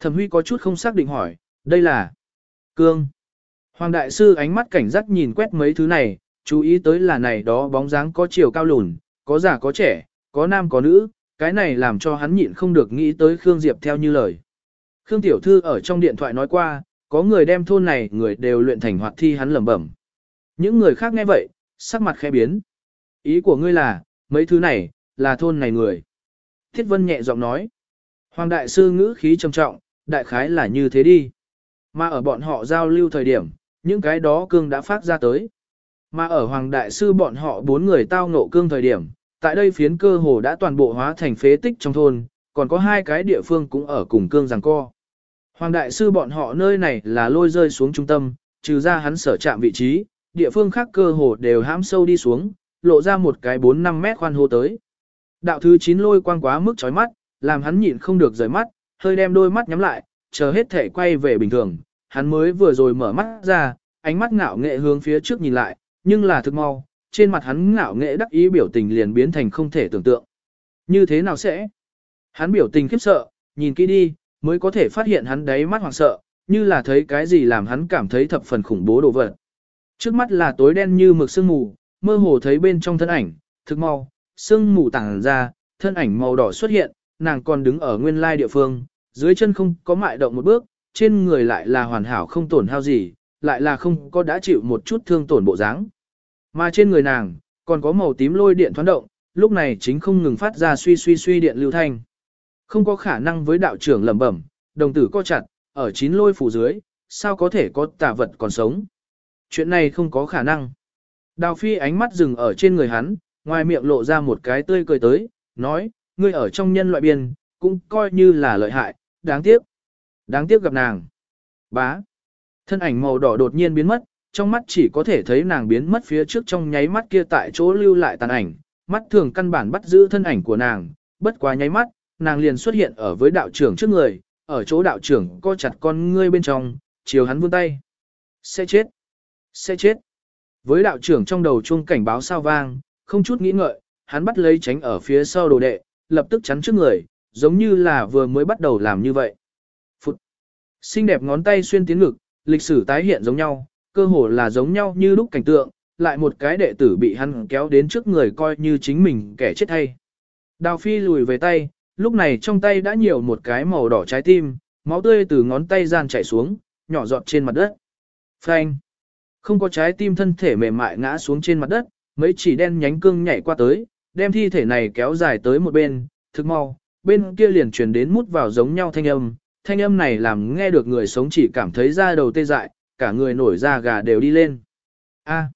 Thẩm Huy có chút không xác định hỏi, đây là cương. Hoàng Đại Sư ánh mắt cảnh giác nhìn quét mấy thứ này, chú ý tới là này đó bóng dáng có chiều cao lùn, có già có trẻ, có nam có nữ, cái này làm cho hắn nhịn không được nghĩ tới Khương Diệp theo như lời. Khương Tiểu Thư ở trong điện thoại nói qua, có người đem thôn này người đều luyện thành hoạt thi hắn lẩm bẩm. Những người khác nghe vậy, sắc mặt khẽ biến. Ý của ngươi là, mấy thứ này, là thôn này người. Thiết Vân nhẹ giọng nói. Hoàng Đại Sư ngữ khí trầm trọng, đại khái là như thế đi. Mà ở bọn họ giao lưu thời điểm, những cái đó cương đã phát ra tới. Mà ở Hoàng Đại Sư bọn họ bốn người tao ngộ cương thời điểm, tại đây phiến cơ hồ đã toàn bộ hóa thành phế tích trong thôn, còn có hai cái địa phương cũng ở cùng cương giằng co. Hoàng Đại Sư bọn họ nơi này là lôi rơi xuống trung tâm, trừ ra hắn sở chạm vị trí, địa phương khác cơ hồ đều hãm sâu đi xuống, lộ ra một cái 4-5 mét khoan hô tới. Đạo thứ 9 lôi quang quá mức chói mắt, làm hắn nhịn không được rời mắt, hơi đem đôi mắt nhắm lại, chờ hết thể quay về bình thường, hắn mới vừa rồi mở mắt ra, ánh mắt ngạo nghệ hướng phía trước nhìn lại, nhưng là thực mau, trên mặt hắn ngạo nghệ đắc ý biểu tình liền biến thành không thể tưởng tượng. Như thế nào sẽ? Hắn biểu tình khiếp sợ, nhìn kỹ đi, mới có thể phát hiện hắn đáy mắt hoảng sợ, như là thấy cái gì làm hắn cảm thấy thập phần khủng bố đồ vật. Trước mắt là tối đen như mực sương mù, mơ hồ thấy bên trong thân ảnh, thực mau, sương mù tàng ra, thân ảnh màu đỏ xuất hiện, nàng còn đứng ở nguyên lai địa phương, dưới chân không có mại động một bước, trên người lại là hoàn hảo không tổn hao gì, lại là không có đã chịu một chút thương tổn bộ dáng. Mà trên người nàng, còn có màu tím lôi điện thoáng động, lúc này chính không ngừng phát ra suy suy suy điện lưu thanh. Không có khả năng với đạo trưởng lẩm bẩm, đồng tử co chặt, ở chín lôi phủ dưới, sao có thể có tà vật còn sống. Chuyện này không có khả năng. Đào phi ánh mắt dừng ở trên người hắn, ngoài miệng lộ ra một cái tươi cười tới, nói, ngươi ở trong nhân loại biên, cũng coi như là lợi hại, đáng tiếc. Đáng tiếc gặp nàng. Bá. Thân ảnh màu đỏ đột nhiên biến mất, trong mắt chỉ có thể thấy nàng biến mất phía trước trong nháy mắt kia tại chỗ lưu lại tàn ảnh, mắt thường căn bản bắt giữ thân ảnh của nàng, bất quá nháy mắt, nàng liền xuất hiện ở với đạo trưởng trước người, ở chỗ đạo trưởng co chặt con ngươi bên trong, chiều hắn vươn tay. Sẽ chết. Sẽ chết. Với đạo trưởng trong đầu chuông cảnh báo sao vang, không chút nghĩ ngợi, hắn bắt lấy tránh ở phía sau đồ đệ, lập tức chắn trước người, giống như là vừa mới bắt đầu làm như vậy. Phụt. Xinh đẹp ngón tay xuyên tiến ngực, lịch sử tái hiện giống nhau, cơ hồ là giống nhau như lúc cảnh tượng, lại một cái đệ tử bị hắn kéo đến trước người coi như chính mình kẻ chết hay. Đào phi lùi về tay, lúc này trong tay đã nhiều một cái màu đỏ trái tim, máu tươi từ ngón tay gian chảy xuống, nhỏ giọt trên mặt đất. Phanh. Không có trái tim thân thể mềm mại ngã xuống trên mặt đất, mấy chỉ đen nhánh cương nhảy qua tới, đem thi thể này kéo dài tới một bên, thực mau, bên kia liền truyền đến mút vào giống nhau thanh âm, thanh âm này làm nghe được người sống chỉ cảm thấy da đầu tê dại, cả người nổi da gà đều đi lên. A,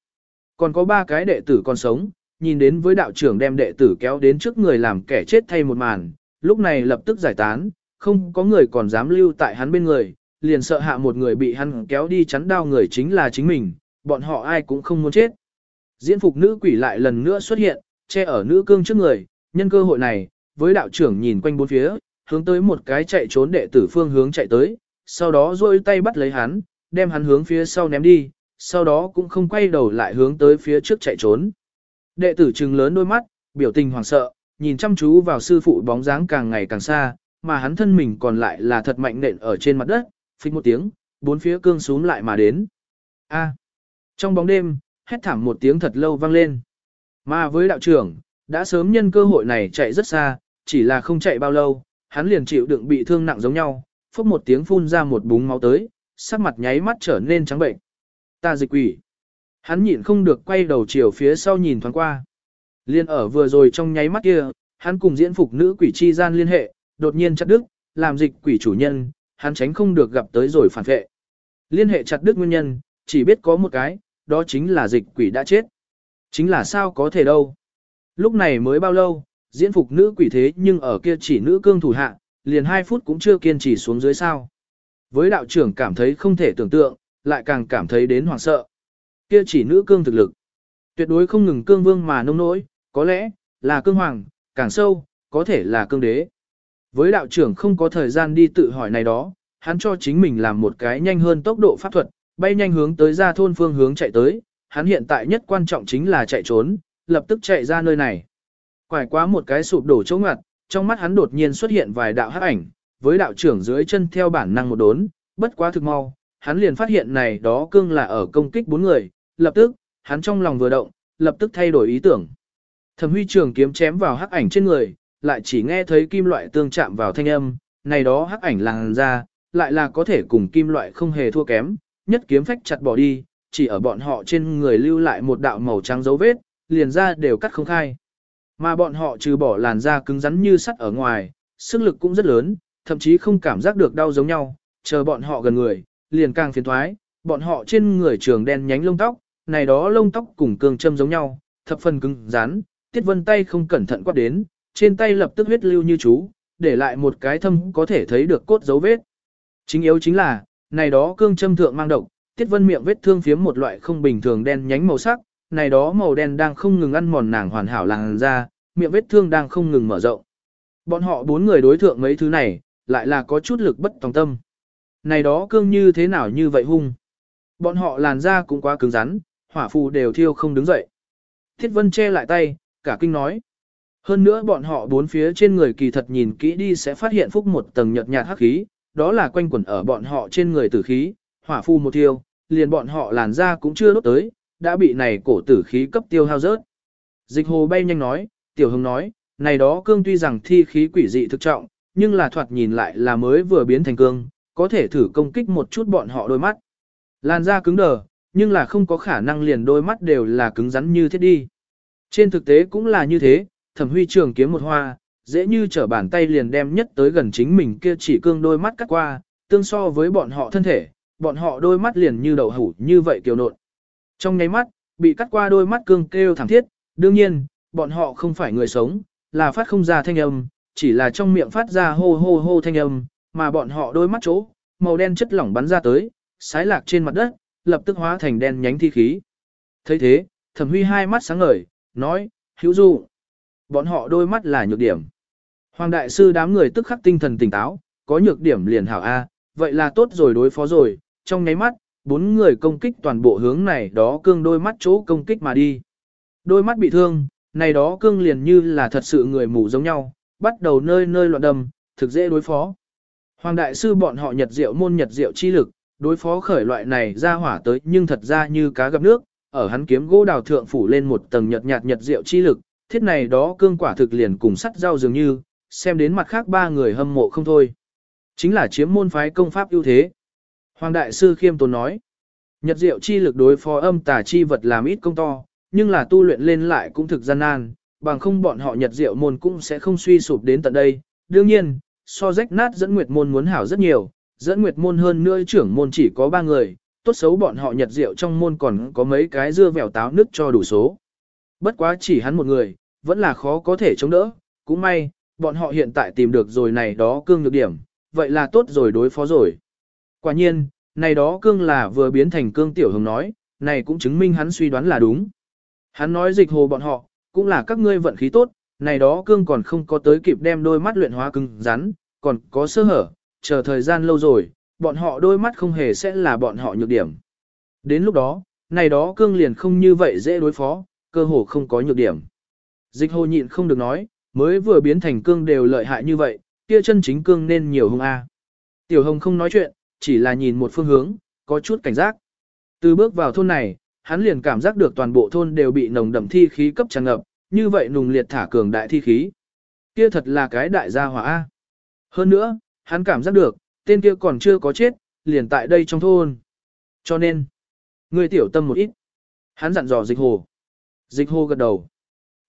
còn có ba cái đệ tử còn sống, nhìn đến với đạo trưởng đem đệ tử kéo đến trước người làm kẻ chết thay một màn, lúc này lập tức giải tán, không có người còn dám lưu tại hắn bên người, liền sợ hạ một người bị hắn kéo đi chắn đau người chính là chính mình, bọn họ ai cũng không muốn chết. Diễn phục nữ quỷ lại lần nữa xuất hiện, che ở nữ cương trước người, nhân cơ hội này, với đạo trưởng nhìn quanh bốn phía, hướng tới một cái chạy trốn đệ tử phương hướng chạy tới, sau đó duỗi tay bắt lấy hắn, đem hắn hướng phía sau ném đi, sau đó cũng không quay đầu lại hướng tới phía trước chạy trốn. Đệ tử trừng lớn đôi mắt, biểu tình hoảng sợ, nhìn chăm chú vào sư phụ bóng dáng càng ngày càng xa, mà hắn thân mình còn lại là thật mạnh nện ở trên mặt đất, phích một tiếng, bốn phía cương xuống lại mà đến. A. Trong bóng đêm, hét thảm một tiếng thật lâu vang lên. Mà với đạo trưởng, đã sớm nhân cơ hội này chạy rất xa, chỉ là không chạy bao lâu, hắn liền chịu đựng bị thương nặng giống nhau, phốc một tiếng phun ra một búng máu tới, sắc mặt nháy mắt trở nên trắng bệnh. Ta dịch quỷ. Hắn nhịn không được quay đầu chiều phía sau nhìn thoáng qua. Liên ở vừa rồi trong nháy mắt kia, hắn cùng diễn phục nữ quỷ chi gian liên hệ, đột nhiên chặt đứt, làm dịch quỷ chủ nhân, hắn tránh không được gặp tới rồi phản vệ. Liên hệ chặt đứt nguyên nhân, chỉ biết có một cái, đó chính là dịch quỷ đã chết. Chính là sao có thể đâu. Lúc này mới bao lâu, diễn phục nữ quỷ thế nhưng ở kia chỉ nữ cương thủ hạ, liền 2 phút cũng chưa kiên trì xuống dưới sao. Với đạo trưởng cảm thấy không thể tưởng tượng, lại càng cảm thấy đến hoảng sợ. Kia chỉ nữ cương thực lực. Tuyệt đối không ngừng cương vương mà nông nỗi, có lẽ, là cương hoàng, càng sâu, có thể là cương đế. Với đạo trưởng không có thời gian đi tự hỏi này đó, hắn cho chính mình làm một cái nhanh hơn tốc độ pháp thuật, bay nhanh hướng tới ra thôn phương hướng chạy tới, hắn hiện tại nhất quan trọng chính là chạy trốn, lập tức chạy ra nơi này. Quải quá một cái sụp đổ chỗ ngặt, trong mắt hắn đột nhiên xuất hiện vài đạo hắc ảnh, với đạo trưởng dưới chân theo bản năng một đốn, bất quá thực mau, hắn liền phát hiện này đó cương là ở công kích bốn người, lập tức, hắn trong lòng vừa động, lập tức thay đổi ý tưởng. Thẩm huy trường kiếm chém vào hắc ảnh trên người, lại chỉ nghe thấy kim loại tương chạm vào thanh âm, này đó hắc ảnh làng ra, lại là có thể cùng kim loại không hề thua kém, nhất kiếm phách chặt bỏ đi, chỉ ở bọn họ trên người lưu lại một đạo màu trắng dấu vết, liền ra đều cắt không khai. Mà bọn họ trừ bỏ làn da cứng rắn như sắt ở ngoài, sức lực cũng rất lớn, thậm chí không cảm giác được đau giống nhau, chờ bọn họ gần người, liền càng phiền thoái, bọn họ trên người trường đen nhánh lông tóc, này đó lông tóc cùng cương châm giống nhau, thập phần cứng rắn, Tiết Vân tay không cẩn thận quát đến, trên tay lập tức huyết lưu như chú, để lại một cái thâm có thể thấy được cốt dấu vết. Chính yếu chính là, này đó cương châm thượng mang độc, Tiết Vân miệng vết thương phiếm một loại không bình thường đen nhánh màu sắc, này đó màu đen đang không ngừng ăn mòn nàng hoàn hảo làn da, miệng vết thương đang không ngừng mở rộng. Bọn họ bốn người đối thượng mấy thứ này, lại là có chút lực bất tòng tâm. Này đó cương như thế nào như vậy hung. Bọn họ làn da cũng quá cứng rắn, hỏa phù đều thiêu không đứng dậy. Thiết Vân che lại tay, cả kinh nói. Hơn nữa bọn họ bốn phía trên người kỳ thật nhìn kỹ đi sẽ phát hiện phúc một tầng nhợt nhạt hắc khí, đó là quanh quẩn ở bọn họ trên người tử khí, hỏa phu một tiêu, liền bọn họ làn da cũng chưa đốt tới, đã bị này cổ tử khí cấp tiêu hao rớt. Dịch hồ bay nhanh nói, tiểu hưng nói, này đó cương tuy rằng thi khí quỷ dị thực trọng, nhưng là thoạt nhìn lại là mới vừa biến thành cương, có thể thử công kích một chút bọn họ đôi mắt. Làn da cứng đờ, nhưng là không có khả năng liền đôi mắt đều là cứng rắn như thiết đi. Trên thực tế cũng là như thế, thẩm huy trường kiếm một hoa, dễ như trở bàn tay liền đem nhất tới gần chính mình kia chỉ cương đôi mắt cắt qua, tương so với bọn họ thân thể, bọn họ đôi mắt liền như đậu hủ như vậy kiều nộn. Trong nháy mắt, bị cắt qua đôi mắt cương kêu thẳng thiết, đương nhiên, bọn họ không phải người sống, là phát không ra thanh âm, chỉ là trong miệng phát ra hô hô hô thanh âm, mà bọn họ đôi mắt chỗ, màu đen chất lỏng bắn ra tới, sái lạc trên mặt đất, lập tức hóa thành đen nhánh thi khí. thấy thế, thẩm huy hai mắt sáng ngời, nói, hữu du. Bọn họ đôi mắt là nhược điểm. Hoàng đại sư đám người tức khắc tinh thần tỉnh táo, có nhược điểm liền hảo A, vậy là tốt rồi đối phó rồi, trong nháy mắt, bốn người công kích toàn bộ hướng này đó cương đôi mắt chỗ công kích mà đi. Đôi mắt bị thương, này đó cương liền như là thật sự người mù giống nhau, bắt đầu nơi nơi loạn đầm, thực dễ đối phó. Hoàng đại sư bọn họ nhật diệu môn nhật diệu chi lực, đối phó khởi loại này ra hỏa tới nhưng thật ra như cá gặp nước, ở hắn kiếm gỗ đào thượng phủ lên một tầng nhật nhạt nhật diệu chi lực, thiết này đó cương quả thực liền cùng sắt dao dường như, xem đến mặt khác ba người hâm mộ không thôi. Chính là chiếm môn phái công pháp ưu thế. Hoàng đại sư khiêm tốn nói, nhật diệu chi lực đối phó âm tà chi vật làm ít công to, nhưng là tu luyện lên lại cũng thực gian nan, bằng không bọn họ nhật diệu môn cũng sẽ không suy sụp đến tận đây. Đương nhiên, so rách nát dẫn nguyệt môn muốn hảo rất nhiều, dẫn nguyệt môn hơn nữa trưởng môn chỉ có ba người, tốt xấu bọn họ nhật rượu trong môn còn có mấy cái dưa vẻo táo nứt cho đủ số. Bất quá chỉ hắn một người, vẫn là khó có thể chống đỡ, cũng may, bọn họ hiện tại tìm được rồi này đó cương nhược điểm, vậy là tốt rồi đối phó rồi. Quả nhiên, này đó cương là vừa biến thành cương tiểu hồng nói, này cũng chứng minh hắn suy đoán là đúng. Hắn nói dịch hồ bọn họ, cũng là các ngươi vận khí tốt, này đó cương còn không có tới kịp đem đôi mắt luyện hóa cứng rắn, còn có sơ hở, chờ thời gian lâu rồi, bọn họ đôi mắt không hề sẽ là bọn họ nhược điểm. Đến lúc đó, này đó cương liền không như vậy dễ đối phó, cơ hồ không có nhược điểm. Dịch hồ nhịn không được nói, mới vừa biến thành cương đều lợi hại như vậy, kia chân chính cương nên nhiều hung A. Tiểu hồng không nói chuyện, chỉ là nhìn một phương hướng, có chút cảnh giác. Từ bước vào thôn này, hắn liền cảm giác được toàn bộ thôn đều bị nồng đậm thi khí cấp tràn ngập, như vậy nùng liệt thả cường đại thi khí. Kia thật là cái đại gia hỏa A. Hơn nữa, hắn cảm giác được, tên kia còn chưa có chết, liền tại đây trong thôn. Cho nên, người tiểu tâm một ít. Hắn dặn dò dịch hồ. Dịch hồ gật đầu.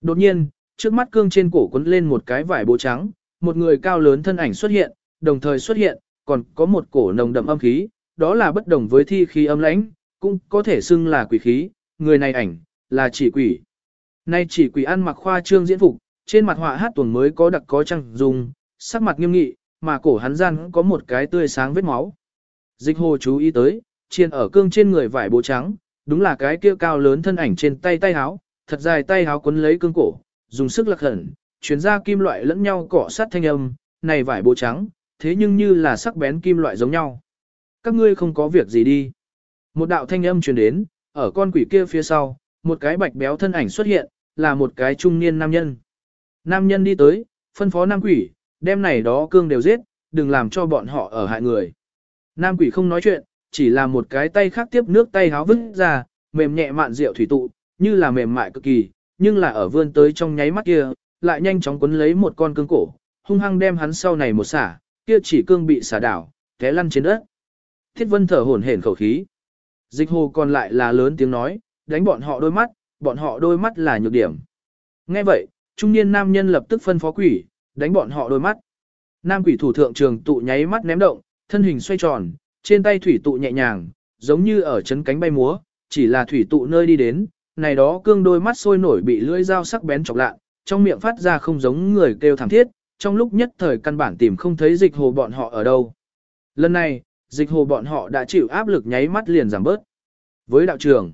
Đột nhiên, trước mắt cương trên cổ quấn lên một cái vải bố trắng, một người cao lớn thân ảnh xuất hiện, đồng thời xuất hiện, còn có một cổ nồng đậm âm khí, đó là bất đồng với thi khí âm lãnh, cũng có thể xưng là quỷ khí, người này ảnh, là chỉ quỷ. Nay chỉ quỷ ăn mặc khoa trương diễn phục, trên mặt họa hát tuồng mới có đặc có trăng dùng, sắc mặt nghiêm nghị, mà cổ hắn gian có một cái tươi sáng vết máu. Dịch hồ chú ý tới, chiên ở cương trên người vải bố trắng, đúng là cái kia cao lớn thân ảnh trên tay tay háo, thật dài tay háo quấn lấy cương cổ, dùng sức lạc hẩn, chuyển ra kim loại lẫn nhau cọ sát thanh âm, này vải bố trắng, thế nhưng như là sắc bén kim loại giống nhau. Các ngươi không có việc gì đi. Một đạo thanh âm truyền đến, ở con quỷ kia phía sau, một cái bạch béo thân ảnh xuất hiện, là một cái trung niên nam nhân. Nam nhân đi tới, phân phó nam quỷ, đem này đó cương đều giết, đừng làm cho bọn họ ở hại người. Nam quỷ không nói chuyện, chỉ là một cái tay khác tiếp nước tay háo vứt ra, mềm nhẹ mạn rượu thủy tụ, như là mềm mại cực kỳ, nhưng là ở vươn tới trong nháy mắt kia, lại nhanh chóng quấn lấy một con cương cổ, hung hăng đem hắn sau này một xả, kia chỉ cương bị xả đảo, té lăn trên đất. Thiết vân thở hổn hển khẩu khí. Dịch hồ còn lại là lớn tiếng nói, đánh bọn họ đôi mắt, bọn họ đôi mắt là nhược điểm. Nghe vậy, trung niên nam nhân lập tức phân phó quỷ, đánh bọn họ đôi mắt. Nam quỷ thủ thượng trường tụ nháy mắt ném động, thân hình xoay tròn, trên tay thủy tụ nhẹ nhàng, giống như ở chấn cánh bay múa, chỉ là thủy tụ nơi đi đến, này đó cương đôi mắt sôi nổi bị lưỡi dao sắc bén chọc lạ, trong miệng phát ra không giống người kêu thảm thiết, trong lúc nhất thời căn bản tìm không thấy dịch hồ bọn họ ở đâu. Lần này, dịch hồ bọn họ đã chịu áp lực nháy mắt liền giảm bớt. Với đạo trưởng,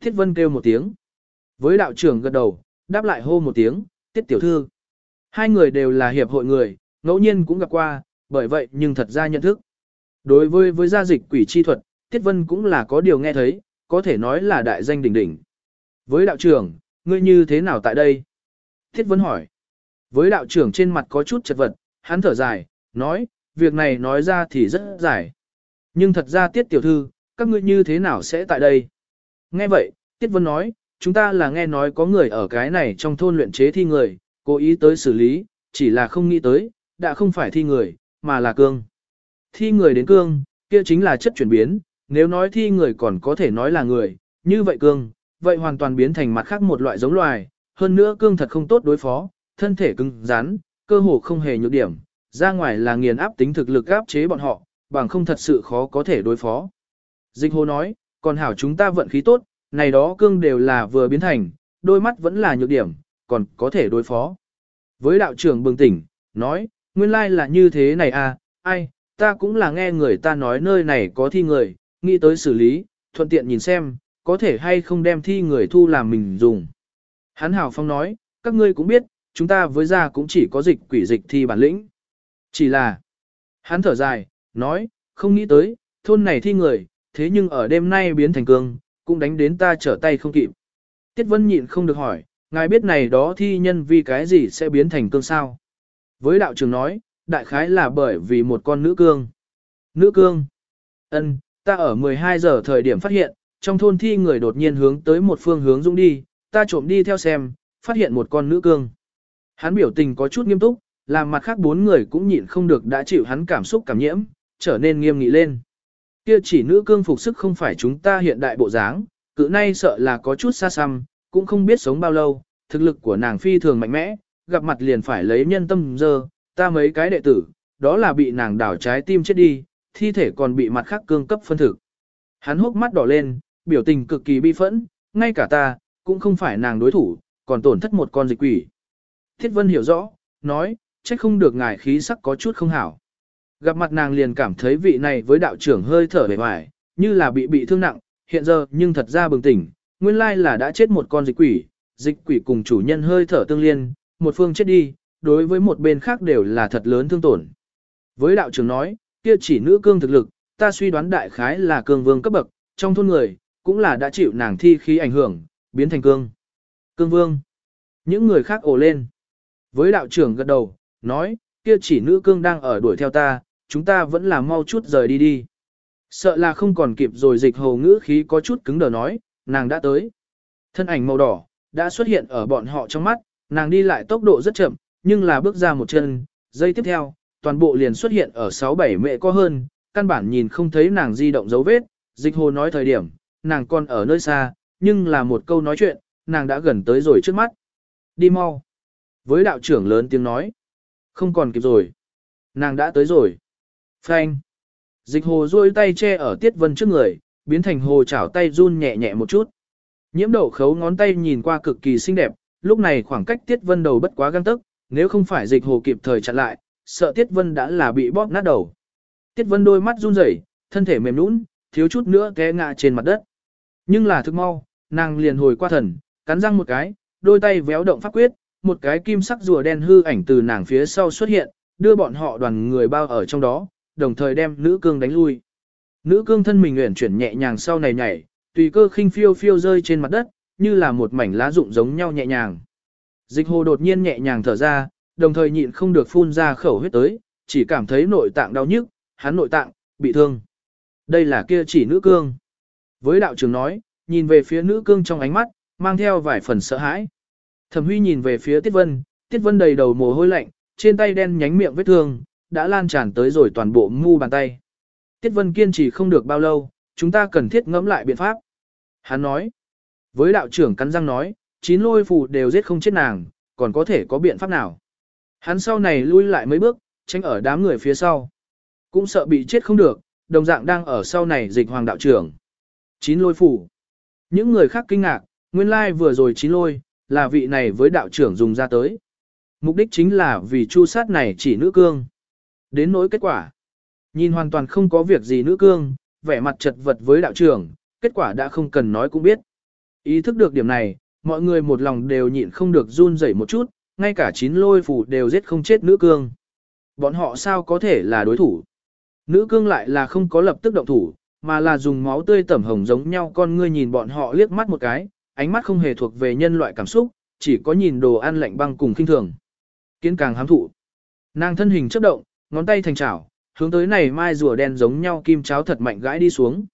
Thiết Vân kêu một tiếng. Với đạo trưởng gật đầu, đáp lại hô một tiếng, Tiết Tiểu Thư. Hai người đều là hiệp hội người, ngẫu nhiên cũng gặp qua, bởi vậy nhưng thật ra nhận thức. Đối với với gia dịch quỷ chi thuật, Tiết Vân cũng là có điều nghe thấy, có thể nói là đại danh đỉnh đỉnh. Với đạo trưởng, ngươi như thế nào tại đây? Tiết Vân hỏi. Với đạo trưởng trên mặt có chút chật vật, hắn thở dài, nói, việc này nói ra thì rất dài. Nhưng thật ra Tiết Tiểu Thư, các ngươi như thế nào sẽ tại đây? Nghe vậy, Tiết Vân nói, chúng ta là nghe nói có người ở cái này trong thôn luyện chế thi người, cố ý tới xử lý, chỉ là không nghĩ tới, đã không phải thi người, mà là cương. Thi người đến cương, kia chính là chất chuyển biến, nếu nói thi người còn có thể nói là người, như vậy cương, vậy hoàn toàn biến thành mặt khác một loại giống loài, hơn nữa cương thật không tốt đối phó, thân thể cứng rắn, cơ hồ không hề nhược điểm, ra ngoài là nghiền áp tính thực lực áp chế bọn họ, bằng không thật sự khó có thể đối phó. Dịch hồ nói, còn hảo chúng ta vận khí tốt, này đó cương đều là vừa biến thành, đôi mắt vẫn là nhược điểm, còn có thể đối phó. Với đạo trưởng bừng tỉnh, nói, nguyên lai là như thế này à, ai, ta cũng là nghe người ta nói nơi này có thi người, nghĩ tới xử lý, thuận tiện nhìn xem, có thể hay không đem thi người thu làm mình dùng. Hắn hảo phong nói, các ngươi cũng biết, chúng ta với gia cũng chỉ có dịch quỷ dịch thi bản lĩnh. Chỉ là, hắn thở dài, nói, không nghĩ tới, thôn này thi người, thế nhưng ở đêm nay biến thành cương, cũng đánh đến ta trở tay không kịp. Tiết Vân nhịn không được hỏi, ngài biết này đó thi nhân vì cái gì sẽ biến thành cương sao? Với đạo trưởng nói, đại khái là bởi vì một con nữ cương. Nữ cương. Ân, ta ở 12 giờ thời điểm phát hiện, trong thôn thi người đột nhiên hướng tới một phương hướng dũng đi, ta trộm đi theo xem, phát hiện một con nữ cương. Hắn biểu tình có chút nghiêm túc, làm mặt khác bốn người cũng nhịn không được đã chịu hắn cảm xúc cảm nhiễm, trở nên nghiêm nghị lên. Kia chỉ nữ cương phục sức không phải chúng ta hiện đại bộ dáng, cự nay sợ là có chút xa xăm, cũng không biết sống bao lâu, thực lực của nàng phi thường mạnh mẽ, gặp mặt liền phải lấy nhân tâm dơ, ta mấy cái đệ tử, đó là bị nàng đảo trái tim chết đi, thi thể còn bị mặt khác cương cấp phân thực. Hắn hốc mắt đỏ lên, biểu tình cực kỳ bi phẫn, ngay cả ta, cũng không phải nàng đối thủ, còn tổn thất một con dịch quỷ. Thiết Vân hiểu rõ, nói, trách không được ngài khí sắc có chút không hảo. Gặp mặt nàng liền cảm thấy vị này với đạo trưởng hơi thở bề ngoài, như là bị bị thương nặng, hiện giờ nhưng thật ra bừng tỉnh, nguyên lai là đã chết một con dịch quỷ, dịch quỷ cùng chủ nhân hơi thở tương liên, một phương chết đi, đối với một bên khác đều là thật lớn thương tổn. Với đạo trưởng nói, kia chỉ nữ cương thực lực, ta suy đoán đại khái là cương vương cấp bậc, trong thôn người, cũng là đã chịu nàng thi khí ảnh hưởng, biến thành cương. Cương vương. Những người khác ồ lên. Với đạo trưởng gật đầu, nói, kia chỉ nữ cương đang ở đuổi theo ta, chúng ta vẫn là mau chút rời đi đi. Sợ là không còn kịp rồi dịch hầu ngữ khí có chút cứng đờ nói, nàng đã tới. Thân ảnh màu đỏ, đã xuất hiện ở bọn họ trong mắt, nàng đi lại tốc độ rất chậm, nhưng là bước ra một chân, giây tiếp theo, toàn bộ liền xuất hiện ở 6-7 mẹ có hơn, căn bản nhìn không thấy nàng di động dấu vết, dịch hồ nói thời điểm, nàng còn ở nơi xa, nhưng là một câu nói chuyện, nàng đã gần tới rồi trước mắt. Đi mau. Với đạo trưởng lớn tiếng nói. Không còn kịp rồi. Nàng đã tới rồi. Phanh. Dịch hồ duỗi tay che ở Tiết Vân trước người, biến thành hồ chảo tay run nhẹ nhẹ một chút. Nhiễm đậu khấu ngón tay nhìn qua cực kỳ xinh đẹp, lúc này khoảng cách Tiết Vân đầu bất quá găng tức, nếu không phải dịch hồ kịp thời chặn lại, sợ Tiết Vân đã là bị bóp nát đầu. Tiết Vân đôi mắt run rẩy, thân thể mềm nũng, thiếu chút nữa té ngã trên mặt đất. Nhưng là thức mau, nàng liền hồi qua thần, cắn răng một cái, đôi tay véo động pháp quyết, một cái kim sắc rùa đen hư ảnh từ nàng phía sau xuất hiện, đưa bọn họ đoàn người bao ở trong đó, đồng thời đem nữ cương đánh lui. Nữ cương thân mình uyển chuyển nhẹ nhàng sau này nhảy, tùy cơ khinh phiêu phiêu rơi trên mặt đất, như là một mảnh lá rụng giống nhau nhẹ nhàng. Dịch hồ đột nhiên nhẹ nhàng thở ra, đồng thời nhịn không được phun ra khẩu huyết tới, chỉ cảm thấy nội tạng đau nhức, hắn nội tạng, bị thương. Đây là kia chỉ nữ cương. Với đạo trưởng nói, nhìn về phía nữ cương trong ánh mắt, mang theo vài phần sợ hãi. Thẩm Huy nhìn về phía Tiết Vân, Tiết Vân đầy đầu mồ hôi lạnh, trên tay đen nhánh miệng vết thương, đã lan tràn tới rồi toàn bộ mu bàn tay. Tiết Vân kiên trì không được bao lâu, chúng ta cần thiết ngẫm lại biện pháp. Hắn nói, với đạo trưởng cắn răng nói, chín lôi phù đều giết không chết nàng, còn có thể có biện pháp nào. Hắn sau này lui lại mấy bước, tránh ở đám người phía sau. Cũng sợ bị chết không được, đồng dạng đang ở sau này dịch hoàng đạo trưởng. Chín lôi phủ. Những người khác kinh ngạc, nguyên lai vừa rồi chín lôi, là vị này với đạo trưởng dùng ra tới. Mục đích chính là vì chu sát này chỉ nữ cương. Đến nỗi kết quả. Nhìn hoàn toàn không có việc gì nữ cương, vẻ mặt chật vật với đạo trưởng, kết quả đã không cần nói cũng biết. Ý thức được điểm này, mọi người một lòng đều nhịn không được run rẩy một chút, ngay cả chín lôi phủ đều giết không chết nữ cương. Bọn họ sao có thể là đối thủ? Nữ cương lại là không có lập tức động thủ, mà là dùng máu tươi tẩm hồng giống nhau con ngươi nhìn bọn họ liếc mắt một cái, ánh mắt không hề thuộc về nhân loại cảm xúc, chỉ có nhìn đồ ăn lạnh băng cùng kinh thường. Kiến càng hám thụ. Nàng thân hình chấp động, ngón tay thành chảo, hướng tới này mai rùa đen giống nhau kim cháo thật mạnh gãi đi xuống.